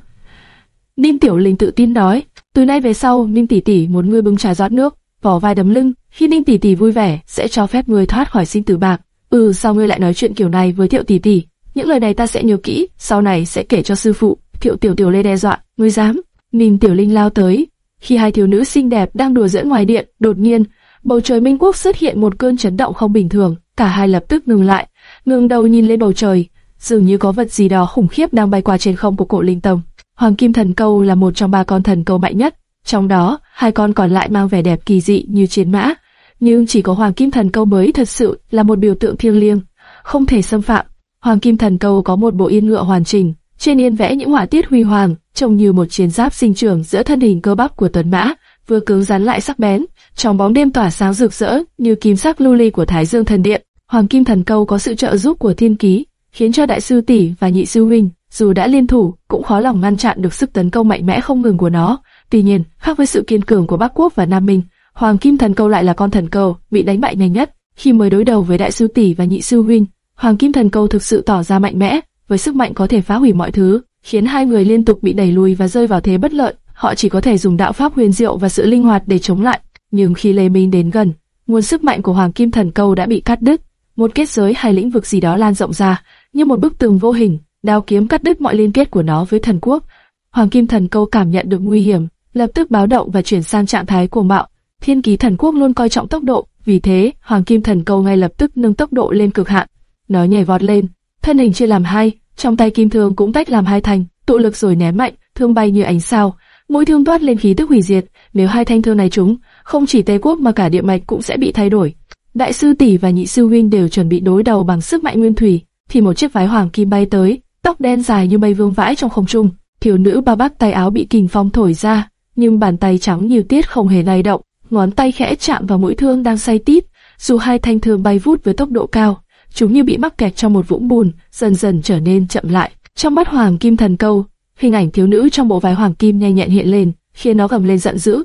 Ninh Tiểu Linh tự tin nói, từ nay về sau, Ninh tỷ tỷ muốn ngươi bưng trà rót nước, vỏ vai đấm lưng, khi Ninh tỷ tỷ vui vẻ, sẽ cho phép ngươi thoát khỏi sinh tử bạc. Ừ, sao ngươi lại nói chuyện kiểu này với Thiệu tỷ tỷ? Những lời này ta sẽ nhớ kỹ, sau này sẽ kể cho sư phụ. Thiệu Tiểu Tiểu Lê đe dọa, ngươi dám? Ninh Tiểu Linh lao tới, khi hai thiếu nữ xinh đẹp đang đùa giỡn ngoài điện, đột nhiên, bầu trời Minh Quốc xuất hiện một cơn chấn động không bình thường, cả hai lập tức ngừng lại, ngẩng đầu nhìn lên bầu trời, dường như có vật gì đó khủng khiếp đang bay qua trên không của cổ linh tông. Hoàng Kim Thần Câu là một trong ba con thần câu mạnh nhất, trong đó hai con còn lại mang vẻ đẹp kỳ dị như chiến mã, nhưng chỉ có Hoàng Kim Thần Câu mới thật sự là một biểu tượng thiêng liêng, không thể xâm phạm. Hoàng Kim Thần Câu có một bộ yên ngựa hoàn chỉnh, trên yên vẽ những họa tiết huy hoàng, trông như một chiến giáp sinh trưởng giữa thân hình cơ bắp của tuấn mã, vừa cứng rắn lại sắc bén, trong bóng đêm tỏa sáng rực rỡ như kim sắc lưu ly của Thái Dương thần điện. Hoàng Kim Thần Câu có sự trợ giúp của Thiên Ký, khiến cho đại sư tỷ và nhị sư huynh dù đã liên thủ cũng khó lòng ngăn chặn được sức tấn công mạnh mẽ không ngừng của nó. Tuy nhiên, khác với sự kiên cường của Bắc Quốc và Nam Minh, Hoàng Kim Thần Câu lại là con thần câu bị đánh bại nhanh nhất. Khi mới đối đầu với đại sư tỷ và nhị sư huynh, Hoàng Kim Thần Câu thực sự tỏ ra mạnh mẽ, với sức mạnh có thể phá hủy mọi thứ, khiến hai người liên tục bị đẩy lùi và rơi vào thế bất lợi. Họ chỉ có thể dùng đạo pháp huyền diệu và sự linh hoạt để chống lại. Nhưng khi Lê Minh đến gần, nguồn sức mạnh của Hoàng Kim Thần Câu đã bị cắt đứt, một kết giới hay lĩnh vực gì đó lan rộng ra, như một bức tường vô hình, đao kiếm cắt đứt mọi liên kết của nó với thần quốc. Hoàng Kim Thần Câu cảm nhận được nguy hiểm, lập tức báo động và chuyển sang trạng thái cuồng bạo. Thiên Ký Thần Quốc luôn coi trọng tốc độ, vì thế Hoàng Kim Thần Câu ngay lập tức nâng tốc độ lên cực hạn. Nó nhảy vọt lên, thân hình chia làm hai, trong tay kim thương cũng tách làm hai thành, tụ lực rồi ném mạnh, thương bay như ánh sao, mũi thương toát lên khí tức hủy diệt. Nếu hai thanh thương này trúng, không chỉ Tây Quốc mà cả địa mạch cũng sẽ bị thay đổi. Đại sư tỷ và nhị sư huynh đều chuẩn bị đối đầu bằng sức mạnh nguyên thủy, thì một chiếc váy hoàng kim bay tới, tóc đen dài như mây vương vãi trong không trung. Thiếu nữ bao bác tay áo bị kình phong thổi ra, nhưng bàn tay trắng như tiết không hề lay động, ngón tay khẽ chạm vào mũi thương đang say tít. Dù hai thanh thương bay vút với tốc độ cao, chúng như bị mắc kẹt trong một vũng bùn, dần dần trở nên chậm lại. Trong mắt Hoàng Kim Thần Câu, hình ảnh thiếu nữ trong bộ váy hoàng kim nhanh nhẹn hiện lên, khiến nó gầm lên giận dữ.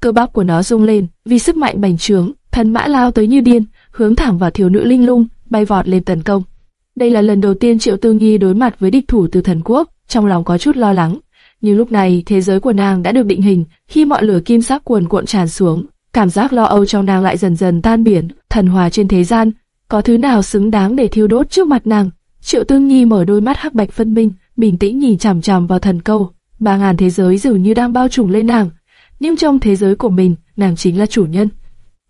Cơ bắp của nó rung lên, vì sức mạnh bành trướng, thần mã lao tới như điên, hướng thẳng vào thiếu nữ linh lung, bay vọt lên tấn công. Đây là lần đầu tiên Triệu Tư Nghi đối mặt với địch thủ từ thần quốc, trong lòng có chút lo lắng. Nhưng lúc này, thế giới của nàng đã được định hình, khi mọi lửa kim sắc cuồn cuộn tràn xuống, cảm giác lo âu trong nàng lại dần dần tan biển, thần hòa trên thế gian, có thứ nào xứng đáng để thiêu đốt trước mặt nàng? Triệu Tương Nhi mở đôi mắt hắc bạch phân minh, bình tĩnh nhìn chằm chằm vào thần câu. Ba ngàn thế giới dường như đang bao trùm lên nàng, nhưng trong thế giới của mình, nàng chính là chủ nhân.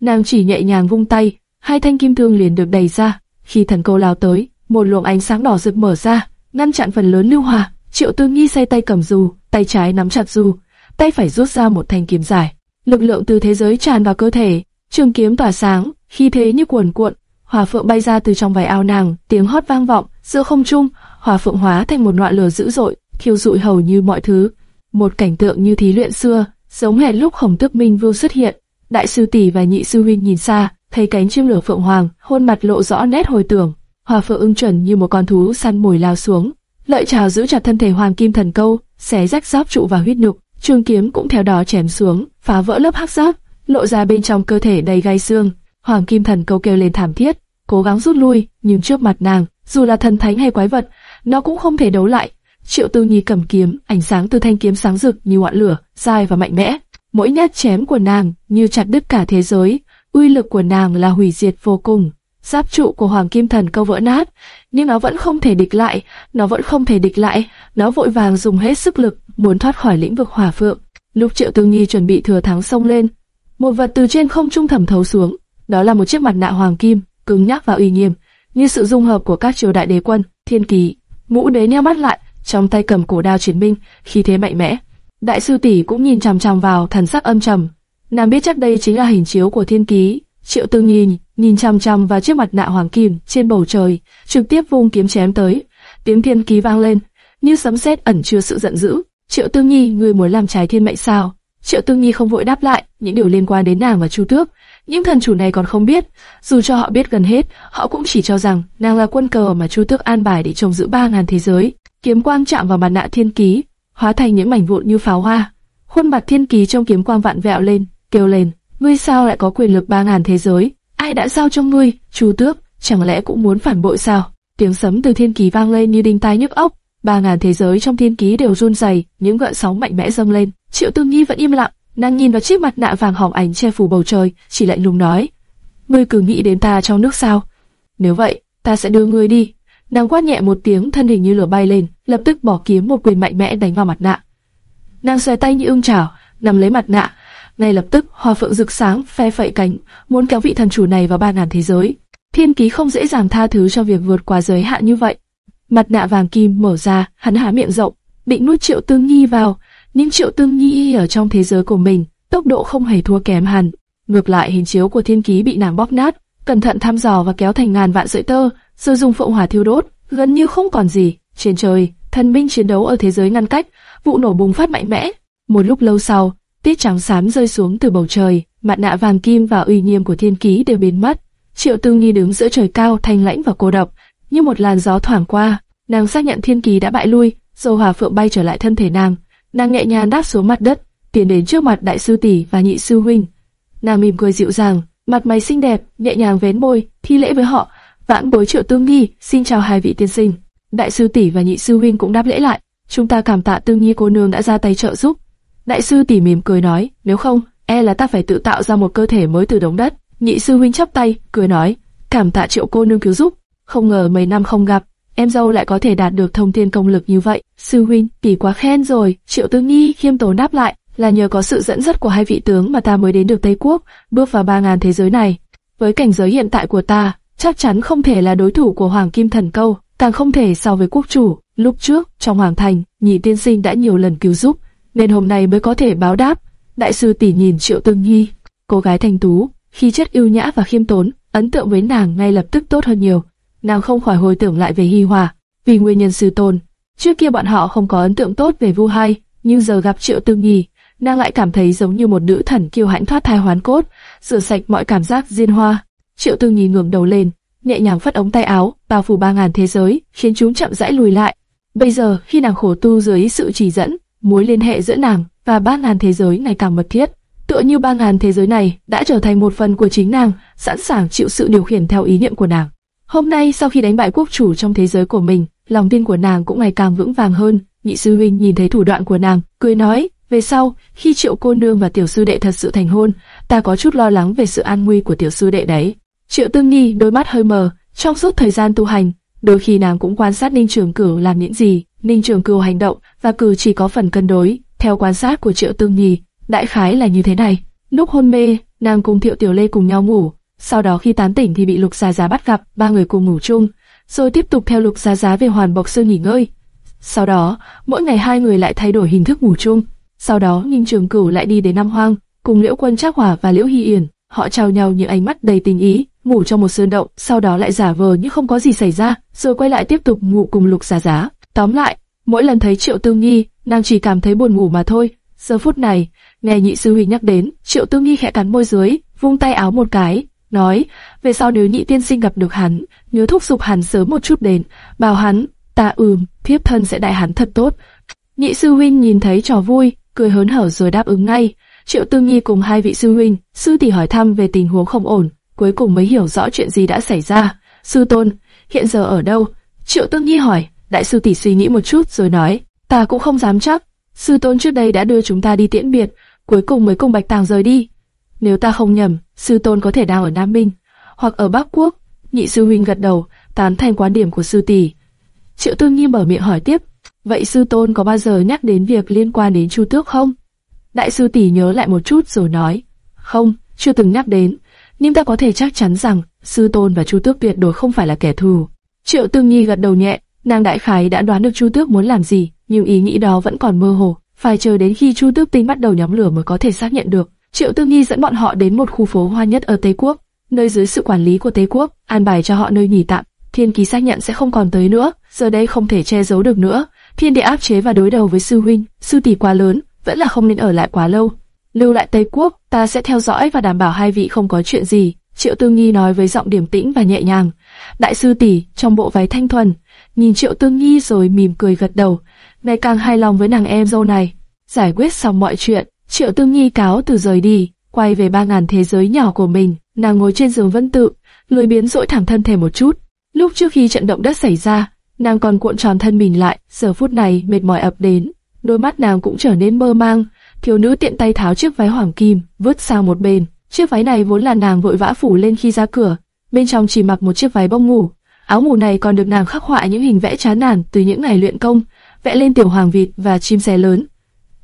Nàng chỉ nhẹ nhàng vung tay, hai thanh kim thương liền được đẩy ra. Khi thần câu lao tới, một luồng ánh sáng đỏ rực mở ra, ngăn chặn phần lớn lưu hòa Triệu Tư Nghi say tay cầm dù, tay trái nắm chặt dù, tay phải rút ra một thanh kiếm dài. Lực lượng từ thế giới tràn vào cơ thể, trường kiếm tỏa sáng, khi thế như cuồn cuộn. Hỏa phượng bay ra từ trong váy áo nàng, tiếng hót vang vọng giữa không trung. Hỏa phượng hóa thành một ngọn lửa dữ dội, thiêu rụi hầu như mọi thứ. Một cảnh tượng như thí luyện xưa, giống hệt lúc Hồng Tước Minh Vương xuất hiện. Đại sư tỷ và nhị sư huynh nhìn xa, thấy cánh chim lửa phượng hoàng, khuôn mặt lộ rõ nét hồi tưởng. Hỏa phượng ưng chuẩn như một con thú săn mồi lao xuống, lợi trào giữ chặt thân thể hoàng kim thần câu, xé rách giáp trụ và huyết nhục. Trường kiếm cũng theo đó chém xuống, phá vỡ lớp hắc giáp, lộ ra bên trong cơ thể đầy gai xương. Hoàng kim thần câu kêu lên thảm thiết, cố gắng rút lui, nhưng trước mặt nàng, dù là thần thánh hay quái vật, nó cũng không thể đấu lại. Triệu Tư Nhi cầm kiếm, ánh sáng từ thanh kiếm sáng rực như ngọn lửa, dài và mạnh mẽ. Mỗi nhát chém của nàng như chặt đứt cả thế giới, uy lực của nàng là hủy diệt vô cùng. Giáp trụ của Hoàng Kim Thần câu vỡ nát, nhưng nó vẫn không thể địch lại, nó vẫn không thể địch lại, nó vội vàng dùng hết sức lực, muốn thoát khỏi lĩnh vực hỏa phượng. Lúc Triệu tương Nhi chuẩn bị thừa thắng xông lên, một vật từ trên không trung thẩm thấu xuống, đó là một chiếc mặt nạ hoàng kim, cứng nhắc và uy nghiêm, như sự dung hợp của các triều đại đế quân, thiên kỳ. Ngũ đế nheo mắt lại, trong tay cầm cổ đao chiến binh, khí thế mạnh mẽ. Đại sư tỷ cũng nhìn chằm chằm vào, thần sắc âm trầm. Nàng biết chắc đây chính là hình chiếu của thiên ký. Triệu Tương Nhi nhìn chằm chằm vào chiếc mặt nạ hoàng kim trên bầu trời, trực tiếp vung kiếm chém tới. Tiếng thiên ký vang lên, như sấm sét ẩn chứa sự giận dữ. Triệu tương Nhi, ngươi muốn làm trái thiên mệnh sao? Triệu tương Nhi không vội đáp lại, những điều liên quan đến nàng và Chu Tước, những thần chủ này còn không biết. Dù cho họ biết gần hết, họ cũng chỉ cho rằng nàng là quân cờ mà Chu Tước an bài để trông giữ ba ngàn thế giới. Kiếm quang chạm vào mặt nạ thiên ký, hóa thành những mảnh vụn như pháo hoa. Khuôn mặt thiên ký trong kiếm quang vạn vẹo lên, kêu lên: ngươi sao lại có quyền lực ba ngàn thế giới? Ai đã giao cho ngươi? Chu Tước, chẳng lẽ cũng muốn phản bội sao? Tiếng sấm từ thiên ký vang lên như đinh tai nhức óc. Ba ngàn thế giới trong thiên ký đều run rẩy, những gợn sóng mạnh mẽ dâng lên. Triệu Tương Nhi vẫn im lặng, nàng nhìn vào chiếc mặt nạ vàng hỏng ảnh che phủ bầu trời, chỉ lạnh lùng nói: ngươi cứ nghĩ đến ta trong nước sao? Nếu vậy, ta sẽ đưa ngươi đi. Nàng quát nhẹ một tiếng, thân hình như lửa bay lên, lập tức bỏ kiếm một quyền mạnh mẽ đánh vào mặt nạ. Nàng xòe tay như ưng chảo, nắm lấy mặt nạ, ngay lập tức hoa phượng rực sáng, phe phẩy cánh, muốn kéo vị thần chủ này vào ba ngàn thế giới. Thiên ký không dễ dàng tha thứ cho việc vượt qua giới hạn như vậy. Mặt nạ vàng kim mở ra, hắn há miệng rộng, định nuốt triệu tương nhi vào, nhưng triệu tương nhi ở trong thế giới của mình, tốc độ không hề thua kém hẳn. Ngược lại hình chiếu của thiên ký bị nàng bóp nát, cẩn thận thăm dò và kéo thành ngàn vạn sợi tơ, rồi dùng phượng hỏa thiêu đốt, gần như không còn gì. Trên trời, thần binh chiến đấu ở thế giới ngăn cách, vụ nổ bùng phát mạnh mẽ. Một lúc lâu sau, tiết trắng xám rơi xuống từ bầu trời, mặt nạ vàng kim và uy nghiêm của thiên ký đều biến mất. Triệu Tư Nhi đứng giữa trời cao thanh lãnh và cô độc, như một làn gió thoảng qua. Nàng xác nhận thiên ký đã bại lui, dầu hỏa phượng bay trở lại thân thể nàng. Nàng nhẹ nhàng đáp xuống mặt đất, tiến đến trước mặt đại sư tỷ và nhị sư huynh. Nàng mỉm cười dịu dàng, mặt mày xinh đẹp, nhẹ nhàng vén môi, thi lễ với họ. Vãn bối Triệu Tương Nhi, xin chào hai vị tiên sinh. Đại sư tỷ và nhị sư huynh cũng đáp lễ lại. Chúng ta cảm tạ Tương Nhi cô nương đã ra tay trợ giúp. Đại sư tỉ mỉm cười nói, nếu không, e là ta phải tự tạo ra một cơ thể mới từ đống đất. Nhị sư huynh chắp tay, cười nói, cảm tạ triệu cô nương cứu giúp. Không ngờ mấy năm không gặp, em dâu lại có thể đạt được thông thiên công lực như vậy. Sư huynh, tỷ quá khen rồi. Triệu tư nghi khiêm tốn đáp lại, là nhờ có sự dẫn dắt của hai vị tướng mà ta mới đến được Tây Quốc, bước vào ba ngàn thế giới này. Với cảnh giới hiện tại của ta, chắc chắn không thể là đối thủ của Hoàng Kim Thần Câu, càng không thể so với quốc chủ. Lúc trước, trong Hoàng Thành, nhị tiên sinh đã nhiều lần cứu giúp, nên hôm nay mới có thể báo đáp. Đại sư tỷ nhìn Triệu Tương Nhi, cô gái thanh tú, khi chất yêu nhã và khiêm tốn, ấn tượng với nàng ngay lập tức tốt hơn nhiều. Nàng không khỏi hồi tưởng lại về Hi Hòa, vì nguyên nhân sư tôn. Trước kia bọn họ không có ấn tượng tốt về Vu Hai, nhưng giờ gặp Triệu Tương Nhi, nàng lại cảm thấy giống như một nữ thần kiêu hãnh thoát thai hoán cốt, rửa sạch mọi cảm giác diên hoa. Triệu Tương Nhi ngẩng đầu lên, nhẹ nhàng phất ống tay áo, bao phủ ba ngàn thế giới, khiến chúng chậm rãi lùi lại. Bây giờ, khi nàng khổ tu dưới sự chỉ dẫn, mối liên hệ giữa nàng và ba ngàn thế giới ngày càng mật thiết, tựa như ba ngàn thế giới này đã trở thành một phần của chính nàng, sẵn sàng chịu sự điều khiển theo ý niệm của nàng. Hôm nay sau khi đánh bại quốc chủ trong thế giới của mình, lòng tin của nàng cũng ngày càng vững vàng hơn. Nhị sư huynh nhìn thấy thủ đoạn của nàng, cười nói: về sau, khi triệu cô nương và tiểu sư đệ thật sự thành hôn, ta có chút lo lắng về sự an nguy của tiểu sư đệ đấy. Triệu Tương Nhi đôi mắt hơi mờ, trong suốt thời gian tu hành, đôi khi nàng cũng quan sát Ninh Trường Cửu làm những gì. Ninh Trường Cửu hành động và cử chỉ có phần cân đối. Theo quan sát của Triệu Tương Nhi, đại khái là như thế này. Lúc hôn mê, nàng cùng Thiệu Tiểu Lê cùng nhau ngủ. Sau đó khi tán tỉnh thì bị Lục Gia Gia bắt gặp, ba người cùng ngủ chung. rồi tiếp tục theo Lục Gia Giá về Hoàn Bộc Sơn nghỉ ngơi. Sau đó, mỗi ngày hai người lại thay đổi hình thức ngủ chung. Sau đó, Ninh Trường Cửu lại đi đến Nam Hoang, cùng Liễu Quân Trác Hỏa và Liễu Hy Yển. Họ trao nhau những ánh mắt đầy tình ý, ngủ trong một sơn động, sau đó lại giả vờ như không có gì xảy ra, rồi quay lại tiếp tục ngủ cùng Lục Giá Giá. Tóm lại, mỗi lần thấy Triệu tư nghi nàng chỉ cảm thấy buồn ngủ mà thôi. Giờ phút này, nghe nhị sư huynh nhắc đến, Triệu tư nghi khẽ cắn môi dưới, vung tay áo một cái, nói: về sau nếu nhị tiên sinh gặp được hắn, nhớ thúc giục hắn sớm một chút đến, bảo hắn, ta ừm, thiếp thân sẽ đại hắn thật tốt. Nhị sư huynh nhìn thấy trò vui, cười hớn hở rồi đáp ứng ngay. Triệu tư Nhi cùng hai vị sư huynh, sư tỷ hỏi thăm về tình huống không ổn, cuối cùng mới hiểu rõ chuyện gì đã xảy ra. Sư tôn, hiện giờ ở đâu? Triệu tư Nhi hỏi. Đại sư tỷ suy nghĩ một chút rồi nói, ta cũng không dám chắc. Sư tôn trước đây đã đưa chúng ta đi tiễn biệt, cuối cùng mới cùng Bạch Tàng rời đi. Nếu ta không nhầm, sư tôn có thể đang ở Nam Minh, hoặc ở Bắc Quốc. Nhị sư huynh gật đầu, tán thành quan điểm của sư tỷ. Triệu Tương Nhi mở miệng hỏi tiếp, vậy sư tôn có bao giờ nhắc đến việc liên quan đến Chu Tước không? Đại sư tỷ nhớ lại một chút rồi nói, không, chưa từng nhắc đến, nhưng ta có thể chắc chắn rằng sư tôn và Chu Tước tuyệt đối không phải là kẻ thù. Triệu Tương Nhi gật đầu nhẹ, nàng đại khái đã đoán được Chu Tước muốn làm gì, nhưng ý nghĩ đó vẫn còn mơ hồ, phải chờ đến khi Chu Tước tinh bắt đầu nhóm lửa mới có thể xác nhận được. Triệu Tương Nhi dẫn bọn họ đến một khu phố hoa nhất ở Tây Quốc, nơi dưới sự quản lý của Tây Quốc, an bài cho họ nơi nghỉ tạm. Thiên Ký xác nhận sẽ không còn tới nữa, giờ đây không thể che giấu được nữa. Thiên địa áp chế và đối đầu với sư huynh, sư tỷ quá lớn, vẫn là không nên ở lại quá lâu. Lưu lại Tây Quốc, ta sẽ theo dõi và đảm bảo hai vị không có chuyện gì. Triệu Tương Nhi nói với giọng điềm tĩnh và nhẹ nhàng. Đại sư tỷ trong bộ váy thanh thuần, nhìn Triệu Tương Nhi rồi mỉm cười gật đầu, ngày càng hài lòng với nàng em dâu này. Giải quyết xong mọi chuyện, Triệu Tương Nhi cáo từ rời đi, quay về ba ngàn thế giới nhỏ của mình. Nàng ngồi trên giường vân tự, lười biến dỗi thẳng thân thể một chút. Lúc trước khi trận động đất xảy ra, nàng còn cuộn tròn thân mình lại, giờ phút này mệt mỏi ập đến, đôi mắt nàng cũng trở nên mơ mang. Thiếu nữ tiện tay tháo chiếc váy hoàng kim, vứt sang một bên. Chiếc váy này vốn là nàng vội vã phủ lên khi ra cửa, bên trong chỉ mặc một chiếc váy bông ngủ. Áo ngủ này còn được nàng khắc họa những hình vẽ chán nản từ những ngày luyện công, vẽ lên tiểu hoàng vịt và chim sẻ lớn.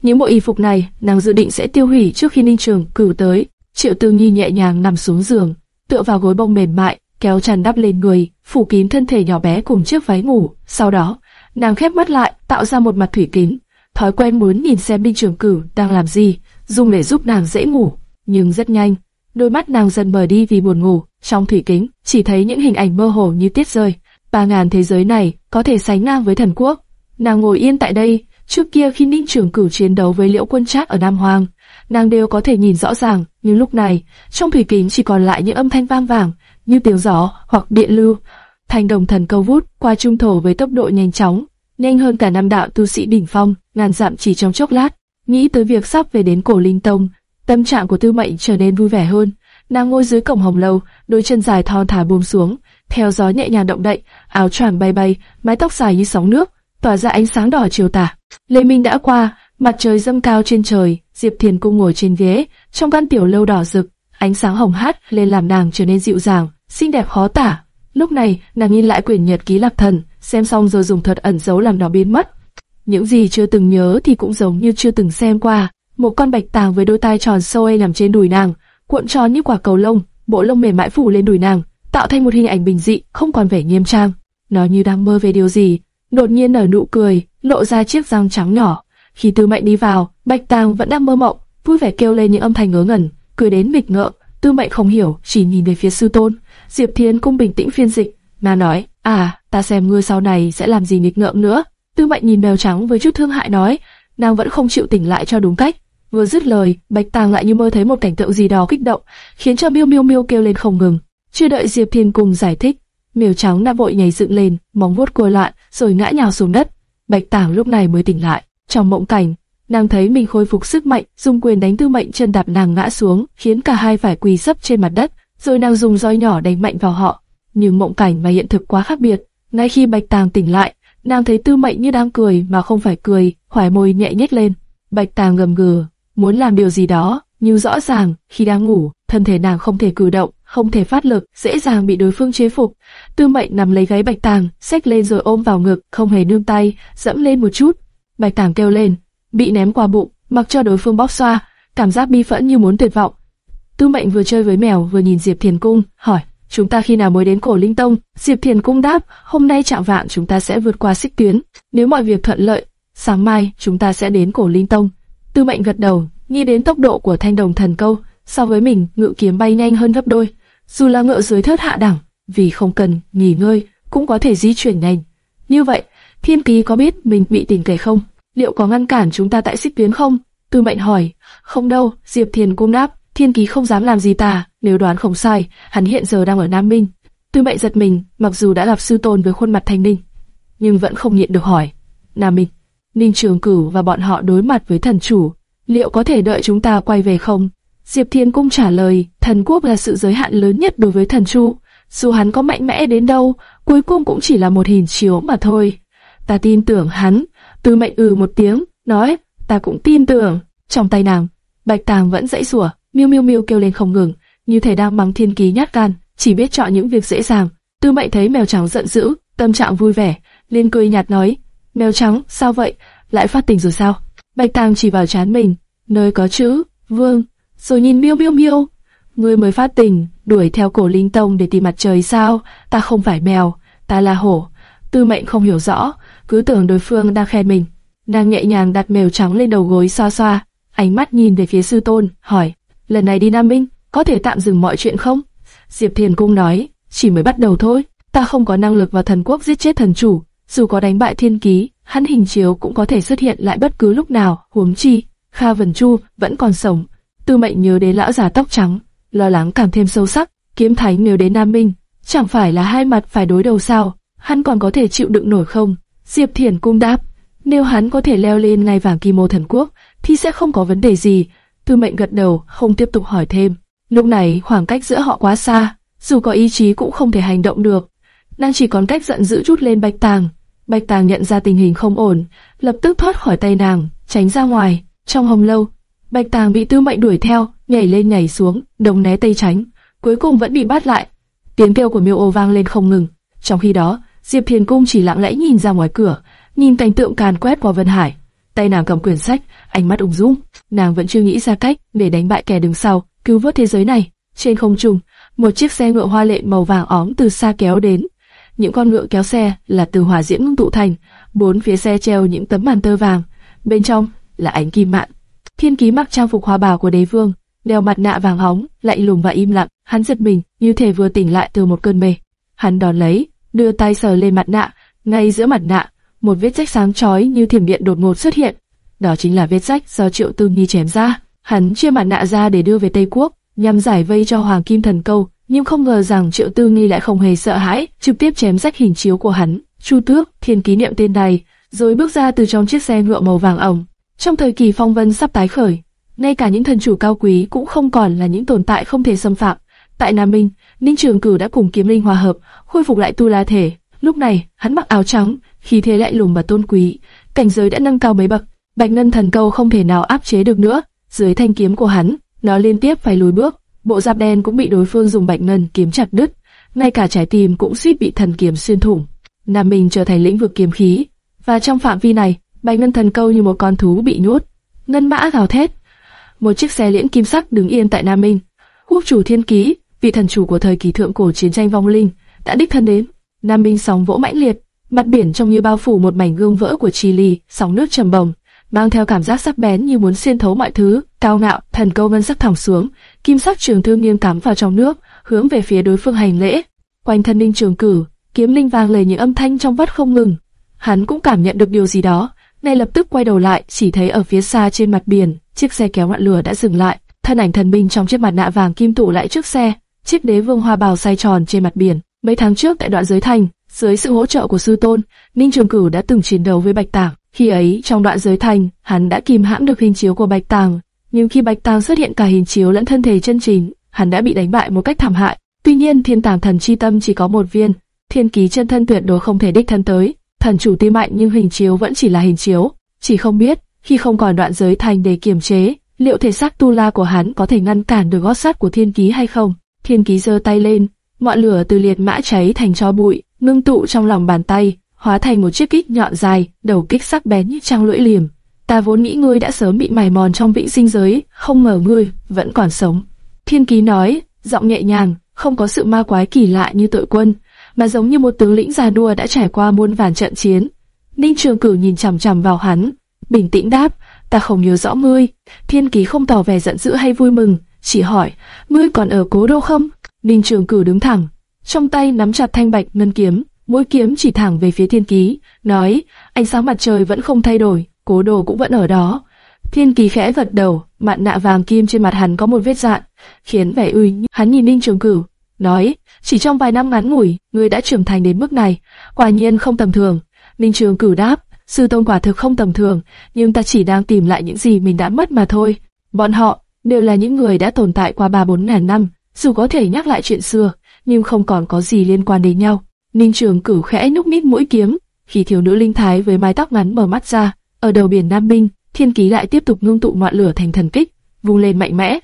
Những bộ y phục này, nàng dự định sẽ tiêu hủy trước khi Ninh Trường cử tới. Triệu Tư Nhi nhẹ nhàng nằm xuống giường, tựa vào gối bông mềm mại, kéo chăn đắp lên người, phủ kín thân thể nhỏ bé cùng chiếc váy ngủ. Sau đó, nàng khép mắt lại, tạo ra một mặt thủy kính. Thói quen muốn nhìn xem Ninh Trường Cử đang làm gì, dùng để giúp nàng dễ ngủ. Nhưng rất nhanh, đôi mắt nàng dần mở đi vì buồn ngủ. Trong thủy kính, chỉ thấy những hình ảnh mơ hồ như tiết rơi. Ba ngàn thế giới này có thể sánh ngang với thần quốc. Nàng ngồi yên tại đây, trước kia khi Ninh Trường Cử chiến đấu với Liễu Quân Trác ở Nam Hoàng, nàng đều có thể nhìn rõ ràng, nhưng lúc này, trong thủy kính chỉ còn lại những âm thanh vang vàng, như tiếng gió hoặc điện lưu. Thành đồng thần câu vút qua trung thổ với tốc độ nhanh chóng, nhanh hơn cả năm đạo tu sĩ đỉnh phong, ngàn dặm chỉ trong chốc lát. Nghĩ tới việc sắp về đến cổ linh tông, tâm trạng của Tư Mệnh trở nên vui vẻ hơn. Nàng ngồi dưới cổng hồng lâu, đôi chân dài thon thả buông xuống, theo gió nhẹ nhàng động đậy, áo choàng bay bay, mái tóc dài như sóng nước, tỏa ra ánh sáng đỏ chiều tà. Lê Minh đã qua, mặt trời dâng cao trên trời, Diệp Thiền cung ngồi trên ghế, trong căn tiểu lâu đỏ rực, ánh sáng hồng hắt lên làm nàng trở nên dịu dàng, xinh đẹp khó tả. Lúc này, nàng nhìn lại quyển nhật ký lạc thần, xem xong rồi dùng thuật ẩn giấu làm nó biến mất. Những gì chưa từng nhớ thì cũng giống như chưa từng xem qua. Một con bạch tàng với đôi tai tròn sôi nằm trên đùi nàng, cuộn tròn như quả cầu lông, bộ lông mềm mại phủ lên đùi nàng, tạo thành một hình ảnh bình dị, không còn vẻ nghiêm trang. Nó như đang mơ về điều gì, đột nhiên nở nụ cười, lộ ra chiếc răng trắng nhỏ. Khi Tư Mệnh đi vào, Bạch Tàng vẫn đang mơ mộng, vui vẻ kêu lên những âm thanh ngớ ngẩn, cười đến mịch ngợ. Tư Mệnh không hiểu, chỉ nhìn về phía sư tôn. Diệp Thiên cũng bình tĩnh phiên dịch, mà nói, à, ta xem ngươi sau này sẽ làm gì nghịch ngợm nữa. Tư Mệnh nhìn mèo trắng với chút thương hại nói, nàng vẫn không chịu tỉnh lại cho đúng cách. Vừa dứt lời, Bạch Tàng lại như mơ thấy một cảnh tượng gì đó kích động, khiến cho Miêu Miêu Miêu kêu lên không ngừng. Chưa đợi Diệp Thiên cùng giải thích, Miêu trắng đã vội nhảy dựng lên, móng vuốt cua loạn, rồi ngã nhào xuống đất. Bạch Tàng lúc này mới tỉnh lại. Trong mộng cảnh, nàng thấy mình khôi phục sức mạnh, dùng quyền đánh Tư Mệnh chân đạp nàng ngã xuống, khiến cả hai phải quỳ sấp trên mặt đất, rồi nàng dùng roi nhỏ đánh mạnh vào họ. Nhưng mộng cảnh và hiện thực quá khác biệt. Ngay khi Bạch Tàng tỉnh lại, nàng thấy Tư Mệnh như đang cười mà không phải cười, khoải môi nhẹ nhếch lên. Bạch Tàng gầm gừ, muốn làm điều gì đó, nhưng rõ ràng khi đang ngủ, thân thể nàng không thể cử động, không thể phát lực, dễ dàng bị đối phương chế phục. Tư Mệnh nằm lấy gáy Bạch Tàng, xách lên rồi ôm vào ngực, không hề nương tay, dẫm lên một chút. Bạch Tàng kêu lên, bị ném qua bụng, mặc cho đối phương bóp xoa, cảm giác bi phẫn như muốn tuyệt vọng. Tư Mệnh vừa chơi với mèo vừa nhìn Diệp Thiền Cung, hỏi, chúng ta khi nào mới đến cổ linh tông? Diệp Thiền cung đáp, hôm nay chạm vạn chúng ta sẽ vượt qua xích tuyến. Nếu mọi việc thuận lợi, sáng mai chúng ta sẽ đến cổ linh tông. Tư mệnh gật đầu, nghĩ đến tốc độ của thanh đồng thần câu, so với mình ngự kiếm bay nhanh hơn gấp đôi. Dù là ngựa dưới thớt hạ đẳng, vì không cần nghỉ ngơi, cũng có thể di chuyển nhanh. Như vậy, thiên ký có biết mình bị tình kể không? Liệu có ngăn cản chúng ta tại xích tuyến không? Tư mệnh hỏi. Không đâu, Diệp Thiền cung đáp. Thiên ký không dám làm gì ta, nếu đoán không sai, hắn hiện giờ đang ở Nam Minh. Tư mệnh giật mình, mặc dù đã gặp sư tôn với khuôn mặt thanh ninh, nhưng vẫn không nhịn được hỏi. Nam Minh, Ninh Trường Cửu và bọn họ đối mặt với thần chủ, liệu có thể đợi chúng ta quay về không? Diệp Thiên Cung trả lời, thần quốc là sự giới hạn lớn nhất đối với thần chu. Dù hắn có mạnh mẽ đến đâu, cuối cùng cũng chỉ là một hình chiếu mà thôi. Ta tin tưởng hắn. Tư mệnh ừ một tiếng, nói, ta cũng tin tưởng. Trong tay nàng, bạch tàng vẫn dãy rủa, miêu miêu miêu kêu lên không ngừng, như thể đang mắng thiên ký nhát gan, chỉ biết chọn những việc dễ dàng. Tư mệnh thấy mèo trắng giận dữ, tâm trạng vui vẻ, liền cười nhạt nói, mèo trắng, sao vậy, lại phát tình rồi sao? Bạch tàng chỉ vào chán mình, nơi có chữ, vương, rồi nhìn miêu miêu miêu. Ngươi mới phát tình, đuổi theo cổ linh tông để tìm mặt trời sao? Ta không phải mèo, ta là hổ. Tư mệnh không hiểu rõ, cứ tưởng đối phương đang khen mình. Nàng nhẹ nhàng đặt mèo trắng lên đầu gối xoa xoa, ánh mắt nhìn về phía sư tôn, hỏi, lần này đi Nam Minh, có thể tạm dừng mọi chuyện không? Diệp Thiền Cung nói, chỉ mới bắt đầu thôi, ta không có năng lực vào thần quốc giết chết thần chủ, dù có đánh bại thiên ký, hắn hình chiếu cũng có thể xuất hiện lại bất cứ lúc nào, huống chi, Kha Vân Chu vẫn còn sống. Tư mệnh nhớ đến lão già tóc trắng, lo lắng càng thêm sâu sắc, kiếm thánh nếu đến Nam Minh, chẳng phải là hai mặt phải đối đầu sao, hắn còn có thể chịu đựng nổi không? Diệp Thiền cung đáp, nếu hắn có thể leo lên ngai vàng kim mô thần quốc, thì sẽ không có vấn đề gì. Tư mệnh gật đầu, không tiếp tục hỏi thêm. Lúc này khoảng cách giữa họ quá xa, dù có ý chí cũng không thể hành động được. Nàng chỉ còn cách giận dữ chút lên Bạch Tàng. Bạch Tàng nhận ra tình hình không ổn, lập tức thoát khỏi tay nàng, tránh ra ngoài. Trong hồng lâu, Bạch Tàng bị Tư Mệnh đuổi theo, nhảy lên nhảy xuống, đồng né tây tránh, cuối cùng vẫn bị bắt lại. Tiếng kêu của Miêu Ô vang lên không ngừng. Trong khi đó, Diệp Thiền Cung chỉ lặng lẽ nhìn ra ngoài cửa, nhìn cảnh tượng càn quét qua Vân Hải. Tay nàng cầm quyển sách, ánh mắt ung dung. Nàng vẫn chưa nghĩ ra cách để đánh bại kẻ đứng sau, cứu vớt thế giới này. Trên không trung, một chiếc xe ngựa hoa lệ màu vàng óng từ xa kéo đến. Những con ngựa kéo xe là từ hỏa diễm ngưng tụ thành, bốn phía xe treo những tấm màn tơ vàng, bên trong là ánh kim mạn. Thiên ký mặc trang phục hoa bào của đế vương, đeo mặt nạ vàng óng, lạnh lùng và im lặng. Hắn giật mình, như thể vừa tỉnh lại từ một cơn mê. Hắn đón lấy, đưa tay sờ lên mặt nạ, ngay giữa mặt nạ, một vết rách sáng chói như thiểm điện đột ngột xuất hiện. Đó chính là vết rách do Triệu Tư Nhi chém ra. Hắn chia mặt nạ ra để đưa về Tây Quốc, nhằm giải vây cho Hoàng Kim Thần Câu, nhưng không ngờ rằng Triệu Tư Nghi lại không hề sợ hãi, trực tiếp chém rách hình chiếu của hắn. Chu Tước, thiên ký niệm tên này, rồi bước ra từ trong chiếc xe ngựa màu vàng ỏng. Trong thời kỳ phong vân sắp tái khởi, ngay cả những thần chủ cao quý cũng không còn là những tồn tại không thể xâm phạm. Tại Nam Minh, Ninh Trường Cử đã cùng Kiếm Linh hòa hợp, khôi phục lại tu la thể. Lúc này, hắn mặc áo trắng, khí thế lại lùng và tôn quý, cảnh giới đã nâng cao mấy bậc. Bạch Ngân Thần Câu không thể nào áp chế được nữa. Dưới thanh kiếm của hắn, nó liên tiếp phải lùi bước. Bộ giáp đen cũng bị đối phương dùng Bạch Ngân kiếm chặt đứt, ngay cả trái tim cũng suýt bị thần kiếm xuyên thủng. Nam Minh trở thành lĩnh vực kiếm khí, và trong phạm vi này, Bạch Ngân Thần Câu như một con thú bị nuốt. Ngân mã gào thét. Một chiếc xe liễn kim sắc đứng yên tại Nam Minh. Quốc chủ Thiên Ký, vị thần chủ của thời kỳ thượng cổ chiến tranh vong linh, đã đích thân đến. Nam Minh sóng vỗ mãnh liệt, mặt biển trông như bao phủ một mảnh gương vỡ của Chile, sóng nước trầm bồng, mang theo cảm giác sắc bén như muốn xuyên thấu mọi thứ. Cao ngạo, thần câu ngân sắc thẳng xuống, kim sắc trường thương nghiêng cắm vào trong nước, hướng về phía đối phương hành lễ. Quanh thân Ninh Trường Cử, kiếm linh vang lời những âm thanh trong vắt không ngừng. Hắn cũng cảm nhận được điều gì đó, ngay lập tức quay đầu lại, chỉ thấy ở phía xa trên mặt biển, chiếc xe kéo ngọn lửa đã dừng lại. Thân ảnh thần binh trong chiếc mặt nạ vàng kim tụ lại trước xe, chiếc đế vương hoa bào xoay tròn trên mặt biển. Mấy tháng trước tại đoạn giới thành, dưới sự hỗ trợ của sư tôn, Ninh Trường Cửu đã từng chiến đấu với Bạch tạng khi ấy, trong đoạn giới thành, hắn đã kìm hãm được hình chiếu của Bạch Tàng, nhưng khi Bạch Tàng xuất hiện cả hình chiếu lẫn thân thể chân chính, hắn đã bị đánh bại một cách thảm hại. Tuy nhiên, Thiên Tàng Thần chi tâm chỉ có một viên, Thiên Ký chân thân tuyệt đối không thể đích thân tới. Thần chủ tuy mạnh nhưng hình chiếu vẫn chỉ là hình chiếu, chỉ không biết khi không còn đoạn giới thành để kiềm chế, liệu thể xác tu la của hắn có thể ngăn cản được gót sắt của Thiên Ký hay không? Thiên Ký giơ tay lên, ngọn lửa từ liệt mã cháy thành tro bụi, ngưng tụ trong lòng bàn tay, hóa thành một chiếc kích nhọn dài, đầu kích sắc bén như trang lưỡi liềm. Ta vốn nghĩ ngươi đã sớm bị mài mòn trong vĩnh sinh giới, không ngờ ngươi vẫn còn sống. Thiên Ký nói, giọng nhẹ nhàng, không có sự ma quái kỳ lạ như tội quân, mà giống như một tướng lĩnh già đua đã trải qua muôn vàn trận chiến. Ninh Trường Cửu nhìn chằm chằm vào hắn, bình tĩnh đáp, ta không nhớ rõ ngươi. Thiên Ký không tỏ vẻ giận dữ hay vui mừng, chỉ hỏi, ngươi còn ở cố đô không? Ninh Trường Cửu đứng thẳng, trong tay nắm chặt thanh bạch ngân kiếm, mũi kiếm chỉ thẳng về phía Thiên Ký, nói, ánh sáng mặt trời vẫn không thay đổi, cố đồ cũng vẫn ở đó. Thiên Kỳ khẽ gật đầu, mặt nạ vàng kim trên mặt hắn có một vết dạn, khiến vẻ uy. Hắn nhìn Ninh Trường Cửu, nói, chỉ trong vài năm ngắn ngủi, ngươi đã trưởng thành đến mức này, quả nhiên không tầm thường. Ninh Trường Cửu đáp, sư tôn quả thực không tầm thường, nhưng ta chỉ đang tìm lại những gì mình đã mất mà thôi. Bọn họ đều là những người đã tồn tại qua ba bốn ngàn năm, dù có thể nhắc lại chuyện xưa, nhưng không còn có gì liên quan đến nhau. Ninh Trường Cửu khẽ núp mít mũi kiếm, khi thiếu nữ linh thái với mái tóc ngắn mở mắt ra, ở đầu biển Nam Minh, Thiên Ký lại tiếp tục ngưng tụ ngọn lửa thành thần kích, vung lên mạnh mẽ.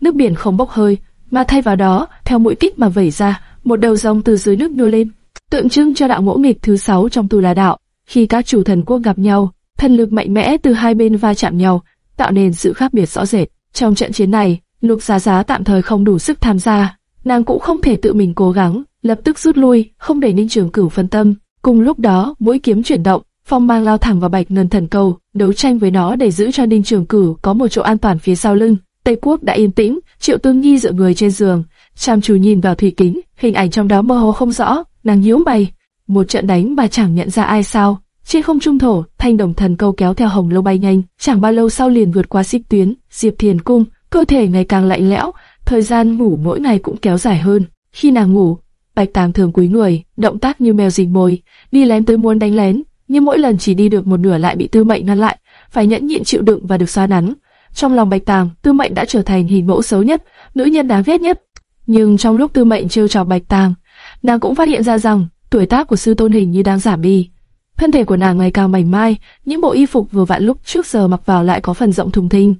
Nước biển không bốc hơi, mà thay vào đó, theo mũi kích mà vẩy ra, một đầu rồng từ dưới nước nô lên, tượng trưng cho đạo ngỗ nghịch thứ sáu trong tu la đạo. Khi các chủ thần quốc gặp nhau, thần lực mạnh mẽ từ hai bên va chạm nhau, tạo nên sự khác biệt rõ rệt. Trong trận chiến này, Lục Giá Giá tạm thời không đủ sức tham gia, nàng cũng không thể tự mình cố gắng, lập tức rút lui, không để Ninh Trường Cửu phân tâm. Cùng lúc đó, mũi kiếm chuyển động, phong mang lao thẳng vào bạch ngân thần cầu, đấu tranh với nó để giữ cho Ninh Trường Cửu có một chỗ an toàn phía sau lưng. Tây Quốc đã yên tĩnh, Triệu Tương Nhi dựa người trên giường, chăm chú nhìn vào thủy kính, hình ảnh trong đó mơ hồ không rõ, nàng nhíu mày. Một trận đánh bà chẳng nhận ra ai sao? Trên không trung thổ, thanh đồng thần câu kéo theo hồng lâu bay nhanh, chẳng bao lâu sau liền vượt qua xích tuyến, Diệp Thiền cung, cơ thể ngày càng lạnh lẽo, thời gian ngủ mỗi ngày cũng kéo dài hơn. Khi nàng ngủ, Bạch Tàng thường cúi người, động tác như mèo rình mồi, đi lén tới muốn đánh lén, nhưng mỗi lần chỉ đi được một nửa lại bị Tư Mệnh ngăn lại, phải nhẫn nhịn chịu đựng và được xoa nắn. Trong lòng Bạch Tàng, Tư Mệnh đã trở thành hình mẫu xấu nhất, nữ nhân đáng ghét nhất. Nhưng trong lúc Tư Mệnh trêu chọc Bạch Tàng, nàng cũng phát hiện ra rằng tuổi tác của sư tôn hình như đang giảm đi. Thân thể của nàng ngày càng mảnh mai, những bộ y phục vừa vặn lúc trước giờ mặc vào lại có phần rộng thùng thình.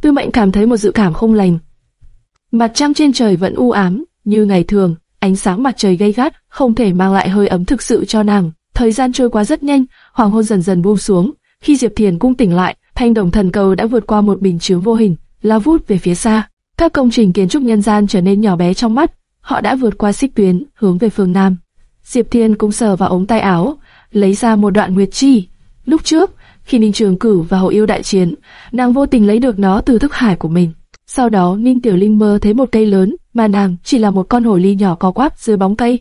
Tư Mệnh cảm thấy một dự cảm không lành. Mặt trăng trên trời vẫn u ám, như ngày thường, ánh sáng mặt trời gay gắt, không thể mang lại hơi ấm thực sự cho nàng. Thời gian trôi qua rất nhanh, hoàng hôn dần dần buông xuống. Khi Diệp Thiền cung tỉnh lại, thanh đồng thần cầu đã vượt qua một bình chứa vô hình, lao vút về phía xa. Các công trình kiến trúc nhân gian trở nên nhỏ bé trong mắt. Họ đã vượt qua xích tuyến, hướng về phương Nam. Diệp Thiên cũng sờ vào ống tay áo, lấy ra một đoạn nguyệt chi. Lúc trước, khi Ninh Trường Cửu và Hậu Yêu đại chiến, nàng vô tình lấy được nó từ thức hải của mình. Sau đó Ninh Tiểu Linh mơ thấy một cây lớn, mà nàng chỉ là một con hổ ly nhỏ co quắp dưới bóng cây.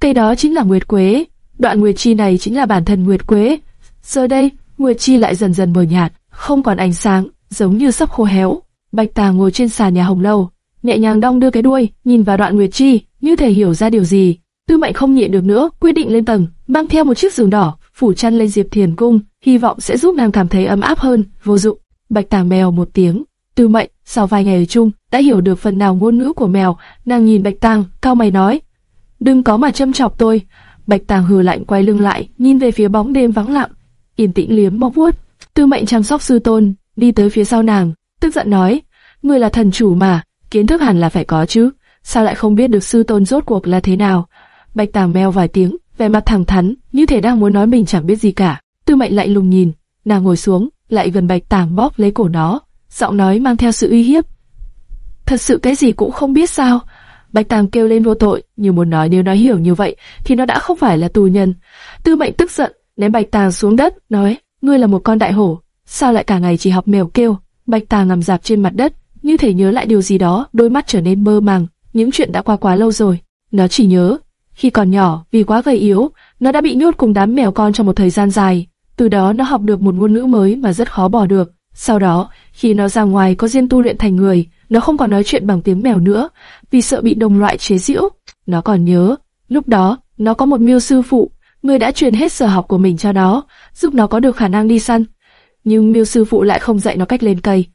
Cây đó chính là Nguyệt Quế. Đoạn Nguyệt Chi này chính là bản thân Nguyệt Quế. Giờ đây, Nguyệt Chi lại dần dần mờ nhạt, không còn ánh sáng, giống như sắp khô héo. Bạch Tà ngồi trên sàn nhà Hồng Lâu, nhẹ nhàng đong đưa cái đuôi, nhìn vào đoạn Nguyệt Chi, như thể hiểu ra điều gì. Tư Mệnh không nhịn được nữa, quyết định lên tầng, mang theo một chiếc giường đỏ, phủ chăn lên Diệp Thiền cung, hy vọng sẽ giúp nàng cảm thấy ấm áp hơn. Vô dụng. Bạch Tà mèo một tiếng, Tư Mệnh, sau vài ngày ở chung, đã hiểu được phần nào ngôn ngữ của mèo, nàng nhìn Bạch Tàng, cao mày nói, đừng có mà châm chọc tôi. Bạch Tàng hừ lạnh quay lưng lại, nhìn về phía bóng đêm vắng lặng, yên tĩnh liếm móc vuốt. Tư Mệnh chăm sóc sư tôn, đi tới phía sau nàng, tức giận nói, ngươi là thần chủ mà, kiến thức hẳn là phải có chứ, sao lại không biết được sư tôn rốt cuộc là thế nào? Bạch Tàng meo vài tiếng, vẻ mặt thẳng thắn, như thể đang muốn nói mình chẳng biết gì cả. Tư Mệnh lại lùng nhìn, nàng ngồi xuống, lại gần Bạch Tàng bóp lấy cổ nó, giọng nói mang theo sự uy hiếp. Thật sự cái gì cũng không biết sao? Bạch Tàng kêu lên vô tội, như muốn nói nếu nó hiểu như vậy, thì nó đã không phải là tù nhân. Tư Mệnh tức giận, ném Bạch Tàng xuống đất, nói, ngươi là một con đại hổ, sao lại cả ngày chỉ học mèo kêu? Bạch Tàng nằm dạp trên mặt đất, như thể nhớ lại điều gì đó, đôi mắt trở nên mơ màng, những chuyện đã qua quá lâu rồi. Nó chỉ nhớ, khi còn nhỏ, vì quá gầy yếu, nó đã bị nhốt cùng đám mèo con trong một thời gian dài. Từ đó nó học được một ngôn ngữ mới mà rất khó bỏ được. Sau đó, khi nó ra ngoài có duyên tu luyện thành người, nó không còn nói chuyện bằng tiếng mèo nữa, vì sợ bị đồng loại chế giễu. Nó còn nhớ, lúc đó, nó có một miêu sư phụ, người đã truyền hết sở học của mình cho nó, giúp nó có được khả năng đi săn. Nhưng miêu sư phụ lại không dạy nó cách lên cây.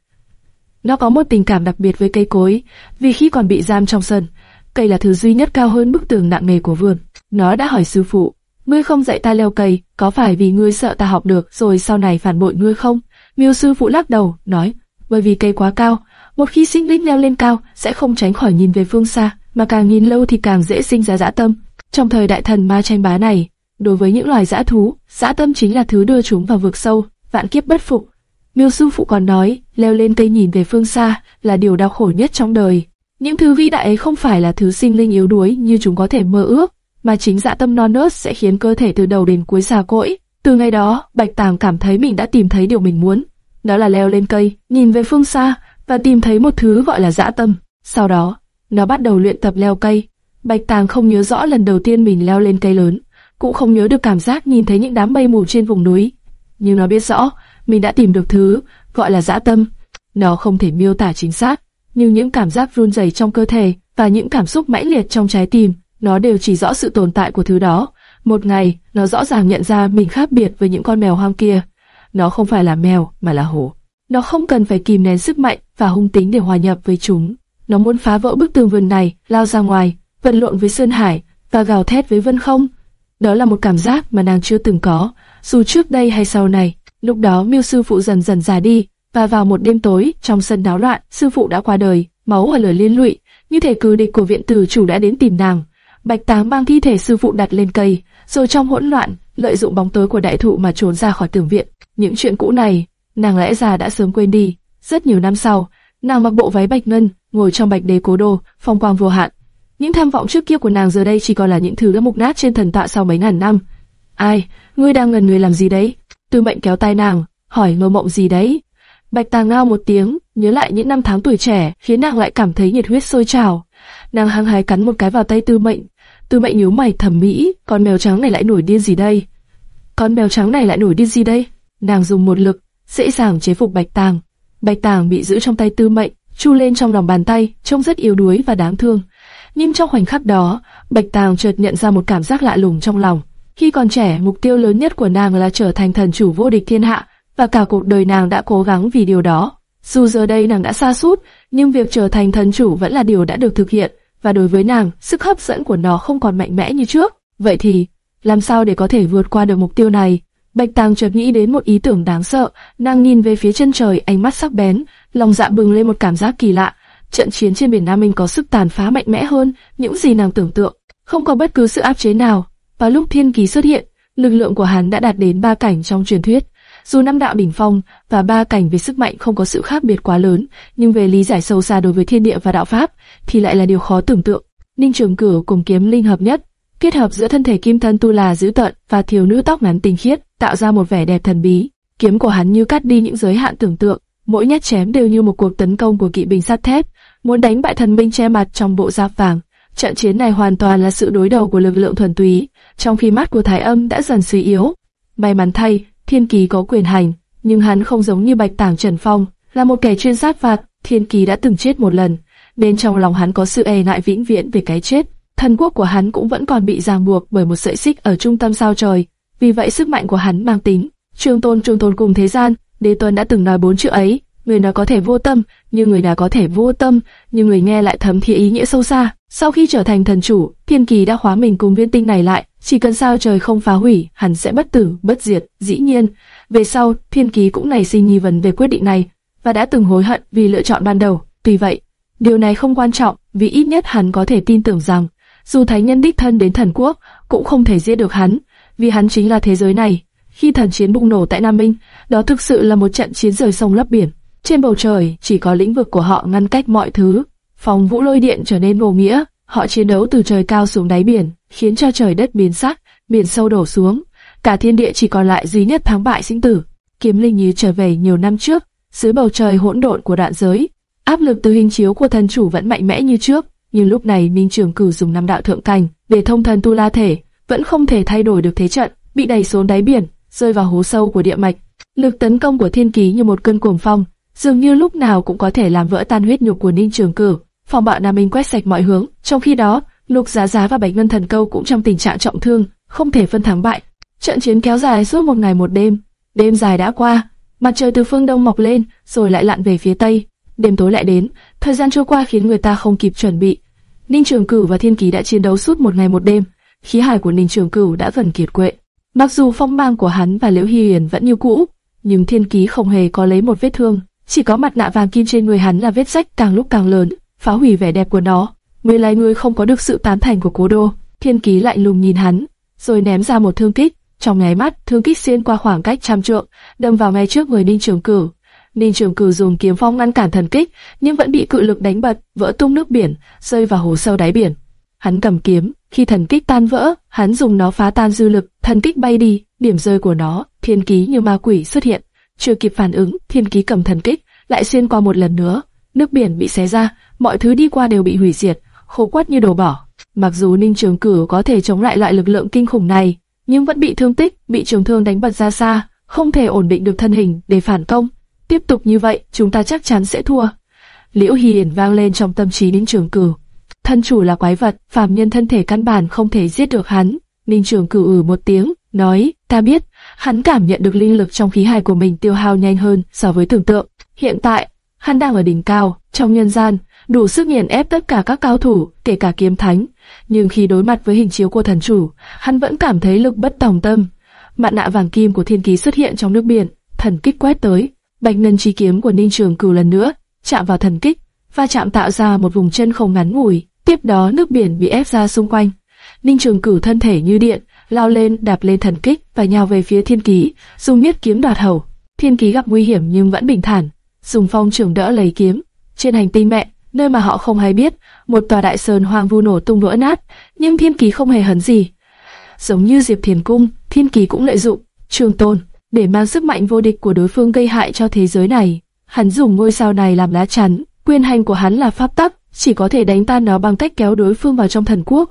Nó có một tình cảm đặc biệt với cây cối, vì khi còn bị giam trong sân, cây là thứ duy nhất cao hơn bức tường nặng nề của vườn. Nó đã hỏi sư phụ, ngươi không dạy ta leo cây, có phải vì ngươi sợ ta học được rồi sau này phản bội ngươi không? Miêu sư phụ lắc đầu, nói, bởi vì cây quá cao, một khi sinh linh leo lên cao, sẽ không tránh khỏi nhìn về phương xa, mà càng nhìn lâu thì càng dễ sinh ra dã tâm. Trong thời đại thần ma tranh bá này, đối với những loài dã thú, dã tâm chính là thứ đưa chúng vào vực sâu, vạn kiếp bất phục. Miêu sư phụ còn nói, leo lên cây nhìn về phương xa là điều đau khổ nhất trong đời. Những thứ vĩ đại ấy không phải là thứ sinh linh yếu đuối như chúng có thể mơ ước, mà chính dạ tâm non nớt sẽ khiến cơ thể từ đầu đến cuối già cỗi. Từ ngày đó, Bạch Tàng cảm thấy mình đã tìm thấy điều mình muốn, đó là leo lên cây, nhìn về phương xa và tìm thấy một thứ gọi là dã tâm. Sau đó, nó bắt đầu luyện tập leo cây. Bạch Tàng không nhớ rõ lần đầu tiên mình leo lên cây lớn, cũng không nhớ được cảm giác nhìn thấy những đám mây mù trên vùng núi, nhưng nó biết rõ mình đã tìm được thứ gọi là dã tâm. Nó không thể miêu tả chính xác, nhưng những cảm giác run rẩy trong cơ thể và những cảm xúc mãnh liệt trong trái tim, nó đều chỉ rõ sự tồn tại của thứ đó. Một ngày, nó rõ ràng nhận ra mình khác biệt với những con mèo hoang kia. Nó không phải là mèo, mà là hổ. Nó không cần phải kìm nén sức mạnh và hung tính để hòa nhập với chúng. Nó muốn phá vỡ bức tường vườn này, lao ra ngoài, vật lộn với sơn hải và gào thét với vân không. Đó là một cảm giác mà nàng chưa từng có, dù trước đây hay sau này. Lúc đó Miêu sư phụ dần dần già đi, và vào một đêm tối, trong sân náo loạn, sư phụ đã qua đời, máu và lửa liên lụy, như thể cứ địch của viện tử chủ đã đến tìm nàng. Bạch Táng mang thi thể sư phụ đặt lên cây, rồi trong hỗn loạn, lợi dụng bóng tối của đại thụ mà trốn ra khỏi tường viện. Những chuyện cũ này, nàng lẽ ra đã sớm quên đi. Rất nhiều năm sau, nàng mặc bộ váy bạch ngân, ngồi trong bạch đế cố đô, phong quang vô hạn. Những tham vọng trước kia của nàng giờ đây chỉ còn là những thứ đã mục nát trên thần tạ sau mấy ngàn năm. Ai, ngươi đang ngần người làm gì đấy? Tư mệnh kéo tay nàng, hỏi mơ mộng gì đấy? Bạch tàng ngao một tiếng, nhớ lại những năm tháng tuổi trẻ, khiến nàng lại cảm thấy nhiệt huyết sôi trào. Nàng hăng hái cắn một cái vào tay tư mệnh. Tư mệnh nhíu mày thẩm mỹ, con mèo trắng này lại nổi điên gì đây? Con mèo trắng này lại nổi điên gì đây? Nàng dùng một lực, dễ dàng chế phục bạch tàng. Bạch tàng bị giữ trong tay tư mệnh, chu lên trong lòng bàn tay, trông rất yếu đuối và đáng thương. Nhưng trong khoảnh khắc đó, bạch tàng chợt nhận ra một cảm giác lạ lùng trong lòng. Khi còn trẻ, mục tiêu lớn nhất của nàng là trở thành thần chủ vô địch thiên hạ, và cả cuộc đời nàng đã cố gắng vì điều đó. Dù giờ đây nàng đã xa sút, nhưng việc trở thành thần chủ vẫn là điều đã được thực hiện, và đối với nàng, sức hấp dẫn của nó không còn mạnh mẽ như trước. Vậy thì, làm sao để có thể vượt qua được mục tiêu này? Bạch Tàng chợt nghĩ đến một ý tưởng đáng sợ, nàng nhìn về phía chân trời, ánh mắt sắc bén, lòng dạ bừng lên một cảm giác kỳ lạ. Trận chiến trên biển Nam Minh có sức tàn phá mạnh mẽ hơn những gì nàng tưởng tượng, không có bất cứ sự áp chế nào. Và lúc Thiên Kỳ xuất hiện, lực lượng của hắn đã đạt đến ba cảnh trong truyền thuyết. Dù năm đạo đỉnh phong và ba cảnh về sức mạnh không có sự khác biệt quá lớn, nhưng về lý giải sâu xa đối với thiên địa và đạo pháp thì lại là điều khó tưởng tượng. Ninh Trường Cửu cùng kiếm linh hợp nhất, kết hợp giữa thân thể kim thân tu là dữ tợn và thiếu nữ tóc ngắn tinh khiết, tạo ra một vẻ đẹp thần bí. Kiếm của hắn như cắt đi những giới hạn tưởng tượng, mỗi nhát chém đều như một cuộc tấn công của kỵ binh sắt thép, muốn đánh bại thần binh che mặt trong bộ giáp vàng. Trận chiến này hoàn toàn là sự đối đầu của lực lượng thuần túy, trong khi mắt của Thái Âm đã dần suy yếu. May mắn thay, Thiên Kỳ có quyền hành, nhưng hắn không giống như Bạch Tảng Trần Phong, là một kẻ chuyên sát phạt. Thiên Kỳ đã từng chết một lần, bên trong lòng hắn có sự e ngại vĩnh viễn về cái chết. Thần quốc của hắn cũng vẫn còn bị ràng buộc bởi một sợi xích ở trung tâm sao trời, vì vậy sức mạnh của hắn mang tính. Trường tôn trường tôn cùng thế gian, Đế Tuấn đã từng nói bốn chữ ấy, người nào có thể vô tâm, nhưng người nào có thể vô tâm, nhưng người nghe lại thấm thía ý nghĩa sâu xa. Sau khi trở thành thần chủ, Thiên Kỳ đã khóa mình cùng viên tinh này lại, chỉ cần sao trời không phá hủy, hắn sẽ bất tử, bất diệt. Dĩ nhiên, về sau, Thiên Kỳ cũng nảy sinh nghi vấn về quyết định này, và đã từng hối hận vì lựa chọn ban đầu. Tuy vậy, điều này không quan trọng, vì ít nhất hắn có thể tin tưởng rằng, dù thánh nhân đích thân đến thần quốc, cũng không thể giết được hắn, vì hắn chính là thế giới này. Khi thần chiến bùng nổ tại Nam Minh, đó thực sự là một trận chiến rời sông lấp biển. Trên bầu trời, chỉ có lĩnh vực của họ ngăn cách mọi thứ. Phòng vũ lôi điện trở nên vô nghĩa, họ chiến đấu từ trời cao xuống đáy biển, khiến cho trời đất biến sắc, biển sâu đổ xuống. Cả thiên địa chỉ còn lại duy nhất thắng bại sinh tử. Kiếm linh như trở về nhiều năm trước, dưới bầu trời hỗn độn của đoạn giới. Áp lực từ hình chiếu của thần chủ vẫn mạnh mẽ như trước, nhưng lúc này Minh Trường Cử dùng năm đạo thượng cảnh để thông thần tu la thể, vẫn không thể thay đổi được thế trận, bị đẩy xuống đáy biển, rơi vào hố sâu của địa mạch. Lực tấn công của thiên ký như một cơn cuồng phong, dường như lúc nào cũng có thể làm vỡ tan huyết nhục của Ninh Trường Cử. Phòng bạo Nam Minh quét sạch mọi hướng, trong khi đó, Lục Giá Giá và Bạch Ngân Thần Câu cũng trong tình trạng trọng thương, không thể phân thắng bại. Trận chiến kéo dài suốt một ngày một đêm. Đêm dài đã qua, mặt trời từ phương đông mọc lên, rồi lại lặn về phía tây. Đêm tối lại đến, thời gian trôi qua khiến người ta không kịp chuẩn bị. Ninh Trường Cửu và Thiên ký đã chiến đấu suốt một ngày một đêm, khí hải của Ninh Trường Cửu đã gần kiệt quệ. Mặc dù phong mang của hắn và Liễu Hi Huyền vẫn như cũ, nhưng Thiên Ký không hề có lấy một vết thương, chỉ có mặt nạ vàng kim trên người hắn là vết rách càng lúc càng lớn, phá hủy vẻ đẹp của nó. Nguyên lai ngươi không có được sự tán thành của Cố Đô. Thiên Ký lạnh lùng nhìn hắn, rồi ném ra một thương kích. Trong nháy mắt, thương kích xuyên qua khoảng cách trăm trượng, đâm vào ngay trước người Ninh Trường Cửu. Ninh Trường cửu dùng kiếm phong ngăn cản thần kích, nhưng vẫn bị cự lực đánh bật, vỡ tung nước biển, rơi vào hồ sâu đáy biển. Hắn cầm kiếm, khi thần kích tan vỡ, hắn dùng nó phá tan dư lực, thần kích bay đi, điểm rơi của nó, thiên ký như ma quỷ xuất hiện. Chưa kịp phản ứng, thiên ký cầm thần kích, lại xuyên qua một lần nữa, nước biển bị xé ra, mọi thứ đi qua đều bị hủy diệt, khô quắt như đồ bỏ. Mặc dù Ninh Trường Cử có thể chống lại loại lực lượng kinh khủng này, nhưng vẫn bị thương tích, bị trường thương đánh bật ra xa, không thể ổn định được thân hình để phản công. Tiếp tục như vậy, chúng ta chắc chắn sẽ thua. Liễu Hiền vang lên trong tâm trí Ninh Trường Cử. Thân chủ là quái vật, phàm nhân thân thể căn bản không thể giết được hắn. Ninh Trường Cử ử một tiếng, nói, ta biết, hắn cảm nhận được linh lực trong khí hải của mình tiêu hao nhanh hơn so với tưởng tượng. Hiện tại, hắn đang ở đỉnh cao, trong nhân gian, đủ sức nghiền ép tất cả các cao thủ, kể cả kiếm thánh. Nhưng khi đối mặt với hình chiếu của thần chủ, hắn vẫn cảm thấy lực bất tòng tâm. Mặt nạ vàng kim của thiên ký xuất hiện trong nước biển, thần kích quét tới. Bạch ngân chi kiếm của Ninh Trường Cửu lần nữa chạm vào thần kích, và chạm tạo ra một vùng chân không ngắn ngủi. Tiếp đó nước biển bị ép ra xung quanh. Ninh Trường Cửu thân thể như điện, lao lên đạp lên thần kích và nhào về phía thiên ký, dùng miết kiếm đoạt hầu. Thiên ký gặp nguy hiểm nhưng vẫn bình thản, dùng phong trưởng đỡ lấy kiếm. Trên hành tinh mẹ, nơi mà họ không hay biết, một tòa đại sơn hoang vu nổ tung vỡ nát, nhưng thiên ký không hề hấn gì. Giống như Diệp Thiền Cung, thiên ký cũng lợi dụng trường tôn để mang sức mạnh vô địch của đối phương gây hại cho thế giới này. Hắn dùng ngôi sao này làm lá chắn, quyền hành của hắn là pháp tắc, chỉ có thể đánh tan nó bằng cách kéo đối phương vào trong thần quốc.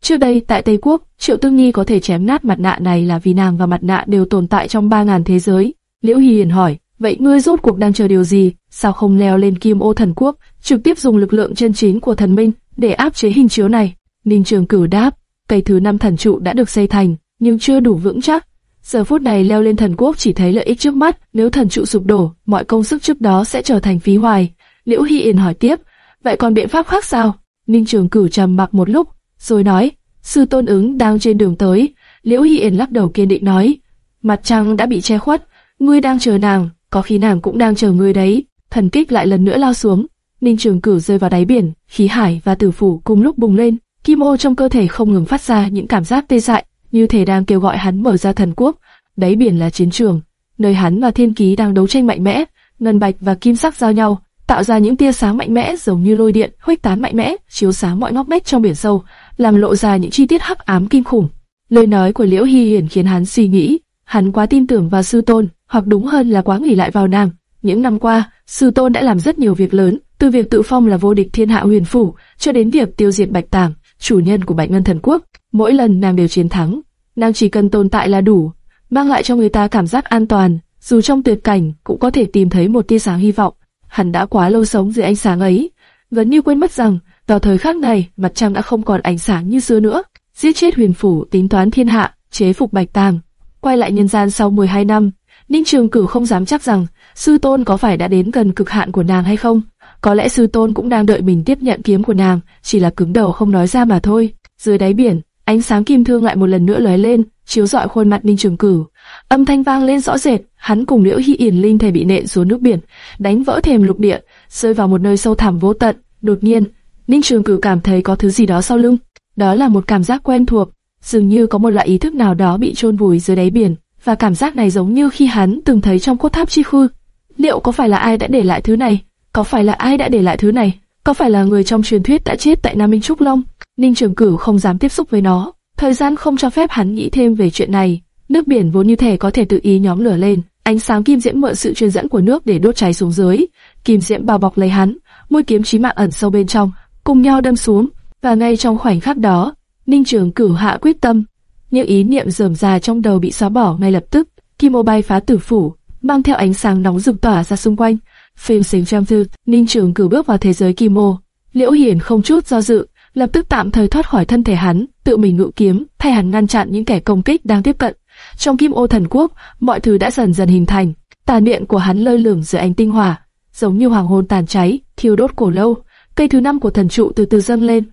Trước đây, tại Tây Quốc, Triệu Tương Nhi có thể chém nát mặt nạ này là vì nàng và mặt nạ đều tồn tại trong 3.000 thế giới. Liễu Hiền hỏi, vậy ngươi rốt cuộc đang chờ điều gì? Sao không leo lên Kim Ô Thần Quốc, trực tiếp dùng lực lượng chân chính của thần minh để áp chế hình chiếu này? Ninh Trường Cửu đáp, cây thứ năm thần trụ đã được xây thành, nhưng chưa đủ vững chắc. Giờ phút này leo lên thần quốc chỉ thấy lợi ích trước mắt, nếu thần trụ sụp đổ, mọi công sức trước đó sẽ trở thành phí hoài. Liễu Hy Yên hỏi tiếp, vậy còn biện pháp khác sao? Ninh Trường Cửu trầm mặc một lúc, rồi nói, sư tôn ứng đang trên đường tới. Liễu Hy Yên lắc đầu kiên định nói, mặt trăng đã bị che khuất, ngươi đang chờ nàng, có khi nàng cũng đang chờ ngươi đấy. Thần kích lại lần nữa lao xuống, Ninh Trường Cửu rơi vào đáy biển, khí hải và tử phủ cùng lúc bùng lên, kim ô trong cơ thể không ngừng phát ra những cảm giác tê dại, như thể đang kêu gọi hắn mở ra thần quốc. Đáy biển là chiến trường, nơi hắn và thiên ký đang đấu tranh mạnh mẽ, ngân bạch và kim sắc giao nhau, tạo ra những tia sáng mạnh mẽ giống như lôi điện, khuếch tán mạnh mẽ, chiếu sáng mọi ngóc ngách trong biển sâu, làm lộ ra những chi tiết hắc ám kinh khủng. Lời nói của Liễu Hi Hiển khiến hắn suy nghĩ, hắn quá tin tưởng vào sư tôn, hoặc đúng hơn là quá nghỉ lại vào nàng. Những năm qua, sư tôn đã làm rất nhiều việc lớn, từ việc tự phong là vô địch thiên hạ huyền phủ, cho đến việc tiêu diệt bạch tàng, chủ nhân của bạch ngân thần quốc. Mỗi lần nàng đều chiến thắng, nàng chỉ cần tồn tại là đủ, mang lại cho người ta cảm giác an toàn, dù trong tuyệt cảnh cũng có thể tìm thấy một tia sáng hy vọng. Hắn đã quá lâu sống dưới ánh sáng ấy, gần như quên mất rằng vào thời khắc này mặt trăng đã không còn ánh sáng như xưa nữa. Giết chết huyền phủ, tính toán thiên hạ, chế phục bạch tàng, quay lại nhân gian sau 12 năm, Ninh Trường Cửu không dám chắc rằng sư tôn có phải đã đến gần cực hạn của nàng hay không. Có lẽ sư tôn cũng đang đợi mình tiếp nhận kiếm của nàng, chỉ là cứng đầu không nói ra mà thôi. Dưới đáy biển, ánh sáng kim thương lại một lần nữa lóe lên, chiếu rọi khuôn mặt Ninh Trường Cửu. Âm thanh vang lên rõ rệt, hắn cùng Liễu Hy Yển Linh thể bị nện xuống nước biển, đánh vỡ thềm lục địa, rơi vào một nơi sâu thẳm vô tận. Đột nhiên, Ninh Trường Cửu cảm thấy có thứ gì đó sau lưng. Đó là một cảm giác quen thuộc, dường như có một loại ý thức nào đó bị chôn vùi dưới đáy biển, và cảm giác này giống như khi hắn từng thấy trong cốt tháp chi khư. Liệu có phải là ai đã để lại thứ này? Có phải là ai đã để lại thứ này? Có phải là người trong truyền thuyết đã chết tại Nam Minh Trúc Long? Ninh Trường Cửu không dám tiếp xúc với nó. Thời gian không cho phép hắn nghĩ thêm về chuyện này. Nước biển vốn như thể có thể tự ý nhóm lửa lên, ánh sáng kim diễm mượn sự truyền dẫn của nước để đốt cháy xuống dưới. Kim diễm bao bọc lấy hắn, mũi kiếm chí mạng ẩn sâu bên trong, cùng nhau đâm xuống. Và ngay trong khoảnh khắc đó, Ninh Trường Cửu hạ quyết tâm, những ý niệm rườm rà trong đầu bị xóa bỏ ngay lập tức. Kim ô bay phá tử phủ, mang theo ánh sáng nóng rực tỏa ra xung quanh. Phim xình trong thư, Ninh Trường cử bước vào thế giới kim ô. Liễu Hiển không chút do dự, lập tức tạm thời thoát khỏi thân thể hắn, tự mình ngự kiếm, thay hắn ngăn chặn những kẻ công kích đang tiếp cận. Trong kim ô thần quốc, mọi thứ đã dần dần hình thành. Tàn miệng của hắn lơ lửng dưới ánh tinh hỏa, giống như hoàng hôn tàn cháy, thiêu đốt cổ lâu. Cây thứ năm của thần trụ từ từ dâng lên.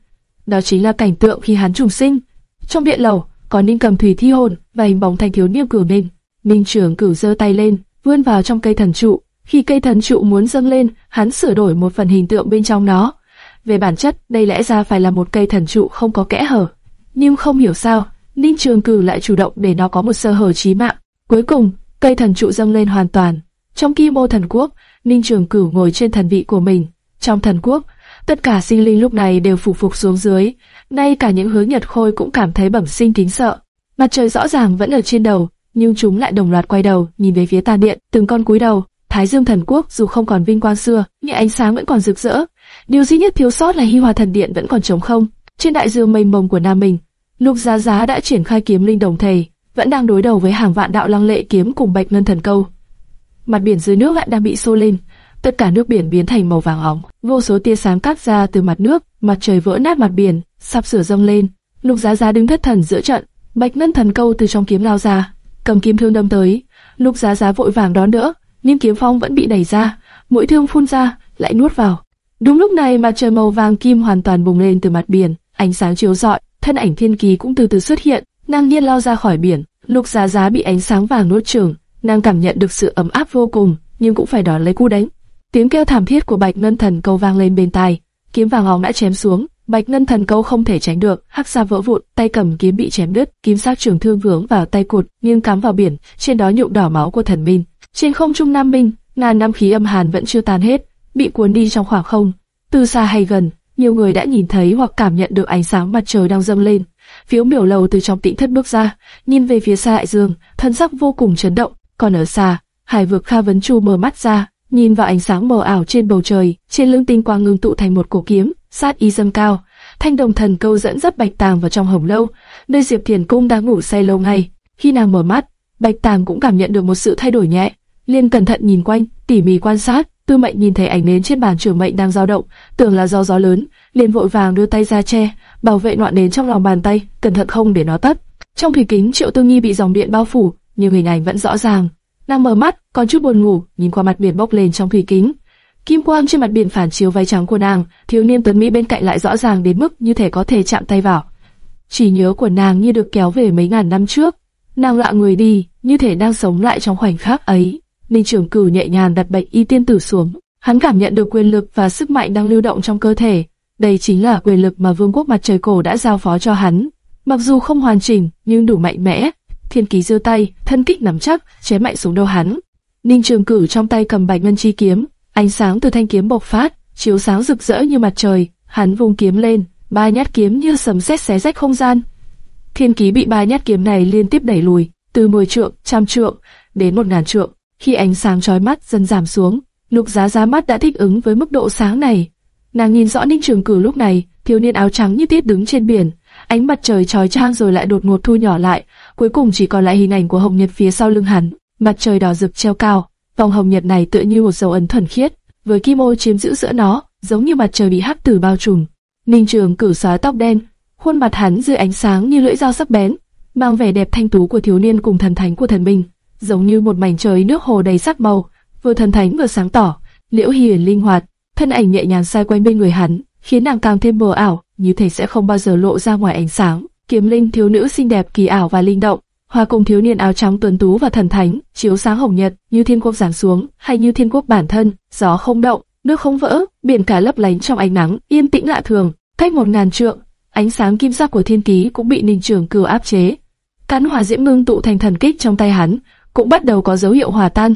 Đó chính là cảnh tượng khi hắn trùng sinh. Trong điện lầu, có Ninh Cầm Thủy thi hồn và hình bóng thanh thiếu niên cửu Ninh. Ninh Trường Cửu giơ tay lên, vươn vào trong cây thần trụ. Khi cây thần trụ muốn dâng lên, hắn sửa đổi một phần hình tượng bên trong nó. Về bản chất, đây lẽ ra phải là một cây thần trụ không có kẽ hở. Nhưng không hiểu sao, Ninh Trường Cửu lại chủ động để nó có một sơ hở chí mạng. Cuối cùng, cây thần trụ dâng lên hoàn toàn. Trong kim ô thần quốc, Ninh Trường Cửu ngồi trên thần vị của mình. Trong thần quốc, tất cả sinh linh lúc này đều phục phục xuống dưới, nay cả những hướng Nhật Khôi cũng cảm thấy bẩm sinh kính sợ. Mặt trời rõ ràng vẫn ở trên đầu, nhưng chúng lại đồng loạt quay đầu, nhìn về phía tàn điện, từng con cúi đầu. Thái Dương Thần Quốc dù không còn vinh quang xưa, nhưng ánh sáng vẫn còn rực rỡ. Điều duy nhất thiếu sót là Hi Hòa Thần Điện vẫn còn trống không. Trên đại dương mênh mông của Nam Minh, Lục Giá Giá đã triển khai kiếm linh đồng thầy, vẫn đang đối đầu với hàng vạn đạo lăng lệ kiếm cùng Bạch Ngân Thần Câu. Mặt biển dưới nước lại đang bị xô lên, tất cả nước biển biến thành màu vàng óng, vô số tia sáng cắt ra từ mặt nước, mặt trời vỡ nát mặt biển, sắp sửa dâng lên. Lục Giá Giá đứng thất thần giữa trận, Bạch Ngân Thần Câu từ trong kiếm lao ra, cầm kiếm thương đâm tới. Lục Giá Giá vội vàng đón đỡ, nhưng kiếm phong vẫn bị đẩy ra, mũi thương phun ra, lại nuốt vào. Đúng lúc này mặt trời màu vàng kim hoàn toàn bùng lên từ mặt biển, ánh sáng chiếu rọi, thân ảnh thiên kỳ cũng từ từ xuất hiện, nàng nhiên lao ra khỏi biển. Lục Giá Giá bị ánh sáng vàng nuốt chửng, nàng cảm nhận được sự ấm áp vô cùng, nhưng cũng phải đón lấy cú đánh. Tiếng kêu thảm thiết của Bạch Ngân Thần Câu vang lên bên tai, kiếm vàng óng đã chém xuống, Bạch Ngân Thần Câu không thể tránh được, hắc ra vỡ vụn, tay cầm kiếm bị chém đứt, kim sắc trường thương vướng vào tay cụt, nghiêng cắm vào biển, trên đó nhuộm đỏ máu của thần minh. Trên không trung Nam Minh, ngàn năm khí âm hàn vẫn chưa tan hết, bị cuốn đi trong khoảng không. Từ xa hay gần, nhiều người đã nhìn thấy hoặc cảm nhận được ánh sáng mặt trời đang dâng lên. Phiếu miểu lầu từ trong tĩnh thất bước ra, nhìn về phía xa đại dương, thân sắc vô cùng chấn động. Còn ở xa, hải vực Kha Vấn Chu mở mắt ra, nhìn vào ánh sáng mờ ảo trên bầu trời, trên lưng tinh quang ngưng tụ thành một cổ kiếm, sát y dâm cao. Thanh đồng thần câu dẫn dắt Bạch Tàng vào trong hồng lâu, nơi Diệp Thiền Cung đang ngủ say lâu ngày. Khi nàng mở mắt, Bạch Tàng cũng cảm nhận được một sự thay đổi nhẹ, liền cẩn thận nhìn quanh, tỉ mỉ quan sát. Tư Mệnh nhìn thấy ảnh nến trên bàn trưởng mệnh đang dao động, tưởng là do gió lớn, liền vội vàng đưa tay ra che, bảo vệ ngọn nến trong lòng bàn tay, cẩn thận không để nó tắt. Trong thủy kính Triệu Tư Nghi bị dòng điện bao phủ, nhưng hình ảnh vẫn rõ ràng. Nàng mở mắt, còn chút buồn ngủ, nhìn qua mặt biển bốc lên trong thủy kính. Kim quang trên mặt biển phản chiếu váy trắng của nàng, thiếu niên tuấn mỹ bên cạnh lại rõ ràng đến mức như thể có thể chạm tay vào. Chỉ nhớ của nàng như được kéo về mấy ngàn năm trước. Nàng lạ người đi, như thể đang sống lại trong khoảnh khắc ấy. Ninh trưởng Cửu nhẹ nhàng đặt bệnh y tiên tử xuống. Hắn cảm nhận được quyền lực và sức mạnh đang lưu động trong cơ thể. Đây chính là quyền lực mà Vương quốc Mặt Trời Cổ đã giao phó cho hắn. Mặc dù không hoàn chỉnh, nhưng đủ mạnh mẽ. Thiên Ký giơ tay, thân kích nắm chắc, chém mạnh xuống đầu hắn. Ninh Trường Cửu trong tay cầm bạch ngân chi kiếm, ánh sáng từ thanh kiếm bộc phát, chiếu sáng rực rỡ như mặt trời. Hắn vung kiếm lên, ba nhát kiếm như sấm sét xé rách không gian. Thiên Ký bị ba nhát kiếm này liên tiếp đẩy lùi, từ 10 trượng, trăm trượng đến một ngàn trượng. Khi ánh sáng chói mắt dần giảm xuống, Lục Giá Giá mắt đã thích ứng với mức độ sáng này. Nàng nhìn rõ Ninh Trường Cửu lúc này, thiếu niên áo trắng như tiết đứng trên biển, ánh mặt trời chói chang rồi lại đột ngột thu nhỏ lại, cuối cùng chỉ còn lại hình ảnh của Hồng Nhật phía sau lưng hắn. Mặt trời đỏ rực treo cao, vòng hồng nhật này tựa như một dấu ấn thuần khiết, với kim ô chiếm giữ giữa nó, giống như mặt trời bị hắc tử bao trùm. Ninh Trường cử xóa tóc đen, khuôn mặt hắn dưới ánh sáng như lưỡi dao sắc bén, mang vẻ đẹp thanh tú của thiếu niên cùng thần thánh của thần binh, giống như một mảnh trời nước hồ đầy sắc màu, vừa thần thánh vừa sáng tỏ. Liễu Hiền linh hoạt, thân ảnh nhẹ nhàng xoay quanh bên người hắn, khiến nàng càng thêm mờ ảo, như thể sẽ không bao giờ lộ ra ngoài ánh sáng. Kiếm linh thiếu nữ xinh đẹp kỳ ảo và linh động, hòa cùng thiếu niên áo trắng tuấn tú và thần thánh, chiếu sáng hồng nhật, như thiên quốc giáng xuống, hay như thiên quốc bản thân, gió không động, nước không vỡ, biển cả lấp lánh trong ánh nắng, yên tĩnh lạ thường. Cách một ngàn trượng, ánh sáng kim sắc của thiên ký cũng bị ninh trường cửu áp chế. Cắn hỏa diễm ngưng tụ thành thần kích trong tay hắn, cũng bắt đầu có dấu hiệu hòa tan.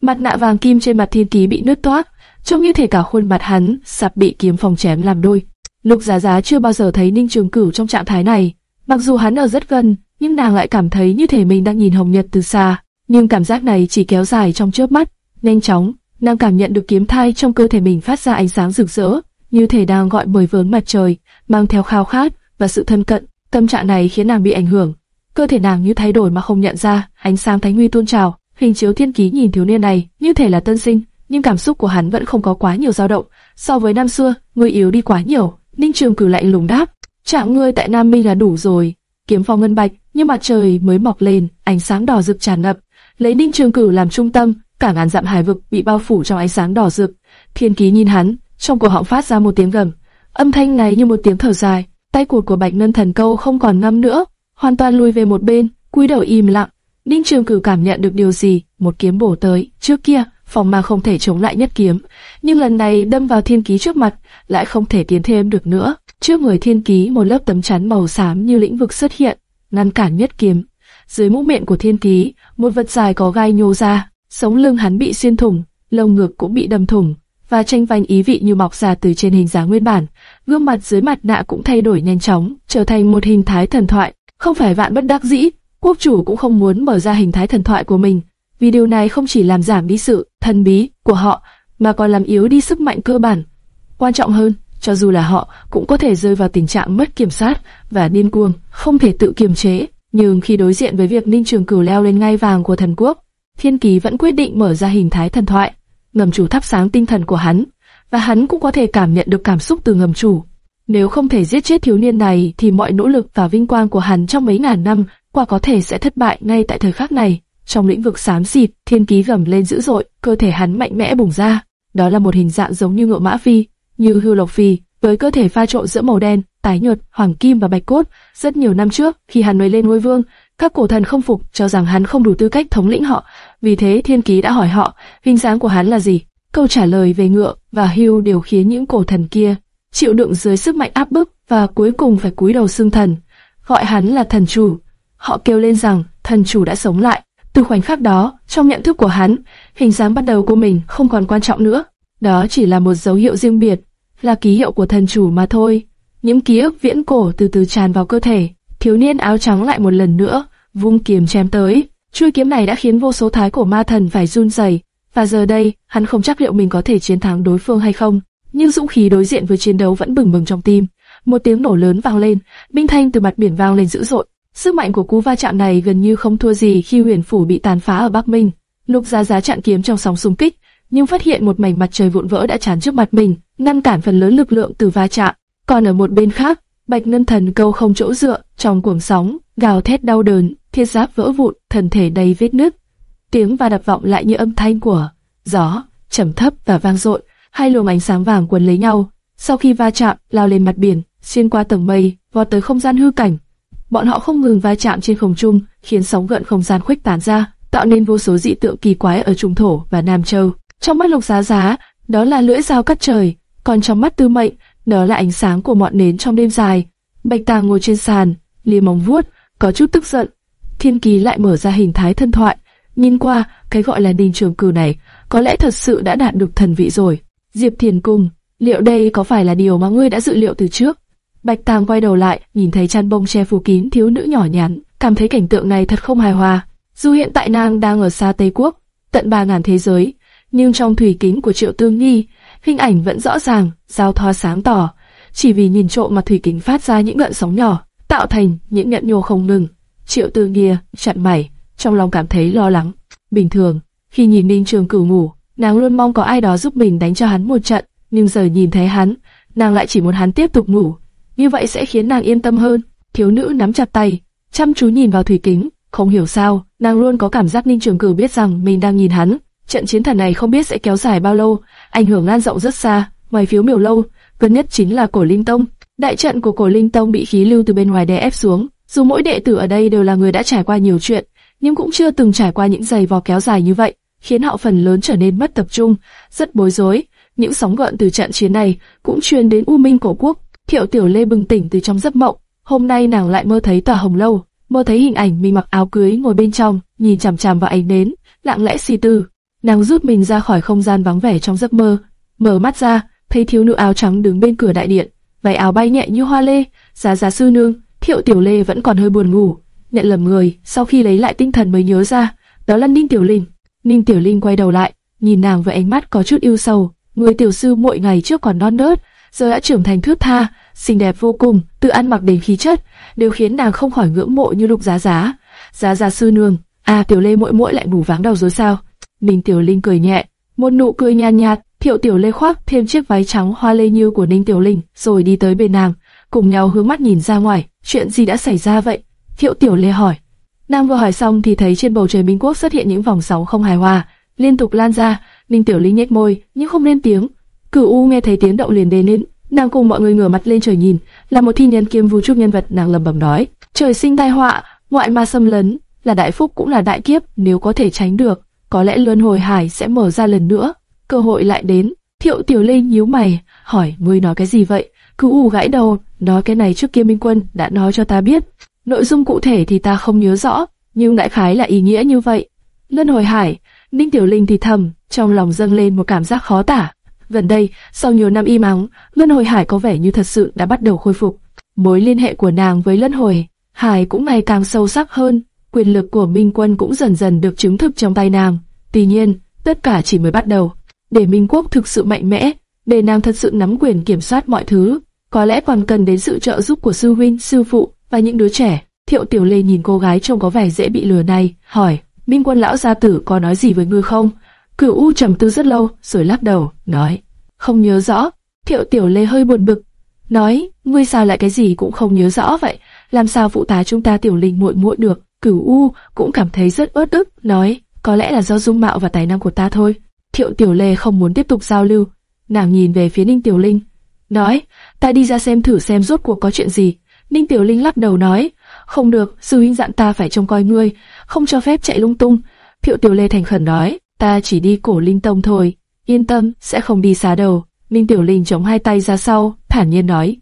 Mặt nạ vàng kim trên mặt thiên ký bị nứt toác, trông như thể cả khuôn mặt hắn sắp bị kiếm phòng chém làm đôi. Lục Giá Giá chưa bao giờ thấy Ninh Trường Cửu trong trạng thái này, mặc dù hắn ở rất gần, nhưng nàng lại cảm thấy như thể mình đang nhìn Hồng Nhật từ xa. Nhưng cảm giác này chỉ kéo dài trong chớp mắt, nhanh chóng, nàng cảm nhận được kiếm thai trong cơ thể mình phát ra ánh sáng rực rỡ, như thể đang gọi mời vớn mặt trời, mang theo khao khát và sự thân cận. Tâm trạng này khiến nàng bị ảnh hưởng, cơ thể nàng như thay đổi mà không nhận ra, ánh sáng thánh huy tuôn trào, hình chiếu thiên ký nhìn thiếu niên này như thể là tân sinh, nhưng cảm xúc của hắn vẫn không có quá nhiều dao động. So với năm xưa, người yếu đi quá nhiều. Ninh Trường Cử lạnh lùng đáp, chạm ngươi tại Nam Minh là đủ rồi. Kiếm phong ngân bạch, nhưng mặt trời mới mọc lên, ánh sáng đỏ rực tràn ngập, lấy Ninh Trường Cử làm trung tâm, cả ngàn dặm hải vực bị bao phủ trong ánh sáng đỏ rực. Thiên ký nhìn hắn, trong cổ họng phát ra một tiếng gầm, âm thanh này như một tiếng thở dài. Tay cụt của Bạch Ngân Thần Câu không còn ngâm nữa, hoàn toàn lui về một bên, cúi đầu im lặng. Ninh Trường Cửu cảm nhận được điều gì, một kiếm bổ tới, trước kia, phòng ma không thể chống lại nhất kiếm, nhưng lần này đâm vào thiên ký trước mặt, lại không thể tiến thêm được nữa. Trước người thiên ký một lớp tấm chắn màu xám như lĩnh vực xuất hiện, ngăn cản nhất kiếm. Dưới mũ miệng của thiên ký, một vật dài có gai nhô ra, sống lưng hắn bị xuyên thủng, lông ngực cũng bị đâm thủng, và tranh vanh ý vị như mọc ra từ trên hình dáng nguyên bản. Gương mặt dưới mặt nạ cũng thay đổi nhanh chóng, trở thành một hình thái thần thoại. Không phải vạn bất đắc dĩ, quốc chủ cũng không muốn mở ra hình thái thần thoại của mình, vì điều này không chỉ làm giảm đi sự thần bí của họ, mà còn làm yếu đi sức mạnh cơ bản. Quan trọng hơn, cho dù là họ cũng có thể rơi vào tình trạng mất kiểm soát và điên cuồng, không thể tự kiềm chế. Nhưng khi đối diện với việc Ninh Trường Cửu leo lên ngai vàng của thần quốc, Thiên Kỳ vẫn quyết định mở ra hình thái thần thoại, ngầm chủ thắp sáng tinh thần của hắn, và hắn cũng có thể cảm nhận được cảm xúc từ ngầm chủ. Nếu không thể giết chết thiếu niên này thì mọi nỗ lực và vinh quang của hắn trong mấy ngàn năm qua có thể sẽ thất bại ngay tại thời khắc này. Trong lĩnh vực xám xịt, thiên ký gầm lên dữ dội, cơ thể hắn mạnh mẽ bùng ra. Đó là một hình dạng giống như ngựa mã phi, như hưu lộc phi, với cơ thể pha trộn giữa màu đen, tái nhợt, hoàng kim và bạch cốt. Rất nhiều năm trước, khi hắn mới lên ngôi vương, các cổ thần không phục, cho rằng hắn không đủ tư cách thống lĩnh họ. Vì thế thiên ký đã hỏi họ, hình dáng của hắn là gì? Câu trả lời về ngựa và hưu đều khiến những cổ thần kia chịu đựng dưới sức mạnh áp bức và cuối cùng phải cúi đầu xưng thần, gọi hắn là thần chủ. Họ kêu lên rằng thần chủ đã sống lại. Từ khoảnh khắc đó, trong nhận thức của hắn, hình dáng bắt đầu của mình không còn quan trọng nữa. Đó chỉ là một dấu hiệu riêng biệt, là ký hiệu của thần chủ mà thôi. Những ký ức viễn cổ từ từ tràn vào cơ thể. Thiếu niên áo trắng lại một lần nữa, vung kiếm chém tới. Chuôi kiếm này đã khiến vô số thái cổ ma thần phải run rẩy, và giờ đây, hắn không chắc liệu mình có thể chiến thắng đối phương hay không. Nhưng dũng khí đối diện với chiến đấu vẫn bừng bừng trong tim. Một tiếng nổ lớn vang lên, binh thanh từ mặt biển vang lên dữ dội. Sức mạnh của cú va chạm này gần như không thua gì khi huyền phủ bị tàn phá ở Bắc Minh. Lục gia Giá chặn kiếm trong sóng xung kích, nhưng phát hiện một mảnh mặt trời vụn vỡ đã chắn trước mặt mình, ngăn cản phần lớn lực lượng từ va chạm. Còn ở một bên khác, Bạch Ngân Thần câu không chỗ dựa, trong cuồng sóng, gào thét đau đớn, thiết giáp vỡ vụn, thân thể đầy vết nứt. Tiếng va đập vọng lại như âm thanh của gió, trầm thấp và vang dội. Hai luồng ánh sáng vàng quấn lấy nhau, sau khi va chạm, lao lên mặt biển, xuyên qua tầng mây, vọt tới không gian hư cảnh. Bọn họ không ngừng va chạm trên không trung, khiến sóng gợn không gian khuếch tán ra, tạo nên vô số dị tượng kỳ quái ở Trung Thổ và Nam Châu. Trong mắt Lục Giá Giá, đó là lưỡi dao cắt trời, còn trong mắt Tư Mệnh, đó là ánh sáng của ngọn nến trong đêm dài. Bạch Tàng ngồi trên sàn, liếm móng vuốt, có chút tức giận. Thiên Kỳ lại mở ra hình thái thân thoại, nhìn qua, cái gọi là đình trường cử này, có lẽ thật sự đã đạt được thần vị rồi. Diệp Thiền Cung, liệu đây có phải là điều mà ngươi đã dự liệu từ trước? Bạch Tàng quay đầu lại, nhìn thấy chăn bông che phủ kín thiếu nữ nhỏ nhắn, cảm thấy cảnh tượng này thật không hài hòa. Dù hiện tại nàng đang ở xa Tây Quốc, tận ba ngàn thế giới, nhưng trong thủy kính của Triệu Tương Nhi, hình ảnh vẫn rõ ràng, giao thoa sáng tỏ. Chỉ vì nhìn trộm mà thủy kính phát ra những gợn sóng nhỏ, tạo thành những nhận nhô không ngừng. Triệu Tương Nhi chặn mày, trong lòng cảm thấy lo lắng. Bình thường, khi nhìn Ninh Trường Cửu ngủ, nàng luôn mong có ai đó giúp mình đánh cho hắn một trận, nhưng giờ nhìn thấy hắn, nàng lại chỉ muốn hắn tiếp tục ngủ. Như vậy sẽ khiến nàng yên tâm hơn. Thiếu nữ nắm chặt tay, chăm chú nhìn vào thủy kính, không hiểu sao, nàng luôn có cảm giác Ninh Trường Cửu biết rằng mình đang nhìn hắn. Trận chiến thần này không biết sẽ kéo dài bao lâu, ảnh hưởng lan rộng rất xa, ngoài phiếu miểu lâu, gần nhất chính là Cổ Linh Tông. Đại trận của Cổ Linh Tông bị khí lưu từ bên ngoài đè ép xuống, dù mỗi đệ tử ở đây đều là người đã trải qua nhiều chuyện, nhưng cũng chưa từng trải qua những giày vò kéo dài như vậy khiến họ phần lớn trở nên mất tập trung, rất bối rối. Những sóng gợn từ trận chiến này cũng truyền đến U Minh cổ quốc. Thiệu Tiểu Lê bừng tỉnh từ trong giấc mộng, hôm nay nàng lại mơ thấy tòa hồng lâu, mơ thấy hình ảnh mình mặc áo cưới ngồi bên trong, nhìn chằm chằm vào ánh nến, lặng lẽ suy tư. Nàng rút mình ra khỏi không gian vắng vẻ trong giấc mơ, mở mắt ra, thấy thiếu nữ áo trắng đứng bên cửa đại điện, váy áo bay nhẹ như hoa lê, giá giá sư nương. Thiệu Tiểu Lê vẫn còn hơi buồn ngủ, nhận lầm người, sau khi lấy lại tinh thần mới nhớ ra, đó là Ninh Tiểu Linh. Ninh Tiểu Linh quay đầu lại, nhìn nàng với ánh mắt có chút yêu sầu. Người tiểu sư mỗi ngày trước còn non nớt, giờ đã trưởng thành thướt tha, xinh đẹp vô cùng, tự ăn mặc đến khí chất, đều khiến nàng không khỏi ngưỡng mộ như Lục Giá Giá. Giá Giá sư nương, à Tiểu Lê mỗi mỗi lại ngủ váng đầu rồi sao? Ninh Tiểu Linh cười nhẹ, một nụ cười nhàn nhạt, Thiệu Tiểu Lê khoác thêm chiếc váy trắng hoa lê như của Ninh Tiểu Linh, rồi đi tới bên nàng, cùng nhau hướng mắt nhìn ra ngoài. Chuyện gì đã xảy ra vậy? Thiệu Tiểu Lê hỏi. Nam vừa hỏi xong thì thấy trên bầu trời Minh Quốc xuất hiện những vòng sóng không hài hòa, liên tục lan ra. Ninh Tiểu Linh nhếch môi, nhưng không lên tiếng. Cửu U nghe thấy tiếng động liền đến lên, nàng cùng mọi người ngửa mặt lên trời nhìn, là một thi nhân kiêm vũ trúc nhân vật nàng lẩm bẩm nói: trời sinh tai họa, ngoại ma xâm lấn, là đại phúc cũng là đại kiếp, nếu có thể tránh được, có lẽ luân hồi hải sẽ mở ra lần nữa, cơ hội lại đến. Thiệu Tiểu Linh nhíu mày, hỏi: ngươi nói cái gì vậy? Cửu U gãi đầu, nói cái này trước kia Minh Quân đã nói cho ta biết. Nội dung cụ thể thì ta không nhớ rõ, nhưng đại khái là ý nghĩa như vậy. Luân hồi hải Ninh Tiểu Linh thì thầm, trong lòng dâng lên một cảm giác khó tả. Gần đây, sau nhiều năm im ắng, Luân Hồi Hải có vẻ như thật sự đã bắt đầu khôi phục. Mối liên hệ của nàng với Luân Hồi Hải cũng ngày càng sâu sắc hơn, quyền lực của Minh Quân cũng dần dần được chứng thực trong tay nàng. Tuy nhiên, tất cả chỉ mới bắt đầu. Để Minh Quốc thực sự mạnh mẽ, để nàng thật sự nắm quyền kiểm soát mọi thứ, có lẽ còn cần đến sự trợ giúp của sư huynh, sư phụ và những đứa trẻ. Thiệu Tiểu Lê nhìn cô gái trông có vẻ dễ bị lừa này, hỏi, Minh Quân lão gia tử có nói gì với ngươi không? Cửu U trầm tư rất lâu, rồi lắc đầu, nói, không nhớ rõ. Thiệu Tiểu Lê hơi buồn bực, nói, ngươi sao lại cái gì cũng không nhớ rõ vậy? Làm sao phụ tá chúng ta Tiểu Linh muội muội được? Cửu U cũng cảm thấy rất ớt ức, nói, có lẽ là do dung mạo và tài năng của ta thôi. Thiệu Tiểu Lê không muốn tiếp tục giao lưu, nàng nhìn về phía Ninh Tiểu Linh, nói, ta đi ra xem thử xem rốt cuộc có chuyện gì. Ninh Tiểu Linh lắc đầu nói, không được, sư huynh dặn ta phải trông coi ngươi, không cho phép chạy lung tung. Thiệu Tiểu Lê thành khẩn nói, ta chỉ đi cổ linh tông thôi, yên tâm, sẽ không đi xa đầu minh Tiểu Linh chống hai tay ra sau, thản nhiên nói,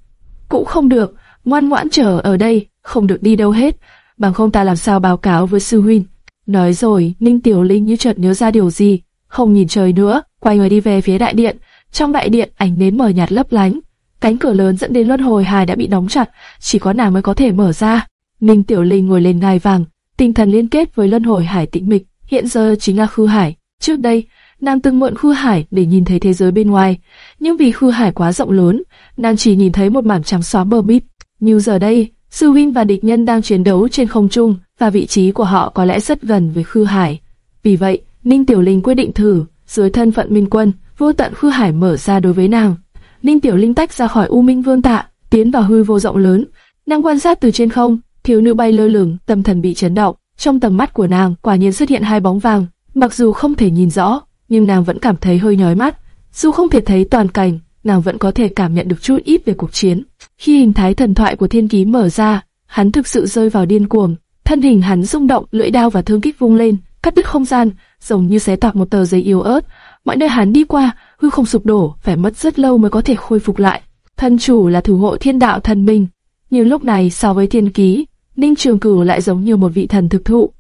cũng không được, ngoan ngoãn chờ ở đây, không được đi đâu hết, bằng không ta làm sao báo cáo với sư huynh. Nói rồi, Ninh Tiểu Linh như chợt nhớ ra điều gì, không nhìn trời nữa, quay người đi về phía đại điện. Trong đại điện, ánh nến mờ nhạt lấp lánh, cánh cửa lớn dẫn đến luân hồi hài đã bị đóng chặt, chỉ có nàng mới có thể mở ra. Ninh Tiểu Linh ngồi lên ngai vàng, tinh thần liên kết với luân hồi hải tĩnh mịch, hiện giờ chính là khư hải. Trước đây, nàng từng mượn khư hải để nhìn thấy thế giới bên ngoài, nhưng vì khư hải quá rộng lớn, nàng chỉ nhìn thấy một mảng trắng xóa bờ bít Như giờ đây, sư huynh và địch nhân đang chiến đấu trên không trung, và vị trí của họ có lẽ rất gần với khư hải. Vì vậy, Ninh Tiểu Linh quyết định thử, dưới thân phận minh quân, vô tận khư hải mở ra đối với nàng. Ninh Tiểu Linh tách ra khỏi U Minh Vương Tạ, tiến vào hư vô rộng lớn. Nàng quan sát từ trên không, thiếu nữ bay lơ lửng, tâm thần bị chấn động. Trong tầm mắt của nàng, quả nhiên xuất hiện hai bóng vàng. Mặc dù không thể nhìn rõ, nhưng nàng vẫn cảm thấy hơi nhói mắt. Dù không thể thấy toàn cảnh, nàng vẫn có thể cảm nhận được chút ít về cuộc chiến. Khi hình thái thần thoại của thiên ký mở ra, hắn thực sự rơi vào điên cuồng. Thân hình hắn rung động, lưỡi đao và thương kích vung lên, cắt đứt không gian, giống như xé toạc một tờ giấy yếu ớt. Mọi nơi hắn đi qua, hư không sụp đổ, phải mất rất lâu mới có thể khôi phục lại. Thân chủ là thủ hộ thiên đạo thần minh, nhưng lúc này so với thiên ký, Ninh Trường Cửu lại giống như một vị thần thực thụ.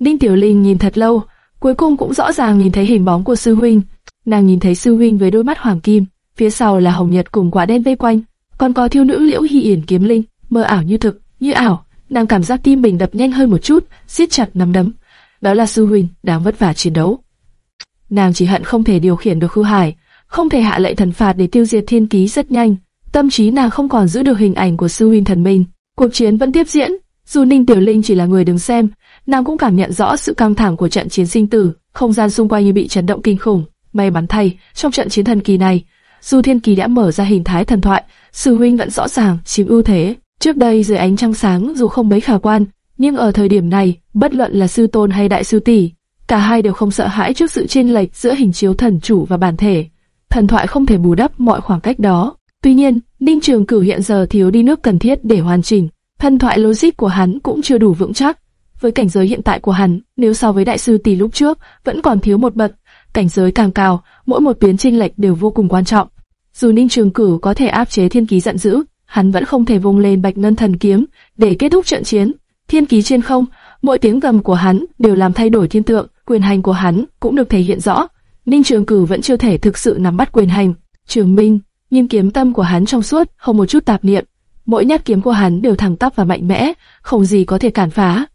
Ninh Tiểu Linh nhìn thật lâu, cuối cùng cũng rõ ràng nhìn thấy hình bóng của sư huynh. Nàng nhìn thấy sư huynh với đôi mắt hoàng kim, phía sau là hồng nhật cùng quả đen vây quanh, còn có thiếu nữ liễu hy yển kiếm linh, mơ ảo như thực, như ảo. Nàng cảm giác tim mình đập nhanh hơn một chút, siết chặt nắm đấm. Đó là sư huynh đang vất vả chiến đấu. Nàng chỉ hận không thể điều khiển được khư hải, không thể hạ lệnh thần phạt để tiêu diệt thiên ký rất nhanh. Tâm trí nàng không còn giữ được hình ảnh của sư huynh thần minh. Cuộc chiến vẫn tiếp diễn, dù Ninh Tiểu Linh chỉ là người đứng xem, nàng cũng cảm nhận rõ sự căng thẳng của trận chiến sinh tử, không gian xung quanh như bị chấn động kinh khủng. May mắn thay, trong trận chiến thần kỳ này, dù thiên kỳ đã mở ra hình thái thần thoại, sư huynh vẫn rõ ràng chiếm ưu thế. Trước đây dưới ánh trăng sáng dù không mấy khả quan, nhưng ở thời điểm này, bất luận là sư tôn hay đại sư tỷ, cả hai đều không sợ hãi trước sự chênh lệch giữa hình chiếu thần chủ và bản thể. Thần thoại không thể bù đắp mọi khoảng cách đó. Tuy nhiên, Ninh Trường Cửu hiện giờ thiếu đi nước cần thiết để hoàn chỉnh. Thần thoại logic của hắn cũng chưa đủ vững chắc. Với cảnh giới hiện tại của hắn, nếu so với đại sư tỷ lúc trước, vẫn còn thiếu một bậc. Cảnh giới càng cao, mỗi một biến chênh lệch đều vô cùng quan trọng. Dù Ninh Trường Cửu có thể áp chế thiên ký giận dữ, hắn vẫn không thể vung lên bạch ngân thần kiếm để kết thúc trận chiến. Thiên ký trên không, mỗi tiếng gầm của hắn đều làm thay đổi thiên tượng, quyền hành của hắn cũng được thể hiện rõ. Ninh Trường Cửu vẫn chưa thể thực sự nắm bắt quyền hành. Trường Minh, nhìn kiếm tâm của hắn trong suốt, không một chút tạp niệm. Mỗi nhát kiếm của hắn đều thẳng tắp và mạnh mẽ, không gì có thể cản phá.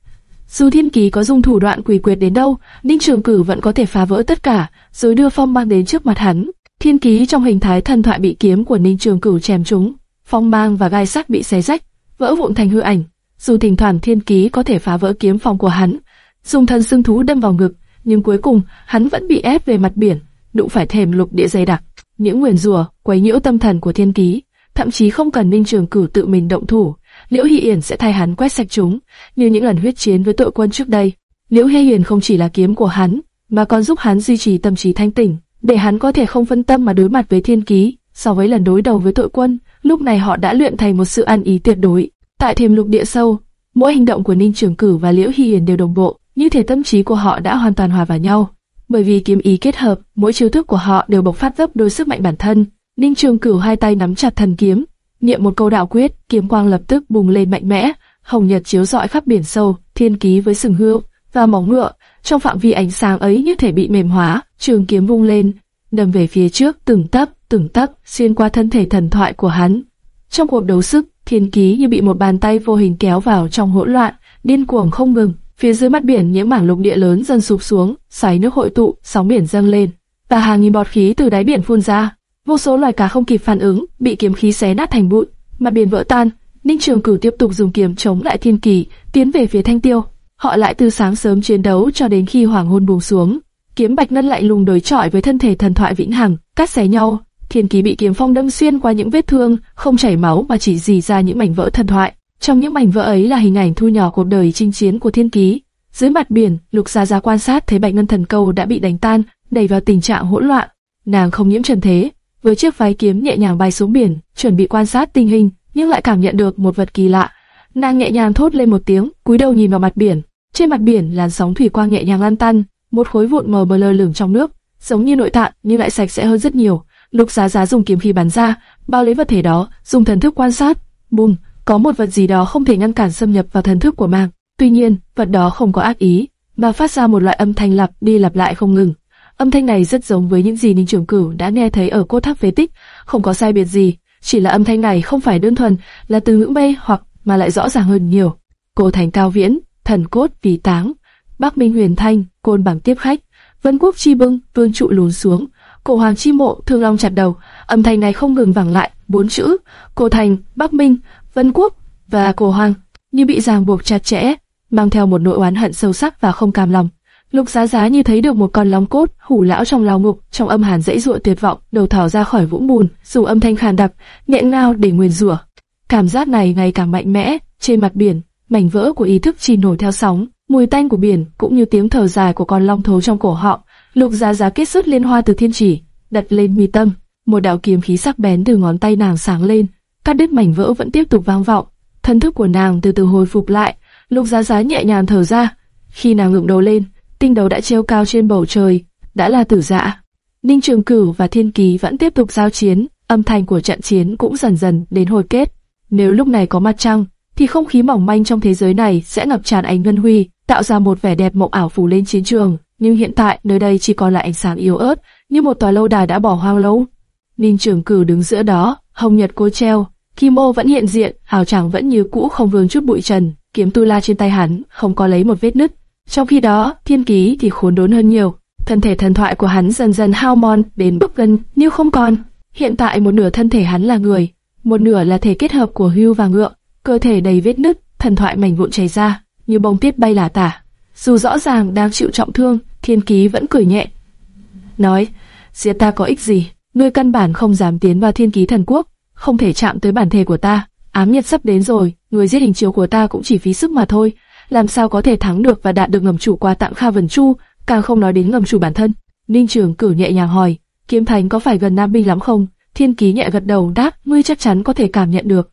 Dù Thiên Ký có dùng thủ đoạn quỷ quyệt đến đâu, Ninh Trường cử vẫn có thể phá vỡ tất cả, rồi đưa phong mang đến trước mặt hắn. Thiên Ký trong hình thái thần thoại bị kiếm của Ninh Trường cử chém trúng, phong mang và gai sắc bị xé rách, vỡ vụn thành hư ảnh. Dù thỉnh thoảng Thiên Ký có thể phá vỡ kiếm phong của hắn, dùng thân xương thú đâm vào ngực, nhưng cuối cùng hắn vẫn bị ép về mặt biển, đụng phải thềm lục địa dày đặc. Những nguyền rủa quấy nhiễu tâm thần của Thiên Ký, thậm chí không cần Ninh Trường Cửu tự mình động thủ, Liễu Hy Yển sẽ thay hắn quét sạch chúng, như những lần huyết chiến với tội quân trước đây. Liễu Hy Yển không chỉ là kiếm của hắn, mà còn giúp hắn duy trì tâm trí thanh tỉnh, để hắn có thể không phân tâm mà đối mặt với Thiên Ký. So với lần đối đầu với tội quân, lúc này họ đã luyện thành một sự ăn ý tuyệt đối. Tại thềm lục địa sâu, mỗi hành động của Ninh Trường Cửu và Liễu Hy Yển đều đồng bộ, như thể tâm trí của họ đã hoàn toàn hòa vào nhau. Bởi vì kiếm ý kết hợp, mỗi chiêu thức của họ đều bộc phát gấp đôi sức mạnh bản thân. Ninh Trường Cửu hai tay nắm chặt thần kiếm, niệm một câu đạo quyết, kiếm quang lập tức bùng lên mạnh mẽ, hồng nhật chiếu rọi khắp biển sâu, thiên ký với sừng hươu và móng ngựa, trong phạm vi ánh sáng ấy như thể bị mềm hóa, trường kiếm vung lên, đâm về phía trước từng tấc, từng tấc xuyên qua thân thể thần thoại của hắn. Trong cuộc đấu sức, thiên ký như bị một bàn tay vô hình kéo vào trong hỗn loạn, điên cuồng không ngừng. Phía dưới mặt biển những mảng lục địa lớn dần sụp xuống, xoáy nước hội tụ, sóng biển dâng lên, và hàng nghìn bọt khí từ đáy biển phun ra. Vô số loài cá không kịp phản ứng, bị kiếm khí xé nát thành bụi, mặt biển vỡ tan. Ninh Trường Cửu tiếp tục dùng kiếm chống lại Thiên Kỳ, tiến về phía Thanh Tiêu. Họ lại từ sáng sớm chiến đấu cho đến khi hoàng hôn buông xuống. Kiếm Bạch Ngân lại lùng đối chọi với thân thể thần thoại vĩnh hằng, cắt xé nhau. Thiên Kỳ bị kiếm phong đâm xuyên qua những vết thương, không chảy máu mà chỉ dì ra những mảnh vỡ thần thoại. Trong những mảnh vỡ ấy là hình ảnh thu nhỏ cuộc đời chinh chiến của Thiên kỳ Dưới mặt biển, Lục Gia Gia quan sát thấy Bạch Ngân Thần Câu đã bị đánh tan, đẩy vào tình trạng hỗn loạn. Nàng không nhiễm trần thế, với chiếc váy kiếm nhẹ nhàng bay xuống biển, chuẩn bị quan sát tình hình, nhưng lại cảm nhận được một vật kỳ lạ. Nàng nhẹ nhàng thốt lên một tiếng, cúi đầu nhìn vào mặt biển. Trên mặt biển làn sóng thủy quang nhẹ nhàng lan tan, một khối vụn mờ mờ lơ lửng trong nước, giống như nội tạng nhưng lại sạch sẽ hơn rất nhiều. Lục Giá Giá dùng kiếm khí bắn ra, bao lấy vật thể đó, dùng thần thức quan sát. Bùm, có một vật gì đó không thể ngăn cản xâm nhập vào thần thức của nàng. Tuy nhiên, vật đó không có ác ý, mà phát ra một loại âm thanh lặp đi lặp lại không ngừng. Âm thanh này rất giống với những gì Ninh Trường Cửu đã nghe thấy ở cốt tháp phế tích, không có sai biệt gì, chỉ là âm thanh này không phải đơn thuần là từ ngữ bay hoặc mà lại rõ ràng hơn nhiều. Cô Thành Cao Viễn, thần cốt vì táng, Bắc Minh Huyền Thanh, côn bằng tiếp khách, Vân Quốc chi bưng, vương trụ lún xuống, cổ hoàng chi mộ, thương long chặt đầu, âm thanh này không ngừng vẳng lại, bốn chữ, cổ thành, Bắc Minh, Vân Quốc và cổ hoàng, như bị ràng buộc chặt chẽ, mang theo một nỗi oán hận sâu sắc và không cam lòng. Lục Giá Giá như thấy được một con long cốt hủ lão trong lao ngục, trong âm hàn dãy dụa tuyệt vọng, đầu thò ra khỏi vũng bùn, dùng âm thanh khàn đặc, nghẹn ngào để nguyền rủa. Cảm giác này ngày càng mạnh mẽ, trên mặt biển, mảnh vỡ của ý thức chìm nổi theo sóng, mùi tanh của biển cũng như tiếng thở dài của con long thấu trong cổ họng. Lục Giá Giá kết xuất liên hoa từ thiên chỉ, đặt lên mi tâm, một đạo kiếm khí sắc bén từ ngón tay nàng sáng lên, Các đứt mảnh vỡ vẫn tiếp tục vang vọng. Thân thức của nàng từ từ hồi phục lại, Lục Giá Giá nhẹ nhàng thở ra. Khi nàng ngẩng đầu lên, tinh đấu đã treo cao trên bầu trời, đã là tử dạ. Ninh Trường Cửu và Thiên Kỳ vẫn tiếp tục giao chiến, âm thanh của trận chiến cũng dần dần đến hồi kết. Nếu lúc này có mặt trăng, thì không khí mỏng manh trong thế giới này sẽ ngập tràn ánh ngân huy, tạo ra một vẻ đẹp mộng ảo phủ lên chiến trường. Nhưng hiện tại nơi đây chỉ còn lại ánh sáng yếu ớt, như một tòa lâu đài đã bỏ hoang lâu. Ninh Trường Cửu đứng giữa đó, hồng nhật cô treo, kim ô vẫn hiện diện, hào tràng vẫn như cũ không vương chút bụi trần, kiếm tu la trên tay hắn không có lấy một vết nứt. Trong khi đó, thiên ký thì khốn đốn hơn nhiều. Thân thể thần thoại của hắn dần dần hao mòn đến bức gần như không còn. Hiện tại một nửa thân thể hắn là người, một nửa là thể kết hợp của hưu và ngựa. Cơ thể đầy vết nứt, thần thoại mảnh vụn chảy ra, như bông tuyết bay lả tả. Dù rõ ràng đang chịu trọng thương, thiên ký vẫn cười nhẹ. Nói, giết ta có ích gì? Ngươi căn bản không dám tiến vào thiên ký thần quốc, không thể chạm tới bản thể của ta. Ám nhật sắp đến rồi, người giết hình chiếu của ta cũng chỉ phí sức mà thôi làm sao có thể thắng được và đạt được ngầm chủ qua tặng Kha Vân Chu, càng không nói đến ngầm chủ bản thân. Ninh Trường cử nhẹ nhàng hỏi, Kiếm Thánh có phải gần Nam Binh lắm không? Thiên Ký nhẹ gật đầu đáp, ngươi chắc chắn có thể cảm nhận được.